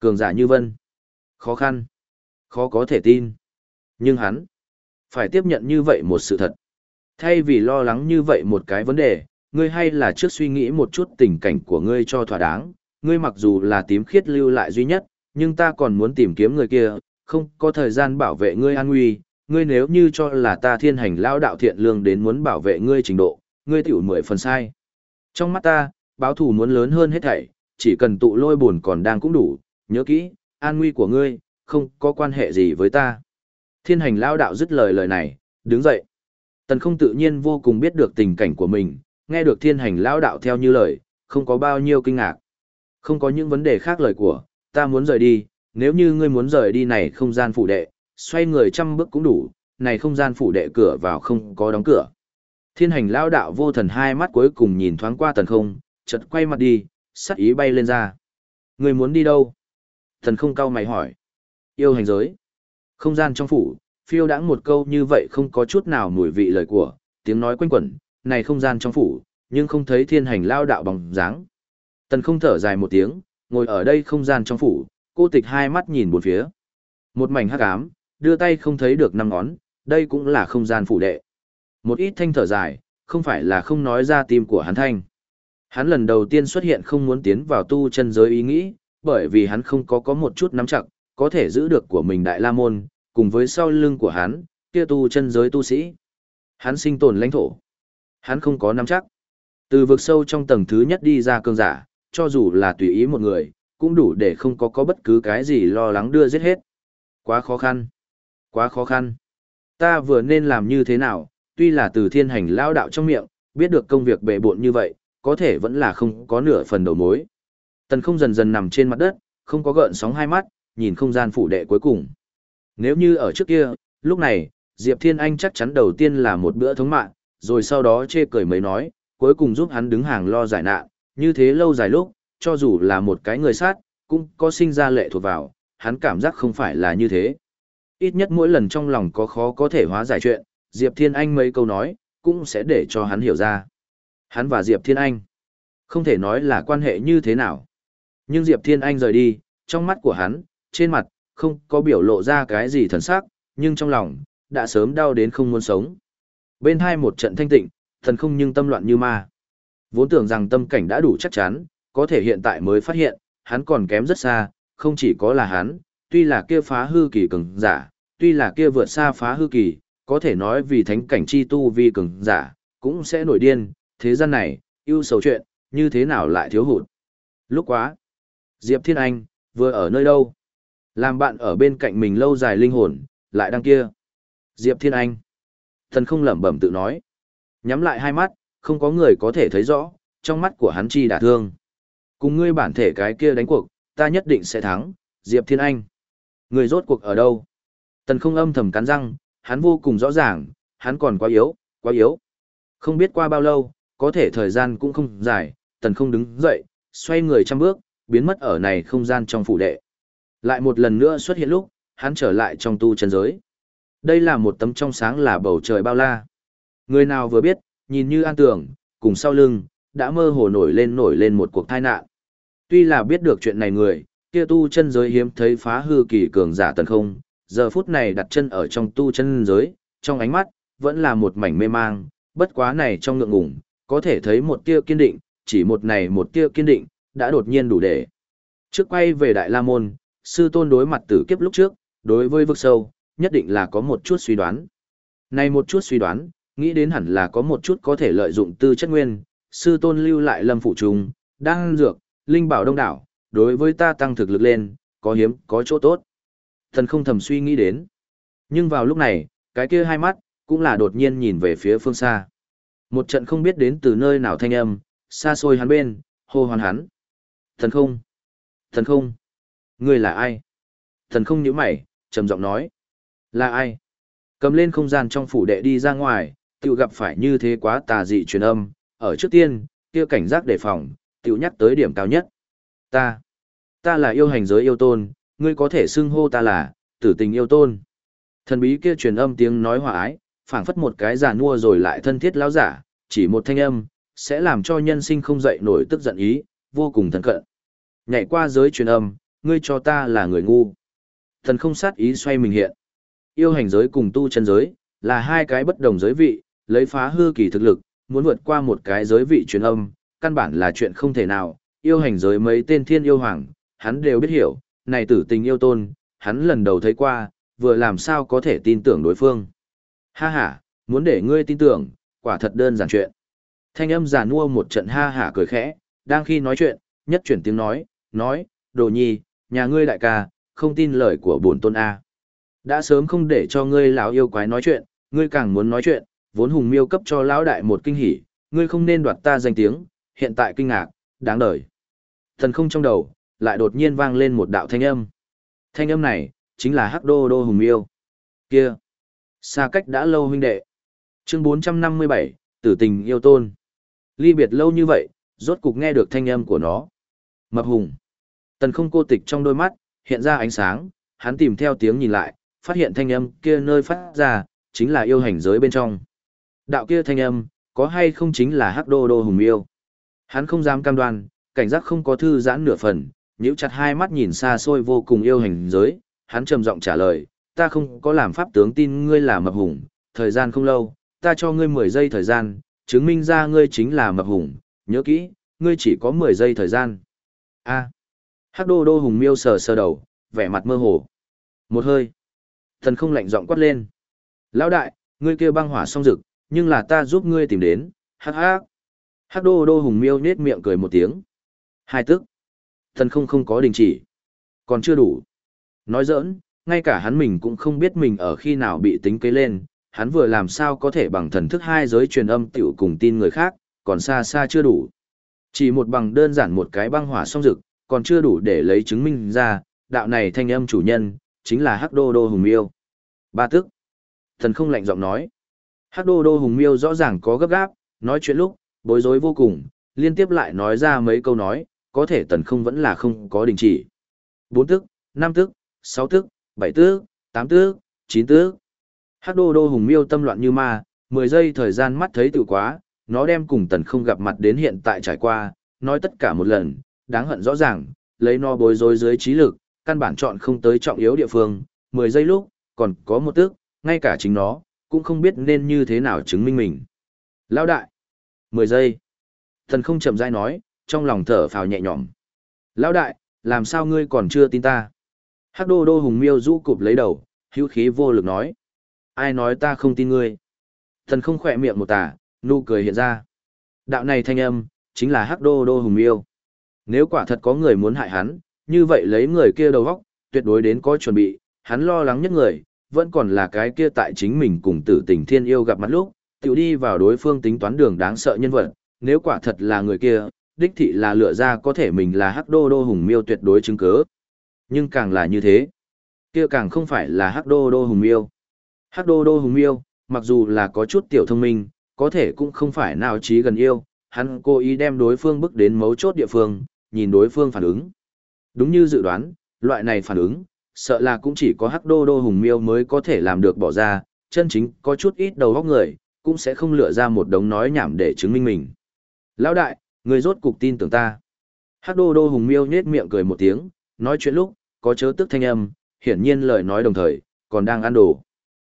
Cường giả như vân. Khó khăn. Khó có thể tin. Nhưng hắn, phải tiếp nhận như vậy một sự thật. Thay vì lo lắng như vậy một cái vấn đề, ngươi hay là trước suy nghĩ một chút tình cảnh của ngươi cho thỏa đáng. Ngươi mặc dù là tím khiết lưu lại duy nhất, nhưng ta còn muốn tìm kiếm người kia, không có thời gian bảo vệ ngươi an nguy. Ngươi nếu như cho là ta thiên hành lao đạo thiện lương đến muốn bảo vệ ngươi trình độ, ngươi tiểu mười phần sai. Trong mắt ta, báo thủ muốn lớn hơn hết thảy, chỉ cần tụ lôi buồn còn đang cũng đủ, nhớ kỹ, an nguy của ngươi, không có quan hệ gì với ta. Thiên hành lao đạo dứt lời lời này, đứng dậy. Tần không tự nhiên vô cùng biết được tình cảnh của mình, nghe được thiên hành lao đạo theo như lời, không có bao nhiêu kinh ngạc. Không có những vấn đề khác lời của, ta muốn rời đi, nếu như ngươi muốn rời đi này không gian phủ đệ, xoay người trăm bước cũng đủ, này không gian phủ đệ cửa vào không có đóng cửa. Thiên hành lao đạo vô thần hai mắt cuối cùng nhìn thoáng qua tần không, chợt quay mặt đi, sắc ý bay lên ra. Ngươi muốn đi đâu? Thần không cau mày hỏi yêu hành giới. Không gian trong phủ, phiêu đãng một câu như vậy không có chút nào mùi vị lời của, tiếng nói quanh quẩn, này không gian trong phủ, nhưng không thấy thiên hành lao đạo bằng dáng. Tần không thở dài một tiếng, ngồi ở đây không gian trong phủ, cô tịch hai mắt nhìn bốn phía. Một mảnh hắc ám, đưa tay không thấy được năm ngón, đây cũng là không gian phủ đệ. Một ít thanh thở dài, không phải là không nói ra tim của hắn thanh. Hắn lần đầu tiên xuất hiện không muốn tiến vào tu chân giới ý nghĩ, bởi vì hắn không có có một chút nắm chặt, có thể giữ được của mình Đại La Môn, cùng với sau lưng của hắn, kia tu chân giới tu sĩ. Hắn sinh tồn lãnh thổ. Hắn không có nắm chắc. Từ vực sâu trong tầng thứ nhất đi ra cương giả, cho dù là tùy ý một người, cũng đủ để không có có bất cứ cái gì lo lắng đưa giết hết. Quá khó khăn. Quá khó khăn. Ta vừa nên làm như thế nào, tuy là từ thiên hành lao đạo trong miệng, biết được công việc bệ bộn như vậy, có thể vẫn là không có nửa phần đầu mối. Tần không dần dần nằm trên mặt đất, không có gợn sóng hai mắt, nhìn không gian phủ đệ cuối cùng. Nếu như ở trước kia, lúc này, Diệp Thiên Anh chắc chắn đầu tiên là một bữa thống mạng, rồi sau đó chê cười mới nói, cuối cùng giúp hắn đứng hàng lo giải nạn, như thế lâu dài lúc, cho dù là một cái người sát, cũng có sinh ra lệ thuộc vào, hắn cảm giác không phải là như thế. Ít nhất mỗi lần trong lòng có khó có thể hóa giải chuyện, Diệp Thiên Anh mấy câu nói, cũng sẽ để cho hắn hiểu ra. Hắn và Diệp Thiên Anh, không thể nói là quan hệ như thế nào. Nhưng Diệp Thiên Anh rời đi, trong mắt của hắn, trên mặt, không có biểu lộ ra cái gì thần sắc, nhưng trong lòng, đã sớm đau đến không muốn sống. Bên hai một trận thanh tịnh, thần không nhưng tâm loạn như ma. Vốn tưởng rằng tâm cảnh đã đủ chắc chắn, có thể hiện tại mới phát hiện, hắn còn kém rất xa, không chỉ có là hắn, tuy là kia phá hư kỳ cường giả, tuy là kia vượt xa phá hư kỳ, có thể nói vì thánh cảnh chi tu vi cường giả, cũng sẽ nổi điên, thế gian này, yêu sầu chuyện, như thế nào lại thiếu hụt. Lúc quá, Diệp Thiên Anh, vừa ở nơi đâu? Làm bạn ở bên cạnh mình lâu dài linh hồn, lại đang kia. Diệp Thiên Anh. Thần không lẩm bẩm tự nói. Nhắm lại hai mắt, không có người có thể thấy rõ, trong mắt của hắn chi đả thương. Cùng ngươi bản thể cái kia đánh cuộc, ta nhất định sẽ thắng, Diệp Thiên Anh. Người rốt cuộc ở đâu? Tần không âm thầm cắn răng, hắn vô cùng rõ ràng, hắn còn quá yếu, quá yếu. Không biết qua bao lâu, có thể thời gian cũng không dài, tần không đứng dậy, xoay người trăm bước, biến mất ở này không gian trong phủ đệ. Lại một lần nữa xuất hiện lúc, hắn trở lại trong tu chân giới. Đây là một tấm trong sáng là bầu trời bao la. Người nào vừa biết, nhìn như an tưởng, cùng sau lưng, đã mơ hồ nổi lên nổi lên một cuộc tai nạn. Tuy là biết được chuyện này người, kia tu chân giới hiếm thấy phá hư kỳ cường giả tần không, giờ phút này đặt chân ở trong tu chân giới, trong ánh mắt, vẫn là một mảnh mê mang, bất quá này trong ngượng ngùng, có thể thấy một tia kiên định, chỉ một này một tia kiên định, đã đột nhiên đủ để. Trước quay về Đại La Môn, sư tôn đối mặt tử kiếp lúc trước, đối với vực sâu, nhất định là có một chút suy đoán. Này một chút suy đoán, nghĩ đến hẳn là có một chút có thể lợi dụng tư chất nguyên, sư tôn lưu lại lâm phụ trùng, đang dược, linh bảo đông đảo, đối với ta tăng thực lực lên, có hiếm, có chỗ tốt. Thần không thầm suy nghĩ đến. Nhưng vào lúc này, cái kia hai mắt, cũng là đột nhiên nhìn về phía phương xa. Một trận không biết đến từ nơi nào thanh âm, xa xôi hắn bên, hô hoàn hắn. Thần không! Thần không! Người là ai? Thần không nhíu mày, trầm giọng nói. Là ai? Cầm lên không gian trong phủ đệ đi ra ngoài, tự gặp phải như thế quá tà dị truyền âm. Ở trước tiên, kia cảnh giác đề phòng, tự nhắc tới điểm cao nhất. Ta! Ta là yêu hành giới yêu tôn, ngươi có thể xưng hô ta là, tử tình yêu tôn. Thần bí kia truyền âm tiếng nói hòa ái, phảng phất một cái giả nua rồi lại thân thiết lão giả, chỉ một thanh âm, sẽ làm cho nhân sinh không dậy nổi tức giận ý, vô cùng thân cận. Nhảy qua giới truyền âm, ngươi cho ta là người ngu. Thần không sát ý xoay mình hiện. Yêu hành giới cùng tu chân giới, là hai cái bất đồng giới vị, lấy phá hư kỳ thực lực, muốn vượt qua một cái giới vị truyền âm, căn bản là chuyện không thể nào. Yêu hành giới mấy tên thiên yêu hoàng, hắn đều biết hiểu, này tử tình yêu tôn, hắn lần đầu thấy qua, vừa làm sao có thể tin tưởng đối phương. Ha ha, muốn để ngươi tin tưởng, quả thật đơn giản chuyện. Thanh âm giả nua một trận ha hả cười khẽ, đang khi nói chuyện, nhất chuyển tiếng nói, nói, đồ nhi, nhà ngươi đại ca, không tin lời của bổn tôn A. Đã sớm không để cho ngươi lão yêu quái nói chuyện, ngươi càng muốn nói chuyện, vốn hùng miêu cấp cho lão đại một kinh hỉ, ngươi không nên đoạt ta danh tiếng, hiện tại kinh ngạc, đáng đời. Thần không trong đầu, lại đột nhiên vang lên một đạo thanh âm. Thanh âm này, chính là Hắc Đô Đô Hùng Miêu. Kia, xa cách đã lâu huynh đệ. Chương 457, Tử tình yêu tôn. Ly biệt lâu như vậy, rốt cục nghe được thanh âm của nó. Mập Hùng. Tần không cô tịch trong đôi mắt, hiện ra ánh sáng, hắn tìm theo tiếng nhìn lại, phát hiện thanh âm kia nơi phát ra, chính là yêu hành giới bên trong. Đạo kia thanh âm, có hay không chính là Hắc Đô Đô Hùng Miêu. Hắn không dám cam đoan, cảnh giác không có thư giãn nửa phần, nhíu chặt hai mắt nhìn xa xôi vô cùng yêu hành giới, hắn trầm giọng trả lời, ta không có làm pháp tướng tin ngươi là mập hùng, thời gian không lâu, ta cho ngươi 10 giây thời gian, chứng minh ra ngươi chính là mập hùng, nhớ kỹ, ngươi chỉ có 10 giây thời gian. A. Hắc Đô Đô Hùng Miêu sờ sờ đầu, vẻ mặt mơ hồ. Một hơi. Thần không lạnh giọng quát lên. Lão đại, ngươi kia băng hỏa xong rực, nhưng là ta giúp ngươi tìm đến. Hắc hắc. Hắc Đô Đô Hùng Miêu nhếch miệng cười một tiếng. Hai tức. Thần không không có đình chỉ. Còn chưa đủ. Nói giỡn, ngay cả hắn mình cũng không biết mình ở khi nào bị tính kế lên, hắn vừa làm sao có thể bằng thần thức hai giới truyền âm tiểu cùng tin người khác, còn xa xa chưa đủ. Chỉ một bằng đơn giản một cái băng hỏa song dực, còn chưa đủ để lấy chứng minh ra, đạo này thanh âm chủ nhân, chính là Hắc Đô Đô Hùng Miêu. Ba tức. Thần không lạnh giọng nói. Hắc Đô Đô Hùng Miêu rõ ràng có gấp gáp, nói chuyện lúc, bối rối vô cùng, liên tiếp lại nói ra mấy câu nói, có thể tần không vẫn là không có đình chỉ. Bốn tức, năm tức, sáu tức, bảy tức, tám tức, chín tức. Hắc đô đô hùng miêu tâm loạn như ma, mười giây thời gian mắt thấy tự quá, nó đem cùng tần không gặp mặt đến hiện tại trải qua, nói tất cả một lần, đáng hận rõ ràng, lấy no bối rối dưới trí lực, căn bản chọn không tới trọng yếu địa phương, mười giây lúc, còn có một tức, ngay cả chính nó, cũng không biết nên như thế nào chứng minh mình. lao đại, mười giây. Tần không chậm rãi nói, trong lòng thở phào nhẹ nhõm. Lão đại, làm sao ngươi còn chưa tin ta? Hắc đô đô hùng miêu rũ cụp lấy đầu, hữu khí vô lực nói. Ai nói ta không tin ngươi? Thần không khỏe miệng một tả, nụ cười hiện ra. Đạo này thanh âm, chính là hắc đô đô hùng miêu. Nếu quả thật có người muốn hại hắn, như vậy lấy người kia đầu góc, tuyệt đối đến có chuẩn bị, hắn lo lắng nhất người, vẫn còn là cái kia tại chính mình cùng tử tình thiên yêu gặp mặt lúc, tiểu đi vào đối phương tính toán đường đáng sợ nhân vật, nếu quả thật là người kia, đích thị là lựa ra có thể mình là hắc đô đô hùng miêu tuyệt đối chứng cứ. Nhưng càng là như thế, kia càng không phải là hắc đô đô hùng miêu. Hắc đô đô hùng miêu, mặc dù là có chút tiểu thông minh, có thể cũng không phải nào trí gần yêu, hắn cố ý đem đối phương bước đến mấu chốt địa phương, nhìn đối phương phản ứng. Đúng như dự đoán, loại này phản ứng, sợ là cũng chỉ có hắc đô đô hùng miêu mới có thể làm được bỏ ra, chân chính có chút ít đầu óc người, cũng sẽ không lựa ra một đống nói nhảm để chứng minh mình. Lão đại, người rốt cục tin tưởng ta. Hắc đô đô hùng miêu nhết miệng cười một tiếng, nói chuyện lúc, có chớ tức thanh âm, hiển nhiên lời nói đồng thời, còn đang ăn đồ.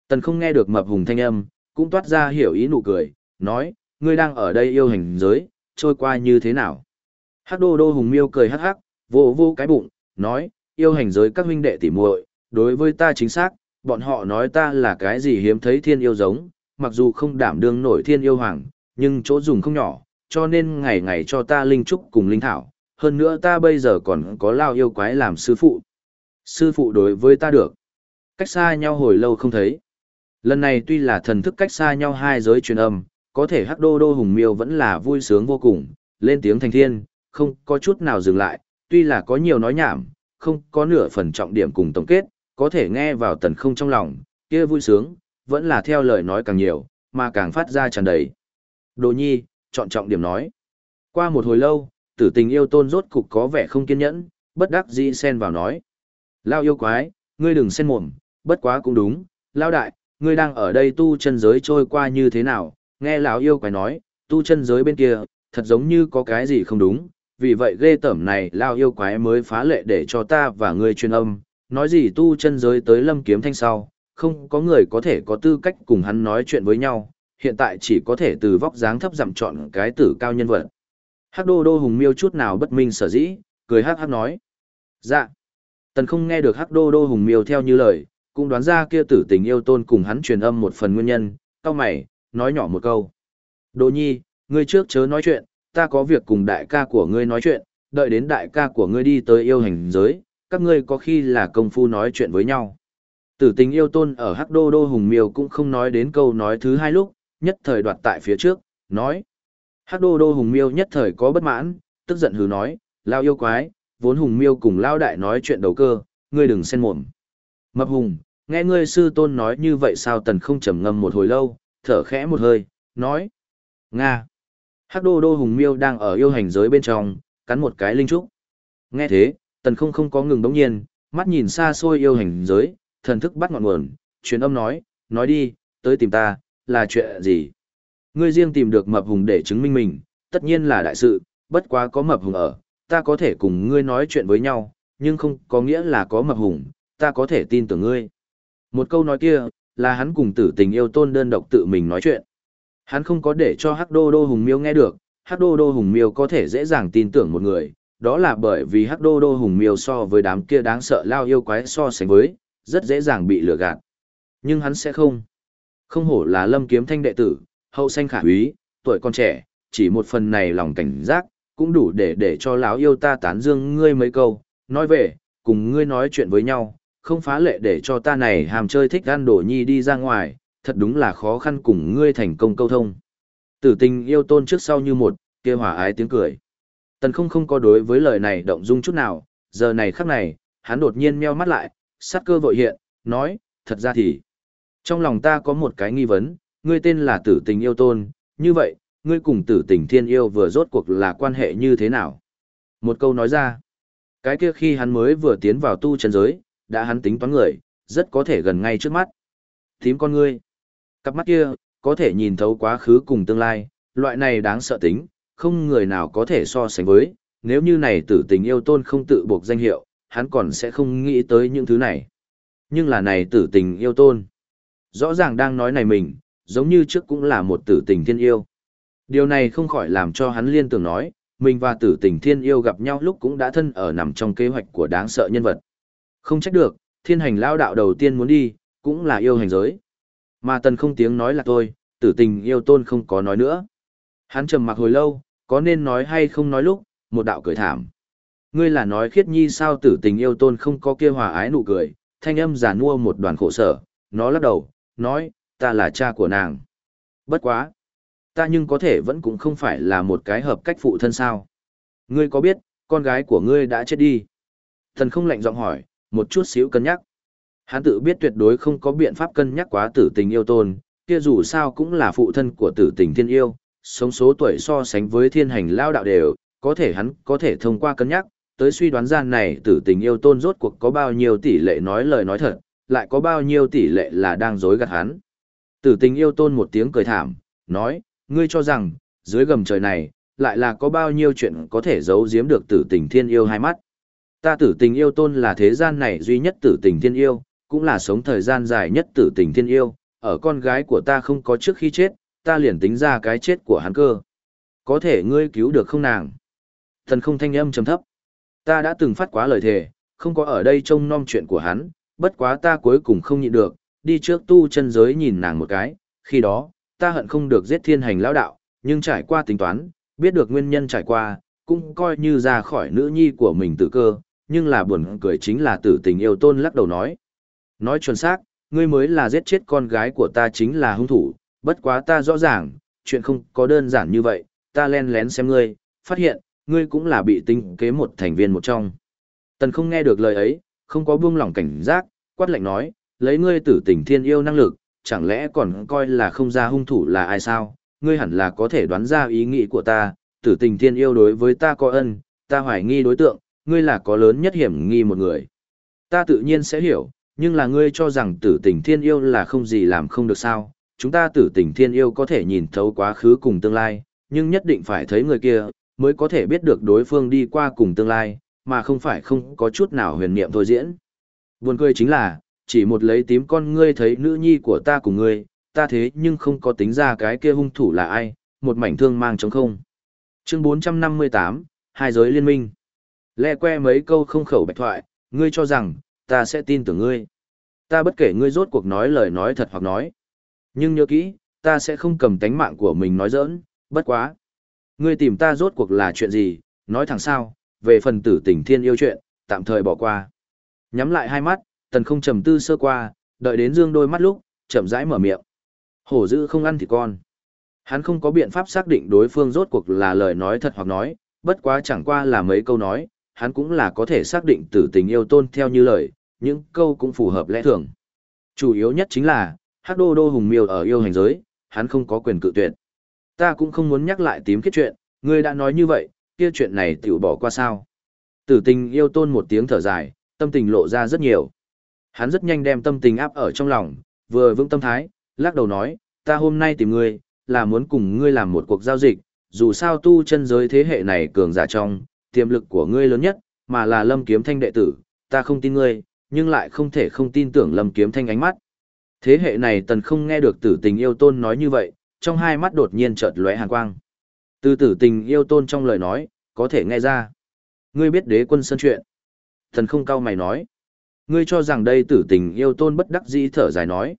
Tần không nghe được mập hùng thanh âm, cũng toát ra hiểu ý nụ cười, nói, ngươi đang ở đây yêu hành giới, trôi qua như thế nào? Hắc đô đô hùng miêu cười hắc hắc, vô vô cái bụng, nói, yêu hành giới các huynh đệ tỉ muội, đối với ta chính xác, bọn họ nói ta là cái gì hiếm thấy thiên yêu giống, mặc dù không đảm đương nổi thiên yêu hoàng, nhưng chỗ dùng không nhỏ, cho nên ngày ngày cho ta linh trúc cùng linh thảo, hơn nữa ta bây giờ còn có lao yêu quái làm sư phụ. Sư phụ đối với ta được. Cách xa nhau hồi lâu không thấy. Lần này tuy là thần thức cách xa nhau hai giới truyền âm, có thể hắc đô đô hùng miêu vẫn là vui sướng vô cùng, lên tiếng thành thiên, không có chút nào dừng lại, tuy là có nhiều nói nhảm, không có nửa phần trọng điểm cùng tổng kết, có thể nghe vào tần không trong lòng, kia vui sướng, vẫn là theo lời nói càng nhiều, mà càng phát ra tràn đầy. Đồ nhi, chọn trọng điểm nói. Qua một hồi lâu, tử tình yêu tôn rốt cục có vẻ không kiên nhẫn, bất đắc dĩ xen vào nói. Lao yêu quái, ngươi đừng xen mồm, bất quá cũng đúng, lao đại, ngươi đang ở đây tu chân giới trôi qua như thế nào, nghe lão yêu quái nói, tu chân giới bên kia, thật giống như có cái gì không đúng, vì vậy ghê tẩm này lao yêu quái mới phá lệ để cho ta và ngươi truyền âm, nói gì tu chân giới tới lâm kiếm thanh sau, không có người có thể có tư cách cùng hắn nói chuyện với nhau, hiện tại chỉ có thể từ vóc dáng thấp giảm chọn cái tử cao nhân vật. Hắc đô đô hùng miêu chút nào bất minh sở dĩ, cười hắc hắc nói. Dạ. Tần không nghe được hắc đô đô hùng miêu theo như lời, cũng đoán ra kia tử tình yêu tôn cùng hắn truyền âm một phần nguyên nhân, cao mày, nói nhỏ một câu. Đỗ nhi, ngươi trước chớ nói chuyện, ta có việc cùng đại ca của ngươi nói chuyện, đợi đến đại ca của ngươi đi tới yêu hành giới, các ngươi có khi là công phu nói chuyện với nhau. Tử tình yêu tôn ở hắc đô đô hùng miêu cũng không nói đến câu nói thứ hai lúc, nhất thời đoạt tại phía trước, nói. Hắc đô đô hùng miêu nhất thời có bất mãn, tức giận hừ nói, lao yêu quái, vốn hùng miêu cùng lao đại nói chuyện đầu cơ, ngươi đừng xen mồm. Mập hùng, nghe ngươi sư tôn nói như vậy sao tần không trầm ngâm một hồi lâu, thở khẽ một hơi, nói. Nga. Hắc đô đô hùng miêu đang ở yêu hành giới bên trong, cắn một cái linh trúc. Nghe thế, tần không không có ngừng đống nhiên, mắt nhìn xa xôi yêu hành giới, thần thức bắt ngọn nguồn, truyền âm nói, nói đi, tới tìm ta, là chuyện gì? Ngươi riêng tìm được mập hùng để chứng minh mình, tất nhiên là đại sự, bất quá có mập hùng ở, ta có thể cùng ngươi nói chuyện với nhau, nhưng không có nghĩa là có mập hùng, ta có thể tin tưởng ngươi. Một câu nói kia, là hắn cùng tử tình yêu tôn đơn độc tự mình nói chuyện. Hắn không có để cho Hắc Đô Đô Hùng Miêu nghe được, Hắc Đô Đô Hùng Miêu có thể dễ dàng tin tưởng một người, đó là bởi vì Hắc Đô Đô Hùng Miêu so với đám kia đáng sợ lao yêu quái so sánh với, rất dễ dàng bị lừa gạt. Nhưng hắn sẽ không. Không hổ là lâm kiếm thanh đệ tử, hậu sanh khả úy, tuổi còn trẻ, chỉ một phần này lòng cảnh giác, cũng đủ để để cho lão yêu ta tán dương ngươi mấy câu, nói về, cùng ngươi nói chuyện với nhau, không phá lệ để cho ta này hàm chơi thích gan đổ nhi đi ra ngoài, thật đúng là khó khăn cùng ngươi thành công câu thông. Tử tình yêu tôn trước sau như một, kia hỏa ái tiếng cười. Tần không không có đối với lời này động dung chút nào, giờ này khắc này, hắn đột nhiên meo mắt lại, sát cơ vội hiện, nói, thật ra thì, trong lòng ta có một cái nghi vấn, ngươi tên là tử tình yêu tôn, như vậy, ngươi cùng tử tình thiên yêu vừa rốt cuộc là quan hệ như thế nào? Một câu nói ra, cái kia khi hắn mới vừa tiến vào tu chân giới, đã hắn tính toán người, rất có thể gần ngay trước mắt. Thím con ngươi, cặp mắt kia, có thể nhìn thấu quá khứ cùng tương lai, loại này đáng sợ tính, không người nào có thể so sánh với, nếu như này tử tình yêu tôn không tự buộc danh hiệu, hắn còn sẽ không nghĩ tới những thứ này. Nhưng là này tử tình yêu tôn. Rõ ràng đang nói này mình, giống như trước cũng là một tử tình thiên yêu. Điều này không khỏi làm cho hắn liên tưởng nói, mình và tử tình thiên yêu gặp nhau lúc cũng đã thân ở nằm trong kế hoạch của đáng sợ nhân vật. Không trách được, thiên hành lao đạo đầu tiên muốn đi, cũng là yêu hành giới. Mà tần không tiếng nói là tôi, tử tình yêu tôn không có nói nữa. Hắn trầm mặc hồi lâu, có nên nói hay không nói lúc, một đạo cười thảm. Ngươi là nói khiết nhi sao tử tình yêu tôn không có kia hòa ái nụ cười, thanh âm giả nua một đoàn khổ sở, nó lắc đầu, nói, ta là cha của nàng. Bất quá. Ta nhưng có thể vẫn cũng không phải là một cái hợp cách phụ thân sao. Ngươi có biết, con gái của ngươi đã chết đi. Thần không lạnh giọng hỏi, một chút xíu cân nhắc. Hắn tự biết tuyệt đối không có biện pháp cân nhắc quá tử tình yêu tôn, kia dù sao cũng là phụ thân của tử tình thiên yêu, sống số tuổi so sánh với thiên hành lao đạo đều, có thể hắn có thể thông qua cân nhắc, tới suy đoán gian này tử tình yêu tôn rốt cuộc có bao nhiêu tỷ lệ nói lời nói thật, lại có bao nhiêu tỷ lệ là đang dối gạt hắn. Tử tình yêu tôn một tiếng cười thảm, nói, ngươi cho rằng, dưới gầm trời này, lại là có bao nhiêu chuyện có thể giấu giếm được tử tình thiên yêu hai mắt. Ta tử tình yêu tôn là thế gian này duy nhất tử tình thiên yêu, cũng là sống thời gian dài nhất tử tình thiên yêu, ở con gái của ta không có trước khi chết, ta liền tính ra cái chết của hắn cơ. Có thể ngươi cứu được không nàng? Thần không thanh âm trầm thấp. Ta đã từng phát quá lời thề, không có ở đây trông nom chuyện của hắn, bất quá ta cuối cùng không nhịn được, đi trước tu chân giới nhìn nàng một cái, khi đó, ta hận không được giết thiên hành lão đạo, nhưng trải qua tính toán, biết được nguyên nhân trải qua, cũng coi như ra khỏi nữ nhi của mình tự cơ, nhưng là buồn cười chính là tử tình yêu tôn lắc đầu nói. Nói chuẩn xác, ngươi mới là giết chết con gái của ta chính là hung thủ, bất quá ta rõ ràng, chuyện không có đơn giản như vậy, ta len lén xem ngươi, phát hiện, ngươi cũng là bị tinh kế một thành viên một trong. Tần không nghe được lời ấy, không có buông lỏng cảnh giác, quát lạnh nói, lấy ngươi tử tình thiên yêu năng lực, chẳng lẽ còn coi là không ra hung thủ là ai sao, ngươi hẳn là có thể đoán ra ý nghĩ của ta, tử tình thiên yêu đối với ta có ân, ta hoài nghi đối tượng, ngươi là có lớn nhất hiểm nghi một người. Ta tự nhiên sẽ hiểu, nhưng là ngươi cho rằng tử tình thiên yêu là không gì làm không được sao, chúng ta tử tình thiên yêu có thể nhìn thấu quá khứ cùng tương lai, nhưng nhất định phải thấy người kia, mới có thể biết được đối phương đi qua cùng tương lai, mà không phải không có chút nào huyền niệm thôi diễn. Buồn cười chính là, chỉ một lấy tím con ngươi thấy nữ nhi của ta cùng ngươi, ta thế nhưng không có tính ra cái kia hung thủ là ai, một mảnh thương mang trống không. Chương 458, Hai giới liên minh. Lẹ que mấy câu không khẩu bạch thoại, ngươi cho rằng, ta sẽ tin tưởng ngươi. Ta bất kể ngươi rốt cuộc nói lời nói thật hoặc nói. Nhưng nhớ kỹ, ta sẽ không cầm tánh mạng của mình nói giỡn, bất quá. Ngươi tìm ta rốt cuộc là chuyện gì, nói thẳng sao, về phần tử tình thiên yêu chuyện, tạm thời bỏ qua. Nhắm lại hai mắt, tần không trầm tư sơ qua, đợi đến dương đôi mắt lúc, chậm rãi mở miệng. Hổ dữ không ăn thì con. Hắn không có biện pháp xác định đối phương rốt cuộc là lời nói thật hoặc nói, bất quá chẳng qua là mấy câu nói, hắn cũng là có thể xác định tử tình yêu tôn theo như lời, những câu cũng phù hợp lẽ thường. Chủ yếu nhất chính là, hắc đô đô hùng miêu ở yêu hành giới, hắn không có quyền cự tuyệt. Ta cũng không muốn nhắc lại tím kết chuyện, ngươi đã nói như vậy, kia chuyện này tiểu bỏ qua sao. Tử tình yêu tôn một tiếng thở dài, tâm tình lộ ra rất nhiều. Hắn rất nhanh đem tâm tình áp ở trong lòng, vừa vững tâm thái, lắc đầu nói, ta hôm nay tìm ngươi, là muốn cùng ngươi làm một cuộc giao dịch, dù sao tu chân giới thế hệ này cường giả trong, tiềm lực của ngươi lớn nhất, mà là lâm kiếm thanh đệ tử, ta không tin ngươi, nhưng lại không thể không tin tưởng lâm kiếm thanh ánh mắt. Thế hệ này tần không nghe được tử tình yêu tôn nói như vậy, trong hai mắt đột nhiên chợt lóe hàn quang. Từ tử tình yêu tôn trong lời nói, có thể nghe ra. Ngươi biết đế quân sân chuyện. Thần không cao mày nói. Ngươi cho rằng đây tử tình yêu tôn bất đắc dĩ thở dài nói.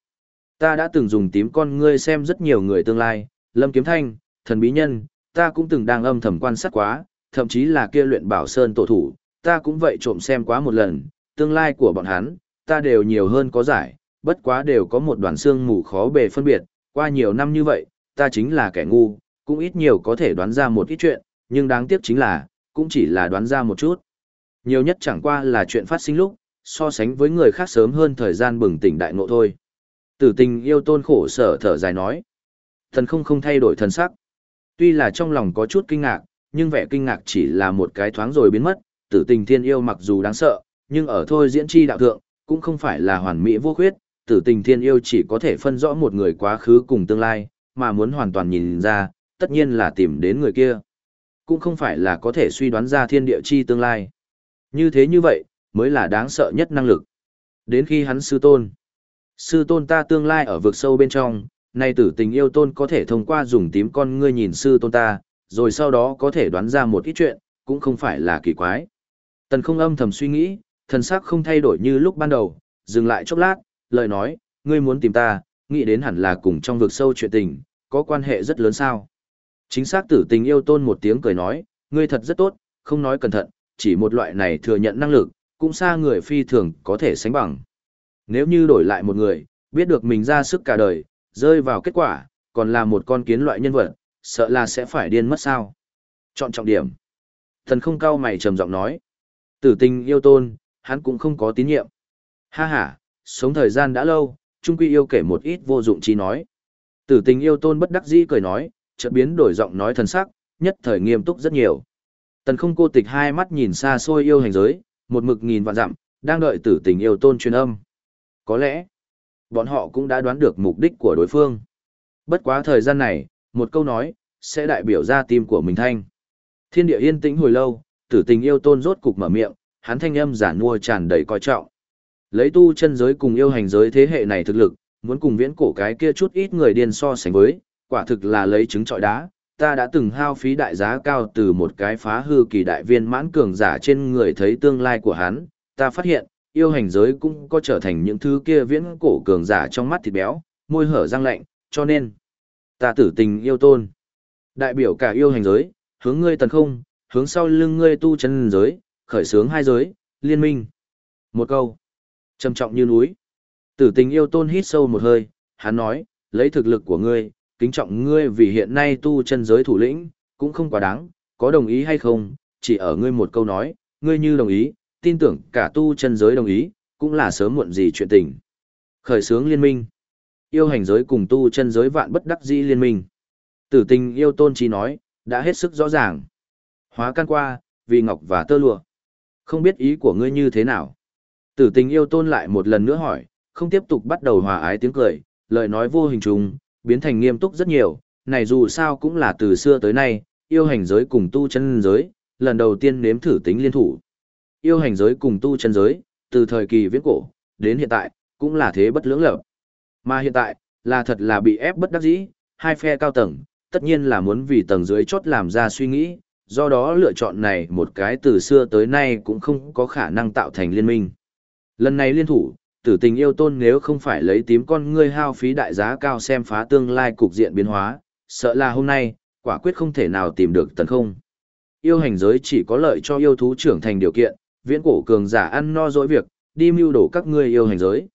Ta đã từng dùng tím con ngươi xem rất nhiều người tương lai, lâm kiếm thanh, thần bí nhân, ta cũng từng đang âm thầm quan sát quá, thậm chí là kia luyện bảo sơn tổ thủ, ta cũng vậy trộm xem quá một lần, tương lai của bọn hắn, ta đều nhiều hơn có giải, bất quá đều có một đoàn xương mù khó bề phân biệt, qua nhiều năm như vậy, ta chính là kẻ ngu, cũng ít nhiều có thể đoán ra một ít chuyện, nhưng đáng tiếc chính là, cũng chỉ là đoán ra một chút. Nhiều nhất chẳng qua là chuyện phát sinh lúc, so sánh với người khác sớm hơn thời gian bừng tỉnh đại ngộ thôi. Tử tình yêu tôn khổ sở thở dài nói. Thần không không thay đổi thần sắc. Tuy là trong lòng có chút kinh ngạc, nhưng vẻ kinh ngạc chỉ là một cái thoáng rồi biến mất. Tử tình thiên yêu mặc dù đáng sợ, nhưng ở thôi diễn chi đạo thượng, cũng không phải là hoàn mỹ vô khuyết. Tử tình thiên yêu chỉ có thể phân rõ một người quá khứ cùng tương lai, mà muốn hoàn toàn nhìn ra, tất nhiên là tìm đến người kia. Cũng không phải là có thể suy đoán ra thiên địa chi tương lai. Như thế như vậy, mới là đáng sợ nhất năng lực. Đến khi hắn sư tôn. Sư tôn ta tương lai ở vực sâu bên trong, nay tử tình yêu tôn có thể thông qua dùng tím con ngươi nhìn sư tôn ta, rồi sau đó có thể đoán ra một ít chuyện, cũng không phải là kỳ quái. Tần không âm thầm suy nghĩ, thần sắc không thay đổi như lúc ban đầu, dừng lại chốc lát, lời nói, ngươi muốn tìm ta, nghĩ đến hẳn là cùng trong vực sâu chuyện tình, có quan hệ rất lớn sao. Chính xác tử tình yêu tôn một tiếng cười nói, ngươi thật rất tốt, không nói cẩn thận, chỉ một loại này thừa nhận năng lực, cũng xa người phi thường có thể sánh bằng. Nếu như đổi lại một người, biết được mình ra sức cả đời, rơi vào kết quả, còn là một con kiến loại nhân vật, sợ là sẽ phải điên mất sao. Chọn trọng điểm. Thần không cao mày trầm giọng nói. Tử tình yêu tôn, hắn cũng không có tín nhiệm. Ha ha, sống thời gian đã lâu, trung quy yêu kể một ít vô dụng chi nói. Tử tình yêu tôn bất đắc dĩ cười nói, chợt biến đổi giọng nói thần sắc, nhất thời nghiêm túc rất nhiều. Tần không cô tịch hai mắt nhìn xa xôi yêu hành giới, một mực nghìn vạn dặm, đang đợi tử tình yêu tôn truyền âm. Có lẽ, bọn họ cũng đã đoán được mục đích của đối phương. Bất quá thời gian này, một câu nói, sẽ đại biểu ra tim của mình thanh. Thiên địa yên tĩnh hồi lâu, tử tình yêu tôn rốt cục mở miệng, hắn thanh âm giả nua tràn đầy coi trọng. Lấy tu chân giới cùng yêu hành giới thế hệ này thực lực, muốn cùng viễn cổ cái kia chút ít người điên so sánh với, quả thực là lấy trứng trọi đá. Ta đã từng hao phí đại giá cao từ một cái phá hư kỳ đại viên mãn cường giả trên người thấy tương lai của hắn, ta phát hiện, yêu hành giới cũng có trở thành những thứ kia viễn cổ cường giả trong mắt thịt béo, môi hở răng lạnh, cho nên, ta tử tình yêu tôn. Đại biểu cả yêu hành giới, hướng ngươi tần không, hướng sau lưng ngươi tu chân giới, khởi sướng hai giới, liên minh. Một câu, trầm trọng như núi. Tử tình yêu tôn hít sâu một hơi, hắn nói, lấy thực lực của ngươi, kính trọng ngươi vì hiện nay tu chân giới thủ lĩnh, cũng không quá đáng, có đồng ý hay không, chỉ ở ngươi một câu nói, ngươi như đồng ý, tin tưởng cả tu chân giới đồng ý, cũng là sớm muộn gì chuyện tình. Khởi sướng liên minh. Yêu hành giới cùng tu chân giới vạn bất đắc dĩ liên minh. Tử tình yêu tôn chỉ nói, đã hết sức rõ ràng. Hóa can qua, vì ngọc và tơ lụa. Không biết ý của ngươi như thế nào. Tử tình yêu tôn lại một lần nữa hỏi, không tiếp tục bắt đầu hòa ái tiếng cười, lời nói vô hình trùng, biến thành nghiêm túc rất nhiều, này dù sao cũng là từ xưa tới nay, yêu hành giới cùng tu chân giới, lần đầu tiên nếm thử tính liên thủ. Yêu hành giới cùng tu chân giới, từ thời kỳ viễn cổ, đến hiện tại, cũng là thế bất lưỡng lập. Mà hiện tại, là thật là bị ép bất đắc dĩ, hai phe cao tầng, tất nhiên là muốn vì tầng dưới chốt làm ra suy nghĩ, do đó lựa chọn này một cái từ xưa tới nay cũng không có khả năng tạo thành liên minh. Lần này liên thủ, tử tình yêu tôn nếu không phải lấy tím con ngươi hao phí đại giá cao xem phá tương lai cục diện biến hóa, sợ là hôm nay, quả quyết không thể nào tìm được tấn không. Yêu hành giới chỉ có lợi cho yêu thú trưởng thành điều kiện, viễn cổ cường giả ăn no dỗi việc, đi mưu đổ các ngươi yêu hành giới.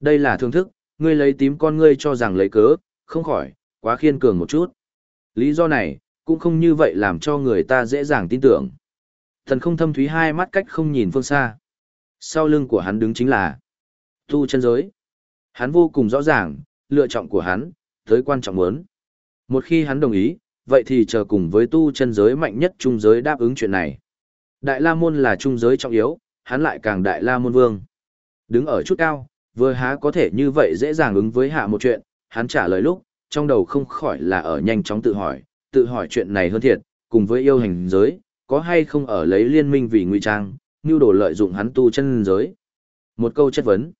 Đây là thương thức, ngươi lấy tím con ngươi cho rằng lấy cớ, không khỏi, quá khiên cường một chút. Lý do này, cũng không như vậy làm cho người ta dễ dàng tin tưởng. Thần không thâm thúy hai mắt cách không nhìn phương xa. Sau lưng của hắn đứng chính là tu chân giới. Hắn vô cùng rõ ràng, lựa chọn của hắn, tới quan trọng muốn. Một khi hắn đồng ý, vậy thì chờ cùng với tu chân giới mạnh nhất trung giới đáp ứng chuyện này. Đại La Môn là trung giới trọng yếu, hắn lại càng Đại La Môn Vương. Đứng ở chút cao, vừa há có thể như vậy dễ dàng ứng với hạ một chuyện, hắn trả lời lúc, trong đầu không khỏi là ở nhanh chóng tự hỏi, tự hỏi chuyện này hơn thiệt, cùng với yêu hành giới, có hay không ở lấy liên minh vì nguy trang, như đồ lợi dụng hắn tu chân giới. Một câu chất vấn.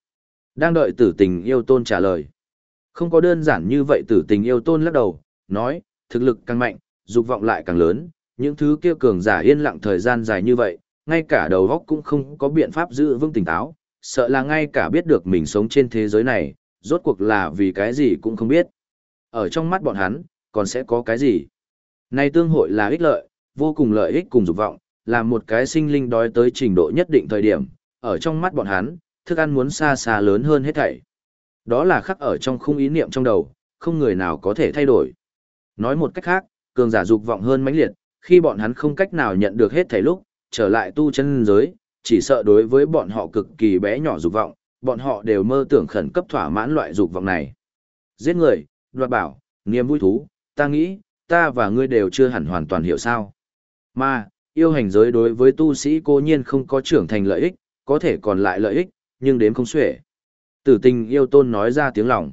Đang đợi tử tình yêu tôn trả lời. Không có đơn giản như vậy tử tình yêu tôn lắc đầu, nói, thực lực càng mạnh, dục vọng lại càng lớn, những thứ kia cường giả yên lặng thời gian dài như vậy, ngay cả đầu óc cũng không có biện pháp giữ vững tỉnh táo, sợ là ngay cả biết được mình sống trên thế giới này, rốt cuộc là vì cái gì cũng không biết. Ở trong mắt bọn hắn, còn sẽ có cái gì? Này tương hội là ích lợi, vô cùng lợi ích cùng dục vọng, là một cái sinh linh đói tới trình độ nhất định thời điểm, ở trong mắt bọn hắn, thức ăn muốn xa xa lớn hơn hết thảy. Đó là khắc ở trong khung ý niệm trong đầu, không người nào có thể thay đổi. Nói một cách khác, cường giả dục vọng hơn mãnh liệt, khi bọn hắn không cách nào nhận được hết thảy lúc, trở lại tu chân giới, chỉ sợ đối với bọn họ cực kỳ bé nhỏ dục vọng, bọn họ đều mơ tưởng khẩn cấp thỏa mãn loại dục vọng này. Giết người, đoạt bảo, niềm vui thú, ta nghĩ, ta và ngươi đều chưa hẳn hoàn toàn hiểu sao. Mà, yêu hành giới đối với tu sĩ cố nhiên không có trưởng thành lợi ích, có thể còn lại lợi ích, nhưng đếm không xuể. Tử tình yêu tôn nói ra tiếng lòng.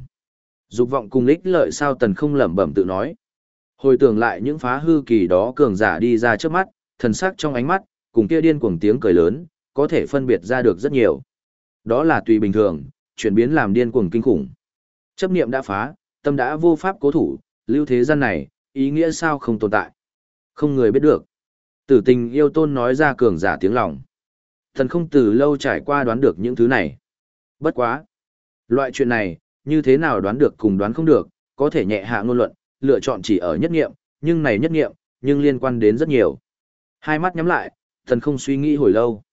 Dục vọng cùng ích lợi sao tần không lẩm bẩm tự nói. Hồi tưởng lại những phá hư kỳ đó cường giả đi ra trước mắt, thần sắc trong ánh mắt, cùng kia điên cuồng tiếng cười lớn, có thể phân biệt ra được rất nhiều. Đó là tùy bình thường, chuyển biến làm điên cuồng kinh khủng. Chấp niệm đã phá, tâm đã vô pháp cố thủ, lưu thế gian này, ý nghĩa sao không tồn tại. Không người biết được. Tử tình yêu tôn nói ra cường giả tiếng lòng. Thần không từ lâu trải qua đoán được những thứ này. Bất quá. Loại chuyện này, như thế nào đoán được cùng đoán không được, có thể nhẹ hạ ngôn luận, lựa chọn chỉ ở nhất nghiệm, nhưng này nhất nghiệm, nhưng liên quan đến rất nhiều. Hai mắt nhắm lại, thần không suy nghĩ hồi lâu.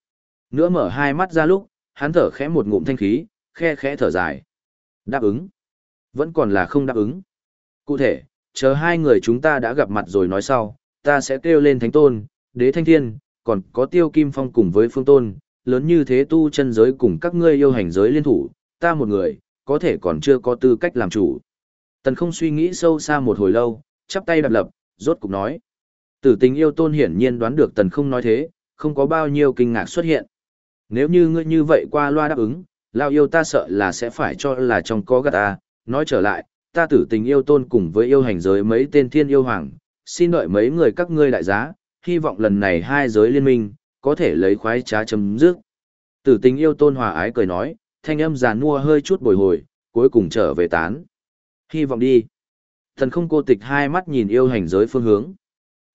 Nữa mở hai mắt ra lúc, hắn thở khẽ một ngụm thanh khí, khe khẽ thở dài. Đáp ứng. Vẫn còn là không đáp ứng. Cụ thể, chờ hai người chúng ta đã gặp mặt rồi nói sau, ta sẽ kêu lên thánh tôn, đế thanh thiên, còn có tiêu kim phong cùng với phương tôn, lớn như thế tu chân giới cùng các ngươi yêu hành giới liên thủ, ta một người, có thể còn chưa có tư cách làm chủ. Tần không suy nghĩ sâu xa một hồi lâu, chắp tay đạp lập, rốt cục nói. Tử tình yêu tôn hiển nhiên đoán được tần không nói thế, không có bao nhiêu kinh ngạc xuất hiện. Nếu như ngươi như vậy qua loa đáp ứng, lao yêu ta sợ là sẽ phải cho là trong có gắt ta, nói trở lại, ta tử tình yêu tôn cùng với yêu hành giới mấy tên thiên yêu hoàng, xin đợi mấy người các ngươi đại giá, hy vọng lần này hai giới liên minh, có thể lấy khoái trá chấm dứt. Tử tình yêu tôn hòa ái cười nói, thanh âm giàn mua hơi chút bồi hồi, cuối cùng trở về tán. Hy vọng đi. Thần không cô tịch hai mắt nhìn yêu hành giới phương hướng.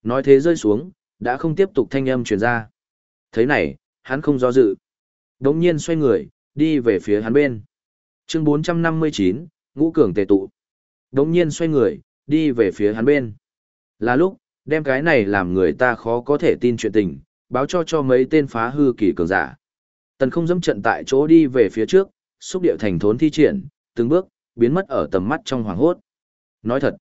Nói thế rơi xuống, đã không tiếp tục thanh âm truyền ra. Thế này, hắn không do dự. Đống nhiên xoay người, đi về phía hắn bên. Chương 459, ngũ cường tề tụ. Đống nhiên xoay người, đi về phía hắn bên. Là lúc, đem cái này làm người ta khó có thể tin chuyện tình, báo cho cho mấy tên phá hư kỳ cường giả. Tần không dẫm trận tại chỗ đi về phía trước, xúc điệu thành thốn thi triển, từng bước, biến mất ở tầm mắt trong hoàng hốt. Nói thật,